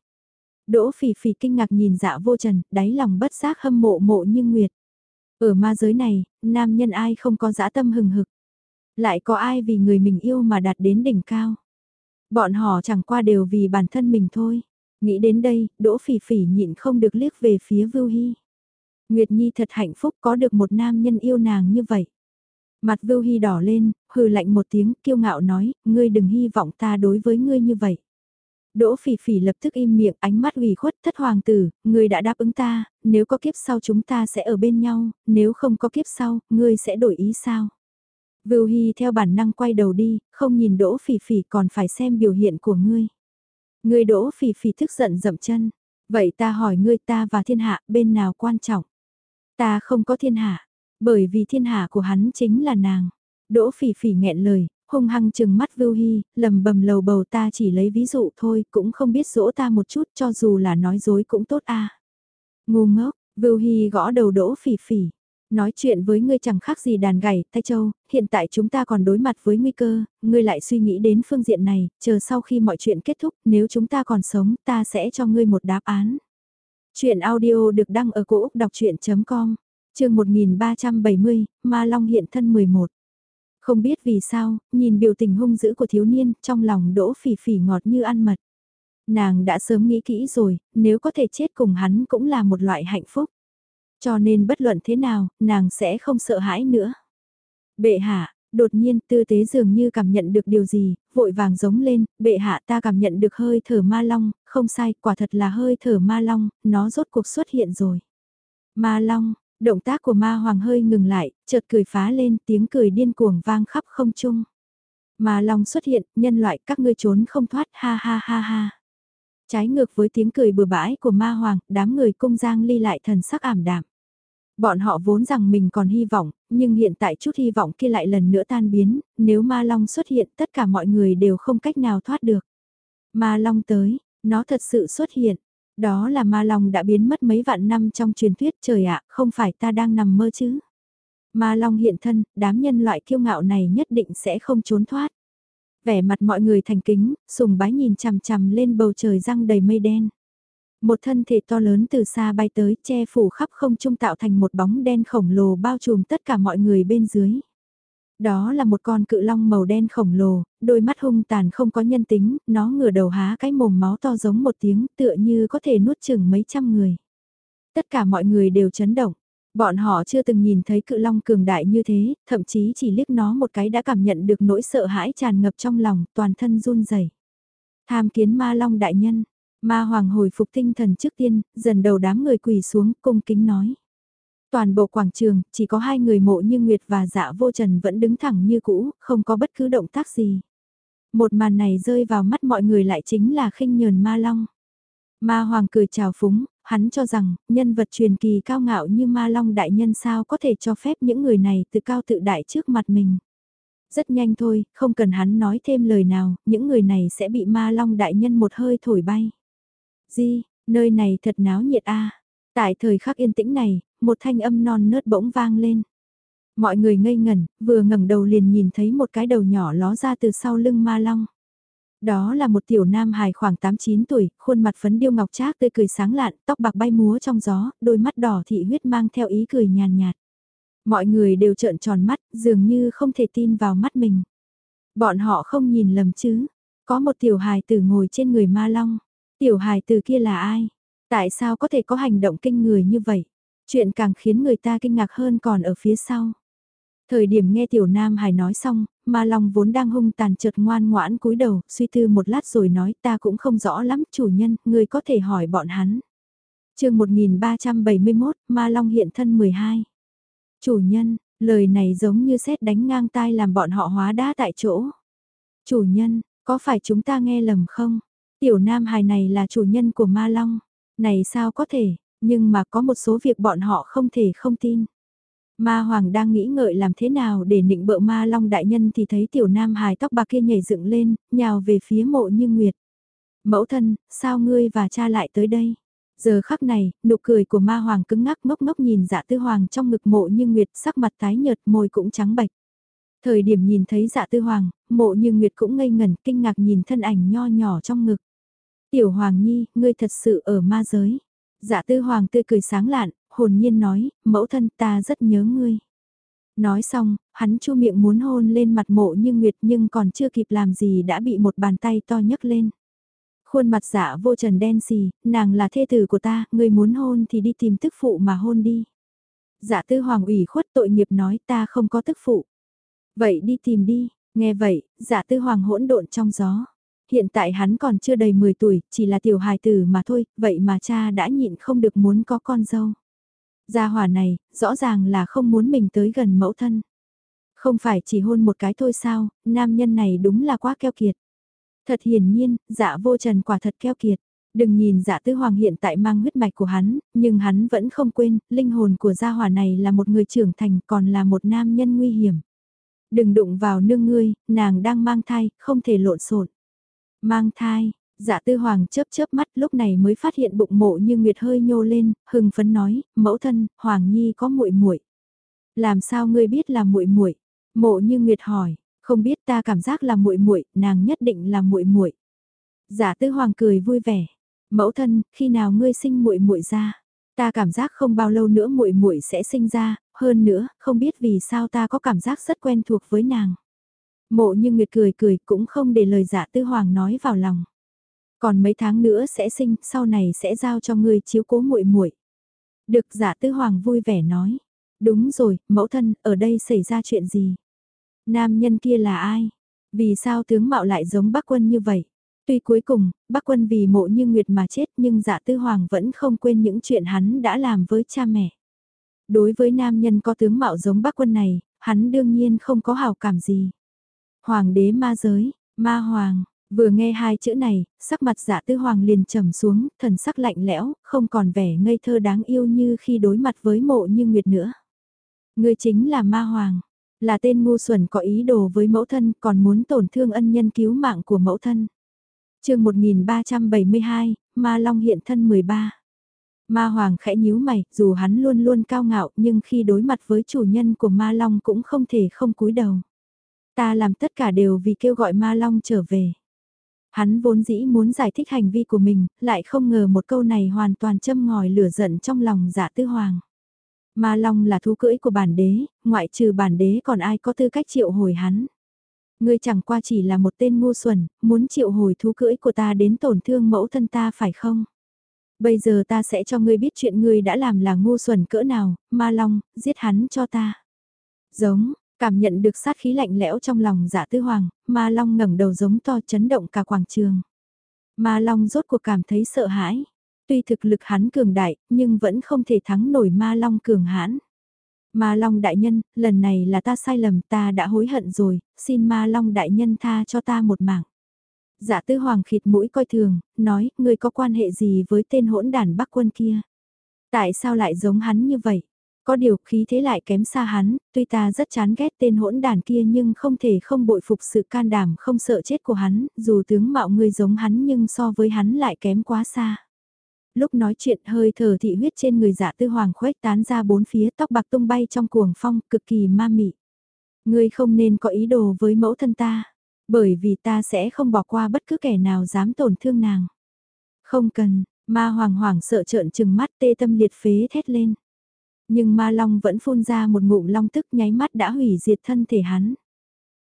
Đỗ phỉ phỉ kinh ngạc nhìn dạ vô trần, đáy lòng bất giác hâm mộ mộ như nguyệt. Ở ma giới này, nam nhân ai không có dã tâm hừng hực. Lại có ai vì người mình yêu mà đạt đến đỉnh cao. Bọn họ chẳng qua đều vì bản thân mình thôi. Nghĩ đến đây, Đỗ Phỉ Phỉ nhịn không được liếc về phía Vưu Hy. Nguyệt Nhi thật hạnh phúc có được một nam nhân yêu nàng như vậy. Mặt Vưu Hy đỏ lên, hừ lạnh một tiếng, kiêu ngạo nói, ngươi đừng hy vọng ta đối với ngươi như vậy. Đỗ Phỉ Phỉ lập tức im miệng, ánh mắt ủy khuất, thất hoàng tử, ngươi đã đáp ứng ta, nếu có kiếp sau chúng ta sẽ ở bên nhau, nếu không có kiếp sau, ngươi sẽ đổi ý sao? Vưu Hy theo bản năng quay đầu đi, không nhìn Đỗ Phỉ Phỉ còn phải xem biểu hiện của ngươi. Ngươi đỗ phỉ phỉ thức giận dậm chân. Vậy ta hỏi ngươi ta và thiên hạ bên nào quan trọng? Ta không có thiên hạ, bởi vì thiên hạ của hắn chính là nàng. Đỗ phỉ phỉ nghẹn lời, hung hăng chừng mắt Vưu Hy, lầm bầm lầu bầu ta chỉ lấy ví dụ thôi, cũng không biết dỗ ta một chút cho dù là nói dối cũng tốt a. À. Ngu ngốc, Vưu Hy gõ đầu Đỗ phỉ phỉ. Nói chuyện với ngươi chẳng khác gì đàn gảy, tay châu, hiện tại chúng ta còn đối mặt với nguy cơ, ngươi lại suy nghĩ đến phương diện này, chờ sau khi mọi chuyện kết thúc, nếu chúng ta còn sống, ta sẽ cho ngươi một đáp án. Chuyện audio được đăng ở cổ Úc đọc chuyện.com, trường 1370, Ma Long hiện thân 11. Không biết vì sao, nhìn biểu tình hung dữ của thiếu niên, trong lòng đỗ phỉ phỉ ngọt như ăn mật. Nàng đã sớm nghĩ kỹ rồi, nếu có thể chết cùng hắn cũng là một loại hạnh phúc. Cho nên bất luận thế nào, nàng sẽ không sợ hãi nữa. Bệ hạ, đột nhiên tư tế dường như cảm nhận được điều gì, vội vàng giống lên, bệ hạ ta cảm nhận được hơi thở ma long, không sai, quả thật là hơi thở ma long, nó rốt cuộc xuất hiện rồi. Ma long, động tác của ma hoàng hơi ngừng lại, chợt cười phá lên, tiếng cười điên cuồng vang khắp không trung. Ma long xuất hiện, nhân loại các ngươi trốn không thoát, ha ha ha ha. Trái ngược với tiếng cười bừa bãi của ma hoàng, đám người cung giang ly lại thần sắc ảm đạm. Bọn họ vốn rằng mình còn hy vọng, nhưng hiện tại chút hy vọng kia lại lần nữa tan biến, nếu ma long xuất hiện tất cả mọi người đều không cách nào thoát được. Ma long tới, nó thật sự xuất hiện. Đó là ma long đã biến mất mấy vạn năm trong truyền thuyết trời ạ, không phải ta đang nằm mơ chứ. Ma long hiện thân, đám nhân loại kiêu ngạo này nhất định sẽ không trốn thoát. Vẻ mặt mọi người thành kính, sùng bái nhìn chằm chằm lên bầu trời răng đầy mây đen. Một thân thể to lớn từ xa bay tới che phủ khắp không trung tạo thành một bóng đen khổng lồ bao trùm tất cả mọi người bên dưới. Đó là một con cự long màu đen khổng lồ, đôi mắt hung tàn không có nhân tính, nó ngửa đầu há cái mồm máu to giống một tiếng tựa như có thể nuốt chừng mấy trăm người. Tất cả mọi người đều chấn động. Bọn họ chưa từng nhìn thấy cự long cường đại như thế, thậm chí chỉ liếc nó một cái đã cảm nhận được nỗi sợ hãi tràn ngập trong lòng, toàn thân run rẩy. Tham kiến ma long đại nhân, Ma hoàng hồi phục tinh thần trước tiên, dần đầu đám người quỳ xuống, cung kính nói. Toàn bộ quảng trường, chỉ có hai người mộ như Nguyệt và dạ vô trần vẫn đứng thẳng như cũ, không có bất cứ động tác gì. Một màn này rơi vào mắt mọi người lại chính là khinh nhờn ma long. Ma hoàng cười chào phúng, hắn cho rằng, nhân vật truyền kỳ cao ngạo như ma long đại nhân sao có thể cho phép những người này tự cao tự đại trước mặt mình. Rất nhanh thôi, không cần hắn nói thêm lời nào, những người này sẽ bị ma long đại nhân một hơi thổi bay. Di, nơi này thật náo nhiệt a. Tại thời khắc yên tĩnh này, một thanh âm non nớt bỗng vang lên. Mọi người ngây ngẩn, vừa ngẩng đầu liền nhìn thấy một cái đầu nhỏ ló ra từ sau lưng ma long. Đó là một tiểu nam hài khoảng 8-9 tuổi, khuôn mặt phấn điêu ngọc trác tươi cười sáng lạn, tóc bạc bay múa trong gió, đôi mắt đỏ thị huyết mang theo ý cười nhàn nhạt. Mọi người đều trợn tròn mắt, dường như không thể tin vào mắt mình. Bọn họ không nhìn lầm chứ. Có một tiểu hài tử ngồi trên người ma long. Tiểu hài tử kia là ai? Tại sao có thể có hành động kinh người như vậy? Chuyện càng khiến người ta kinh ngạc hơn còn ở phía sau. Thời điểm nghe tiểu nam hải nói xong, ma long vốn đang hung tàn chợt ngoan ngoãn cúi đầu, suy tư một lát rồi nói ta cũng không rõ lắm, chủ nhân, người có thể hỏi bọn hắn. chương 1371, ma long hiện thân 12. Chủ nhân, lời này giống như xét đánh ngang tai làm bọn họ hóa đá tại chỗ. Chủ nhân, có phải chúng ta nghe lầm không? Tiểu nam hải này là chủ nhân của ma long. Này sao có thể, nhưng mà có một số việc bọn họ không thể không tin. Ma Hoàng đang nghĩ ngợi làm thế nào để nịnh bợ ma long đại nhân thì thấy tiểu nam hài tóc bạc kia nhảy dựng lên, nhào về phía mộ như nguyệt. Mẫu thân, sao ngươi và cha lại tới đây? Giờ khắc này, nụ cười của ma hoàng cứng ngắc ngốc ngốc nhìn dạ tư hoàng trong ngực mộ như nguyệt sắc mặt tái nhợt môi cũng trắng bạch. Thời điểm nhìn thấy dạ tư hoàng, mộ như nguyệt cũng ngây ngẩn kinh ngạc nhìn thân ảnh nho nhỏ trong ngực. Tiểu hoàng nhi, ngươi thật sự ở ma giới. Dạ tư hoàng tươi cười sáng lạn, hồn nhiên nói, mẫu thân ta rất nhớ ngươi. Nói xong, hắn chu miệng muốn hôn lên mặt mộ như nguyệt nhưng còn chưa kịp làm gì đã bị một bàn tay to nhấc lên. Khuôn mặt dạ vô trần đen xì, nàng là thê tử của ta, ngươi muốn hôn thì đi tìm tức phụ mà hôn đi. Dạ tư hoàng ủy khuất tội nghiệp nói ta không có tức phụ. Vậy đi tìm đi, nghe vậy, dạ tư hoàng hỗn độn trong gió. Hiện tại hắn còn chưa đầy 10 tuổi, chỉ là tiểu hài tử mà thôi, vậy mà cha đã nhịn không được muốn có con dâu. Gia hỏa này, rõ ràng là không muốn mình tới gần mẫu thân. Không phải chỉ hôn một cái thôi sao, nam nhân này đúng là quá keo kiệt. Thật hiển nhiên, dạ vô trần quả thật keo kiệt. Đừng nhìn dạ tứ hoàng hiện tại mang huyết mạch của hắn, nhưng hắn vẫn không quên, linh hồn của gia hỏa này là một người trưởng thành còn là một nam nhân nguy hiểm. Đừng đụng vào nương ngươi, nàng đang mang thai, không thể lộn xộn. Mang thai, dạ tư hoàng chớp chớp mắt lúc này mới phát hiện bụng mộ như nguyệt hơi nhô lên, hưng phấn nói, mẫu thân, hoàng nhi có muội muội. Làm sao ngươi biết là muội muội? Mộ như nguyệt hỏi, không biết ta cảm giác là muội muội, nàng nhất định là muội muội. Giả Tư Hoàng cười vui vẻ. Mẫu thân, khi nào ngươi sinh muội muội ra? Ta cảm giác không bao lâu nữa muội muội sẽ sinh ra, hơn nữa, không biết vì sao ta có cảm giác rất quen thuộc với nàng. Mộ như Nguyệt cười cười cũng không để lời giả Tư Hoàng nói vào lòng. Còn mấy tháng nữa sẽ sinh, sau này sẽ giao cho ngươi chiếu cố muội muội. Được giả Tư Hoàng vui vẻ nói. Đúng rồi, mẫu thân, ở đây xảy ra chuyện gì? Nam nhân kia là ai? Vì sao tướng mạo lại giống bác quân như vậy? Tuy cuối cùng, bác quân vì mộ như Nguyệt mà chết nhưng dạ tư hoàng vẫn không quên những chuyện hắn đã làm với cha mẹ. Đối với nam nhân có tướng mạo giống bác quân này, hắn đương nhiên không có hào cảm gì. Hoàng đế ma giới, ma hoàng, vừa nghe hai chữ này, sắc mặt dạ tư hoàng liền trầm xuống, thần sắc lạnh lẽo, không còn vẻ ngây thơ đáng yêu như khi đối mặt với mộ như Nguyệt nữa. Người chính là ma hoàng. Là tên ngu xuẩn có ý đồ với mẫu thân còn muốn tổn thương ân nhân cứu mạng của mẫu thân. chương 1372, Ma Long hiện thân 13. Ma Hoàng khẽ nhíu mày, dù hắn luôn luôn cao ngạo nhưng khi đối mặt với chủ nhân của Ma Long cũng không thể không cúi đầu. Ta làm tất cả đều vì kêu gọi Ma Long trở về. Hắn vốn dĩ muốn giải thích hành vi của mình, lại không ngờ một câu này hoàn toàn châm ngòi lửa giận trong lòng dạ tư hoàng. Ma Long là thú cưỡi của bản đế, ngoại trừ bản đế còn ai có tư cách triệu hồi hắn. Ngươi chẳng qua chỉ là một tên ngu xuẩn, muốn triệu hồi thú cưỡi của ta đến tổn thương mẫu thân ta phải không? Bây giờ ta sẽ cho ngươi biết chuyện ngươi đã làm là ngu xuẩn cỡ nào, Ma Long, giết hắn cho ta. Giống, cảm nhận được sát khí lạnh lẽo trong lòng dạ tư hoàng, Ma Long ngẩng đầu giống to chấn động cả quảng trường. Ma Long rốt cuộc cảm thấy sợ hãi tuy thực lực hắn cường đại, nhưng vẫn không thể thắng nổi ma long cường hãn. Ma long đại nhân, lần này là ta sai lầm, ta đã hối hận rồi, xin ma long đại nhân tha cho ta một mạng. Dạ tư hoàng khịt mũi coi thường, nói, ngươi có quan hệ gì với tên hỗn đàn bắc quân kia? Tại sao lại giống hắn như vậy? Có điều khí thế lại kém xa hắn, tuy ta rất chán ghét tên hỗn đàn kia nhưng không thể không bội phục sự can đảm không sợ chết của hắn, dù tướng mạo người giống hắn nhưng so với hắn lại kém quá xa. Lúc nói chuyện hơi thở thị huyết trên người dạ tư hoàng khuếch tán ra bốn phía tóc bạc tung bay trong cuồng phong cực kỳ ma mị. Ngươi không nên có ý đồ với mẫu thân ta, bởi vì ta sẽ không bỏ qua bất cứ kẻ nào dám tổn thương nàng. Không cần, ma hoàng hoàng sợ trợn trừng mắt tê tâm liệt phế thét lên. Nhưng ma long vẫn phun ra một ngụm long tức nháy mắt đã hủy diệt thân thể hắn.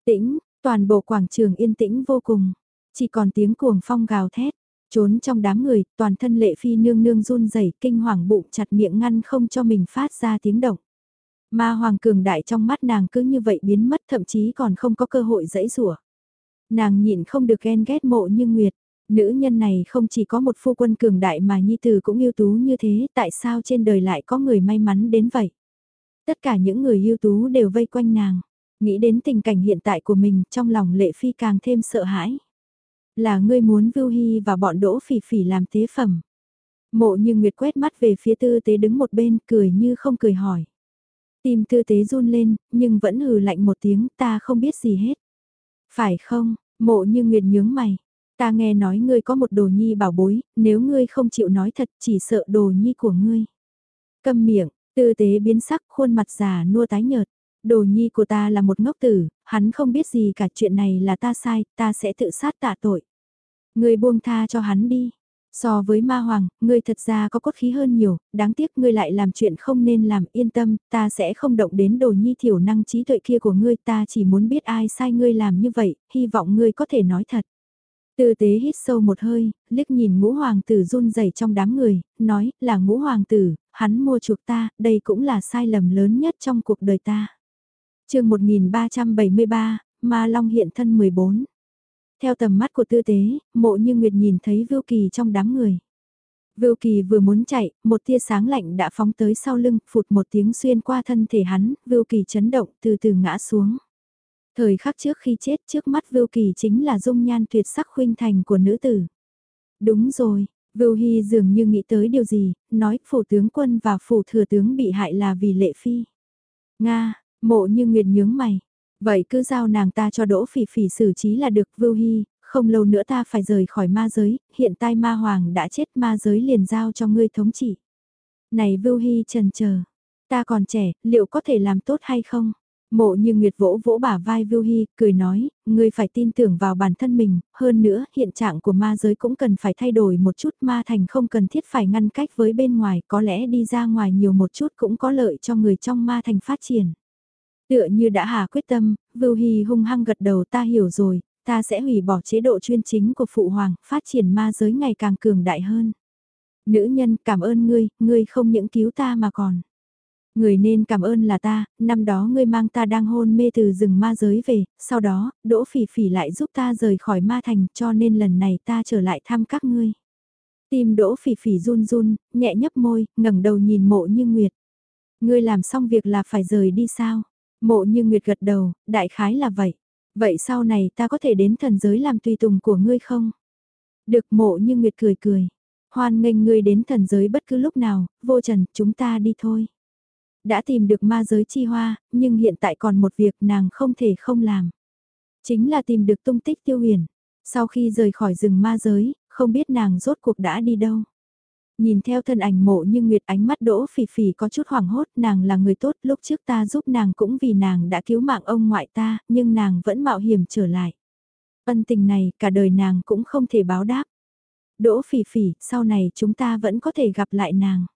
Tĩnh, toàn bộ quảng trường yên tĩnh vô cùng. Chỉ còn tiếng cuồng phong gào thét. Trốn trong đám người, toàn thân lệ phi nương nương run rẩy kinh hoàng bụng chặt miệng ngăn không cho mình phát ra tiếng động. Ma hoàng cường đại trong mắt nàng cứ như vậy biến mất thậm chí còn không có cơ hội dẫy rủa. Nàng nhịn không được ghen ghét mộ như Nguyệt. Nữ nhân này không chỉ có một phu quân cường đại mà nhi tử cũng ưu tú như thế, tại sao trên đời lại có người may mắn đến vậy? Tất cả những người ưu tú đều vây quanh nàng, nghĩ đến tình cảnh hiện tại của mình trong lòng lệ phi càng thêm sợ hãi. Là ngươi muốn Vưu Hy và bọn đỗ phỉ phỉ làm tế phẩm. Mộ như Nguyệt quét mắt về phía tư tế đứng một bên cười như không cười hỏi. Tim tư tế run lên, nhưng vẫn hừ lạnh một tiếng ta không biết gì hết. Phải không, mộ như Nguyệt nhướng mày, Ta nghe nói ngươi có một đồ nhi bảo bối, nếu ngươi không chịu nói thật chỉ sợ đồ nhi của ngươi. Câm miệng, tư tế biến sắc khuôn mặt già nua tái nhợt. Đồ nhi của ta là một ngốc tử, hắn không biết gì cả chuyện này là ta sai, ta sẽ tự sát tạ tội. Ngươi buông tha cho hắn đi. So với ma hoàng, ngươi thật ra có cốt khí hơn nhiều, đáng tiếc ngươi lại làm chuyện không nên làm yên tâm, ta sẽ không động đến đồ nhi thiểu năng trí tuệ kia của ngươi, ta chỉ muốn biết ai sai ngươi làm như vậy, hy vọng ngươi có thể nói thật. Tư tế hít sâu một hơi, liếc nhìn ngũ hoàng tử run rẩy trong đám người, nói là ngũ hoàng tử, hắn mua chuộc ta, đây cũng là sai lầm lớn nhất trong cuộc đời ta. chương 1373, Ma Long hiện thân 14. Theo tầm mắt của tư tế, mộ như Nguyệt nhìn thấy Vưu Kỳ trong đám người. Vưu Kỳ vừa muốn chạy, một tia sáng lạnh đã phóng tới sau lưng, phụt một tiếng xuyên qua thân thể hắn, Vưu Kỳ chấn động từ từ ngã xuống. Thời khắc trước khi chết trước mắt Vưu Kỳ chính là dung nhan tuyệt sắc khuynh thành của nữ tử. Đúng rồi, Vưu Hy dường như nghĩ tới điều gì, nói phủ tướng quân và phủ thừa tướng bị hại là vì lệ phi. Nga, mộ như nguyệt nhướng mày. Vậy cứ giao nàng ta cho đỗ phỉ phỉ xử trí là được Vưu Hy, không lâu nữa ta phải rời khỏi ma giới, hiện tai ma hoàng đã chết ma giới liền giao cho ngươi thống trị. Này Vưu Hy trần chờ ta còn trẻ, liệu có thể làm tốt hay không? Mộ như Nguyệt vỗ vỗ bả vai Vưu Hy, cười nói, ngươi phải tin tưởng vào bản thân mình, hơn nữa, hiện trạng của ma giới cũng cần phải thay đổi một chút, ma thành không cần thiết phải ngăn cách với bên ngoài, có lẽ đi ra ngoài nhiều một chút cũng có lợi cho người trong ma thành phát triển. Tựa như đã hà quyết tâm, Vưu Hy hung hăng gật đầu ta hiểu rồi, ta sẽ hủy bỏ chế độ chuyên chính của Phụ Hoàng, phát triển ma giới ngày càng cường đại hơn. Nữ nhân cảm ơn ngươi, ngươi không những cứu ta mà còn. Người nên cảm ơn là ta, năm đó ngươi mang ta đang hôn mê từ rừng ma giới về, sau đó, Đỗ Phỉ Phỉ lại giúp ta rời khỏi ma thành cho nên lần này ta trở lại thăm các ngươi. Tim Đỗ Phỉ Phỉ run run, nhẹ nhấp môi, ngẩng đầu nhìn mộ như Nguyệt. Ngươi làm xong việc là phải rời đi sao? Mộ như Nguyệt gật đầu, đại khái là vậy. Vậy sau này ta có thể đến thần giới làm tùy tùng của ngươi không? Được mộ như Nguyệt cười cười. Hoan nghênh ngươi đến thần giới bất cứ lúc nào, vô trần, chúng ta đi thôi đã tìm được ma giới chi hoa, nhưng hiện tại còn một việc nàng không thể không làm. Chính là tìm được tung tích tiêu huyền. Sau khi rời khỏi rừng ma giới, không biết nàng rốt cuộc đã đi đâu. Nhìn theo thân ảnh mộ như Nguyệt ánh mắt đỗ phỉ phỉ có chút hoảng hốt, nàng là người tốt, lúc trước ta giúp nàng cũng vì nàng đã cứu mạng ông ngoại ta, nhưng nàng vẫn mạo hiểm trở lại. Ân tình này, cả đời nàng cũng không thể báo đáp. Đỗ phỉ phỉ, sau này chúng ta vẫn có thể gặp lại nàng.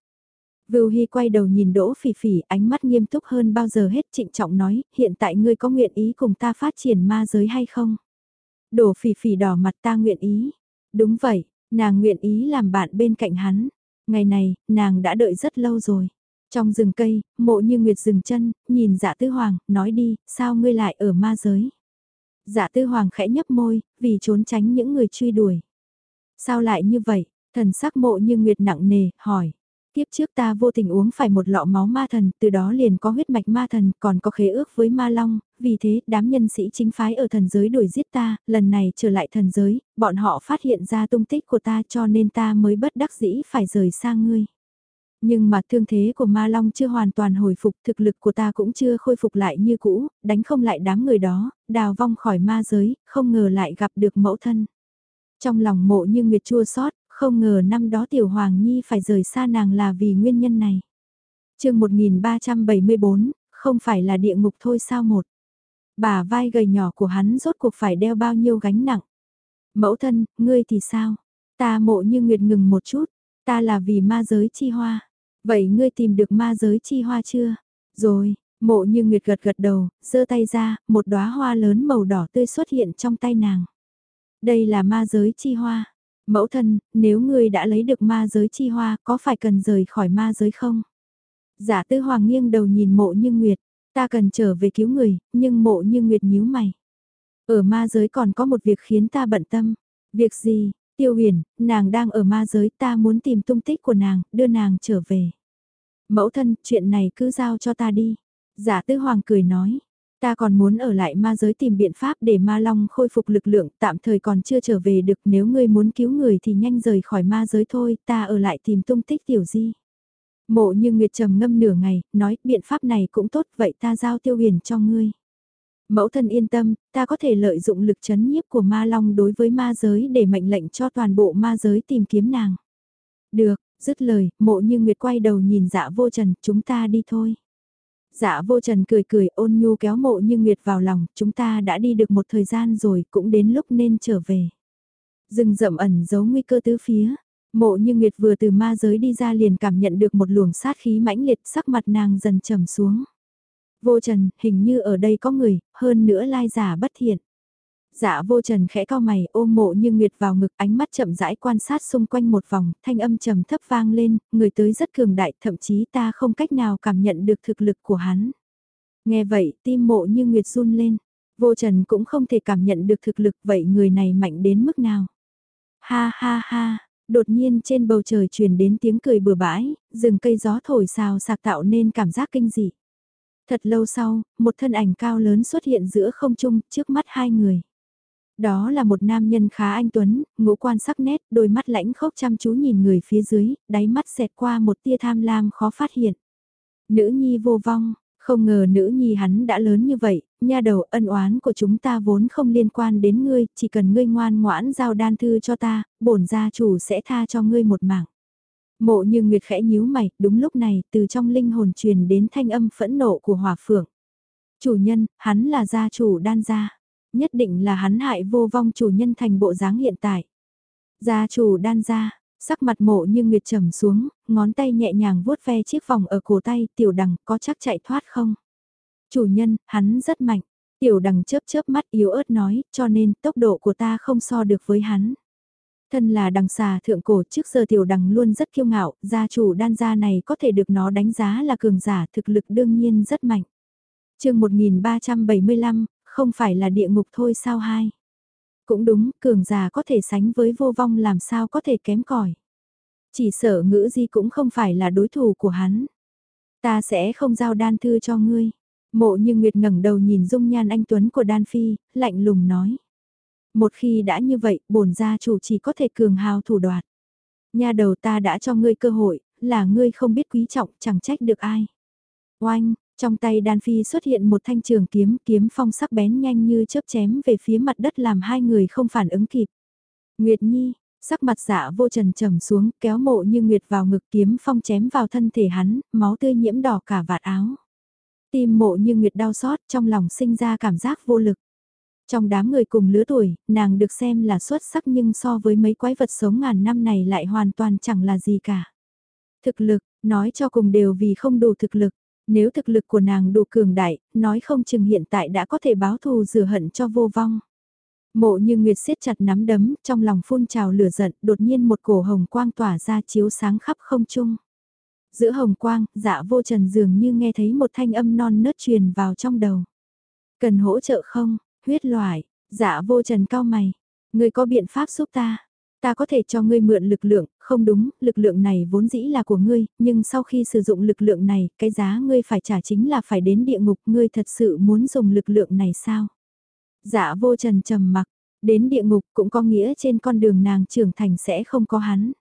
Vưu Hy quay đầu nhìn Đỗ Phỉ Phỉ, ánh mắt nghiêm túc hơn bao giờ hết trịnh trọng nói, hiện tại ngươi có nguyện ý cùng ta phát triển ma giới hay không? Đỗ Phỉ Phỉ đỏ mặt ta nguyện ý. Đúng vậy, nàng nguyện ý làm bạn bên cạnh hắn. Ngày này, nàng đã đợi rất lâu rồi. Trong rừng cây, mộ như Nguyệt dừng chân, nhìn dạ tư hoàng, nói đi, sao ngươi lại ở ma giới? Dạ tư hoàng khẽ nhấp môi, vì trốn tránh những người truy đuổi. Sao lại như vậy? Thần sắc mộ như Nguyệt nặng nề, hỏi. Tiếp trước ta vô tình uống phải một lọ máu ma thần, từ đó liền có huyết mạch ma thần, còn có khế ước với ma long, vì thế đám nhân sĩ chính phái ở thần giới đuổi giết ta, lần này trở lại thần giới, bọn họ phát hiện ra tung tích của ta cho nên ta mới bất đắc dĩ phải rời xa ngươi. Nhưng mà thương thế của ma long chưa hoàn toàn hồi phục, thực lực của ta cũng chưa khôi phục lại như cũ, đánh không lại đám người đó, đào vong khỏi ma giới, không ngờ lại gặp được mẫu thân. Trong lòng mộ như Nguyệt chua xót không ngờ năm đó Tiểu Hoàng Nhi phải rời xa nàng là vì nguyên nhân này. chương 1374, không phải là địa ngục thôi sao một. Bà vai gầy nhỏ của hắn rốt cuộc phải đeo bao nhiêu gánh nặng. Mẫu thân, ngươi thì sao? Ta mộ như Nguyệt ngừng một chút, ta là vì ma giới chi hoa. Vậy ngươi tìm được ma giới chi hoa chưa? Rồi, mộ như Nguyệt gật gật đầu, giơ tay ra, một đóa hoa lớn màu đỏ tươi xuất hiện trong tay nàng. Đây là ma giới chi hoa. Mẫu thân, nếu ngươi đã lấy được ma giới chi hoa, có phải cần rời khỏi ma giới không? Giả tư hoàng nghiêng đầu nhìn mộ như Nguyệt, ta cần trở về cứu người, nhưng mộ như Nguyệt nhíu mày. Ở ma giới còn có một việc khiến ta bận tâm. Việc gì? Tiêu huyền, nàng đang ở ma giới ta muốn tìm tung tích của nàng, đưa nàng trở về. Mẫu thân, chuyện này cứ giao cho ta đi. Giả tư hoàng cười nói, Ta còn muốn ở lại ma giới tìm biện pháp để ma long khôi phục lực lượng, tạm thời còn chưa trở về được, nếu ngươi muốn cứu người thì nhanh rời khỏi ma giới thôi, ta ở lại tìm tung tích tiểu di. Mộ như Nguyệt trầm ngâm nửa ngày, nói biện pháp này cũng tốt, vậy ta giao tiêu huyền cho ngươi. Mẫu thân yên tâm, ta có thể lợi dụng lực chấn nhiếp của ma long đối với ma giới để mệnh lệnh cho toàn bộ ma giới tìm kiếm nàng. Được, dứt lời, mộ như Nguyệt quay đầu nhìn dạ vô trần, chúng ta đi thôi. Dạ vô trần cười cười ôn nhu kéo mộ như Nguyệt vào lòng, chúng ta đã đi được một thời gian rồi, cũng đến lúc nên trở về. Rừng rậm ẩn giấu nguy cơ tứ phía, mộ như Nguyệt vừa từ ma giới đi ra liền cảm nhận được một luồng sát khí mãnh liệt sắc mặt nàng dần trầm xuống. Vô trần, hình như ở đây có người, hơn nữa lai giả bất thiện. Dạ vô trần khẽ cao mày ôm mộ như nguyệt vào ngực ánh mắt chậm rãi quan sát xung quanh một vòng, thanh âm trầm thấp vang lên, người tới rất cường đại, thậm chí ta không cách nào cảm nhận được thực lực của hắn. Nghe vậy, tim mộ như nguyệt run lên, vô trần cũng không thể cảm nhận được thực lực vậy người này mạnh đến mức nào. Ha ha ha, đột nhiên trên bầu trời truyền đến tiếng cười bừa bãi, rừng cây gió thổi xào sạc tạo nên cảm giác kinh dị. Thật lâu sau, một thân ảnh cao lớn xuất hiện giữa không trung trước mắt hai người. Đó là một nam nhân khá anh tuấn, ngũ quan sắc nét, đôi mắt lãnh khốc chăm chú nhìn người phía dưới, đáy mắt xẹt qua một tia tham lam khó phát hiện. Nữ nhi vô vong, không ngờ nữ nhi hắn đã lớn như vậy, nha đầu ân oán của chúng ta vốn không liên quan đến ngươi, chỉ cần ngươi ngoan ngoãn giao đan thư cho ta, bổn gia chủ sẽ tha cho ngươi một mạng. Mộ như Nguyệt khẽ nhíu mày, đúng lúc này, từ trong linh hồn truyền đến thanh âm phẫn nộ của hỏa phượng. Chủ nhân, hắn là gia chủ đan gia. Nhất định là hắn hại vô vong chủ nhân thành bộ dáng hiện tại. Gia chủ đan ra, sắc mặt mộ như nguyệt trầm xuống, ngón tay nhẹ nhàng vuốt ve chiếc vòng ở cổ tay tiểu đằng có chắc chạy thoát không? Chủ nhân, hắn rất mạnh. Tiểu đằng chớp chớp mắt yếu ớt nói, cho nên tốc độ của ta không so được với hắn. Thân là đằng xà thượng cổ trước giờ tiểu đằng luôn rất kiêu ngạo, gia chủ đan gia này có thể được nó đánh giá là cường giả thực lực đương nhiên rất mạnh. chương 1375, không phải là địa ngục thôi sao hai. Cũng đúng, cường già có thể sánh với vô vong làm sao có thể kém cỏi Chỉ sợ ngữ di cũng không phải là đối thủ của hắn. Ta sẽ không giao đan thư cho ngươi. Mộ như Nguyệt ngẩng đầu nhìn dung nhan anh Tuấn của đan phi, lạnh lùng nói. Một khi đã như vậy, bổn gia chủ chỉ có thể cường hào thủ đoạt. Nhà đầu ta đã cho ngươi cơ hội, là ngươi không biết quý trọng, chẳng trách được ai. Oanh, trong tay đan phi xuất hiện một thanh trường kiếm, kiếm phong sắc bén nhanh như chớp chém về phía mặt đất làm hai người không phản ứng kịp. Nguyệt Nhi, sắc mặt dạ vô trần trầm xuống, kéo mộ như Nguyệt vào ngực kiếm phong chém vào thân thể hắn, máu tươi nhiễm đỏ cả vạt áo. Tim mộ như Nguyệt đau xót trong lòng sinh ra cảm giác vô lực. Trong đám người cùng lứa tuổi, nàng được xem là xuất sắc nhưng so với mấy quái vật sống ngàn năm này lại hoàn toàn chẳng là gì cả. Thực lực, nói cho cùng đều vì không đủ thực lực. Nếu thực lực của nàng đủ cường đại, nói không chừng hiện tại đã có thể báo thù rửa hận cho vô vong. Mộ như Nguyệt siết chặt nắm đấm, trong lòng phun trào lửa giận, đột nhiên một cổ hồng quang tỏa ra chiếu sáng khắp không trung. Giữa hồng quang, dạ vô trần dường như nghe thấy một thanh âm non nớt truyền vào trong đầu. Cần hỗ trợ không? Huyết loại, dạ vô trần cao mày. Người có biện pháp giúp ta? Ta có thể cho ngươi mượn lực lượng, không đúng, lực lượng này vốn dĩ là của ngươi, nhưng sau khi sử dụng lực lượng này, cái giá ngươi phải trả chính là phải đến địa ngục, ngươi thật sự muốn dùng lực lượng này sao? Dạ vô trần trầm mặc, đến địa ngục cũng có nghĩa trên con đường nàng trưởng thành sẽ không có hắn.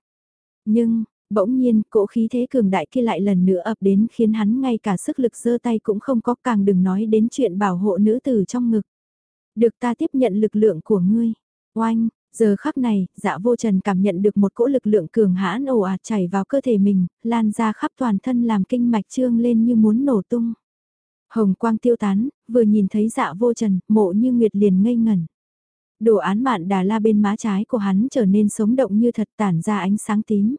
Nhưng, bỗng nhiên cỗ khí thế cường đại kia lại lần nữa ập đến khiến hắn ngay cả sức lực giơ tay cũng không có càng đừng nói đến chuyện bảo hộ nữ tử trong ngực. Được ta tiếp nhận lực lượng của ngươi. Oanh, giờ khắc này, dạ vô trần cảm nhận được một cỗ lực lượng cường hãn ồ ạt chảy vào cơ thể mình, lan ra khắp toàn thân làm kinh mạch trương lên như muốn nổ tung. Hồng quang tiêu tán, vừa nhìn thấy dạ vô trần, mộ như nguyệt liền ngây ngẩn. Đồ án mạn đà la bên má trái của hắn trở nên sống động như thật tản ra ánh sáng tím.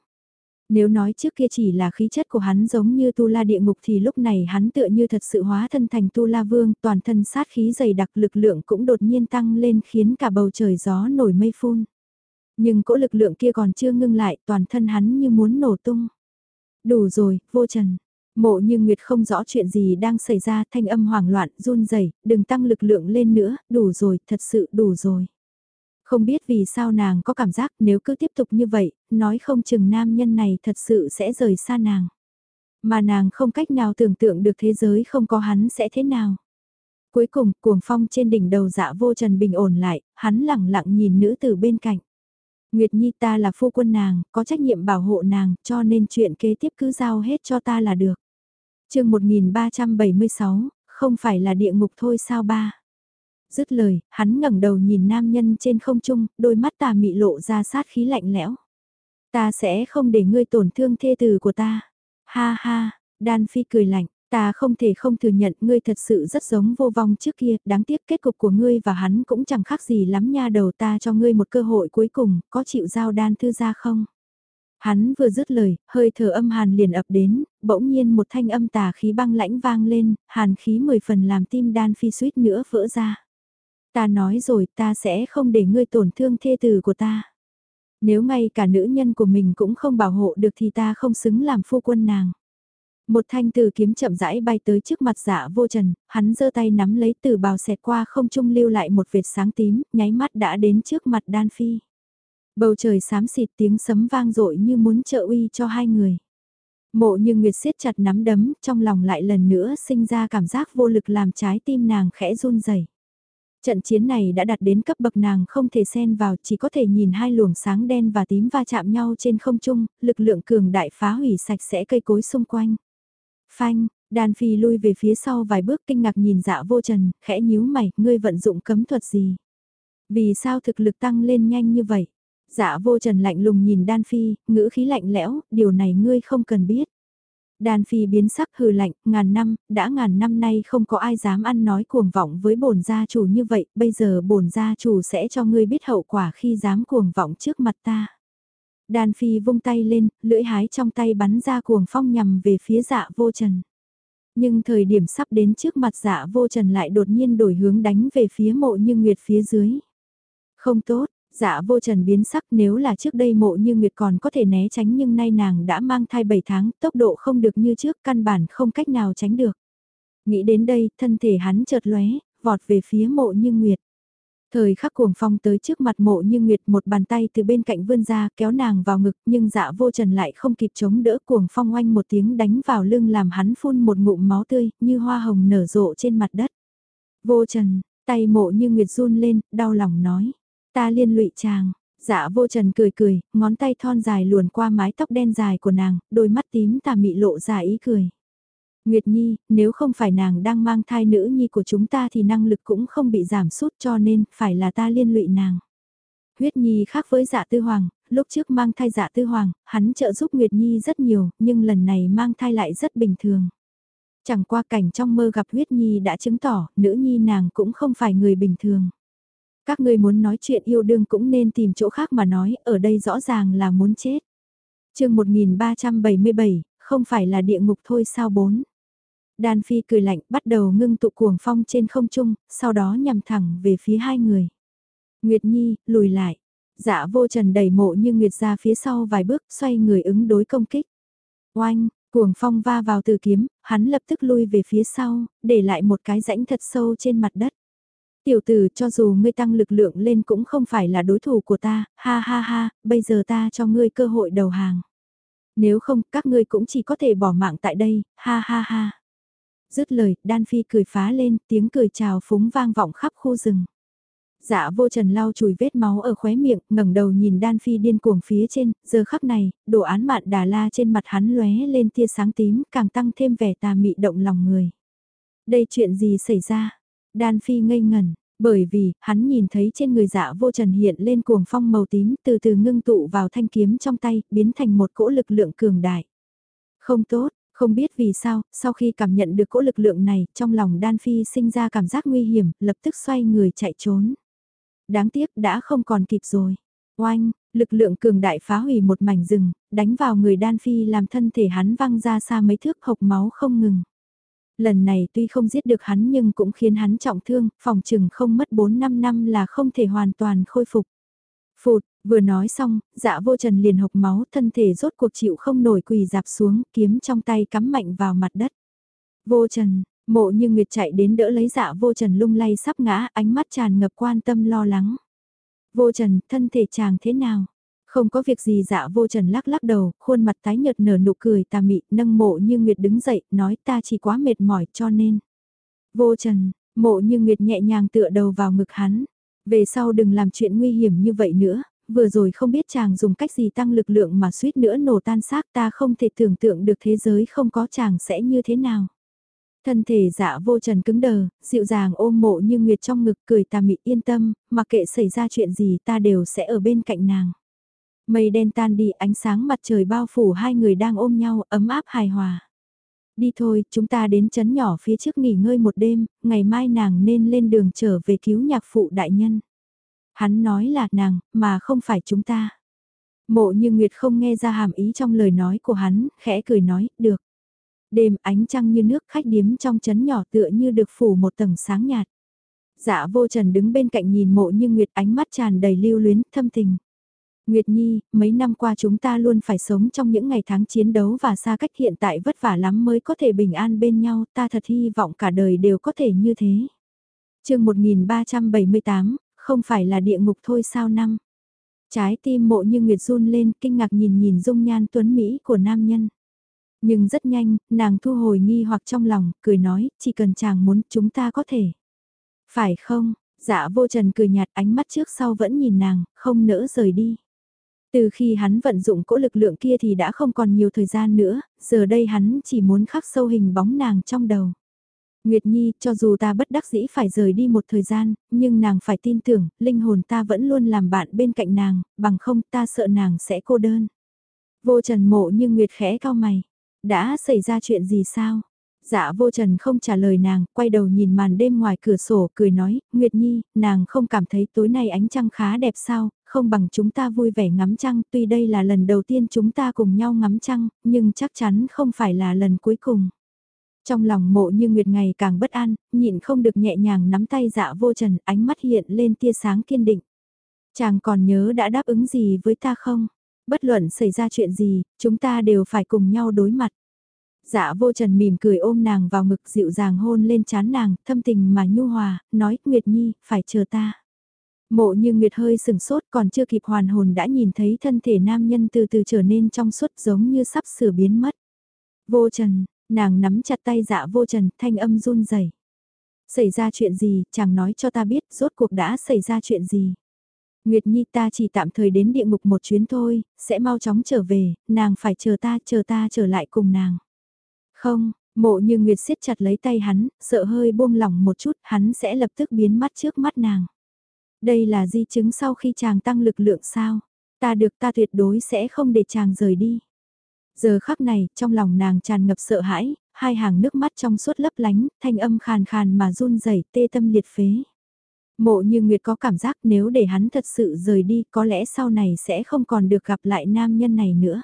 Nếu nói trước kia chỉ là khí chất của hắn giống như tu la địa ngục thì lúc này hắn tựa như thật sự hóa thân thành tu la vương, toàn thân sát khí dày đặc lực lượng cũng đột nhiên tăng lên khiến cả bầu trời gió nổi mây phun. Nhưng cỗ lực lượng kia còn chưa ngưng lại, toàn thân hắn như muốn nổ tung. Đủ rồi, vô trần. Mộ như Nguyệt không rõ chuyện gì đang xảy ra, thanh âm hoảng loạn, run rẩy đừng tăng lực lượng lên nữa, đủ rồi, thật sự đủ rồi. Không biết vì sao nàng có cảm giác nếu cứ tiếp tục như vậy, nói không chừng nam nhân này thật sự sẽ rời xa nàng. Mà nàng không cách nào tưởng tượng được thế giới không có hắn sẽ thế nào. Cuối cùng, cuồng phong trên đỉnh đầu dạ vô trần bình ổn lại, hắn lặng lặng nhìn nữ từ bên cạnh. Nguyệt Nhi ta là phu quân nàng, có trách nhiệm bảo hộ nàng, cho nên chuyện kế tiếp cứ giao hết cho ta là được. chương 1376, không phải là địa ngục thôi sao ba. Dứt lời, hắn ngẩng đầu nhìn nam nhân trên không trung, đôi mắt tà mị lộ ra sát khí lạnh lẽo. Ta sẽ không để ngươi tổn thương thê tử của ta. Ha ha, Đan Phi cười lạnh, ta không thể không thừa nhận ngươi thật sự rất giống vô vong trước kia, đáng tiếc kết cục của ngươi và hắn cũng chẳng khác gì lắm nha đầu ta cho ngươi một cơ hội cuối cùng, có chịu giao đan thư ra không? Hắn vừa dứt lời, hơi thở âm hàn liền ập đến, bỗng nhiên một thanh âm tà khí băng lãnh vang lên, hàn khí mười phần làm tim đan phi suýt nữa vỡ ra. Ta nói rồi ta sẽ không để ngươi tổn thương thê tử của ta. Nếu ngay cả nữ nhân của mình cũng không bảo hộ được thì ta không xứng làm phu quân nàng. Một thanh từ kiếm chậm rãi bay tới trước mặt dạ vô trần, hắn giơ tay nắm lấy từ bào xẹt qua không trung lưu lại một vệt sáng tím, nháy mắt đã đến trước mặt đan phi. Bầu trời xám xịt tiếng sấm vang dội như muốn trợ uy cho hai người. Mộ như Nguyệt siết chặt nắm đấm, trong lòng lại lần nữa sinh ra cảm giác vô lực làm trái tim nàng khẽ run rẩy. Trận chiến này đã đạt đến cấp bậc nàng không thể xen vào chỉ có thể nhìn hai luồng sáng đen và tím va chạm nhau trên không trung, lực lượng cường đại phá hủy sạch sẽ cây cối xung quanh. Phanh, đàn phi lui về phía sau vài bước kinh ngạc nhìn dạ vô trần, khẽ nhíu mày, ngươi vận dụng cấm thuật gì? Vì sao thực lực tăng lên nhanh như vậy? Dạ vô trần lạnh lùng nhìn đan phi, ngữ khí lạnh lẽo, điều này ngươi không cần biết. Đan phi biến sắc hừ lạnh, ngàn năm, đã ngàn năm nay không có ai dám ăn nói cuồng vọng với bổn gia chủ như vậy, bây giờ bổn gia chủ sẽ cho ngươi biết hậu quả khi dám cuồng vọng trước mặt ta. Đan phi vung tay lên, lưỡi hái trong tay bắn ra cuồng phong nhằm về phía dạ vô trần. Nhưng thời điểm sắp đến trước mặt dạ vô trần lại đột nhiên đổi hướng đánh về phía mộ như nguyệt phía dưới. Không tốt, Dạ vô trần biến sắc nếu là trước đây mộ như Nguyệt còn có thể né tránh nhưng nay nàng đã mang thai 7 tháng, tốc độ không được như trước, căn bản không cách nào tránh được. Nghĩ đến đây, thân thể hắn chợt lóe, vọt về phía mộ như Nguyệt. Thời khắc cuồng phong tới trước mặt mộ như Nguyệt một bàn tay từ bên cạnh vươn ra kéo nàng vào ngực nhưng dạ vô trần lại không kịp chống đỡ cuồng phong oanh một tiếng đánh vào lưng làm hắn phun một ngụm máu tươi như hoa hồng nở rộ trên mặt đất. Vô trần, tay mộ như Nguyệt run lên, đau lòng nói. Ta liên lụy chàng, dạ vô trần cười cười, ngón tay thon dài luồn qua mái tóc đen dài của nàng, đôi mắt tím tà mị lộ ra ý cười. Nguyệt Nhi, nếu không phải nàng đang mang thai nữ nhi của chúng ta thì năng lực cũng không bị giảm sút cho nên phải là ta liên lụy nàng. Huyết Nhi khác với dạ tư hoàng, lúc trước mang thai dạ tư hoàng, hắn trợ giúp Nguyệt Nhi rất nhiều, nhưng lần này mang thai lại rất bình thường. Chẳng qua cảnh trong mơ gặp Huyết Nhi đã chứng tỏ, nữ nhi nàng cũng không phải người bình thường. Các ngươi muốn nói chuyện yêu đương cũng nên tìm chỗ khác mà nói, ở đây rõ ràng là muốn chết. chương 1377, không phải là địa ngục thôi sao bốn. Đan Phi cười lạnh bắt đầu ngưng tụ cuồng phong trên không trung, sau đó nhằm thẳng về phía hai người. Nguyệt Nhi, lùi lại. Dạ vô trần đẩy mộ như Nguyệt ra phía sau vài bước, xoay người ứng đối công kích. Oanh, cuồng phong va vào từ kiếm, hắn lập tức lui về phía sau, để lại một cái rãnh thật sâu trên mặt đất. Tiểu tử cho dù ngươi tăng lực lượng lên cũng không phải là đối thủ của ta, ha ha ha, bây giờ ta cho ngươi cơ hội đầu hàng. Nếu không, các ngươi cũng chỉ có thể bỏ mạng tại đây, ha ha ha. Dứt lời, Đan Phi cười phá lên, tiếng cười chào phúng vang vọng khắp khu rừng. Dạ vô trần lau chùi vết máu ở khóe miệng, ngẩng đầu nhìn Đan Phi điên cuồng phía trên, giờ khắc này, đồ án mạn đà la trên mặt hắn lóe lên tia sáng tím, càng tăng thêm vẻ tà mị động lòng người. Đây chuyện gì xảy ra? Đan Phi ngây ngẩn, bởi vì, hắn nhìn thấy trên người dạ vô trần hiện lên cuồng phong màu tím từ từ ngưng tụ vào thanh kiếm trong tay, biến thành một cỗ lực lượng cường đại. Không tốt, không biết vì sao, sau khi cảm nhận được cỗ lực lượng này, trong lòng Đan Phi sinh ra cảm giác nguy hiểm, lập tức xoay người chạy trốn. Đáng tiếc đã không còn kịp rồi. Oanh, lực lượng cường đại phá hủy một mảnh rừng, đánh vào người Đan Phi làm thân thể hắn văng ra xa mấy thước hộc máu không ngừng. Lần này tuy không giết được hắn nhưng cũng khiến hắn trọng thương, phòng chừng không mất 4-5 năm là không thể hoàn toàn khôi phục. Phụt, vừa nói xong, dạ vô trần liền hộc máu, thân thể rốt cuộc chịu không nổi quỳ dạp xuống, kiếm trong tay cắm mạnh vào mặt đất. Vô trần, mộ như Nguyệt chạy đến đỡ lấy dạ vô trần lung lay sắp ngã, ánh mắt tràn ngập quan tâm lo lắng. Vô trần, thân thể chàng thế nào? Không có việc gì dạ vô trần lắc lắc đầu, khuôn mặt tái nhợt nở nụ cười tà mị, nâng mộ như Nguyệt đứng dậy, nói ta chỉ quá mệt mỏi cho nên. Vô trần, mộ như Nguyệt nhẹ nhàng tựa đầu vào ngực hắn. Về sau đừng làm chuyện nguy hiểm như vậy nữa, vừa rồi không biết chàng dùng cách gì tăng lực lượng mà suýt nữa nổ tan xác ta không thể tưởng tượng được thế giới không có chàng sẽ như thế nào. Thân thể dạ vô trần cứng đờ, dịu dàng ôm mộ như Nguyệt trong ngực cười tà mị yên tâm, mặc kệ xảy ra chuyện gì ta đều sẽ ở bên cạnh nàng. Mây đen tan đi ánh sáng mặt trời bao phủ hai người đang ôm nhau ấm áp hài hòa. Đi thôi, chúng ta đến chấn nhỏ phía trước nghỉ ngơi một đêm, ngày mai nàng nên lên đường trở về cứu nhạc phụ đại nhân. Hắn nói là nàng, mà không phải chúng ta. Mộ như Nguyệt không nghe ra hàm ý trong lời nói của hắn, khẽ cười nói, được. Đêm ánh trăng như nước khách điếm trong chấn nhỏ tựa như được phủ một tầng sáng nhạt. Dạ vô trần đứng bên cạnh nhìn mộ như Nguyệt ánh mắt tràn đầy lưu luyến, thâm tình. Nguyệt Nhi, mấy năm qua chúng ta luôn phải sống trong những ngày tháng chiến đấu và xa cách hiện tại vất vả lắm mới có thể bình an bên nhau, ta thật hy vọng cả đời đều có thể như thế. chương 1378, không phải là địa ngục thôi sao năm. Trái tim mộ như Nguyệt run lên kinh ngạc nhìn nhìn dung nhan tuấn Mỹ của nam nhân. Nhưng rất nhanh, nàng thu hồi nghi hoặc trong lòng, cười nói, chỉ cần chàng muốn chúng ta có thể. Phải không, dạ vô trần cười nhạt ánh mắt trước sau vẫn nhìn nàng, không nỡ rời đi. Từ khi hắn vận dụng cỗ lực lượng kia thì đã không còn nhiều thời gian nữa, giờ đây hắn chỉ muốn khắc sâu hình bóng nàng trong đầu. Nguyệt Nhi, cho dù ta bất đắc dĩ phải rời đi một thời gian, nhưng nàng phải tin tưởng, linh hồn ta vẫn luôn làm bạn bên cạnh nàng, bằng không ta sợ nàng sẽ cô đơn. Vô trần mộ nhưng Nguyệt khẽ cao mày. Đã xảy ra chuyện gì sao? Dạ vô trần không trả lời nàng, quay đầu nhìn màn đêm ngoài cửa sổ, cười nói, Nguyệt Nhi, nàng không cảm thấy tối nay ánh trăng khá đẹp sao, không bằng chúng ta vui vẻ ngắm trăng, tuy đây là lần đầu tiên chúng ta cùng nhau ngắm trăng, nhưng chắc chắn không phải là lần cuối cùng. Trong lòng mộ như Nguyệt ngày càng bất an, nhịn không được nhẹ nhàng nắm tay dạ vô trần, ánh mắt hiện lên tia sáng kiên định. Chàng còn nhớ đã đáp ứng gì với ta không? Bất luận xảy ra chuyện gì, chúng ta đều phải cùng nhau đối mặt. Dạ vô trần mỉm cười ôm nàng vào ngực dịu dàng hôn lên chán nàng, thâm tình mà nhu hòa, nói, Nguyệt Nhi, phải chờ ta. Mộ như Nguyệt hơi sừng sốt còn chưa kịp hoàn hồn đã nhìn thấy thân thể nam nhân từ từ trở nên trong suốt giống như sắp sửa biến mất. Vô trần, nàng nắm chặt tay dạ vô trần, thanh âm run rẩy. Xảy ra chuyện gì, chàng nói cho ta biết, rốt cuộc đã xảy ra chuyện gì. Nguyệt Nhi ta chỉ tạm thời đến địa ngục một chuyến thôi, sẽ mau chóng trở về, nàng phải chờ ta, chờ ta trở lại cùng nàng. Không, mộ như Nguyệt siết chặt lấy tay hắn, sợ hơi buông lỏng một chút, hắn sẽ lập tức biến mất trước mắt nàng. Đây là di chứng sau khi chàng tăng lực lượng sao? Ta được ta tuyệt đối sẽ không để chàng rời đi. Giờ khắc này, trong lòng nàng tràn ngập sợ hãi, hai hàng nước mắt trong suốt lấp lánh, thanh âm khàn khàn mà run rẩy tê tâm liệt phế. Mộ như Nguyệt có cảm giác nếu để hắn thật sự rời đi có lẽ sau này sẽ không còn được gặp lại nam nhân này nữa.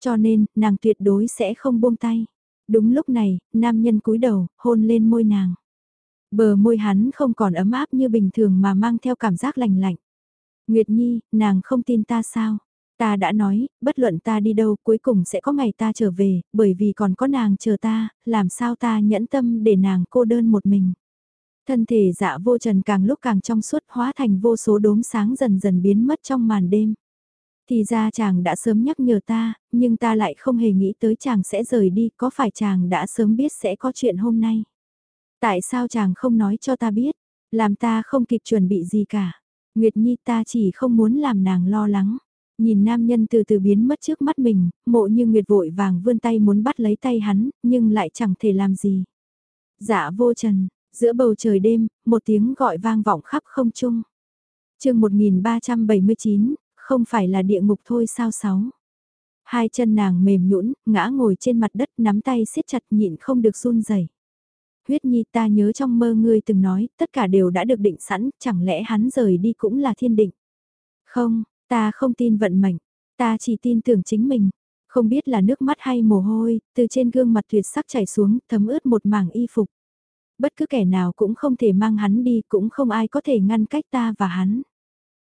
Cho nên, nàng tuyệt đối sẽ không buông tay. Đúng lúc này, nam nhân cúi đầu, hôn lên môi nàng. Bờ môi hắn không còn ấm áp như bình thường mà mang theo cảm giác lành lạnh. Nguyệt Nhi, nàng không tin ta sao? Ta đã nói, bất luận ta đi đâu cuối cùng sẽ có ngày ta trở về, bởi vì còn có nàng chờ ta, làm sao ta nhẫn tâm để nàng cô đơn một mình. Thân thể dạ vô trần càng lúc càng trong suốt hóa thành vô số đốm sáng dần dần biến mất trong màn đêm. Thì ra chàng đã sớm nhắc nhở ta, nhưng ta lại không hề nghĩ tới chàng sẽ rời đi, có phải chàng đã sớm biết sẽ có chuyện hôm nay? Tại sao chàng không nói cho ta biết, làm ta không kịp chuẩn bị gì cả? Nguyệt Nhi ta chỉ không muốn làm nàng lo lắng. Nhìn nam nhân từ từ biến mất trước mắt mình, mộ như Nguyệt vội vàng vươn tay muốn bắt lấy tay hắn, nhưng lại chẳng thể làm gì. Dạ vô trần, giữa bầu trời đêm, một tiếng gọi vang vọng khắp không trung. chương 1379, không phải là địa ngục thôi sao sáu. Hai chân nàng mềm nhũn ngã ngồi trên mặt đất nắm tay siết chặt nhịn không được run rẩy. Huyết Nhi ta nhớ trong mơ ngươi từng nói, tất cả đều đã được định sẵn, chẳng lẽ hắn rời đi cũng là thiên định. Không, ta không tin vận mệnh, ta chỉ tin tưởng chính mình. Không biết là nước mắt hay mồ hôi, từ trên gương mặt tuyệt sắc chảy xuống, thấm ướt một mảng y phục. Bất cứ kẻ nào cũng không thể mang hắn đi, cũng không ai có thể ngăn cách ta và hắn.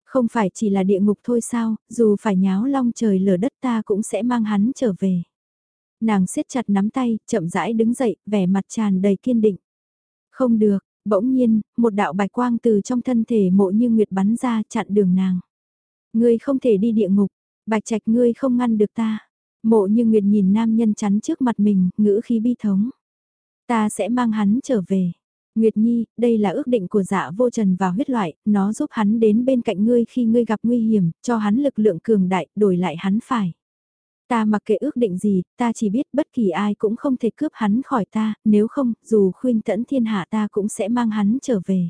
Không phải chỉ là địa ngục thôi sao, dù phải nháo long trời lở đất ta cũng sẽ mang hắn trở về. Nàng siết chặt nắm tay, chậm rãi đứng dậy, vẻ mặt tràn đầy kiên định. Không được, bỗng nhiên, một đạo bạch quang từ trong thân thể mộ như nguyệt bắn ra chặn đường nàng. Ngươi không thể đi địa ngục, bạch trạch ngươi không ngăn được ta. Mộ như nguyệt nhìn nam nhân chắn trước mặt mình, ngữ khí bi thống. Ta sẽ mang hắn trở về. Nguyệt Nhi, đây là ước định của dạ vô trần và huyết loại, nó giúp hắn đến bên cạnh ngươi khi ngươi gặp nguy hiểm, cho hắn lực lượng cường đại, đổi lại hắn phải. Ta mặc kệ ước định gì, ta chỉ biết bất kỳ ai cũng không thể cướp hắn khỏi ta, nếu không, dù khuyên tẫn thiên hạ ta cũng sẽ mang hắn trở về.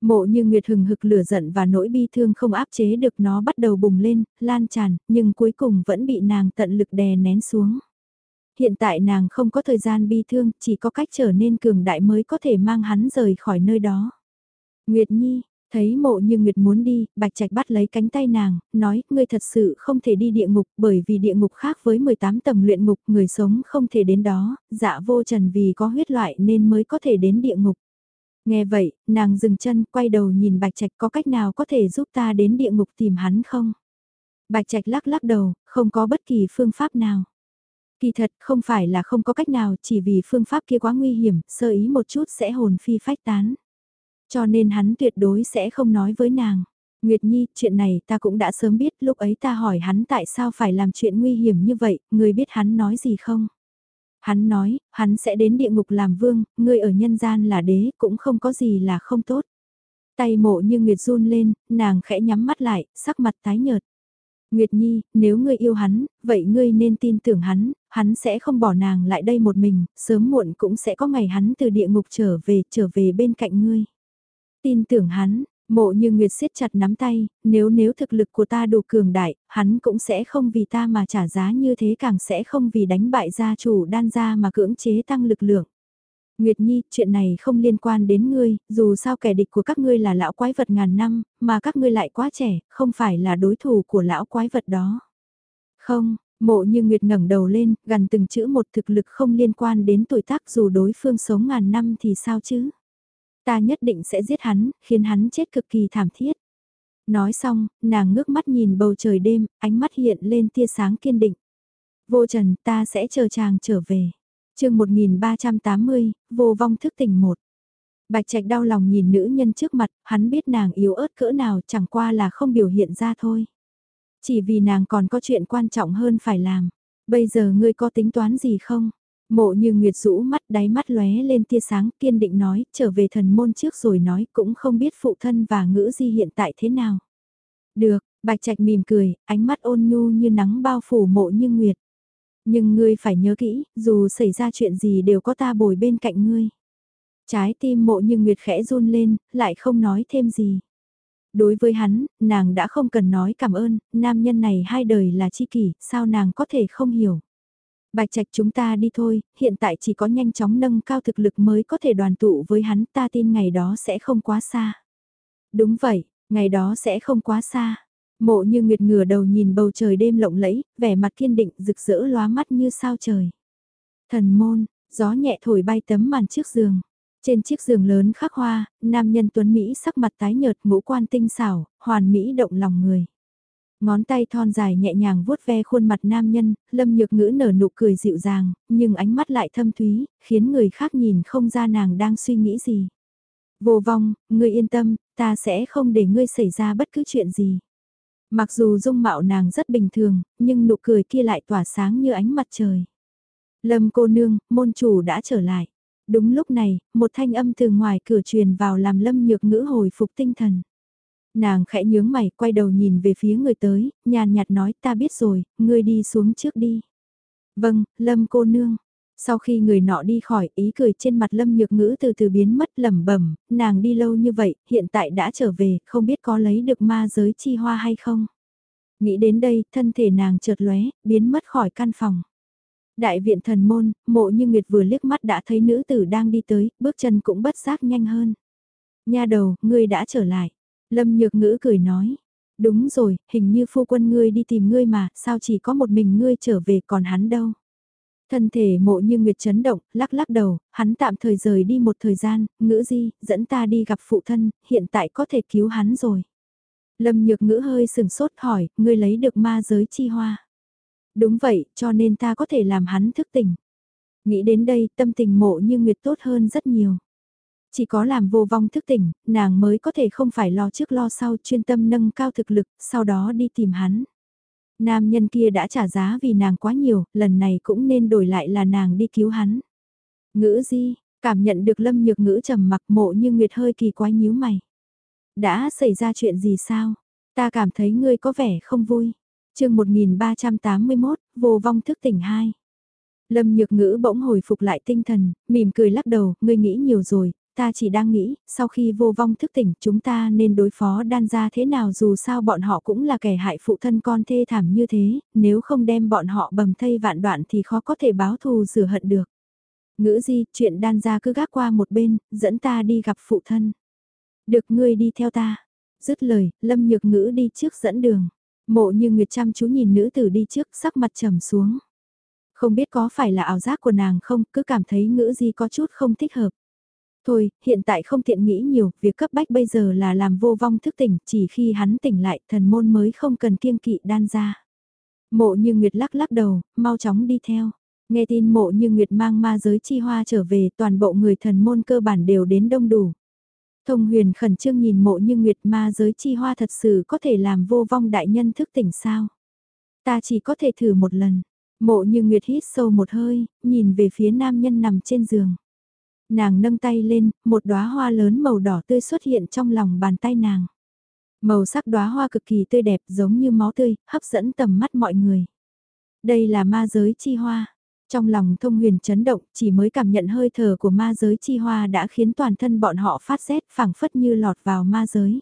Mộ như Nguyệt hừng hực lửa giận và nỗi bi thương không áp chế được nó bắt đầu bùng lên, lan tràn, nhưng cuối cùng vẫn bị nàng tận lực đè nén xuống. Hiện tại nàng không có thời gian bi thương, chỉ có cách trở nên cường đại mới có thể mang hắn rời khỏi nơi đó. Nguyệt Nhi, thấy mộ như Nguyệt muốn đi, Bạch Trạch bắt lấy cánh tay nàng, nói, ngươi thật sự không thể đi địa ngục bởi vì địa ngục khác với 18 tầng luyện ngục, người sống không thể đến đó, dạ vô trần vì có huyết loại nên mới có thể đến địa ngục. Nghe vậy, nàng dừng chân, quay đầu nhìn Bạch Trạch có cách nào có thể giúp ta đến địa ngục tìm hắn không? Bạch Trạch lắc lắc đầu, không có bất kỳ phương pháp nào. Kỳ thật không phải là không có cách nào chỉ vì phương pháp kia quá nguy hiểm, sơ ý một chút sẽ hồn phi phách tán. Cho nên hắn tuyệt đối sẽ không nói với nàng. Nguyệt Nhi, chuyện này ta cũng đã sớm biết, lúc ấy ta hỏi hắn tại sao phải làm chuyện nguy hiểm như vậy, người biết hắn nói gì không? Hắn nói, hắn sẽ đến địa ngục làm vương, ngươi ở nhân gian là đế, cũng không có gì là không tốt. Tay mộ như Nguyệt run lên, nàng khẽ nhắm mắt lại, sắc mặt tái nhợt. Nguyệt Nhi, nếu ngươi yêu hắn, vậy ngươi nên tin tưởng hắn, hắn sẽ không bỏ nàng lại đây một mình, sớm muộn cũng sẽ có ngày hắn từ địa ngục trở về, trở về bên cạnh ngươi. Tin tưởng hắn, mộ như Nguyệt siết chặt nắm tay, nếu nếu thực lực của ta đủ cường đại, hắn cũng sẽ không vì ta mà trả giá như thế càng sẽ không vì đánh bại gia chủ đan gia mà cưỡng chế tăng lực lượng. Nguyệt Nhi, chuyện này không liên quan đến ngươi, dù sao kẻ địch của các ngươi là lão quái vật ngàn năm, mà các ngươi lại quá trẻ, không phải là đối thủ của lão quái vật đó. Không, mộ như Nguyệt ngẩng đầu lên, gần từng chữ một thực lực không liên quan đến tuổi tác dù đối phương sống ngàn năm thì sao chứ? Ta nhất định sẽ giết hắn, khiến hắn chết cực kỳ thảm thiết. Nói xong, nàng ngước mắt nhìn bầu trời đêm, ánh mắt hiện lên tia sáng kiên định. Vô trần, ta sẽ chờ chàng trở về chương 1380, vô vong thức tỉnh một. Bạch Trạch đau lòng nhìn nữ nhân trước mặt, hắn biết nàng yếu ớt cỡ nào chẳng qua là không biểu hiện ra thôi. Chỉ vì nàng còn có chuyện quan trọng hơn phải làm. Bây giờ ngươi có tính toán gì không? Mộ như Nguyệt rũ mắt đáy mắt lóe lên tia sáng kiên định nói trở về thần môn trước rồi nói cũng không biết phụ thân và ngữ di hiện tại thế nào. Được, Bạch Trạch mỉm cười, ánh mắt ôn nhu như nắng bao phủ mộ như Nguyệt. Nhưng ngươi phải nhớ kỹ, dù xảy ra chuyện gì đều có ta bồi bên cạnh ngươi. Trái tim mộ như Nguyệt khẽ run lên, lại không nói thêm gì. Đối với hắn, nàng đã không cần nói cảm ơn, nam nhân này hai đời là chi kỷ, sao nàng có thể không hiểu. Bạch trạch chúng ta đi thôi, hiện tại chỉ có nhanh chóng nâng cao thực lực mới có thể đoàn tụ với hắn ta tin ngày đó sẽ không quá xa. Đúng vậy, ngày đó sẽ không quá xa. Mộ như nguyệt ngửa đầu nhìn bầu trời đêm lộng lẫy, vẻ mặt kiên định rực rỡ lóa mắt như sao trời. Thần môn, gió nhẹ thổi bay tấm màn trước giường. Trên chiếc giường lớn khắc hoa, nam nhân tuấn Mỹ sắc mặt tái nhợt ngũ quan tinh xảo, hoàn Mỹ động lòng người. Ngón tay thon dài nhẹ nhàng vuốt ve khuôn mặt nam nhân, lâm nhược ngữ nở nụ cười dịu dàng, nhưng ánh mắt lại thâm thúy, khiến người khác nhìn không ra nàng đang suy nghĩ gì. Vô vong, ngươi yên tâm, ta sẽ không để ngươi xảy ra bất cứ chuyện gì. Mặc dù dung mạo nàng rất bình thường, nhưng nụ cười kia lại tỏa sáng như ánh mặt trời. Lâm cô nương, môn chủ đã trở lại. Đúng lúc này, một thanh âm từ ngoài cửa truyền vào làm lâm nhược ngữ hồi phục tinh thần. Nàng khẽ nhướng mày, quay đầu nhìn về phía người tới, nhàn nhạt nói ta biết rồi, ngươi đi xuống trước đi. Vâng, lâm cô nương. Sau khi người nọ đi khỏi, ý cười trên mặt lâm nhược ngữ từ từ biến mất lẩm bẩm nàng đi lâu như vậy, hiện tại đã trở về, không biết có lấy được ma giới chi hoa hay không. Nghĩ đến đây, thân thể nàng chợt lóe, biến mất khỏi căn phòng. Đại viện thần môn, mộ như Nguyệt vừa liếc mắt đã thấy nữ tử đang đi tới, bước chân cũng bất giác nhanh hơn. Nha đầu, ngươi đã trở lại. Lâm nhược ngữ cười nói. Đúng rồi, hình như phu quân ngươi đi tìm ngươi mà, sao chỉ có một mình ngươi trở về còn hắn đâu. Thân thể mộ như Nguyệt chấn động, lắc lắc đầu, hắn tạm thời rời đi một thời gian, ngữ di, dẫn ta đi gặp phụ thân, hiện tại có thể cứu hắn rồi. Lâm nhược ngữ hơi sừng sốt hỏi, ngươi lấy được ma giới chi hoa. Đúng vậy, cho nên ta có thể làm hắn thức tỉnh. Nghĩ đến đây, tâm tình mộ như Nguyệt tốt hơn rất nhiều. Chỉ có làm vô vong thức tỉnh, nàng mới có thể không phải lo trước lo sau chuyên tâm nâng cao thực lực, sau đó đi tìm hắn. Nam nhân kia đã trả giá vì nàng quá nhiều, lần này cũng nên đổi lại là nàng đi cứu hắn. Ngữ di, cảm nhận được lâm nhược ngữ trầm mặc mộ như Nguyệt hơi kỳ quái nhíu mày. Đã xảy ra chuyện gì sao? Ta cảm thấy ngươi có vẻ không vui chương 1381, vô vong thức tỉnh 2. Lâm nhược ngữ bỗng hồi phục lại tinh thần, mỉm cười lắc đầu, ngươi nghĩ nhiều rồi, ta chỉ đang nghĩ, sau khi vô vong thức tỉnh chúng ta nên đối phó đan ra thế nào dù sao bọn họ cũng là kẻ hại phụ thân con thê thảm như thế, nếu không đem bọn họ bầm thây vạn đoạn thì khó có thể báo thù rửa hận được. Ngữ di, chuyện đan ra cứ gác qua một bên, dẫn ta đi gặp phụ thân. Được ngươi đi theo ta. Dứt lời, Lâm Nhược Ngữ đi trước dẫn đường. Mộ như Nguyệt chăm chú nhìn nữ tử đi trước sắc mặt trầm xuống. Không biết có phải là ảo giác của nàng không, cứ cảm thấy ngữ di có chút không thích hợp. Thôi, hiện tại không tiện nghĩ nhiều, việc cấp bách bây giờ là làm vô vong thức tỉnh, chỉ khi hắn tỉnh lại thần môn mới không cần kiêng kỵ đan ra. Mộ như Nguyệt lắc lắc đầu, mau chóng đi theo. Nghe tin mộ như Nguyệt mang ma giới chi hoa trở về toàn bộ người thần môn cơ bản đều đến đông đủ. Thông huyền khẩn trương nhìn mộ như nguyệt ma giới chi hoa thật sự có thể làm vô vong đại nhân thức tỉnh sao. Ta chỉ có thể thử một lần. Mộ như nguyệt hít sâu một hơi, nhìn về phía nam nhân nằm trên giường. Nàng nâng tay lên, một đóa hoa lớn màu đỏ tươi xuất hiện trong lòng bàn tay nàng. Màu sắc đóa hoa cực kỳ tươi đẹp giống như máu tươi, hấp dẫn tầm mắt mọi người. Đây là ma giới chi hoa. Trong lòng thông huyền chấn động, chỉ mới cảm nhận hơi thở của ma giới chi hoa đã khiến toàn thân bọn họ phát rét phảng phất như lọt vào ma giới.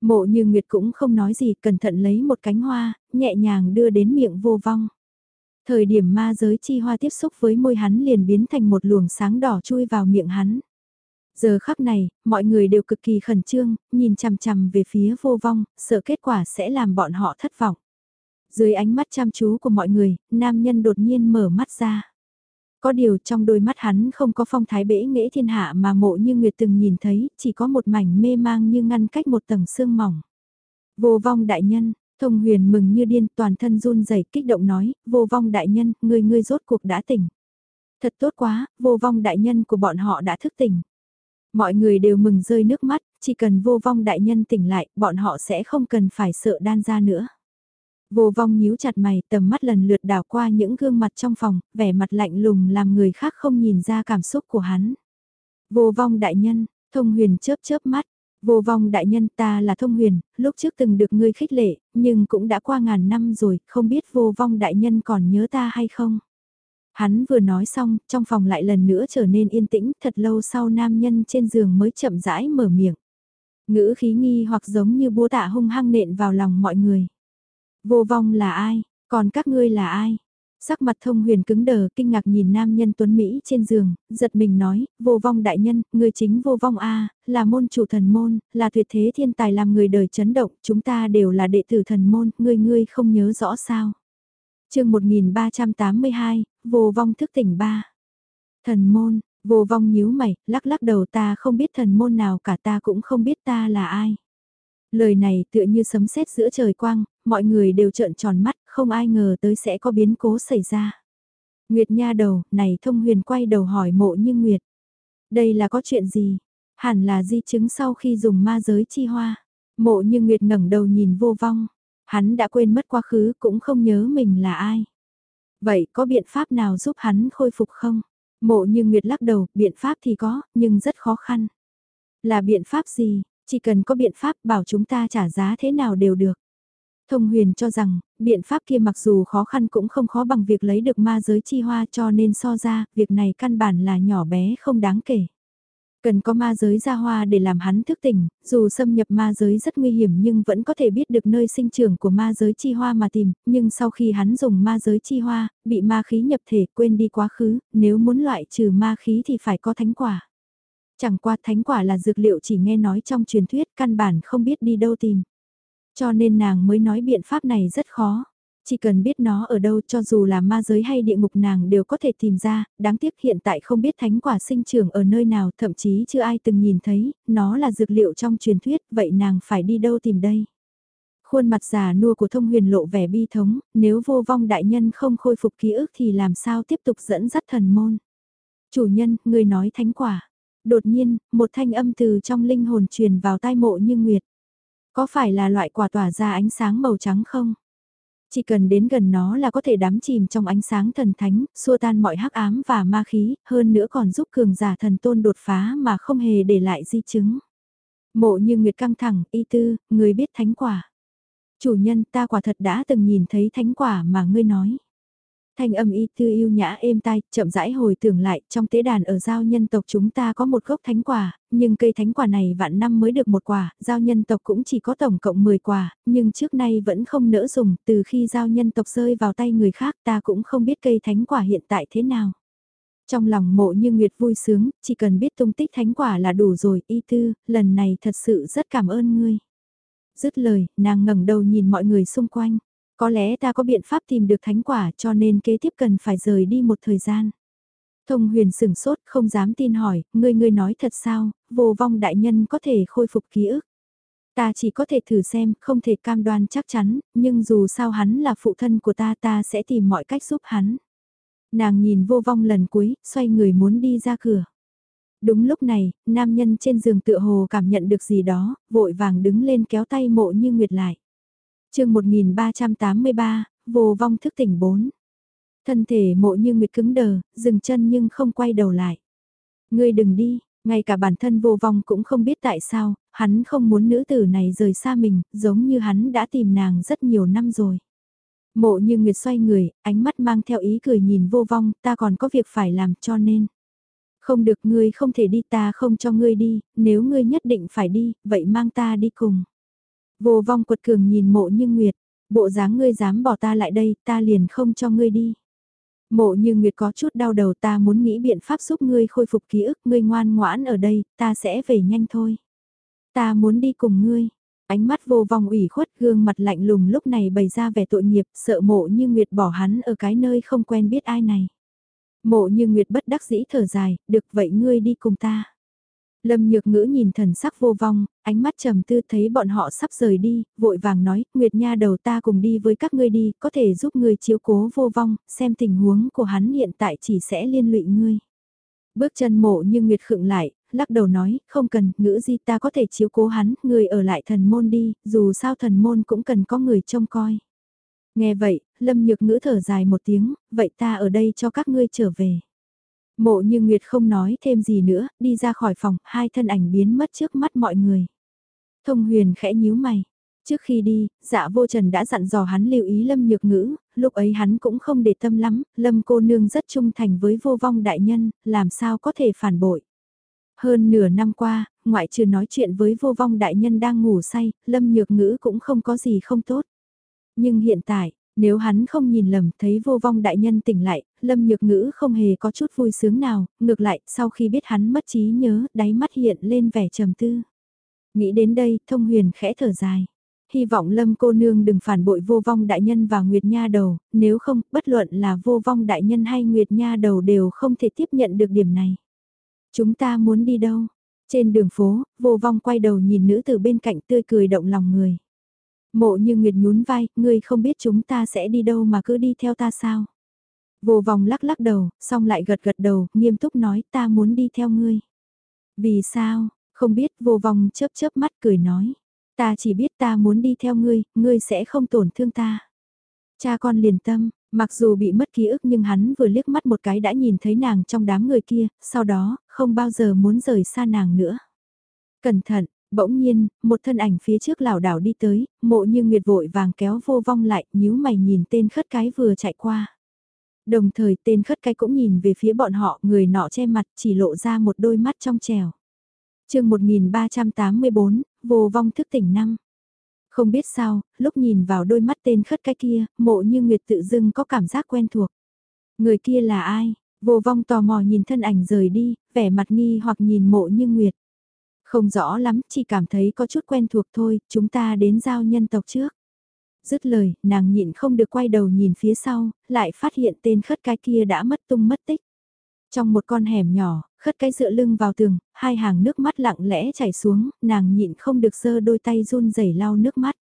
Mộ như Nguyệt cũng không nói gì, cẩn thận lấy một cánh hoa, nhẹ nhàng đưa đến miệng vô vong. Thời điểm ma giới chi hoa tiếp xúc với môi hắn liền biến thành một luồng sáng đỏ chui vào miệng hắn. Giờ khắc này, mọi người đều cực kỳ khẩn trương, nhìn chằm chằm về phía vô vong, sợ kết quả sẽ làm bọn họ thất vọng. Dưới ánh mắt chăm chú của mọi người, nam nhân đột nhiên mở mắt ra. Có điều trong đôi mắt hắn không có phong thái bể nghệ thiên hạ mà mộ như Nguyệt từng nhìn thấy, chỉ có một mảnh mê mang như ngăn cách một tầng sương mỏng. Vô vong đại nhân, thông huyền mừng như điên toàn thân run rẩy kích động nói, vô vong đại nhân, người ngươi rốt cuộc đã tỉnh. Thật tốt quá, vô vong đại nhân của bọn họ đã thức tỉnh. Mọi người đều mừng rơi nước mắt, chỉ cần vô vong đại nhân tỉnh lại, bọn họ sẽ không cần phải sợ đan ra nữa. Vô vong nhíu chặt mày tầm mắt lần lượt đảo qua những gương mặt trong phòng, vẻ mặt lạnh lùng làm người khác không nhìn ra cảm xúc của hắn. Vô vong đại nhân, thông huyền chớp chớp mắt. Vô vong đại nhân ta là thông huyền, lúc trước từng được ngươi khích lệ, nhưng cũng đã qua ngàn năm rồi, không biết vô vong đại nhân còn nhớ ta hay không. Hắn vừa nói xong, trong phòng lại lần nữa trở nên yên tĩnh, thật lâu sau nam nhân trên giường mới chậm rãi mở miệng. Ngữ khí nghi hoặc giống như búa tạ hung hăng nện vào lòng mọi người. Vô vong là ai? Còn các ngươi là ai? Sắc mặt thông huyền cứng đờ, kinh ngạc nhìn nam nhân tuấn Mỹ trên giường, giật mình nói, vô vong đại nhân, người chính vô vong A, là môn chủ thần môn, là tuyệt thế thiên tài làm người đời chấn động, chúng ta đều là đệ tử thần môn, ngươi ngươi không nhớ rõ sao. chương 1382, vô vong thức tỉnh ba. Thần môn, vô vong nhíu mày, lắc lắc đầu ta không biết thần môn nào cả ta cũng không biết ta là ai. Lời này tựa như sấm sét giữa trời quang, mọi người đều trợn tròn mắt, không ai ngờ tới sẽ có biến cố xảy ra. Nguyệt nha đầu, này thông huyền quay đầu hỏi mộ như Nguyệt. Đây là có chuyện gì? Hẳn là di chứng sau khi dùng ma giới chi hoa. Mộ như Nguyệt ngẩng đầu nhìn vô vong. Hắn đã quên mất quá khứ cũng không nhớ mình là ai. Vậy có biện pháp nào giúp hắn khôi phục không? Mộ như Nguyệt lắc đầu, biện pháp thì có, nhưng rất khó khăn. Là biện pháp gì? Chỉ cần có biện pháp bảo chúng ta trả giá thế nào đều được. Thông huyền cho rằng, biện pháp kia mặc dù khó khăn cũng không khó bằng việc lấy được ma giới chi hoa cho nên so ra, việc này căn bản là nhỏ bé không đáng kể. Cần có ma giới ra hoa để làm hắn thức tỉnh, dù xâm nhập ma giới rất nguy hiểm nhưng vẫn có thể biết được nơi sinh trưởng của ma giới chi hoa mà tìm, nhưng sau khi hắn dùng ma giới chi hoa, bị ma khí nhập thể quên đi quá khứ, nếu muốn loại trừ ma khí thì phải có thánh quả. Chẳng qua thánh quả là dược liệu chỉ nghe nói trong truyền thuyết căn bản không biết đi đâu tìm. Cho nên nàng mới nói biện pháp này rất khó. Chỉ cần biết nó ở đâu cho dù là ma giới hay địa ngục nàng đều có thể tìm ra, đáng tiếc hiện tại không biết thánh quả sinh trưởng ở nơi nào thậm chí chưa ai từng nhìn thấy, nó là dược liệu trong truyền thuyết, vậy nàng phải đi đâu tìm đây? Khuôn mặt già nua của thông huyền lộ vẻ bi thống, nếu vô vong đại nhân không khôi phục ký ức thì làm sao tiếp tục dẫn dắt thần môn? Chủ nhân, người nói thánh quả. Đột nhiên, một thanh âm từ trong linh hồn truyền vào tai mộ như nguyệt. Có phải là loại quả tỏa ra ánh sáng màu trắng không? Chỉ cần đến gần nó là có thể đắm chìm trong ánh sáng thần thánh, xua tan mọi hắc ám và ma khí, hơn nữa còn giúp cường giả thần tôn đột phá mà không hề để lại di chứng. Mộ như Nguyệt căng thẳng, y tư, người biết thánh quả. Chủ nhân ta quả thật đã từng nhìn thấy thánh quả mà ngươi nói. Thanh âm y tư yêu nhã êm tai, chậm rãi hồi tưởng lại, trong tế đàn ở giao nhân tộc chúng ta có một gốc thánh quả, nhưng cây thánh quả này vạn năm mới được một quả, giao nhân tộc cũng chỉ có tổng cộng 10 quả, nhưng trước nay vẫn không nỡ dùng, từ khi giao nhân tộc rơi vào tay người khác ta cũng không biết cây thánh quả hiện tại thế nào. Trong lòng mộ như Nguyệt vui sướng, chỉ cần biết tung tích thánh quả là đủ rồi, y tư, lần này thật sự rất cảm ơn ngươi. Dứt lời, nàng ngẩng đầu nhìn mọi người xung quanh. Có lẽ ta có biện pháp tìm được thánh quả cho nên kế tiếp cần phải rời đi một thời gian. Thông huyền sửng sốt không dám tin hỏi, ngươi ngươi nói thật sao, vô vong đại nhân có thể khôi phục ký ức. Ta chỉ có thể thử xem, không thể cam đoan chắc chắn, nhưng dù sao hắn là phụ thân của ta ta sẽ tìm mọi cách giúp hắn. Nàng nhìn vô vong lần cuối, xoay người muốn đi ra cửa. Đúng lúc này, nam nhân trên giường tựa hồ cảm nhận được gì đó, vội vàng đứng lên kéo tay mộ như nguyệt lại chương 1383, vô vong thức tỉnh 4. Thân thể mộ như nguyệt cứng đờ, dừng chân nhưng không quay đầu lại. Ngươi đừng đi, ngay cả bản thân vô vong cũng không biết tại sao, hắn không muốn nữ tử này rời xa mình, giống như hắn đã tìm nàng rất nhiều năm rồi. Mộ như nguyệt xoay người, ánh mắt mang theo ý cười nhìn vô vong, ta còn có việc phải làm cho nên. Không được ngươi không thể đi ta không cho ngươi đi, nếu ngươi nhất định phải đi, vậy mang ta đi cùng. Vô vong quật cường nhìn mộ như Nguyệt, bộ dáng ngươi dám bỏ ta lại đây, ta liền không cho ngươi đi. Mộ như Nguyệt có chút đau đầu ta muốn nghĩ biện pháp giúp ngươi khôi phục ký ức, ngươi ngoan ngoãn ở đây, ta sẽ về nhanh thôi. Ta muốn đi cùng ngươi. Ánh mắt vô vong ủy khuất gương mặt lạnh lùng lúc này bày ra vẻ tội nghiệp, sợ mộ như Nguyệt bỏ hắn ở cái nơi không quen biết ai này. Mộ như Nguyệt bất đắc dĩ thở dài, được vậy ngươi đi cùng ta. Lâm nhược ngữ nhìn thần sắc vô vong, ánh mắt trầm tư thấy bọn họ sắp rời đi, vội vàng nói, Nguyệt Nha đầu ta cùng đi với các ngươi đi, có thể giúp ngươi chiếu cố vô vong, xem tình huống của hắn hiện tại chỉ sẽ liên lụy ngươi. Bước chân mộ như Nguyệt khựng lại, lắc đầu nói, không cần, ngữ gì ta có thể chiếu cố hắn, người ở lại thần môn đi, dù sao thần môn cũng cần có người trông coi. Nghe vậy, Lâm Nhược Ngữ thở dài một tiếng, vậy ta ở đây cho các ngươi trở về. Mộ như Nguyệt không nói thêm gì nữa, đi ra khỏi phòng, hai thân ảnh biến mất trước mắt mọi người. Thông huyền khẽ nhíu mày. Trước khi đi, dạ vô trần đã dặn dò hắn lưu ý lâm nhược ngữ, lúc ấy hắn cũng không để tâm lắm, lâm cô nương rất trung thành với vô vong đại nhân, làm sao có thể phản bội. Hơn nửa năm qua, ngoại trừ nói chuyện với vô vong đại nhân đang ngủ say, lâm nhược ngữ cũng không có gì không tốt. Nhưng hiện tại, nếu hắn không nhìn lầm thấy vô vong đại nhân tỉnh lại, lâm nhược ngữ không hề có chút vui sướng nào, ngược lại, sau khi biết hắn mất trí nhớ, đáy mắt hiện lên vẻ trầm tư. Nghĩ đến đây, thông huyền khẽ thở dài. Hy vọng lâm cô nương đừng phản bội vô vong đại nhân và Nguyệt Nha đầu, nếu không, bất luận là vô vong đại nhân hay Nguyệt Nha đầu đều không thể tiếp nhận được điểm này. Chúng ta muốn đi đâu? Trên đường phố, vô vong quay đầu nhìn nữ từ bên cạnh tươi cười động lòng người. Mộ như Nguyệt nhún vai, ngươi không biết chúng ta sẽ đi đâu mà cứ đi theo ta sao? Vô vòng lắc lắc đầu, xong lại gật gật đầu, nghiêm túc nói ta muốn đi theo ngươi. Vì sao? Không biết vô vòng chớp chớp mắt cười nói. Ta chỉ biết ta muốn đi theo ngươi, ngươi sẽ không tổn thương ta. Cha con liền tâm, mặc dù bị mất ký ức nhưng hắn vừa liếc mắt một cái đã nhìn thấy nàng trong đám người kia, sau đó, không bao giờ muốn rời xa nàng nữa. Cẩn thận, bỗng nhiên, một thân ảnh phía trước lảo đảo đi tới, mộ như nguyệt vội vàng kéo vô vong lại, nhíu mày nhìn tên khất cái vừa chạy qua. Đồng thời tên khất cái cũng nhìn về phía bọn họ, người nọ che mặt chỉ lộ ra một đôi mắt trong trèo. chương 1384, vô vong thức tỉnh năm. Không biết sao, lúc nhìn vào đôi mắt tên khất cái kia, mộ như Nguyệt tự dưng có cảm giác quen thuộc. Người kia là ai? Vô vong tò mò nhìn thân ảnh rời đi, vẻ mặt nghi hoặc nhìn mộ như Nguyệt. Không rõ lắm, chỉ cảm thấy có chút quen thuộc thôi, chúng ta đến giao nhân tộc trước. Dứt lời, nàng nhịn không được quay đầu nhìn phía sau, lại phát hiện tên khất cái kia đã mất tung mất tích. Trong một con hẻm nhỏ, khất cái dựa lưng vào tường, hai hàng nước mắt lặng lẽ chảy xuống, nàng nhịn không được giơ đôi tay run rẩy lau nước mắt.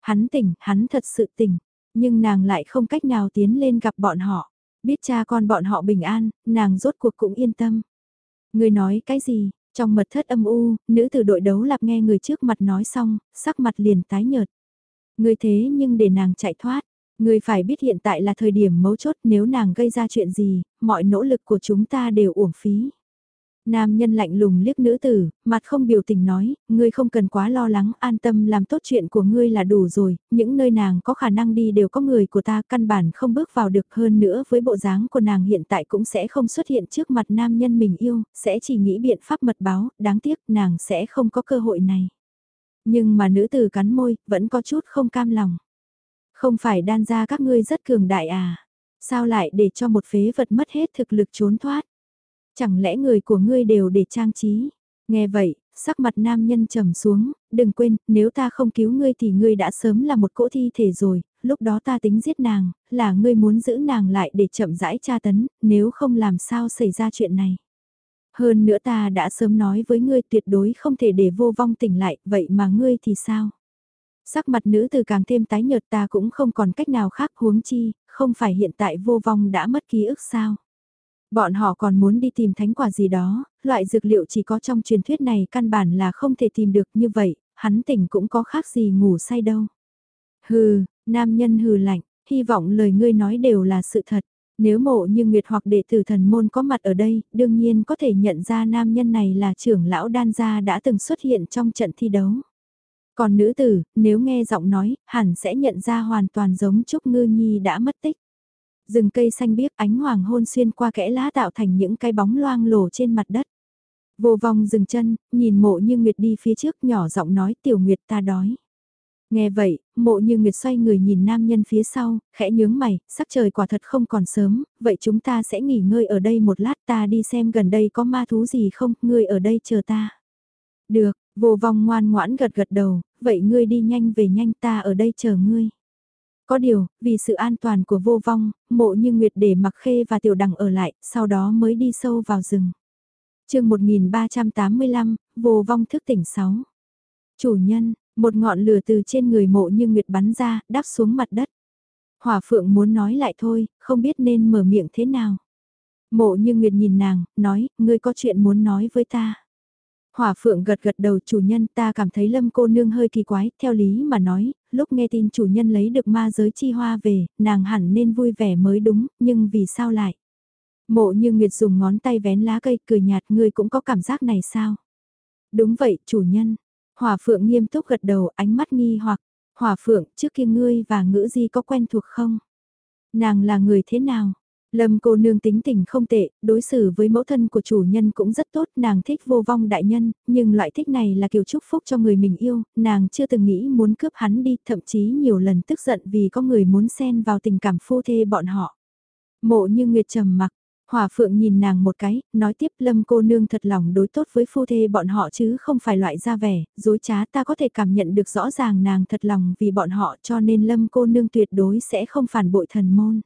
Hắn tỉnh, hắn thật sự tỉnh, nhưng nàng lại không cách nào tiến lên gặp bọn họ. Biết cha con bọn họ bình an, nàng rốt cuộc cũng yên tâm. Người nói cái gì, trong mật thất âm u, nữ từ đội đấu lạp nghe người trước mặt nói xong, sắc mặt liền tái nhợt. Người thế nhưng để nàng chạy thoát, người phải biết hiện tại là thời điểm mấu chốt nếu nàng gây ra chuyện gì, mọi nỗ lực của chúng ta đều uổng phí. Nam nhân lạnh lùng liếc nữ tử, mặt không biểu tình nói, ngươi không cần quá lo lắng, an tâm làm tốt chuyện của ngươi là đủ rồi, những nơi nàng có khả năng đi đều có người của ta căn bản không bước vào được hơn nữa với bộ dáng của nàng hiện tại cũng sẽ không xuất hiện trước mặt nam nhân mình yêu, sẽ chỉ nghĩ biện pháp mật báo, đáng tiếc nàng sẽ không có cơ hội này. Nhưng mà nữ tử cắn môi, vẫn có chút không cam lòng. Không phải đan ra các ngươi rất cường đại à, sao lại để cho một phế vật mất hết thực lực trốn thoát Chẳng lẽ người của ngươi đều để trang trí? Nghe vậy, sắc mặt nam nhân trầm xuống, đừng quên, nếu ta không cứu ngươi thì ngươi đã sớm là một cỗ thi thể rồi, lúc đó ta tính giết nàng, là ngươi muốn giữ nàng lại để chậm rãi tra tấn, nếu không làm sao xảy ra chuyện này. Hơn nữa ta đã sớm nói với ngươi tuyệt đối không thể để vô vong tỉnh lại, vậy mà ngươi thì sao? Sắc mặt nữ từ càng thêm tái nhợt ta cũng không còn cách nào khác huống chi, không phải hiện tại vô vong đã mất ký ức sao? Bọn họ còn muốn đi tìm thánh quả gì đó, loại dược liệu chỉ có trong truyền thuyết này căn bản là không thể tìm được như vậy, hắn tỉnh cũng có khác gì ngủ say đâu. Hừ, nam nhân hừ lạnh, hy vọng lời ngươi nói đều là sự thật. Nếu mộ như Nguyệt hoặc đệ tử thần môn có mặt ở đây, đương nhiên có thể nhận ra nam nhân này là trưởng lão đan gia đã từng xuất hiện trong trận thi đấu. Còn nữ tử, nếu nghe giọng nói, hẳn sẽ nhận ra hoàn toàn giống Trúc Ngư Nhi đã mất tích rừng cây xanh biếc ánh hoàng hôn xuyên qua kẽ lá tạo thành những cái bóng loang lổ trên mặt đất. Vô vòng dừng chân, nhìn mộ như Nguyệt đi phía trước nhỏ giọng nói tiểu Nguyệt ta đói. Nghe vậy, mộ như Nguyệt xoay người nhìn nam nhân phía sau, khẽ nhướng mày, sắc trời quả thật không còn sớm, vậy chúng ta sẽ nghỉ ngơi ở đây một lát ta đi xem gần đây có ma thú gì không, ngươi ở đây chờ ta. Được, vô vong ngoan ngoãn gật gật đầu, vậy ngươi đi nhanh về nhanh ta ở đây chờ ngươi. Có điều, vì sự an toàn của vô vong, mộ như Nguyệt để mặc khê và tiểu đằng ở lại, sau đó mới đi sâu vào rừng. chương 1385, vô vong thức tỉnh 6. Chủ nhân, một ngọn lửa từ trên người mộ như Nguyệt bắn ra, đắp xuống mặt đất. Hỏa phượng muốn nói lại thôi, không biết nên mở miệng thế nào. Mộ như Nguyệt nhìn nàng, nói, ngươi có chuyện muốn nói với ta. Hỏa phượng gật gật đầu chủ nhân ta cảm thấy lâm cô nương hơi kỳ quái, theo lý mà nói, lúc nghe tin chủ nhân lấy được ma giới chi hoa về, nàng hẳn nên vui vẻ mới đúng, nhưng vì sao lại? Mộ như Nguyệt dùng ngón tay vén lá cây cười nhạt ngươi cũng có cảm giác này sao? Đúng vậy, chủ nhân. Hòa phượng nghiêm túc gật đầu ánh mắt nghi hoặc, Hòa phượng trước kia ngươi và ngữ di có quen thuộc không? Nàng là người thế nào? Lâm cô nương tính tình không tệ, đối xử với mẫu thân của chủ nhân cũng rất tốt, nàng thích vô vong đại nhân, nhưng loại thích này là kiểu chúc phúc cho người mình yêu, nàng chưa từng nghĩ muốn cướp hắn đi, thậm chí nhiều lần tức giận vì có người muốn xen vào tình cảm phu thê bọn họ. Mộ như Nguyệt trầm mặc, Hòa Phượng nhìn nàng một cái, nói tiếp Lâm cô nương thật lòng đối tốt với phu thê bọn họ chứ không phải loại ra vẻ, dối trá ta có thể cảm nhận được rõ ràng nàng thật lòng vì bọn họ cho nên Lâm cô nương tuyệt đối sẽ không phản bội thần môn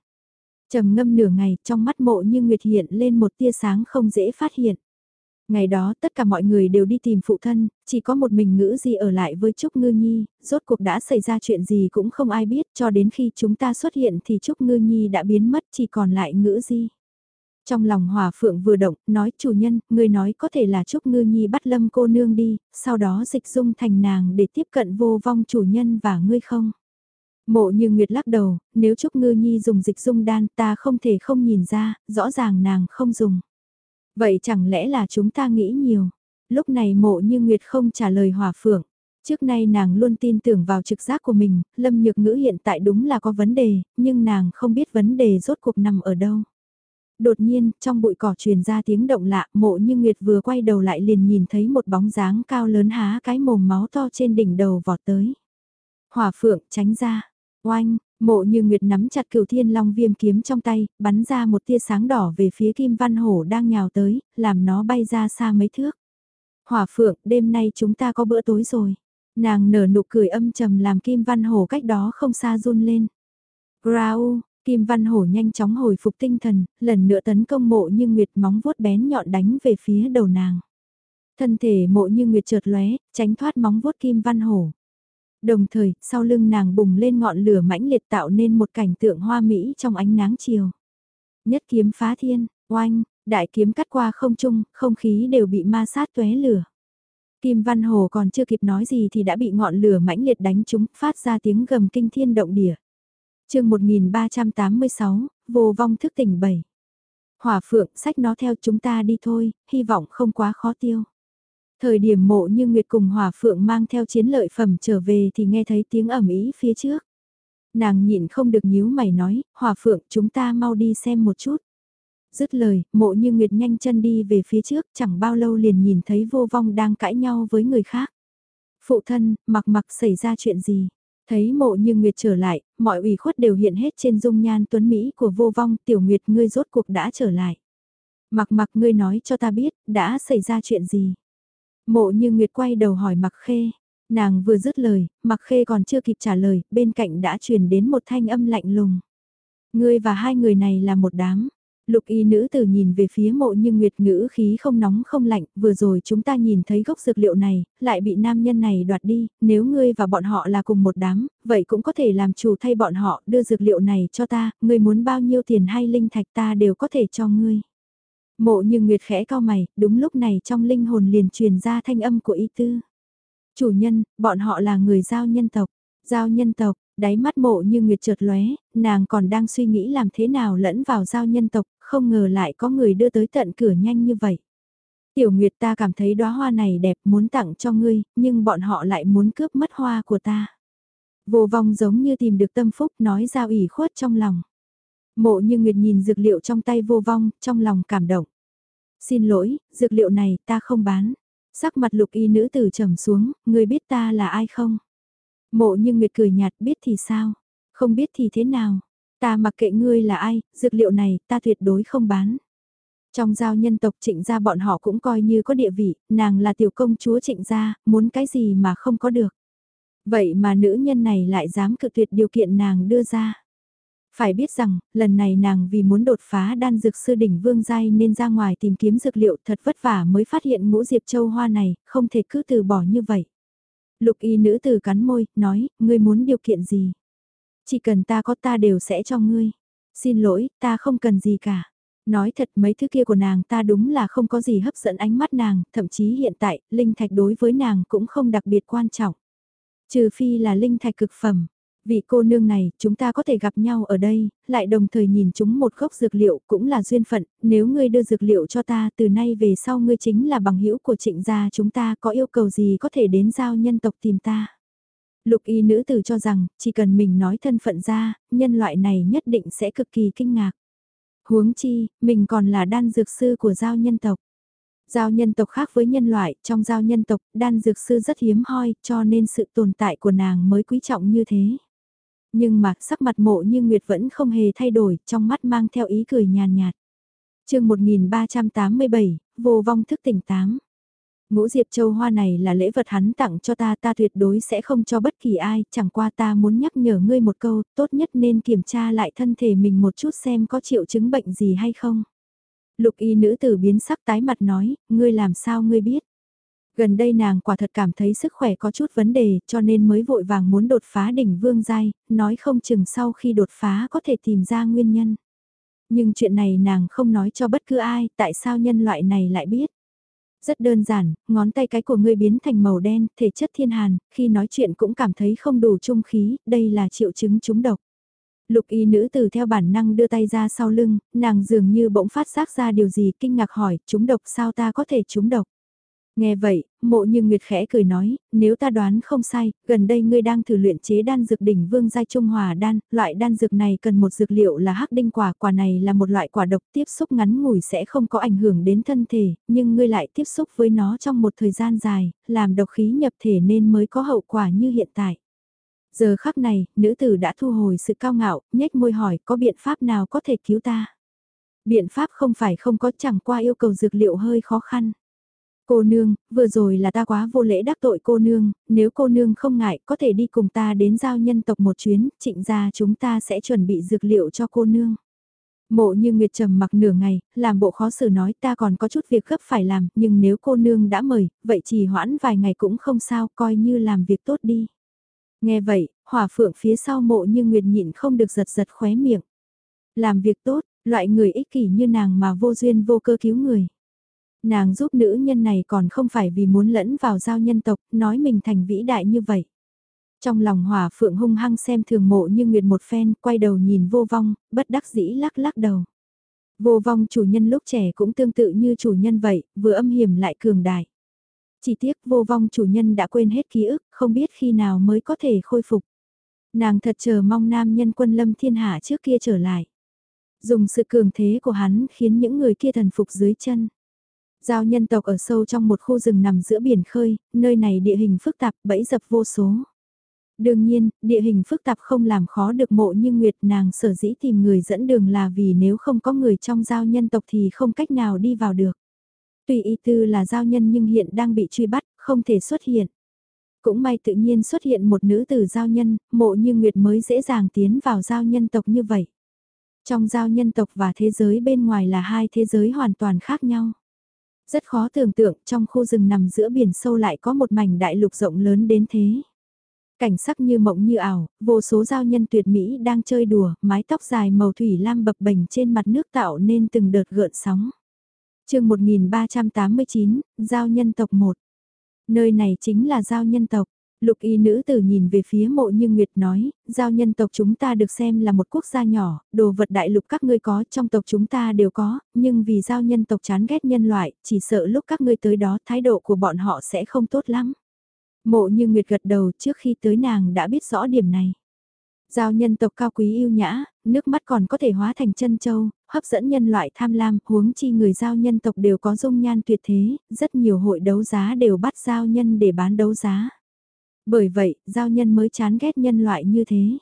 trầm ngâm nửa ngày, trong mắt mộ như Nguyệt hiện lên một tia sáng không dễ phát hiện. Ngày đó tất cả mọi người đều đi tìm phụ thân, chỉ có một mình ngữ gì ở lại với Trúc Ngư Nhi, rốt cuộc đã xảy ra chuyện gì cũng không ai biết cho đến khi chúng ta xuất hiện thì Trúc Ngư Nhi đã biến mất chỉ còn lại ngữ di. Trong lòng hòa phượng vừa động, nói chủ nhân, người nói có thể là Trúc Ngư Nhi bắt lâm cô nương đi, sau đó dịch dung thành nàng để tiếp cận vô vong chủ nhân và ngươi không? Mộ như Nguyệt lắc đầu, nếu Trúc Ngư Nhi dùng dịch dung đan ta không thể không nhìn ra, rõ ràng nàng không dùng. Vậy chẳng lẽ là chúng ta nghĩ nhiều? Lúc này mộ như Nguyệt không trả lời hòa phượng. Trước nay nàng luôn tin tưởng vào trực giác của mình, Lâm Nhược Ngữ hiện tại đúng là có vấn đề, nhưng nàng không biết vấn đề rốt cuộc nằm ở đâu. Đột nhiên, trong bụi cỏ truyền ra tiếng động lạ, mộ như Nguyệt vừa quay đầu lại liền nhìn thấy một bóng dáng cao lớn há cái mồm máu to trên đỉnh đầu vọt tới. Hỏa phượng tránh ra, oanh, mộ như Nguyệt nắm chặt cửu thiên long viêm kiếm trong tay, bắn ra một tia sáng đỏ về phía kim văn hổ đang nhào tới, làm nó bay ra xa mấy thước. Hỏa phượng, đêm nay chúng ta có bữa tối rồi. Nàng nở nụ cười âm trầm làm Kim Văn Hổ cách đó không xa run lên. Rau, Kim Văn Hổ nhanh chóng hồi phục tinh thần, lần nữa tấn công mộ như Nguyệt móng vuốt bén nhọn đánh về phía đầu nàng. Thân thể mộ như Nguyệt chợt lóe, tránh thoát móng vuốt Kim Văn Hổ. Đồng thời, sau lưng nàng bùng lên ngọn lửa mãnh liệt tạo nên một cảnh tượng hoa mỹ trong ánh nắng chiều. Nhất kiếm phá thiên, oanh, đại kiếm cắt qua không trung, không khí đều bị ma sát tuế lửa. Kim Văn Hồ còn chưa kịp nói gì thì đã bị ngọn lửa mãnh liệt đánh trúng, phát ra tiếng gầm kinh thiên động địa chương 1386, vô vong thức tỉnh 7. Hỏa phượng, sách nó theo chúng ta đi thôi, hy vọng không quá khó tiêu. Thời điểm mộ như Nguyệt cùng hỏa phượng mang theo chiến lợi phẩm trở về thì nghe thấy tiếng ẩm ý phía trước. Nàng nhịn không được nhíu mày nói, hỏa phượng chúng ta mau đi xem một chút. Dứt lời, mộ như Nguyệt nhanh chân đi về phía trước, chẳng bao lâu liền nhìn thấy vô vong đang cãi nhau với người khác. Phụ thân, mặc mặc xảy ra chuyện gì? Thấy mộ như Nguyệt trở lại, mọi ủy khuất đều hiện hết trên dung nhan tuấn Mỹ của vô vong, tiểu Nguyệt ngươi rốt cuộc đã trở lại. Mặc mặc ngươi nói cho ta biết, đã xảy ra chuyện gì? Mộ như Nguyệt quay đầu hỏi mặc khê. Nàng vừa dứt lời, mặc khê còn chưa kịp trả lời, bên cạnh đã truyền đến một thanh âm lạnh lùng. Ngươi và hai người này là một đám. Lục y nữ tử nhìn về phía mộ như nguyệt ngữ khí không nóng không lạnh, vừa rồi chúng ta nhìn thấy gốc dược liệu này, lại bị nam nhân này đoạt đi, nếu ngươi và bọn họ là cùng một đám, vậy cũng có thể làm chủ thay bọn họ đưa dược liệu này cho ta, ngươi muốn bao nhiêu tiền hay linh thạch ta đều có thể cho ngươi. Mộ như nguyệt khẽ cao mày, đúng lúc này trong linh hồn liền truyền ra thanh âm của y tư. Chủ nhân, bọn họ là người giao nhân tộc. Giao nhân tộc, đáy mắt mộ như nguyệt trượt lóe, nàng còn đang suy nghĩ làm thế nào lẫn vào giao nhân tộc, không ngờ lại có người đưa tới tận cửa nhanh như vậy. Tiểu Nguyệt ta cảm thấy đóa hoa này đẹp muốn tặng cho ngươi, nhưng bọn họ lại muốn cướp mất hoa của ta. Vô vong giống như tìm được tâm phúc nói ra ủy khuất trong lòng. Mộ như Nguyệt nhìn dược liệu trong tay vô vong, trong lòng cảm động. Xin lỗi, dược liệu này ta không bán. Sắc mặt lục y nữ tử trầm xuống, ngươi biết ta là ai không? Mộ như Nguyệt cười nhạt biết thì sao? Không biết thì thế nào? Ta mặc kệ ngươi là ai, dược liệu này ta tuyệt đối không bán. Trong giao nhân tộc trịnh gia bọn họ cũng coi như có địa vị, nàng là tiểu công chúa trịnh gia, muốn cái gì mà không có được. Vậy mà nữ nhân này lại dám cự tuyệt điều kiện nàng đưa ra. Phải biết rằng, lần này nàng vì muốn đột phá đan dược sư đỉnh vương giai nên ra ngoài tìm kiếm dược liệu thật vất vả mới phát hiện ngũ diệp châu hoa này, không thể cứ từ bỏ như vậy. Lục y nữ tử cắn môi, nói, ngươi muốn điều kiện gì? Chỉ cần ta có ta đều sẽ cho ngươi. Xin lỗi, ta không cần gì cả. Nói thật mấy thứ kia của nàng ta đúng là không có gì hấp dẫn ánh mắt nàng, thậm chí hiện tại, linh thạch đối với nàng cũng không đặc biệt quan trọng. Trừ phi là linh thạch cực phẩm. vị cô nương này, chúng ta có thể gặp nhau ở đây, lại đồng thời nhìn chúng một gốc dược liệu cũng là duyên phận, nếu ngươi đưa dược liệu cho ta từ nay về sau ngươi chính là bằng hữu của trịnh gia chúng ta có yêu cầu gì có thể đến giao nhân tộc tìm ta. Lục y nữ tử cho rằng, chỉ cần mình nói thân phận ra, nhân loại này nhất định sẽ cực kỳ kinh ngạc. Huống chi, mình còn là đan dược sư của giao nhân tộc. Giao nhân tộc khác với nhân loại, trong giao nhân tộc, đan dược sư rất hiếm hoi, cho nên sự tồn tại của nàng mới quý trọng như thế. Nhưng mà, sắc mặt mộ như Nguyệt vẫn không hề thay đổi, trong mắt mang theo ý cười nhàn nhạt. chương 1387, vô vong thức tỉnh tám. Ngũ Diệp Châu hoa này là lễ vật hắn tặng cho ta ta tuyệt đối sẽ không cho bất kỳ ai, chẳng qua ta muốn nhắc nhở ngươi một câu, tốt nhất nên kiểm tra lại thân thể mình một chút xem có triệu chứng bệnh gì hay không. Lục y nữ tử biến sắc tái mặt nói, ngươi làm sao ngươi biết. Gần đây nàng quả thật cảm thấy sức khỏe có chút vấn đề cho nên mới vội vàng muốn đột phá đỉnh vương giai, nói không chừng sau khi đột phá có thể tìm ra nguyên nhân. Nhưng chuyện này nàng không nói cho bất cứ ai, tại sao nhân loại này lại biết. Rất đơn giản, ngón tay cái của ngươi biến thành màu đen, thể chất thiên hàn, khi nói chuyện cũng cảm thấy không đủ trung khí, đây là triệu chứng trúng độc. Lục y nữ tử theo bản năng đưa tay ra sau lưng, nàng dường như bỗng phát giác ra điều gì kinh ngạc hỏi, trúng độc sao ta có thể trúng độc. Nghe vậy, mộ như Nguyệt khẽ cười nói, nếu ta đoán không sai, gần đây ngươi đang thử luyện chế đan dược đỉnh vương giai trung hòa đan, loại đan dược này cần một dược liệu là hắc đinh quả, quả này là một loại quả độc tiếp xúc ngắn ngủi sẽ không có ảnh hưởng đến thân thể, nhưng ngươi lại tiếp xúc với nó trong một thời gian dài, làm độc khí nhập thể nên mới có hậu quả như hiện tại. Giờ khắc này, nữ tử đã thu hồi sự cao ngạo, nhếch môi hỏi có biện pháp nào có thể cứu ta? Biện pháp không phải không có chẳng qua yêu cầu dược liệu hơi khó khăn. Cô nương, vừa rồi là ta quá vô lễ đắc tội cô nương, nếu cô nương không ngại có thể đi cùng ta đến giao nhân tộc một chuyến, trịnh ra chúng ta sẽ chuẩn bị dược liệu cho cô nương. Mộ như Nguyệt trầm mặc nửa ngày, làm bộ khó xử nói ta còn có chút việc gấp phải làm, nhưng nếu cô nương đã mời, vậy chỉ hoãn vài ngày cũng không sao, coi như làm việc tốt đi. Nghe vậy, hỏa phượng phía sau mộ như Nguyệt nhịn không được giật giật khóe miệng. Làm việc tốt, loại người ích kỷ như nàng mà vô duyên vô cơ cứu người. Nàng giúp nữ nhân này còn không phải vì muốn lẫn vào giao nhân tộc, nói mình thành vĩ đại như vậy. Trong lòng hỏa phượng hung hăng xem thường mộ như nguyệt một phen, quay đầu nhìn vô vong, bất đắc dĩ lắc lắc đầu. Vô vong chủ nhân lúc trẻ cũng tương tự như chủ nhân vậy, vừa âm hiểm lại cường đại. Chỉ tiếc vô vong chủ nhân đã quên hết ký ức, không biết khi nào mới có thể khôi phục. Nàng thật chờ mong nam nhân quân lâm thiên hạ trước kia trở lại. Dùng sự cường thế của hắn khiến những người kia thần phục dưới chân. Giao nhân tộc ở sâu trong một khu rừng nằm giữa biển khơi, nơi này địa hình phức tạp bẫy dập vô số. Đương nhiên, địa hình phức tạp không làm khó được mộ như Nguyệt nàng sở dĩ tìm người dẫn đường là vì nếu không có người trong giao nhân tộc thì không cách nào đi vào được. Tuy y tư là giao nhân nhưng hiện đang bị truy bắt, không thể xuất hiện. Cũng may tự nhiên xuất hiện một nữ tử giao nhân, mộ như Nguyệt mới dễ dàng tiến vào giao nhân tộc như vậy. Trong giao nhân tộc và thế giới bên ngoài là hai thế giới hoàn toàn khác nhau. Rất khó tưởng tượng trong khu rừng nằm giữa biển sâu lại có một mảnh đại lục rộng lớn đến thế. Cảnh sắc như mộng như ảo, vô số giao nhân tuyệt mỹ đang chơi đùa, mái tóc dài màu thủy lam bập bềnh trên mặt nước tạo nên từng đợt gợn sóng. chương 1389, Giao nhân tộc 1. Nơi này chính là giao nhân tộc. Lục y nữ tử nhìn về phía mộ như Nguyệt nói, giao nhân tộc chúng ta được xem là một quốc gia nhỏ, đồ vật đại lục các ngươi có trong tộc chúng ta đều có, nhưng vì giao nhân tộc chán ghét nhân loại, chỉ sợ lúc các ngươi tới đó thái độ của bọn họ sẽ không tốt lắm. Mộ như Nguyệt gật đầu trước khi tới nàng đã biết rõ điểm này. Giao nhân tộc cao quý yêu nhã, nước mắt còn có thể hóa thành chân châu, hấp dẫn nhân loại tham lam, huống chi người giao nhân tộc đều có dung nhan tuyệt thế, rất nhiều hội đấu giá đều bắt giao nhân để bán đấu giá. Bởi vậy, giao nhân mới chán ghét nhân loại như thế.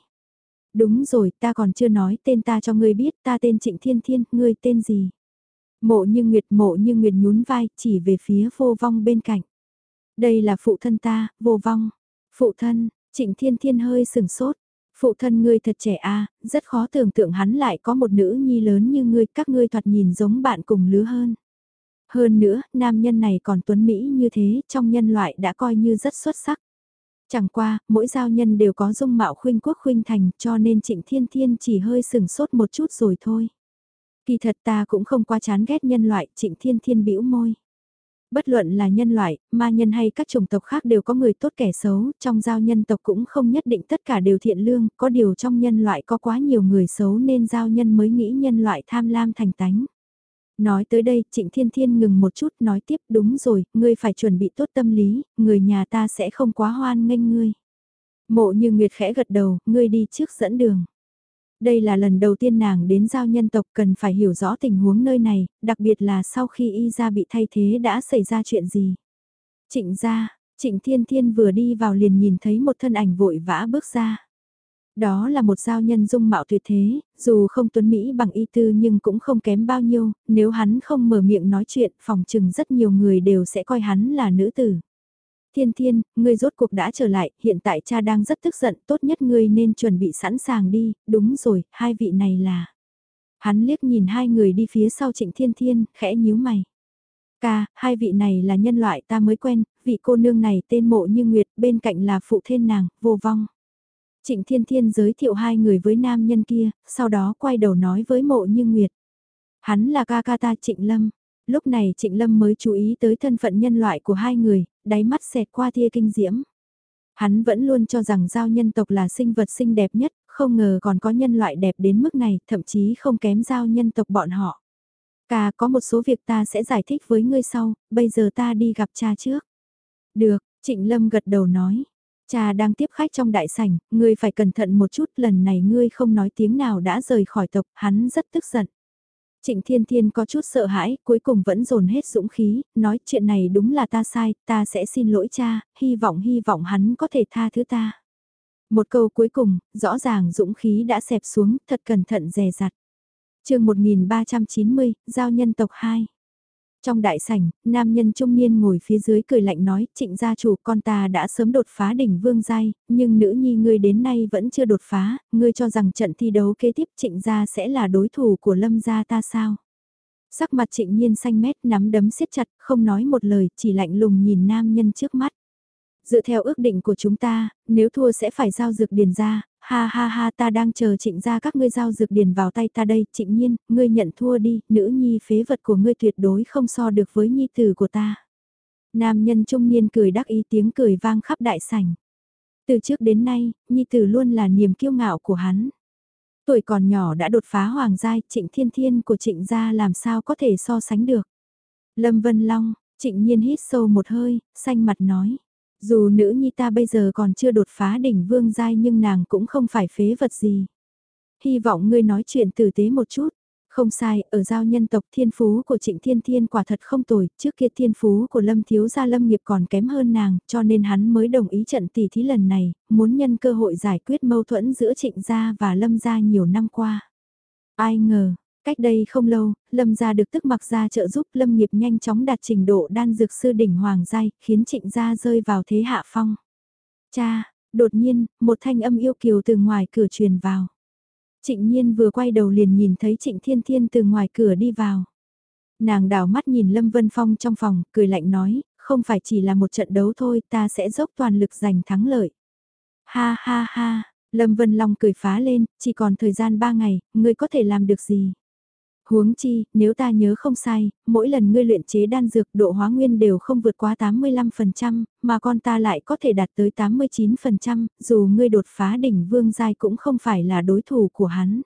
Đúng rồi, ta còn chưa nói tên ta cho ngươi biết, ta tên Trịnh Thiên Thiên, ngươi tên gì? Mộ như Nguyệt mộ như Nguyệt nhún vai, chỉ về phía vô vong bên cạnh. Đây là phụ thân ta, vô vong. Phụ thân, Trịnh Thiên Thiên hơi sừng sốt. Phụ thân ngươi thật trẻ a, rất khó tưởng tượng hắn lại có một nữ nhi lớn như ngươi, các ngươi thoạt nhìn giống bạn cùng lứa hơn. Hơn nữa, nam nhân này còn tuấn Mỹ như thế, trong nhân loại đã coi như rất xuất sắc. Chẳng qua, mỗi giao nhân đều có dung mạo khuynh quốc khuynh thành cho nên trịnh thiên thiên chỉ hơi sừng sốt một chút rồi thôi. Kỳ thật ta cũng không quá chán ghét nhân loại, trịnh thiên thiên bĩu môi. Bất luận là nhân loại, ma nhân hay các chủng tộc khác đều có người tốt kẻ xấu, trong giao nhân tộc cũng không nhất định tất cả đều thiện lương, có điều trong nhân loại có quá nhiều người xấu nên giao nhân mới nghĩ nhân loại tham lam thành tánh. Nói tới đây, Trịnh Thiên Thiên ngừng một chút nói tiếp đúng rồi, ngươi phải chuẩn bị tốt tâm lý, người nhà ta sẽ không quá hoan nghênh ngươi. Mộ như Nguyệt khẽ gật đầu, ngươi đi trước dẫn đường. Đây là lần đầu tiên nàng đến giao nhân tộc cần phải hiểu rõ tình huống nơi này, đặc biệt là sau khi y ra bị thay thế đã xảy ra chuyện gì. Trịnh ra, Trịnh Thiên Thiên vừa đi vào liền nhìn thấy một thân ảnh vội vã bước ra. Đó là một giao nhân dung mạo tuyệt thế, dù không tuấn Mỹ bằng y tư nhưng cũng không kém bao nhiêu, nếu hắn không mở miệng nói chuyện phòng chừng rất nhiều người đều sẽ coi hắn là nữ tử. Thiên thiên, ngươi rốt cuộc đã trở lại, hiện tại cha đang rất tức giận, tốt nhất ngươi nên chuẩn bị sẵn sàng đi, đúng rồi, hai vị này là... Hắn liếc nhìn hai người đi phía sau trịnh thiên thiên, khẽ nhíu mày. Ca, hai vị này là nhân loại ta mới quen, vị cô nương này tên mộ như Nguyệt, bên cạnh là phụ thiên nàng, vô vong. Trịnh Thiên Thiên giới thiệu hai người với nam nhân kia, sau đó quay đầu nói với mộ như Nguyệt. Hắn là ca ca ta Trịnh Lâm. Lúc này Trịnh Lâm mới chú ý tới thân phận nhân loại của hai người, đáy mắt xẹt qua tia kinh diễm. Hắn vẫn luôn cho rằng giao nhân tộc là sinh vật xinh đẹp nhất, không ngờ còn có nhân loại đẹp đến mức này, thậm chí không kém giao nhân tộc bọn họ. Ca có một số việc ta sẽ giải thích với ngươi sau, bây giờ ta đi gặp cha trước. Được, Trịnh Lâm gật đầu nói. Cha đang tiếp khách trong đại sảnh, ngươi phải cẩn thận một chút, lần này ngươi không nói tiếng nào đã rời khỏi tộc, hắn rất tức giận. Trịnh Thiên Thiên có chút sợ hãi, cuối cùng vẫn dồn hết dũng khí, nói chuyện này đúng là ta sai, ta sẽ xin lỗi cha, hy vọng hy vọng hắn có thể tha thứ ta. Một câu cuối cùng, rõ ràng dũng khí đã xẹp xuống, thật cẩn thận dè dặt. chương 1390, Giao nhân tộc 2. Trong đại sảnh, nam nhân trung niên ngồi phía dưới cười lạnh nói, trịnh gia chủ con ta đã sớm đột phá đỉnh vương giai, nhưng nữ nhi ngươi đến nay vẫn chưa đột phá, ngươi cho rằng trận thi đấu kế tiếp trịnh gia sẽ là đối thủ của lâm gia ta sao? Sắc mặt trịnh nhiên xanh mét nắm đấm siết chặt, không nói một lời, chỉ lạnh lùng nhìn nam nhân trước mắt. Dựa theo ước định của chúng ta, nếu thua sẽ phải giao dược điền ra, ha ha ha ta đang chờ trịnh ra các ngươi giao dược điền vào tay ta đây, trịnh nhiên, ngươi nhận thua đi, nữ nhi phế vật của ngươi tuyệt đối không so được với nhi tử của ta. Nam nhân trung niên cười đắc ý tiếng cười vang khắp đại sảnh. Từ trước đến nay, nhi tử luôn là niềm kiêu ngạo của hắn. Tuổi còn nhỏ đã đột phá hoàng giai, trịnh thiên thiên của trịnh gia làm sao có thể so sánh được. Lâm Vân Long, trịnh nhiên hít sâu một hơi, xanh mặt nói. Dù nữ nhi ta bây giờ còn chưa đột phá đỉnh vương giai nhưng nàng cũng không phải phế vật gì. Hy vọng ngươi nói chuyện tử tế một chút. Không sai, ở giao nhân tộc thiên phú của trịnh thiên thiên quả thật không tồi, trước kia thiên phú của lâm thiếu gia lâm nghiệp còn kém hơn nàng, cho nên hắn mới đồng ý trận tỷ thí lần này, muốn nhân cơ hội giải quyết mâu thuẫn giữa trịnh gia và lâm gia nhiều năm qua. Ai ngờ, Cách đây không lâu, Lâm gia được tức mặc gia trợ giúp Lâm nghiệp nhanh chóng đạt trình độ đan dược sư đỉnh hoàng giai, khiến trịnh gia rơi vào thế hạ phong. Cha, đột nhiên, một thanh âm yêu kiều từ ngoài cửa truyền vào. Trịnh nhiên vừa quay đầu liền nhìn thấy trịnh thiên thiên từ ngoài cửa đi vào. Nàng đảo mắt nhìn Lâm Vân Phong trong phòng, cười lạnh nói, không phải chỉ là một trận đấu thôi, ta sẽ dốc toàn lực giành thắng lợi. Ha ha ha, Lâm Vân Long cười phá lên, chỉ còn thời gian ba ngày, ngươi có thể làm được gì? Huống chi, nếu ta nhớ không sai, mỗi lần ngươi luyện chế đan dược độ hóa nguyên đều không vượt quá 85%, mà con ta lại có thể đạt tới 89%, dù ngươi đột phá đỉnh vương giai cũng không phải là đối thủ của hắn.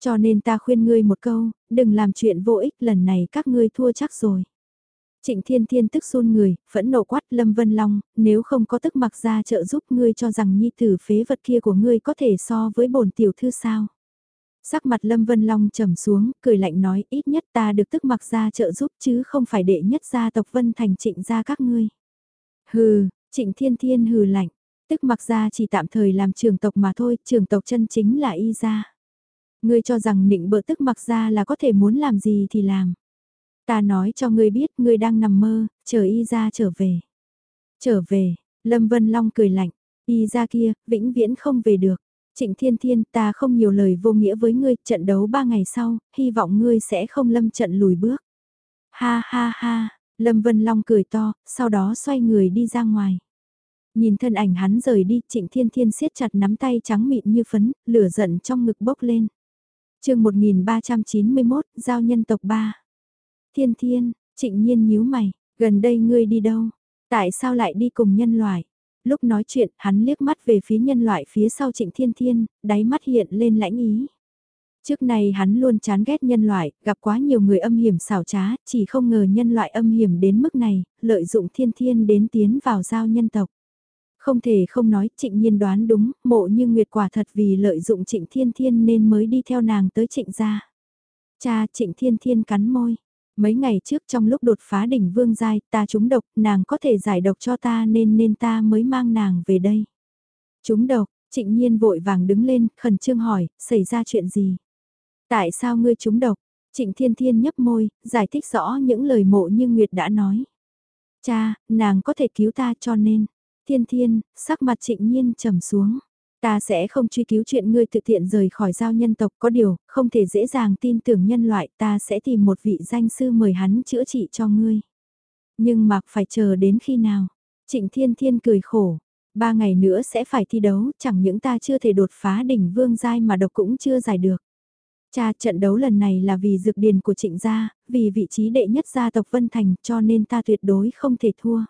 Cho nên ta khuyên ngươi một câu, đừng làm chuyện vô ích lần này các ngươi thua chắc rồi. Trịnh Thiên Thiên tức run người, phẫn nộ quát Lâm Vân Long, nếu không có tức mặc ra trợ giúp ngươi cho rằng nhi tử phế vật kia của ngươi có thể so với bổn tiểu thư sao. Sắc mặt Lâm Vân Long trầm xuống, cười lạnh nói ít nhất ta được tức mặc ra trợ giúp chứ không phải đệ nhất gia tộc Vân Thành trịnh gia các ngươi. Hừ, trịnh thiên thiên hừ lạnh, tức mặc ra chỉ tạm thời làm trường tộc mà thôi, trường tộc chân chính là y gia. Ngươi cho rằng nịnh bợ tức mặc ra là có thể muốn làm gì thì làm. Ta nói cho ngươi biết ngươi đang nằm mơ, chờ y gia trở về. Trở về, Lâm Vân Long cười lạnh, y gia kia, vĩnh viễn không về được. Trịnh Thiên Thiên ta không nhiều lời vô nghĩa với ngươi, trận đấu ba ngày sau, hy vọng ngươi sẽ không lâm trận lùi bước. Ha ha ha, Lâm Vân Long cười to, sau đó xoay người đi ra ngoài. Nhìn thân ảnh hắn rời đi, Trịnh Thiên Thiên siết chặt nắm tay trắng mịn như phấn, lửa giận trong ngực bốc lên. chương 1391, Giao nhân tộc 3. Thiên Thiên, Trịnh Nhiên nhíu mày, gần đây ngươi đi đâu? Tại sao lại đi cùng nhân loại? Lúc nói chuyện, hắn liếc mắt về phía nhân loại phía sau trịnh thiên thiên, đáy mắt hiện lên lãnh ý. Trước này hắn luôn chán ghét nhân loại, gặp quá nhiều người âm hiểm xảo trá, chỉ không ngờ nhân loại âm hiểm đến mức này, lợi dụng thiên thiên đến tiến vào giao nhân tộc. Không thể không nói, trịnh nhiên đoán đúng, mộ như nguyệt quả thật vì lợi dụng trịnh thiên thiên nên mới đi theo nàng tới trịnh gia. Cha trịnh thiên thiên cắn môi. Mấy ngày trước trong lúc đột phá đỉnh vương giai, ta trúng độc, nàng có thể giải độc cho ta nên nên ta mới mang nàng về đây. Trúng độc, trịnh nhiên vội vàng đứng lên, khẩn trương hỏi, xảy ra chuyện gì? Tại sao ngươi trúng độc? Trịnh Thiên Thiên nhấp môi, giải thích rõ những lời mộ như Nguyệt đã nói. Cha, nàng có thể cứu ta cho nên. Thiên Thiên, sắc mặt trịnh nhiên trầm xuống. Ta sẽ không truy cứu chuyện ngươi tự thiện rời khỏi giao nhân tộc có điều, không thể dễ dàng tin tưởng nhân loại ta sẽ tìm một vị danh sư mời hắn chữa trị cho ngươi. Nhưng mặc phải chờ đến khi nào? Trịnh Thiên Thiên cười khổ. Ba ngày nữa sẽ phải thi đấu, chẳng những ta chưa thể đột phá đỉnh vương giai mà độc cũng chưa giải được. Cha trận đấu lần này là vì dược điền của trịnh gia, vì vị trí đệ nhất gia tộc Vân Thành cho nên ta tuyệt đối không thể thua.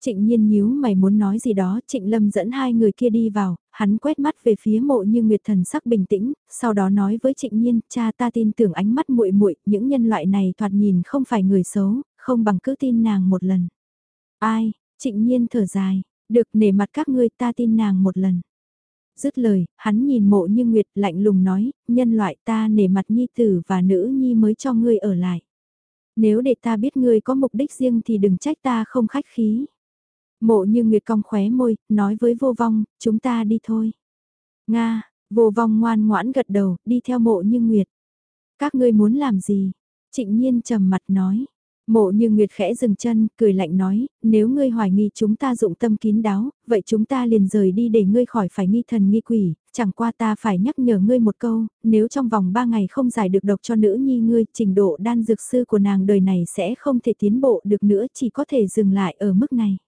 Trịnh nhiên nhíu mày muốn nói gì đó, trịnh lâm dẫn hai người kia đi vào, hắn quét mắt về phía mộ như nguyệt thần sắc bình tĩnh, sau đó nói với trịnh nhiên, cha ta tin tưởng ánh mắt muội muội những nhân loại này thoạt nhìn không phải người xấu, không bằng cứ tin nàng một lần. Ai, trịnh nhiên thở dài, được nể mặt các ngươi ta tin nàng một lần. Dứt lời, hắn nhìn mộ như nguyệt lạnh lùng nói, nhân loại ta nể mặt nhi tử và nữ nhi mới cho ngươi ở lại. Nếu để ta biết ngươi có mục đích riêng thì đừng trách ta không khách khí. Mộ như Nguyệt cong khóe môi, nói với vô vong, chúng ta đi thôi. Nga, vô vong ngoan ngoãn gật đầu, đi theo mộ như Nguyệt. Các ngươi muốn làm gì? Trịnh nhiên trầm mặt nói. Mộ như Nguyệt khẽ dừng chân, cười lạnh nói, nếu ngươi hoài nghi chúng ta dụng tâm kín đáo, vậy chúng ta liền rời đi để ngươi khỏi phải nghi thần nghi quỷ, chẳng qua ta phải nhắc nhở ngươi một câu, nếu trong vòng ba ngày không giải được độc cho nữ nhi ngươi, trình độ đan dược sư của nàng đời này sẽ không thể tiến bộ được nữa, chỉ có thể dừng lại ở mức này.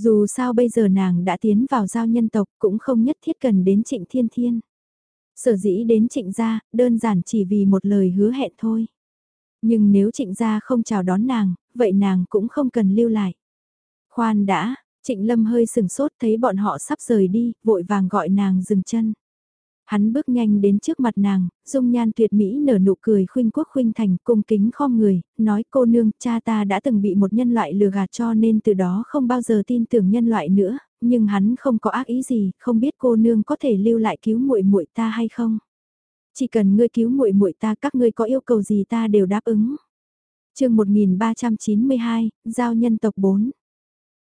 Dù sao bây giờ nàng đã tiến vào giao nhân tộc cũng không nhất thiết cần đến trịnh thiên thiên. Sở dĩ đến trịnh gia, đơn giản chỉ vì một lời hứa hẹn thôi. Nhưng nếu trịnh gia không chào đón nàng, vậy nàng cũng không cần lưu lại. Khoan đã, trịnh lâm hơi sừng sốt thấy bọn họ sắp rời đi, vội vàng gọi nàng dừng chân. Hắn bước nhanh đến trước mặt nàng, dung nhan tuyệt mỹ nở nụ cười khuynh quốc khuynh thành cung kính khom người, nói cô nương cha ta đã từng bị một nhân loại lừa gạt cho nên từ đó không bao giờ tin tưởng nhân loại nữa, nhưng hắn không có ác ý gì, không biết cô nương có thể lưu lại cứu muội muội ta hay không. Chỉ cần ngươi cứu muội muội ta các ngươi có yêu cầu gì ta đều đáp ứng. chương 1392, Giao nhân tộc 4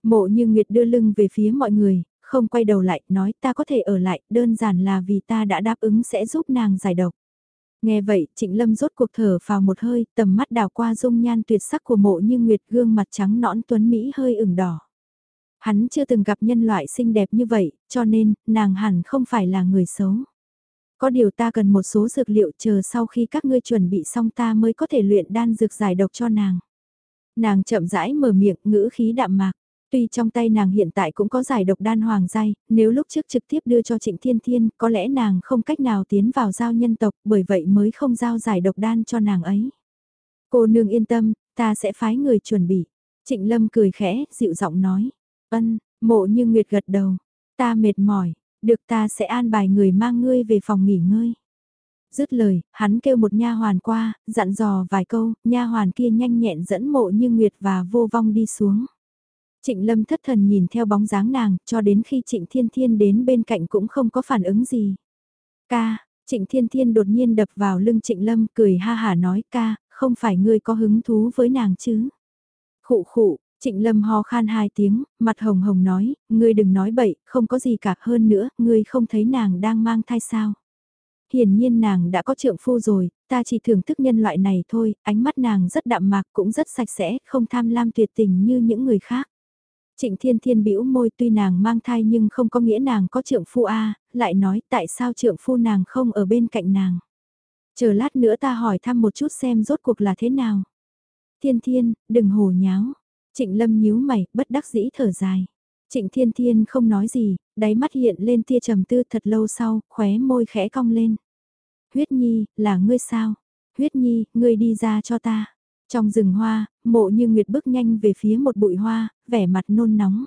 Mộ như Nguyệt đưa lưng về phía mọi người, không quay đầu lại, nói ta có thể ở lại, đơn giản là vì ta đã đáp ứng sẽ giúp nàng giải độc. Nghe vậy, Trịnh Lâm rốt cuộc thở vào một hơi, tầm mắt đào qua dung nhan tuyệt sắc của mộ như nguyệt gương mặt trắng nõn tuấn Mỹ hơi ửng đỏ. Hắn chưa từng gặp nhân loại xinh đẹp như vậy, cho nên, nàng hẳn không phải là người xấu. Có điều ta cần một số dược liệu chờ sau khi các ngươi chuẩn bị xong ta mới có thể luyện đan dược giải độc cho nàng. Nàng chậm rãi mở miệng ngữ khí đạm mạc. Tuy trong tay nàng hiện tại cũng có giải độc đan hoàng giai, nếu lúc trước trực tiếp đưa cho Trịnh Thiên Thiên, có lẽ nàng không cách nào tiến vào giao nhân tộc, bởi vậy mới không giao giải độc đan cho nàng ấy. Cô nương yên tâm, ta sẽ phái người chuẩn bị. Trịnh Lâm cười khẽ, dịu giọng nói. Ân, mộ như Nguyệt gật đầu. Ta mệt mỏi, được ta sẽ an bài người mang ngươi về phòng nghỉ ngơi. Dứt lời, hắn kêu một nha hoàn qua, dặn dò vài câu, nha hoàn kia nhanh nhẹn dẫn mộ như Nguyệt và vô vong đi xuống. Trịnh Lâm thất thần nhìn theo bóng dáng nàng, cho đến khi Trịnh Thiên Thiên đến bên cạnh cũng không có phản ứng gì. Ca, Trịnh Thiên Thiên đột nhiên đập vào lưng Trịnh Lâm cười ha hả nói ca, không phải ngươi có hứng thú với nàng chứ. Khụ khụ, Trịnh Lâm ho khan hai tiếng, mặt hồng hồng nói, ngươi đừng nói bậy, không có gì cả hơn nữa, ngươi không thấy nàng đang mang thai sao. Hiển nhiên nàng đã có trượng phu rồi, ta chỉ thưởng thức nhân loại này thôi, ánh mắt nàng rất đạm mạc cũng rất sạch sẽ, không tham lam tuyệt tình như những người khác. Trịnh Thiên Thiên bĩu môi tuy nàng mang thai nhưng không có nghĩa nàng có trượng phu a, lại nói tại sao trượng phu nàng không ở bên cạnh nàng. Chờ lát nữa ta hỏi thăm một chút xem rốt cuộc là thế nào. Thiên Thiên, đừng hồ nháo. Trịnh Lâm nhíu mày, bất đắc dĩ thở dài. Trịnh Thiên Thiên không nói gì, đáy mắt hiện lên tia trầm tư thật lâu sau, khóe môi khẽ cong lên. Huyết Nhi, là ngươi sao? Huyết Nhi, ngươi đi ra cho ta. Trong rừng hoa, mộ như nguyệt bước nhanh về phía một bụi hoa, vẻ mặt nôn nóng.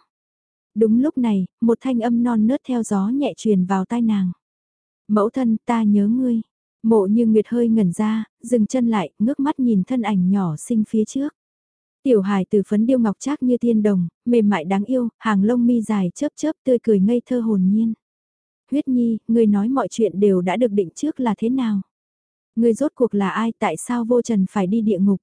Đúng lúc này, một thanh âm non nớt theo gió nhẹ truyền vào tai nàng. Mẫu thân ta nhớ ngươi. Mộ như nguyệt hơi ngẩn ra, dừng chân lại, ngước mắt nhìn thân ảnh nhỏ xinh phía trước. Tiểu hài từ phấn điêu ngọc trác như tiên đồng, mềm mại đáng yêu, hàng lông mi dài chớp chớp tươi cười ngây thơ hồn nhiên. Huyết nhi, ngươi nói mọi chuyện đều đã được định trước là thế nào? Ngươi rốt cuộc là ai tại sao vô trần phải đi địa ngục?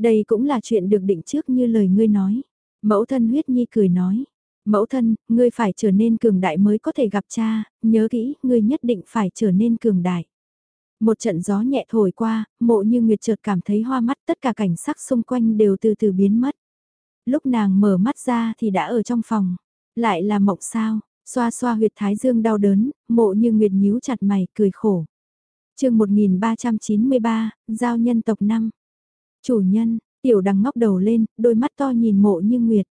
Đây cũng là chuyện được định trước như lời ngươi nói. Mẫu thân huyết nhi cười nói. Mẫu thân, ngươi phải trở nên cường đại mới có thể gặp cha, nhớ kỹ, ngươi nhất định phải trở nên cường đại. Một trận gió nhẹ thổi qua, mộ như nguyệt chợt cảm thấy hoa mắt tất cả cảnh sắc xung quanh đều từ từ biến mất. Lúc nàng mở mắt ra thì đã ở trong phòng. Lại là mộng sao, xoa xoa huyệt thái dương đau đớn, mộ như nguyệt nhíu chặt mày, cười khổ. chương 1393, Giao nhân tộc 5. Chủ nhân, tiểu đằng ngóc đầu lên, đôi mắt to nhìn mộ như Nguyệt.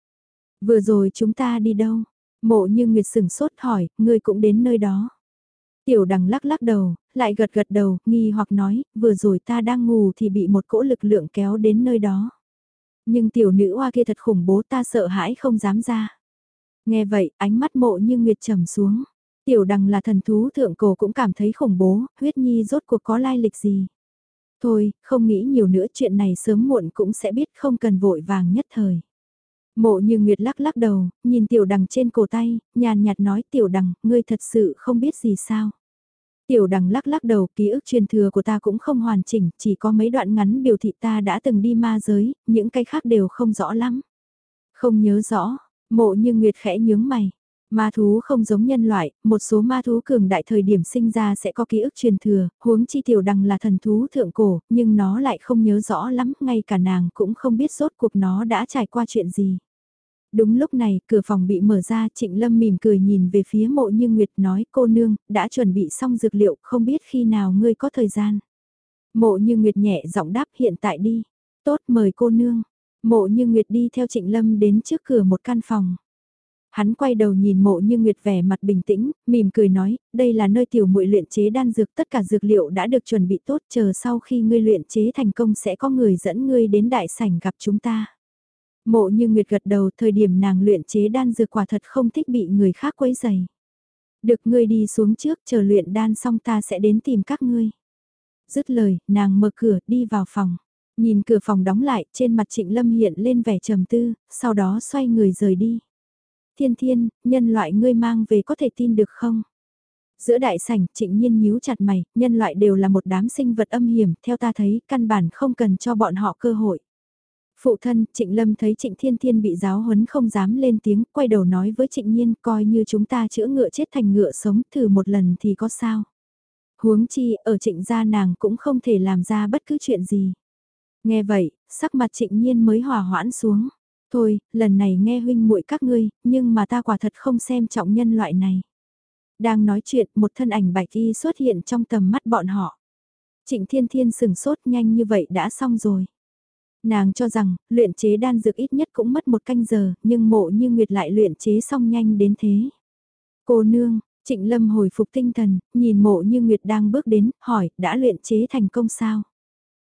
Vừa rồi chúng ta đi đâu? Mộ như Nguyệt sừng sốt hỏi, ngươi cũng đến nơi đó. Tiểu đằng lắc lắc đầu, lại gật gật đầu, nghi hoặc nói, vừa rồi ta đang ngủ thì bị một cỗ lực lượng kéo đến nơi đó. Nhưng tiểu nữ hoa kia thật khủng bố ta sợ hãi không dám ra. Nghe vậy, ánh mắt mộ như nguyệt trầm xuống. Tiểu đằng là thần thú thượng cổ cũng cảm thấy khủng bố, huyết nhi rốt cuộc có lai lịch gì. Thôi, không nghĩ nhiều nữa chuyện này sớm muộn cũng sẽ biết không cần vội vàng nhất thời. Mộ như Nguyệt lắc lắc đầu, nhìn tiểu đằng trên cổ tay, nhàn nhạt nói tiểu đằng, ngươi thật sự không biết gì sao. Tiểu đằng lắc lắc đầu, ký ức truyền thừa của ta cũng không hoàn chỉnh, chỉ có mấy đoạn ngắn biểu thị ta đã từng đi ma giới, những cái khác đều không rõ lắm. Không nhớ rõ, mộ như Nguyệt khẽ nhướng mày. Ma thú không giống nhân loại, một số ma thú cường đại thời điểm sinh ra sẽ có ký ức truyền thừa, huống chi tiểu đằng là thần thú thượng cổ, nhưng nó lại không nhớ rõ lắm, ngay cả nàng cũng không biết rốt cuộc nó đã trải qua chuyện gì. Đúng lúc này, cửa phòng bị mở ra, Trịnh Lâm mỉm cười nhìn về phía mộ như Nguyệt nói cô nương, đã chuẩn bị xong dược liệu, không biết khi nào ngươi có thời gian. Mộ như Nguyệt nhẹ giọng đáp hiện tại đi. Tốt mời cô nương. Mộ như Nguyệt đi theo Trịnh Lâm đến trước cửa một căn phòng. Hắn quay đầu nhìn mộ như Nguyệt vẻ mặt bình tĩnh, mỉm cười nói, đây là nơi tiểu muội luyện chế đan dược tất cả dược liệu đã được chuẩn bị tốt chờ sau khi ngươi luyện chế thành công sẽ có người dẫn ngươi đến đại sảnh gặp chúng ta. Mộ như Nguyệt gật đầu thời điểm nàng luyện chế đan dược quả thật không thích bị người khác quấy dày. Được ngươi đi xuống trước chờ luyện đan xong ta sẽ đến tìm các ngươi. Dứt lời, nàng mở cửa đi vào phòng. Nhìn cửa phòng đóng lại, trên mặt Trịnh Lâm hiện lên vẻ trầm tư, sau đó xoay người rời đi. Thiên thiên, nhân loại ngươi mang về có thể tin được không? Giữa đại sảnh, trịnh nhiên nhíu chặt mày, nhân loại đều là một đám sinh vật âm hiểm, theo ta thấy, căn bản không cần cho bọn họ cơ hội. Phụ thân, Trịnh Lâm thấy Trịnh Thiên Thiên bị giáo huấn không dám lên tiếng, quay đầu nói với Trịnh Nhiên coi như chúng ta chữa ngựa chết thành ngựa sống thử một lần thì có sao. Huống chi, ở trịnh gia nàng cũng không thể làm ra bất cứ chuyện gì. Nghe vậy, sắc mặt trịnh nhiên mới hòa hoãn xuống. Thôi, lần này nghe huynh muội các ngươi, nhưng mà ta quả thật không xem trọng nhân loại này. Đang nói chuyện, một thân ảnh bạch y xuất hiện trong tầm mắt bọn họ. Trịnh Thiên Thiên sừng sốt nhanh như vậy đã xong rồi. Nàng cho rằng, luyện chế đan dược ít nhất cũng mất một canh giờ, nhưng mộ như Nguyệt lại luyện chế xong nhanh đến thế. Cô nương, Trịnh Lâm hồi phục tinh thần, nhìn mộ như Nguyệt đang bước đến, hỏi, đã luyện chế thành công sao?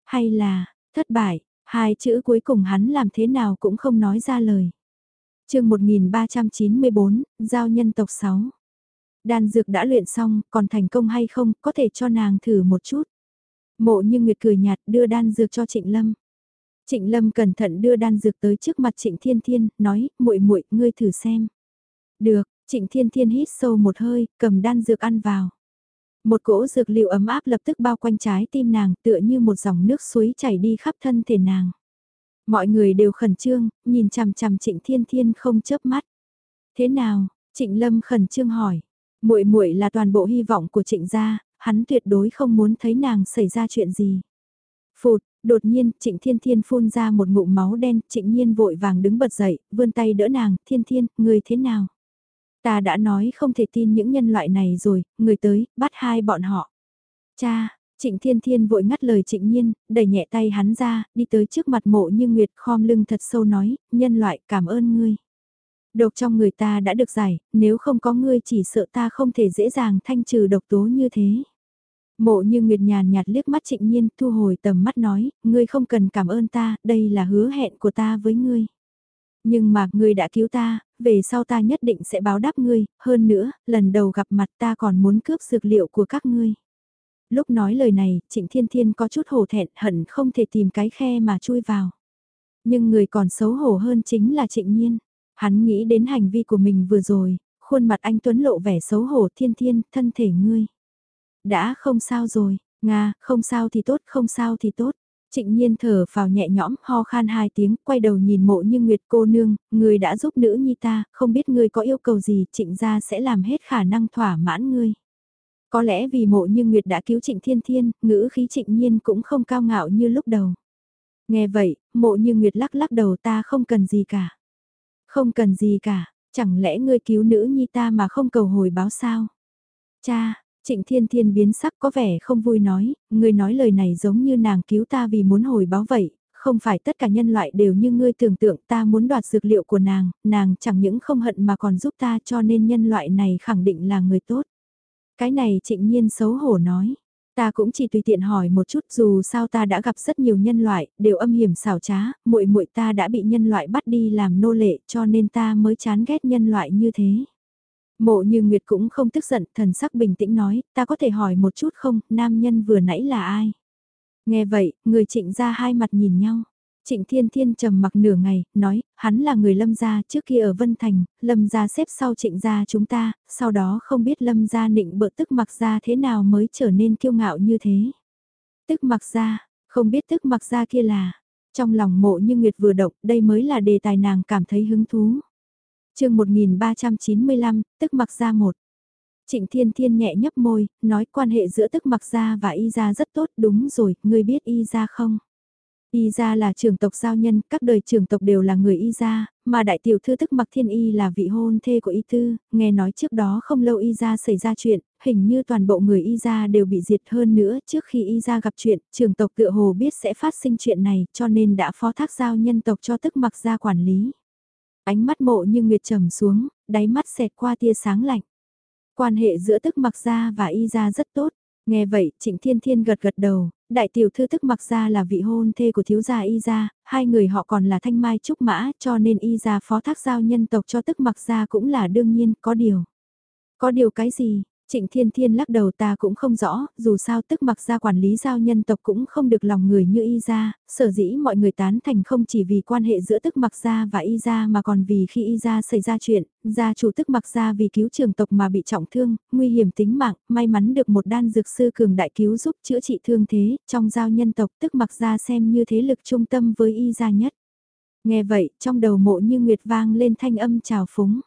Hay là, thất bại, hai chữ cuối cùng hắn làm thế nào cũng không nói ra lời. chương 1394, Giao nhân tộc 6. Đan dược đã luyện xong, còn thành công hay không, có thể cho nàng thử một chút. Mộ như Nguyệt cười nhạt đưa đan dược cho Trịnh Lâm. Trịnh Lâm cẩn thận đưa đan dược tới trước mặt Trịnh Thiên Thiên, nói, muội muội, ngươi thử xem. Được, Trịnh Thiên Thiên hít sâu một hơi, cầm đan dược ăn vào. Một cỗ dược liệu ấm áp lập tức bao quanh trái tim nàng tựa như một dòng nước suối chảy đi khắp thân thể nàng. Mọi người đều khẩn trương, nhìn chằm chằm Trịnh Thiên Thiên không chớp mắt. Thế nào? Trịnh Lâm khẩn trương hỏi. Muội muội là toàn bộ hy vọng của Trịnh gia, hắn tuyệt đối không muốn thấy nàng xảy ra chuyện gì. Phụt, Đột nhiên, Trịnh Thiên Thiên phun ra một ngụm máu đen, Trịnh Nhiên vội vàng đứng bật dậy, vươn tay đỡ nàng, Thiên Thiên, người thế nào? Ta đã nói không thể tin những nhân loại này rồi, người tới, bắt hai bọn họ. Cha, Trịnh Thiên Thiên vội ngắt lời Trịnh Nhiên, đẩy nhẹ tay hắn ra, đi tới trước mặt mộ như Nguyệt khom lưng thật sâu nói, nhân loại cảm ơn ngươi. Độc trong người ta đã được giải, nếu không có ngươi chỉ sợ ta không thể dễ dàng thanh trừ độc tố như thế. Mộ như Nguyệt nhàn nhạt liếc mắt trịnh nhiên thu hồi tầm mắt nói, ngươi không cần cảm ơn ta, đây là hứa hẹn của ta với ngươi. Nhưng mà ngươi đã cứu ta, về sau ta nhất định sẽ báo đáp ngươi, hơn nữa, lần đầu gặp mặt ta còn muốn cướp dược liệu của các ngươi. Lúc nói lời này, trịnh thiên thiên có chút hổ thẹn hận không thể tìm cái khe mà chui vào. Nhưng người còn xấu hổ hơn chính là trịnh nhiên. Hắn nghĩ đến hành vi của mình vừa rồi, khuôn mặt anh Tuấn lộ vẻ xấu hổ thiên thiên, thân thể ngươi. Đã không sao rồi, Nga, không sao thì tốt, không sao thì tốt. Trịnh nhiên thở vào nhẹ nhõm, ho khan hai tiếng, quay đầu nhìn mộ như Nguyệt cô nương, người đã giúp nữ nhi ta, không biết ngươi có yêu cầu gì, trịnh gia sẽ làm hết khả năng thỏa mãn ngươi. Có lẽ vì mộ như Nguyệt đã cứu trịnh thiên thiên, ngữ khí trịnh nhiên cũng không cao ngạo như lúc đầu. Nghe vậy, mộ như Nguyệt lắc lắc đầu ta không cần gì cả. Không cần gì cả, chẳng lẽ ngươi cứu nữ nhi ta mà không cầu hồi báo sao? Cha, Trịnh Thiên Thiên biến sắc có vẻ không vui nói, ngươi nói lời này giống như nàng cứu ta vì muốn hồi báo vậy, không phải tất cả nhân loại đều như ngươi tưởng tượng ta muốn đoạt dược liệu của nàng, nàng chẳng những không hận mà còn giúp ta cho nên nhân loại này khẳng định là người tốt. Cái này trịnh nhiên xấu hổ nói. Ta cũng chỉ tùy tiện hỏi một chút dù sao ta đã gặp rất nhiều nhân loại, đều âm hiểm xảo trá, muội muội ta đã bị nhân loại bắt đi làm nô lệ cho nên ta mới chán ghét nhân loại như thế. Mộ như Nguyệt cũng không tức giận, thần sắc bình tĩnh nói, ta có thể hỏi một chút không, nam nhân vừa nãy là ai? Nghe vậy, người trịnh ra hai mặt nhìn nhau. Trịnh Thiên Thiên trầm mặc nửa ngày, nói, hắn là người lâm gia trước kia ở Vân Thành, lâm gia xếp sau trịnh gia chúng ta, sau đó không biết lâm gia nịnh bợ tức mặc gia thế nào mới trở nên kiêu ngạo như thế. Tức mặc gia, không biết tức mặc gia kia là, trong lòng mộ như Nguyệt vừa động, đây mới là đề tài nàng cảm thấy hứng thú chương 1395, tức mặc gia một. Trịnh Thiên Thiên nhẹ nhấp môi, nói quan hệ giữa tức mặc gia và y gia rất tốt, đúng rồi, ngươi biết y gia không? Y gia là trường tộc giao nhân, các đời trường tộc đều là người Y gia, mà đại tiểu thư tức mặc thiên y là vị hôn thê của Y tư, nghe nói trước đó không lâu Y gia xảy ra chuyện, hình như toàn bộ người Y gia đều bị diệt hơn nữa, trước khi Y gia gặp chuyện, trường tộc tựa hồ biết sẽ phát sinh chuyện này, cho nên đã phó thác giao nhân tộc cho tức mặc gia quản lý. Ánh mắt mộ như nguyệt trầm xuống, đáy mắt xẹt qua tia sáng lạnh. Quan hệ giữa tức mặc gia và Y gia rất tốt. Nghe vậy, Trịnh Thiên Thiên gật gật đầu, đại tiểu thư tức mặc ra là vị hôn thê của thiếu gia y gia, hai người họ còn là thanh mai trúc mã cho nên y gia phó thác giao nhân tộc cho tức mặc ra cũng là đương nhiên, có điều. Có điều cái gì, Trịnh Thiên Thiên lắc đầu ta cũng không rõ, dù sao tức mặc ra quản lý giao nhân tộc cũng không được lòng người như y gia, sở dĩ mọi người tán thành không chỉ vì quan hệ giữa tức mặc ra và y gia mà còn vì khi y gia xảy ra chuyện, gia chủ tức mặc ra vì cứu trường tộc mà bị trọng thương, nguy hiểm tính mạng, may mắn được một đan dược sư cường đại cứu giúp chữa trị thương thế, trong giao nhân tộc tức mặc ra xem như thế lực trung tâm với y gia nhất. Nghe vậy, trong đầu mộ như nguyệt vang lên thanh âm trào phúng.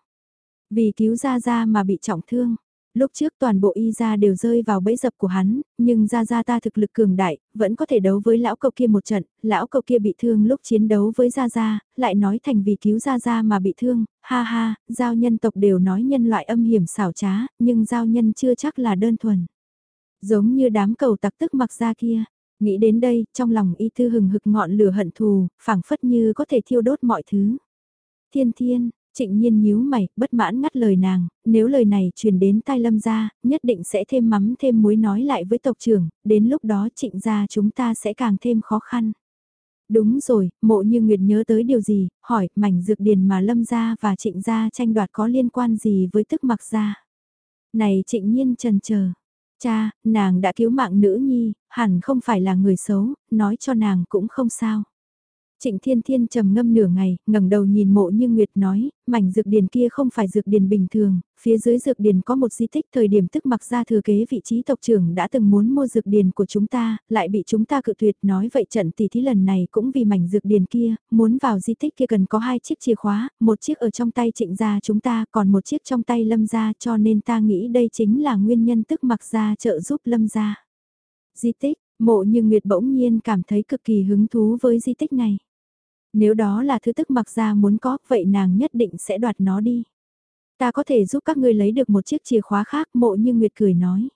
Vì cứu gia gia mà bị trọng thương Lúc trước toàn bộ y gia đều rơi vào bẫy dập của hắn, nhưng gia gia ta thực lực cường đại, vẫn có thể đấu với lão cậu kia một trận, lão cậu kia bị thương lúc chiến đấu với gia gia, lại nói thành vì cứu gia gia mà bị thương, ha ha, giao nhân tộc đều nói nhân loại âm hiểm xảo trá, nhưng giao nhân chưa chắc là đơn thuần. Giống như đám cầu tặc tức mặc ra kia, nghĩ đến đây, trong lòng y thư hừng hực ngọn lửa hận thù, phảng phất như có thể thiêu đốt mọi thứ. Thiên thiên, Trịnh nhiên nhíu mày, bất mãn ngắt lời nàng, nếu lời này truyền đến tai lâm gia, nhất định sẽ thêm mắm thêm muối nói lại với tộc trưởng, đến lúc đó trịnh gia chúng ta sẽ càng thêm khó khăn. Đúng rồi, mộ như Nguyệt nhớ tới điều gì, hỏi, mảnh dược điền mà lâm gia và trịnh gia tranh đoạt có liên quan gì với tức mặc gia. Này trịnh nhiên trần chờ cha, nàng đã cứu mạng nữ nhi, hẳn không phải là người xấu, nói cho nàng cũng không sao. Trịnh Thiên Thiên trầm ngâm nửa ngày, ngẩng đầu nhìn mộ như Nguyệt nói, mảnh dược điền kia không phải dược điền bình thường, phía dưới dược điền có một di tích thời điểm tức mặc ra thừa kế vị trí tộc trưởng đã từng muốn mua dược điền của chúng ta, lại bị chúng ta cự tuyệt nói vậy trận tỷ thí lần này cũng vì mảnh dược điền kia, muốn vào di tích kia cần có hai chiếc chìa khóa, một chiếc ở trong tay trịnh gia chúng ta còn một chiếc trong tay lâm gia cho nên ta nghĩ đây chính là nguyên nhân tức mặc ra trợ giúp lâm gia. Di tích, mộ như Nguyệt bỗng nhiên cảm thấy cực kỳ hứng thú với di tích này. Nếu đó là thứ tức mặc ra muốn có, vậy nàng nhất định sẽ đoạt nó đi. Ta có thể giúp các ngươi lấy được một chiếc chìa khóa khác, mộ như Nguyệt cười nói.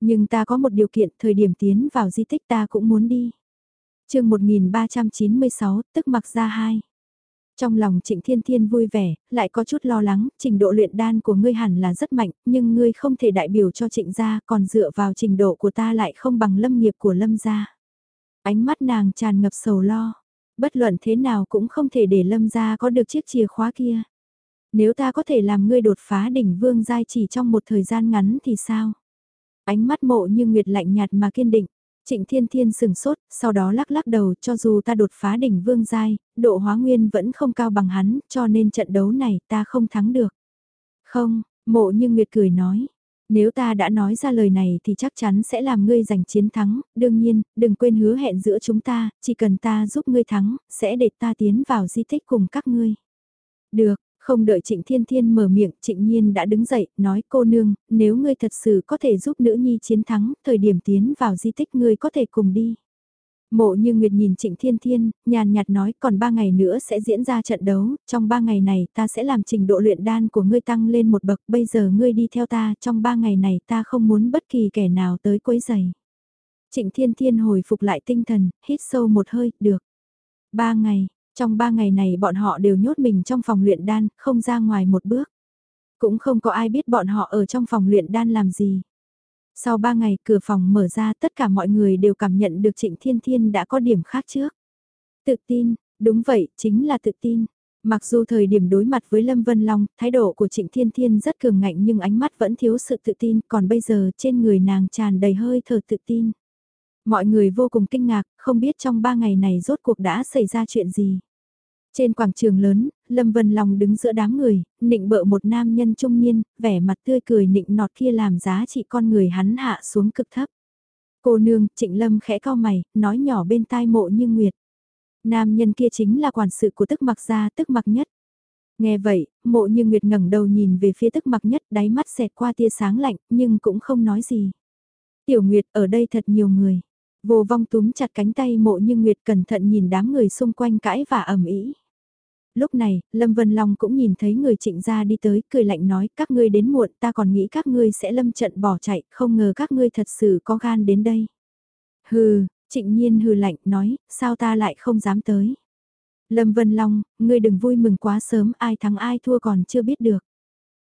Nhưng ta có một điều kiện, thời điểm tiến vào di tích ta cũng muốn đi. chương 1396, tức mặc ra hai. Trong lòng Trịnh Thiên Thiên vui vẻ, lại có chút lo lắng, trình độ luyện đan của ngươi hẳn là rất mạnh, nhưng ngươi không thể đại biểu cho Trịnh gia, còn dựa vào trình độ của ta lại không bằng lâm nghiệp của lâm gia. Ánh mắt nàng tràn ngập sầu lo bất luận thế nào cũng không thể để lâm gia có được chiếc chìa khóa kia. Nếu ta có thể làm ngươi đột phá đỉnh vương giai chỉ trong một thời gian ngắn thì sao? Ánh mắt mộ như nguyệt lạnh nhạt mà kiên định. Trịnh Thiên Thiên sừng sốt, sau đó lắc lắc đầu cho dù ta đột phá đỉnh vương giai, độ hóa nguyên vẫn không cao bằng hắn, cho nên trận đấu này ta không thắng được. Không, mộ như Nguyệt cười nói, nếu ta đã nói ra lời này thì chắc chắn sẽ làm ngươi giành chiến thắng, đương nhiên, đừng quên hứa hẹn giữa chúng ta, chỉ cần ta giúp ngươi thắng, sẽ để ta tiến vào di tích cùng các ngươi. Được, không đợi Trịnh Thiên Thiên mở miệng, Trịnh Nhiên đã đứng dậy, nói cô nương, nếu ngươi thật sự có thể giúp nữ nhi chiến thắng, thời điểm tiến vào di tích ngươi có thể cùng đi. Mộ như Nguyệt nhìn Trịnh Thiên Thiên, nhàn nhạt nói còn ba ngày nữa sẽ diễn ra trận đấu, trong ba ngày này ta sẽ làm trình độ luyện đan của ngươi tăng lên một bậc, bây giờ ngươi đi theo ta, trong ba ngày này ta không muốn bất kỳ kẻ nào tới quấy giày. Trịnh Thiên Thiên hồi phục lại tinh thần, hít sâu một hơi, được. Ba ngày, trong ba ngày này bọn họ đều nhốt mình trong phòng luyện đan, không ra ngoài một bước. Cũng không có ai biết bọn họ ở trong phòng luyện đan làm gì. Sau ba ngày cửa phòng mở ra tất cả mọi người đều cảm nhận được Trịnh Thiên Thiên đã có điểm khác trước. Tự tin, đúng vậy, chính là tự tin. Mặc dù thời điểm đối mặt với Lâm Vân Long, thái độ của Trịnh Thiên Thiên rất cường ngạnh nhưng ánh mắt vẫn thiếu sự tự tin, còn bây giờ trên người nàng tràn đầy hơi thở tự tin. Mọi người vô cùng kinh ngạc, không biết trong ba ngày này rốt cuộc đã xảy ra chuyện gì. Trên quảng trường lớn, Lâm Vân Long đứng giữa đám người, nịnh bợ một nam nhân trung niên, vẻ mặt tươi cười nịnh nọt kia làm giá trị con người hắn hạ xuống cực thấp. Cô nương, Trịnh Lâm khẽ cao mày, nói nhỏ bên tai mộ như nguyệt. Nam nhân kia chính là quản sự của tức mặc gia tức mặc nhất. Nghe vậy, mộ như nguyệt ngẩng đầu nhìn về phía tức mặc nhất đáy mắt xẹt qua tia sáng lạnh nhưng cũng không nói gì. Tiểu Nguyệt ở đây thật nhiều người. Vô vong túm chặt cánh tay mộ như Nguyệt cẩn thận nhìn đám người xung quanh cãi và ẩm ý. Lúc này, Lâm Vân Long cũng nhìn thấy người trịnh gia đi tới, cười lạnh nói, các ngươi đến muộn, ta còn nghĩ các ngươi sẽ lâm trận bỏ chạy, không ngờ các ngươi thật sự có gan đến đây. Hừ, trịnh nhiên hừ lạnh, nói, sao ta lại không dám tới. Lâm Vân Long, ngươi đừng vui mừng quá sớm, ai thắng ai thua còn chưa biết được.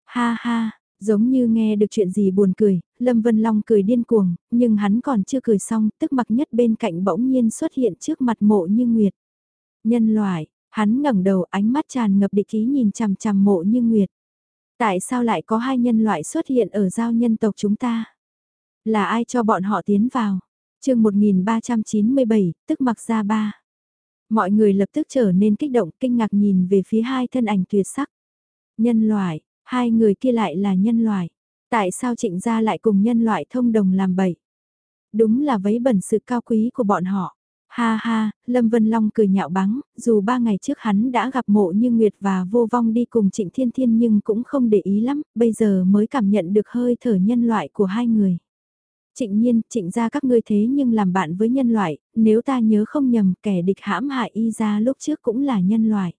Ha ha, giống như nghe được chuyện gì buồn cười, Lâm Vân Long cười điên cuồng, nhưng hắn còn chưa cười xong, tức mặc nhất bên cạnh bỗng nhiên xuất hiện trước mặt mộ như nguyệt. Nhân loại, Hắn ngẩng đầu ánh mắt tràn ngập địch ý nhìn chằm chằm mộ như nguyệt. Tại sao lại có hai nhân loại xuất hiện ở giao nhân tộc chúng ta? Là ai cho bọn họ tiến vào? chương 1397, tức mặc ra ba. Mọi người lập tức trở nên kích động kinh ngạc nhìn về phía hai thân ảnh tuyệt sắc. Nhân loại, hai người kia lại là nhân loại. Tại sao trịnh gia lại cùng nhân loại thông đồng làm bậy? Đúng là vấy bẩn sự cao quý của bọn họ. Ha ha, Lâm Vân Long cười nhạo báng, dù ba ngày trước hắn đã gặp mộ như Nguyệt và vô vong đi cùng Trịnh Thiên Thiên nhưng cũng không để ý lắm, bây giờ mới cảm nhận được hơi thở nhân loại của hai người. Trịnh nhiên, trịnh ra các ngươi thế nhưng làm bạn với nhân loại, nếu ta nhớ không nhầm kẻ địch hãm hại y ra lúc trước cũng là nhân loại.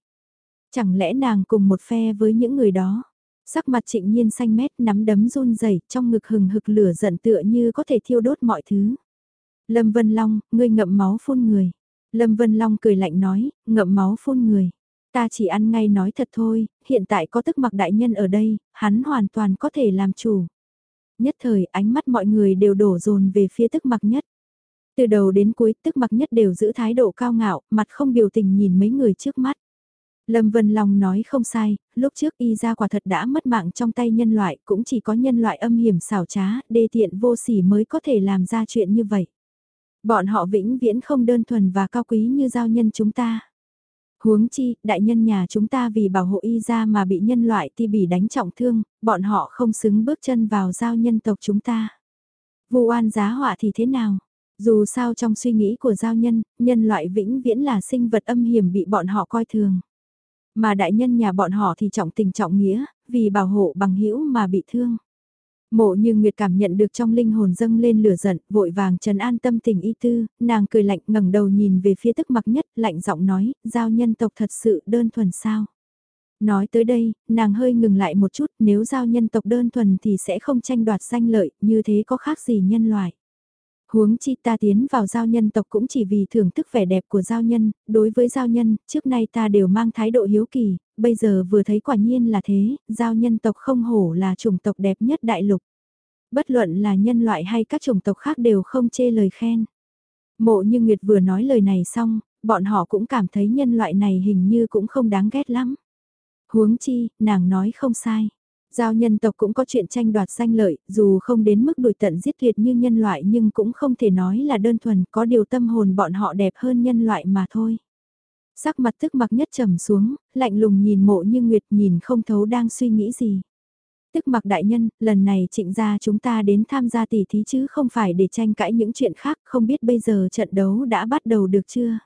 Chẳng lẽ nàng cùng một phe với những người đó? Sắc mặt trịnh nhiên xanh mét nắm đấm run rẩy trong ngực hừng hực lửa giận tựa như có thể thiêu đốt mọi thứ. Lâm Vân Long, ngươi ngậm máu phun người. Lâm Vân Long cười lạnh nói, ngậm máu phun người. Ta chỉ ăn ngay nói thật thôi, hiện tại có tức mặc đại nhân ở đây, hắn hoàn toàn có thể làm chủ. Nhất thời ánh mắt mọi người đều đổ dồn về phía tức mặc nhất. Từ đầu đến cuối tức mặc nhất đều giữ thái độ cao ngạo, mặt không biểu tình nhìn mấy người trước mắt. Lâm Vân Long nói không sai, lúc trước y ra quả thật đã mất mạng trong tay nhân loại, cũng chỉ có nhân loại âm hiểm xảo trá, đê tiện vô sỉ mới có thể làm ra chuyện như vậy. Bọn họ vĩnh viễn không đơn thuần và cao quý như giao nhân chúng ta. Huống chi, đại nhân nhà chúng ta vì bảo hộ y ra mà bị nhân loại ti bỉ đánh trọng thương, bọn họ không xứng bước chân vào giao nhân tộc chúng ta. Vụ oan giá họa thì thế nào? Dù sao trong suy nghĩ của giao nhân, nhân loại vĩnh viễn là sinh vật âm hiểm bị bọn họ coi thường. Mà đại nhân nhà bọn họ thì trọng tình trọng nghĩa, vì bảo hộ bằng hữu mà bị thương. Mộ như Nguyệt cảm nhận được trong linh hồn dâng lên lửa giận, vội vàng trần an tâm tình y tư, nàng cười lạnh ngẩng đầu nhìn về phía tức mặc nhất, lạnh giọng nói, giao nhân tộc thật sự đơn thuần sao. Nói tới đây, nàng hơi ngừng lại một chút, nếu giao nhân tộc đơn thuần thì sẽ không tranh đoạt danh lợi, như thế có khác gì nhân loại. Huống chi ta tiến vào giao nhân tộc cũng chỉ vì thưởng thức vẻ đẹp của giao nhân, đối với giao nhân, trước nay ta đều mang thái độ hiếu kỳ, bây giờ vừa thấy quả nhiên là thế, giao nhân tộc không hổ là chủng tộc đẹp nhất đại lục. Bất luận là nhân loại hay các chủng tộc khác đều không chê lời khen. Mộ như Nguyệt vừa nói lời này xong, bọn họ cũng cảm thấy nhân loại này hình như cũng không đáng ghét lắm. Huống chi, nàng nói không sai. Giao nhân tộc cũng có chuyện tranh đoạt danh lợi, dù không đến mức đuổi tận giết tuyệt như nhân loại nhưng cũng không thể nói là đơn thuần có điều tâm hồn bọn họ đẹp hơn nhân loại mà thôi. Sắc mặt tức mặc nhất trầm xuống, lạnh lùng nhìn mộ như Nguyệt nhìn không thấu đang suy nghĩ gì. Tức mặc đại nhân, lần này trịnh gia chúng ta đến tham gia tỷ thí chứ không phải để tranh cãi những chuyện khác, không biết bây giờ trận đấu đã bắt đầu được chưa?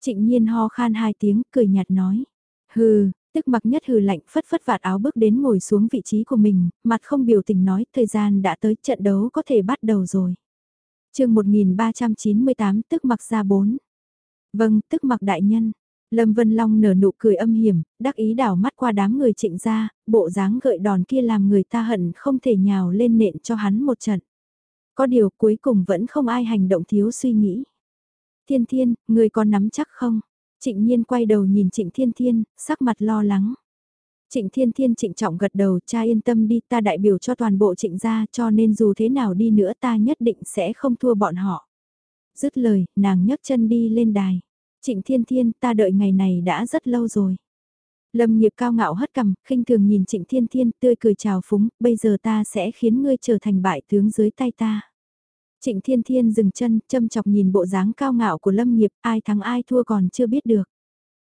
Trịnh nhiên ho khan hai tiếng, cười nhạt nói. Hừ, tức mặc nhất hừ lạnh phất phất vạt áo bước đến ngồi xuống vị trí của mình, mặt không biểu tình nói thời gian đã tới trận đấu có thể bắt đầu rồi. chương 1398 tức mặc ra 4. Vâng, tức mặc đại nhân. Lâm Vân Long nở nụ cười âm hiểm, đắc ý đảo mắt qua đám người trịnh ra, bộ dáng gợi đòn kia làm người ta hận không thể nhào lên nện cho hắn một trận. Có điều cuối cùng vẫn không ai hành động thiếu suy nghĩ. Thiên Thiên, người có nắm chắc không? Trịnh Nhiên quay đầu nhìn Trịnh Thiên Thiên, sắc mặt lo lắng. Trịnh Thiên Thiên trịnh trọng gật đầu, cha yên tâm đi, ta đại biểu cho toàn bộ trịnh gia, cho nên dù thế nào đi nữa ta nhất định sẽ không thua bọn họ. Dứt lời, nàng nhấc chân đi lên đài. Trịnh Thiên Thiên, ta đợi ngày này đã rất lâu rồi. Lâm nghiệp cao ngạo hất cằm, khinh thường nhìn Trịnh Thiên Thiên tươi cười chào phúng, bây giờ ta sẽ khiến ngươi trở thành bại tướng dưới tay ta. Trịnh Thiên Thiên dừng chân, châm chọc nhìn bộ dáng cao ngạo của Lâm nghiệp, ai thắng ai thua còn chưa biết được.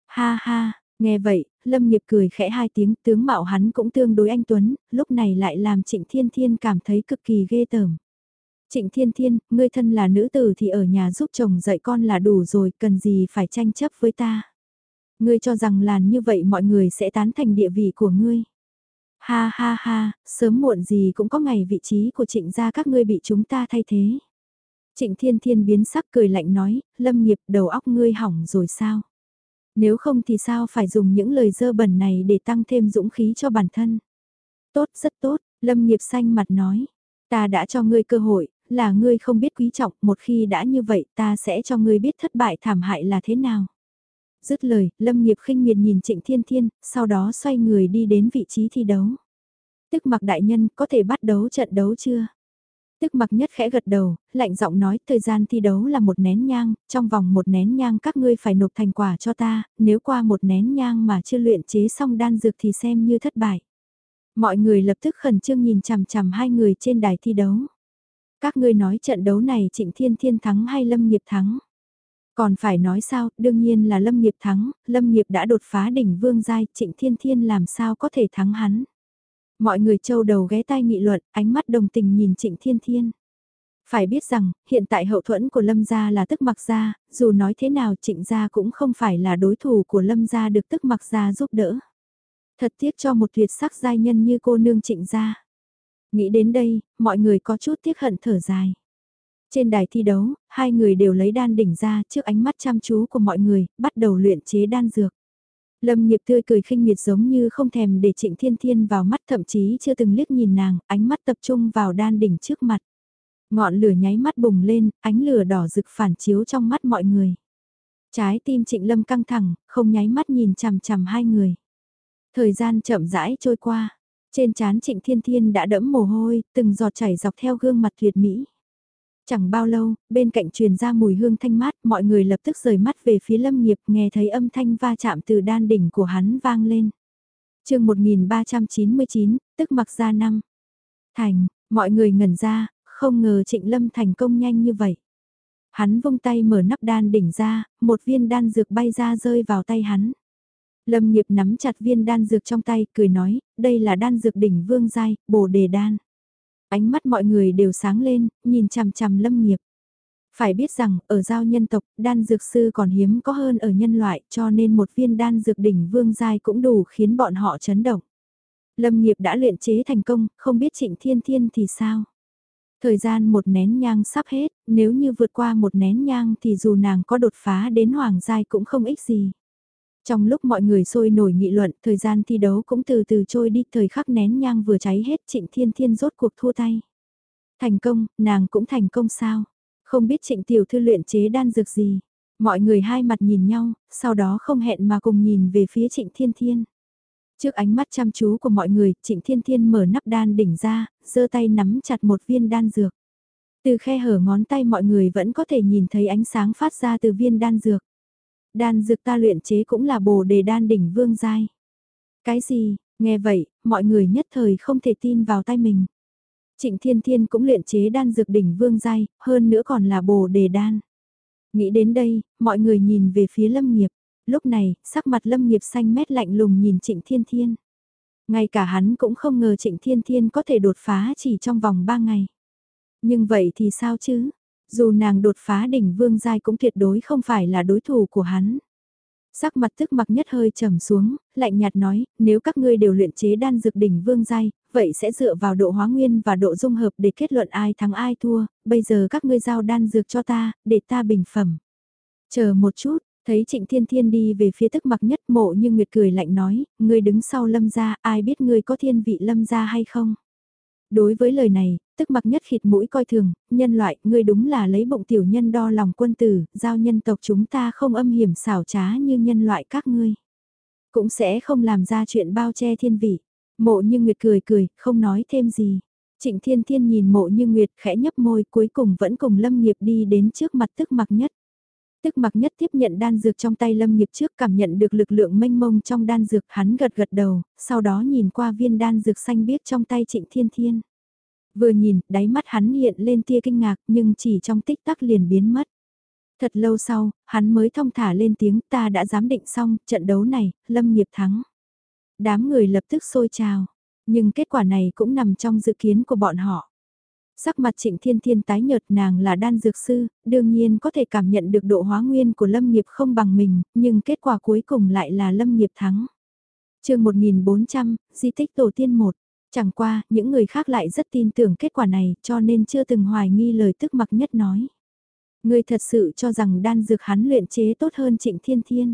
Ha ha, nghe vậy, Lâm nghiệp cười khẽ hai tiếng, tướng mạo hắn cũng tương đối anh Tuấn, lúc này lại làm Trịnh Thiên Thiên cảm thấy cực kỳ ghê tởm. Trịnh Thiên Thiên, ngươi thân là nữ tử thì ở nhà giúp chồng dạy con là đủ rồi, cần gì phải tranh chấp với ta. Ngươi cho rằng là như vậy mọi người sẽ tán thành địa vị của ngươi. Ha ha ha, sớm muộn gì cũng có ngày vị trí của trịnh gia các ngươi bị chúng ta thay thế. Trịnh Thiên Thiên biến sắc cười lạnh nói, lâm nghiệp đầu óc ngươi hỏng rồi sao? Nếu không thì sao phải dùng những lời dơ bẩn này để tăng thêm dũng khí cho bản thân? Tốt, rất tốt, lâm nghiệp xanh mặt nói. Ta đã cho ngươi cơ hội, là ngươi không biết quý trọng, một khi đã như vậy ta sẽ cho ngươi biết thất bại thảm hại là thế nào. Dứt lời, Lâm Nghiệp khinh miệt nhìn Trịnh Thiên Thiên, sau đó xoay người đi đến vị trí thi đấu. Tức mặc đại nhân có thể bắt đấu trận đấu chưa? Tức mặc nhất khẽ gật đầu, lạnh giọng nói thời gian thi đấu là một nén nhang, trong vòng một nén nhang các ngươi phải nộp thành quả cho ta, nếu qua một nén nhang mà chưa luyện chế xong đan dược thì xem như thất bại. Mọi người lập tức khẩn trương nhìn chằm chằm hai người trên đài thi đấu. Các ngươi nói trận đấu này Trịnh Thiên Thiên thắng hay Lâm Nghiệp thắng? Còn phải nói sao, đương nhiên là Lâm Nghiệp thắng, Lâm Nghiệp đã đột phá đỉnh vương giai, Trịnh Thiên Thiên làm sao có thể thắng hắn. Mọi người châu đầu ghé tai nghị luận, ánh mắt đồng tình nhìn Trịnh Thiên Thiên. Phải biết rằng, hiện tại hậu thuẫn của Lâm gia là tức mặc gia, dù nói thế nào trịnh gia cũng không phải là đối thủ của Lâm gia được tức mặc gia giúp đỡ. Thật tiếc cho một tuyệt sắc giai nhân như cô nương trịnh gia. Nghĩ đến đây, mọi người có chút tiếc hận thở dài. Trên đài thi đấu, hai người đều lấy đan đỉnh ra trước ánh mắt chăm chú của mọi người, bắt đầu luyện chế đan dược. Lâm nghiệp tươi cười khinh miệt giống như không thèm để trịnh thiên thiên vào mắt thậm chí chưa từng liếc nhìn nàng, ánh mắt tập trung vào đan đỉnh trước mặt. Ngọn lửa nháy mắt bùng lên, ánh lửa đỏ rực phản chiếu trong mắt mọi người. Trái tim trịnh lâm căng thẳng, không nháy mắt nhìn chằm chằm hai người. Thời gian chậm rãi trôi qua, trên trán trịnh thiên thiên đã đẫm mồ hôi, từng giọt chảy dọc theo gương mặt tuyệt mỹ. Chẳng bao lâu, bên cạnh truyền ra mùi hương thanh mát, mọi người lập tức rời mắt về phía lâm nghiệp, nghe thấy âm thanh va chạm từ đan đỉnh của hắn vang lên. chương 1399, tức mặc ra năm. Thành, mọi người ngẩn ra, không ngờ trịnh lâm thành công nhanh như vậy. Hắn vung tay mở nắp đan đỉnh ra, một viên đan dược bay ra rơi vào tay hắn. Lâm nghiệp nắm chặt viên đan dược trong tay, cười nói, đây là đan dược đỉnh vương giai, bồ đề đan. Ánh mắt mọi người đều sáng lên, nhìn chằm chằm lâm nghiệp. Phải biết rằng, ở giao nhân tộc, đan dược sư còn hiếm có hơn ở nhân loại, cho nên một viên đan dược đỉnh vương giai cũng đủ khiến bọn họ chấn động. Lâm nghiệp đã luyện chế thành công, không biết trịnh thiên thiên thì sao? Thời gian một nén nhang sắp hết, nếu như vượt qua một nén nhang thì dù nàng có đột phá đến hoàng giai cũng không ích gì. Trong lúc mọi người sôi nổi nghị luận, thời gian thi đấu cũng từ từ trôi đi, thời khắc nén nhang vừa cháy hết Trịnh Thiên Thiên rốt cuộc thua tay. Thành công, nàng cũng thành công sao? Không biết Trịnh Tiểu Thư luyện chế đan dược gì? Mọi người hai mặt nhìn nhau, sau đó không hẹn mà cùng nhìn về phía Trịnh Thiên Thiên. Trước ánh mắt chăm chú của mọi người, Trịnh Thiên Thiên mở nắp đan đỉnh ra, giơ tay nắm chặt một viên đan dược. Từ khe hở ngón tay mọi người vẫn có thể nhìn thấy ánh sáng phát ra từ viên đan dược. Đan dược ta luyện chế cũng là bồ đề đan đỉnh vương giai. Cái gì, nghe vậy, mọi người nhất thời không thể tin vào tay mình. Trịnh Thiên Thiên cũng luyện chế đan dược đỉnh vương giai, hơn nữa còn là bồ đề đan. Nghĩ đến đây, mọi người nhìn về phía Lâm Nghiệp. Lúc này, sắc mặt Lâm Nghiệp xanh mét lạnh lùng nhìn Trịnh Thiên Thiên. Ngay cả hắn cũng không ngờ Trịnh Thiên Thiên có thể đột phá chỉ trong vòng 3 ngày. Nhưng vậy thì sao chứ? Dù nàng đột phá đỉnh vương giai cũng tuyệt đối không phải là đối thủ của hắn. Sắc mặt tức mặc nhất hơi trầm xuống, lạnh nhạt nói, nếu các ngươi đều luyện chế đan dược đỉnh vương giai, vậy sẽ dựa vào độ hóa nguyên và độ dung hợp để kết luận ai thắng ai thua, bây giờ các ngươi giao đan dược cho ta, để ta bình phẩm. Chờ một chút, thấy trịnh thiên thiên đi về phía tức mặc nhất mộ như Nguyệt cười lạnh nói, ngươi đứng sau lâm gia, ai biết ngươi có thiên vị lâm gia hay không? Đối với lời này, tức mặc nhất khịt mũi coi thường, nhân loại, ngươi đúng là lấy bụng tiểu nhân đo lòng quân tử, giao nhân tộc chúng ta không âm hiểm xảo trá như nhân loại các ngươi. cũng sẽ không làm ra chuyện bao che thiên vị. Mộ như Nguyệt cười cười, không nói thêm gì. Trịnh Thiên Thiên nhìn mộ như Nguyệt khẽ nhấp môi cuối cùng vẫn cùng Lâm Nghiệp đi đến trước mặt tức mặc nhất. Tức mặc nhất tiếp nhận đan dược trong tay Lâm Nghiệp trước cảm nhận được lực lượng mênh mông trong đan dược hắn gật gật đầu, sau đó nhìn qua viên đan dược xanh biếc trong tay Trịnh Thiên Thiên. Vừa nhìn, đáy mắt hắn hiện lên tia kinh ngạc nhưng chỉ trong tích tắc liền biến mất. Thật lâu sau, hắn mới thông thả lên tiếng ta đã giám định xong, trận đấu này, Lâm Nghiệp thắng. Đám người lập tức sôi trào, nhưng kết quả này cũng nằm trong dự kiến của bọn họ. Sắc mặt trịnh thiên thiên tái nhợt nàng là đan dược sư, đương nhiên có thể cảm nhận được độ hóa nguyên của lâm nghiệp không bằng mình, nhưng kết quả cuối cùng lại là lâm nghiệp thắng. chương 1400, di tích tổ tiên 1. Chẳng qua, những người khác lại rất tin tưởng kết quả này cho nên chưa từng hoài nghi lời tức mặc nhất nói. Người thật sự cho rằng đan dược hắn luyện chế tốt hơn trịnh thiên thiên.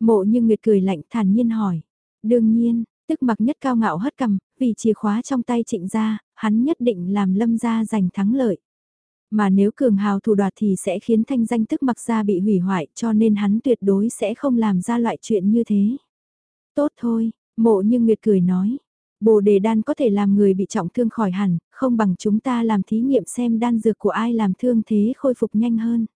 Mộ như Nguyệt cười lạnh thản nhiên hỏi. Đương nhiên, tức mặc nhất cao ngạo hất cầm, vì chìa khóa trong tay trịnh gia, hắn nhất định làm lâm gia giành thắng lợi. Mà nếu cường hào thủ đoạt thì sẽ khiến thanh danh tức mặc gia bị hủy hoại cho nên hắn tuyệt đối sẽ không làm ra loại chuyện như thế. Tốt thôi, mộ như Nguyệt cười nói. Bồ đề đan có thể làm người bị trọng thương khỏi hẳn, không bằng chúng ta làm thí nghiệm xem đan dược của ai làm thương thế khôi phục nhanh hơn.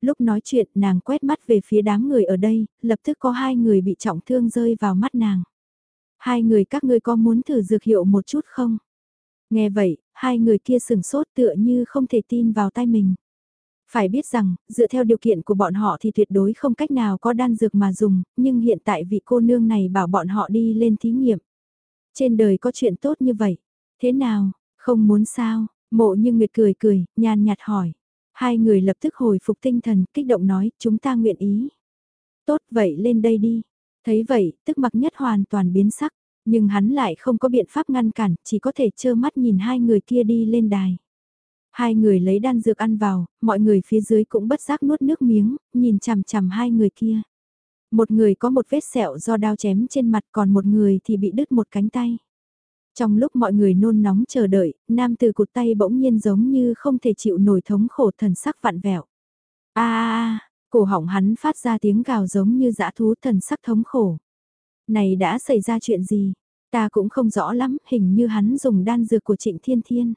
Lúc nói chuyện nàng quét mắt về phía đám người ở đây, lập tức có hai người bị trọng thương rơi vào mắt nàng. Hai người các ngươi có muốn thử dược hiệu một chút không? Nghe vậy, hai người kia sừng sốt tựa như không thể tin vào tay mình. Phải biết rằng, dựa theo điều kiện của bọn họ thì tuyệt đối không cách nào có đan dược mà dùng, nhưng hiện tại vị cô nương này bảo bọn họ đi lên thí nghiệm. Trên đời có chuyện tốt như vậy. Thế nào, không muốn sao? Mộ như Nguyệt cười cười, nhàn nhạt hỏi. Hai người lập tức hồi phục tinh thần, kích động nói, chúng ta nguyện ý. Tốt vậy lên đây đi. Thấy vậy, tức mặc nhất hoàn toàn biến sắc, nhưng hắn lại không có biện pháp ngăn cản, chỉ có thể trơ mắt nhìn hai người kia đi lên đài. Hai người lấy đan dược ăn vào, mọi người phía dưới cũng bất giác nuốt nước miếng, nhìn chằm chằm hai người kia. Một người có một vết sẹo do đao chém trên mặt còn một người thì bị đứt một cánh tay. Trong lúc mọi người nôn nóng chờ đợi, nam từ cụt tay bỗng nhiên giống như không thể chịu nổi thống khổ thần sắc vặn vẹo. a a cổ họng hắn phát ra tiếng gào giống như dã thú thần sắc thống khổ. Này đã xảy ra chuyện gì? Ta cũng không rõ lắm, hình như hắn dùng đan dược của Trịnh Thiên Thiên.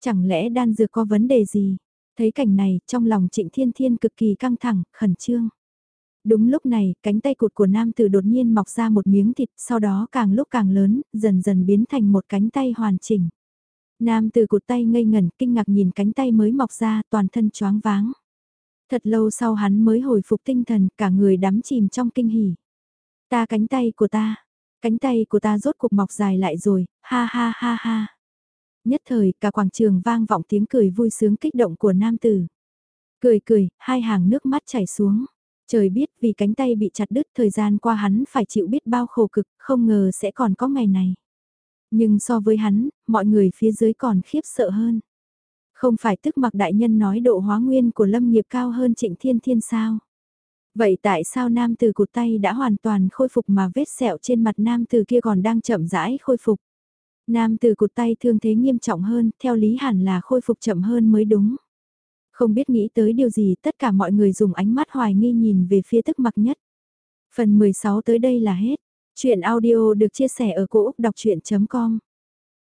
Chẳng lẽ đan dược có vấn đề gì? Thấy cảnh này, trong lòng Trịnh Thiên Thiên cực kỳ căng thẳng, khẩn trương. Đúng lúc này, cánh tay cụt của nam tử đột nhiên mọc ra một miếng thịt, sau đó càng lúc càng lớn, dần dần biến thành một cánh tay hoàn chỉnh. Nam tử cụt tay ngây ngẩn, kinh ngạc nhìn cánh tay mới mọc ra, toàn thân choáng váng. Thật lâu sau hắn mới hồi phục tinh thần, cả người đắm chìm trong kinh hỉ. Ta cánh tay của ta, cánh tay của ta rốt cuộc mọc dài lại rồi, ha ha ha ha. Nhất thời, cả quảng trường vang vọng tiếng cười vui sướng kích động của nam tử. Cười cười, hai hàng nước mắt chảy xuống. Trời biết vì cánh tay bị chặt đứt thời gian qua hắn phải chịu biết bao khổ cực, không ngờ sẽ còn có ngày này. Nhưng so với hắn, mọi người phía dưới còn khiếp sợ hơn. Không phải tức mặc đại nhân nói độ hóa nguyên của lâm nghiệp cao hơn trịnh thiên thiên sao? Vậy tại sao nam từ cụt tay đã hoàn toàn khôi phục mà vết sẹo trên mặt nam từ kia còn đang chậm rãi khôi phục? Nam từ cụt tay thương thế nghiêm trọng hơn, theo lý hẳn là khôi phục chậm hơn mới đúng. Không biết nghĩ tới điều gì tất cả mọi người dùng ánh mắt hoài nghi nhìn về phía tức mặc nhất. Phần 16 tới đây là hết. Chuyện audio được chia sẻ ở cỗ đọc chuyện.com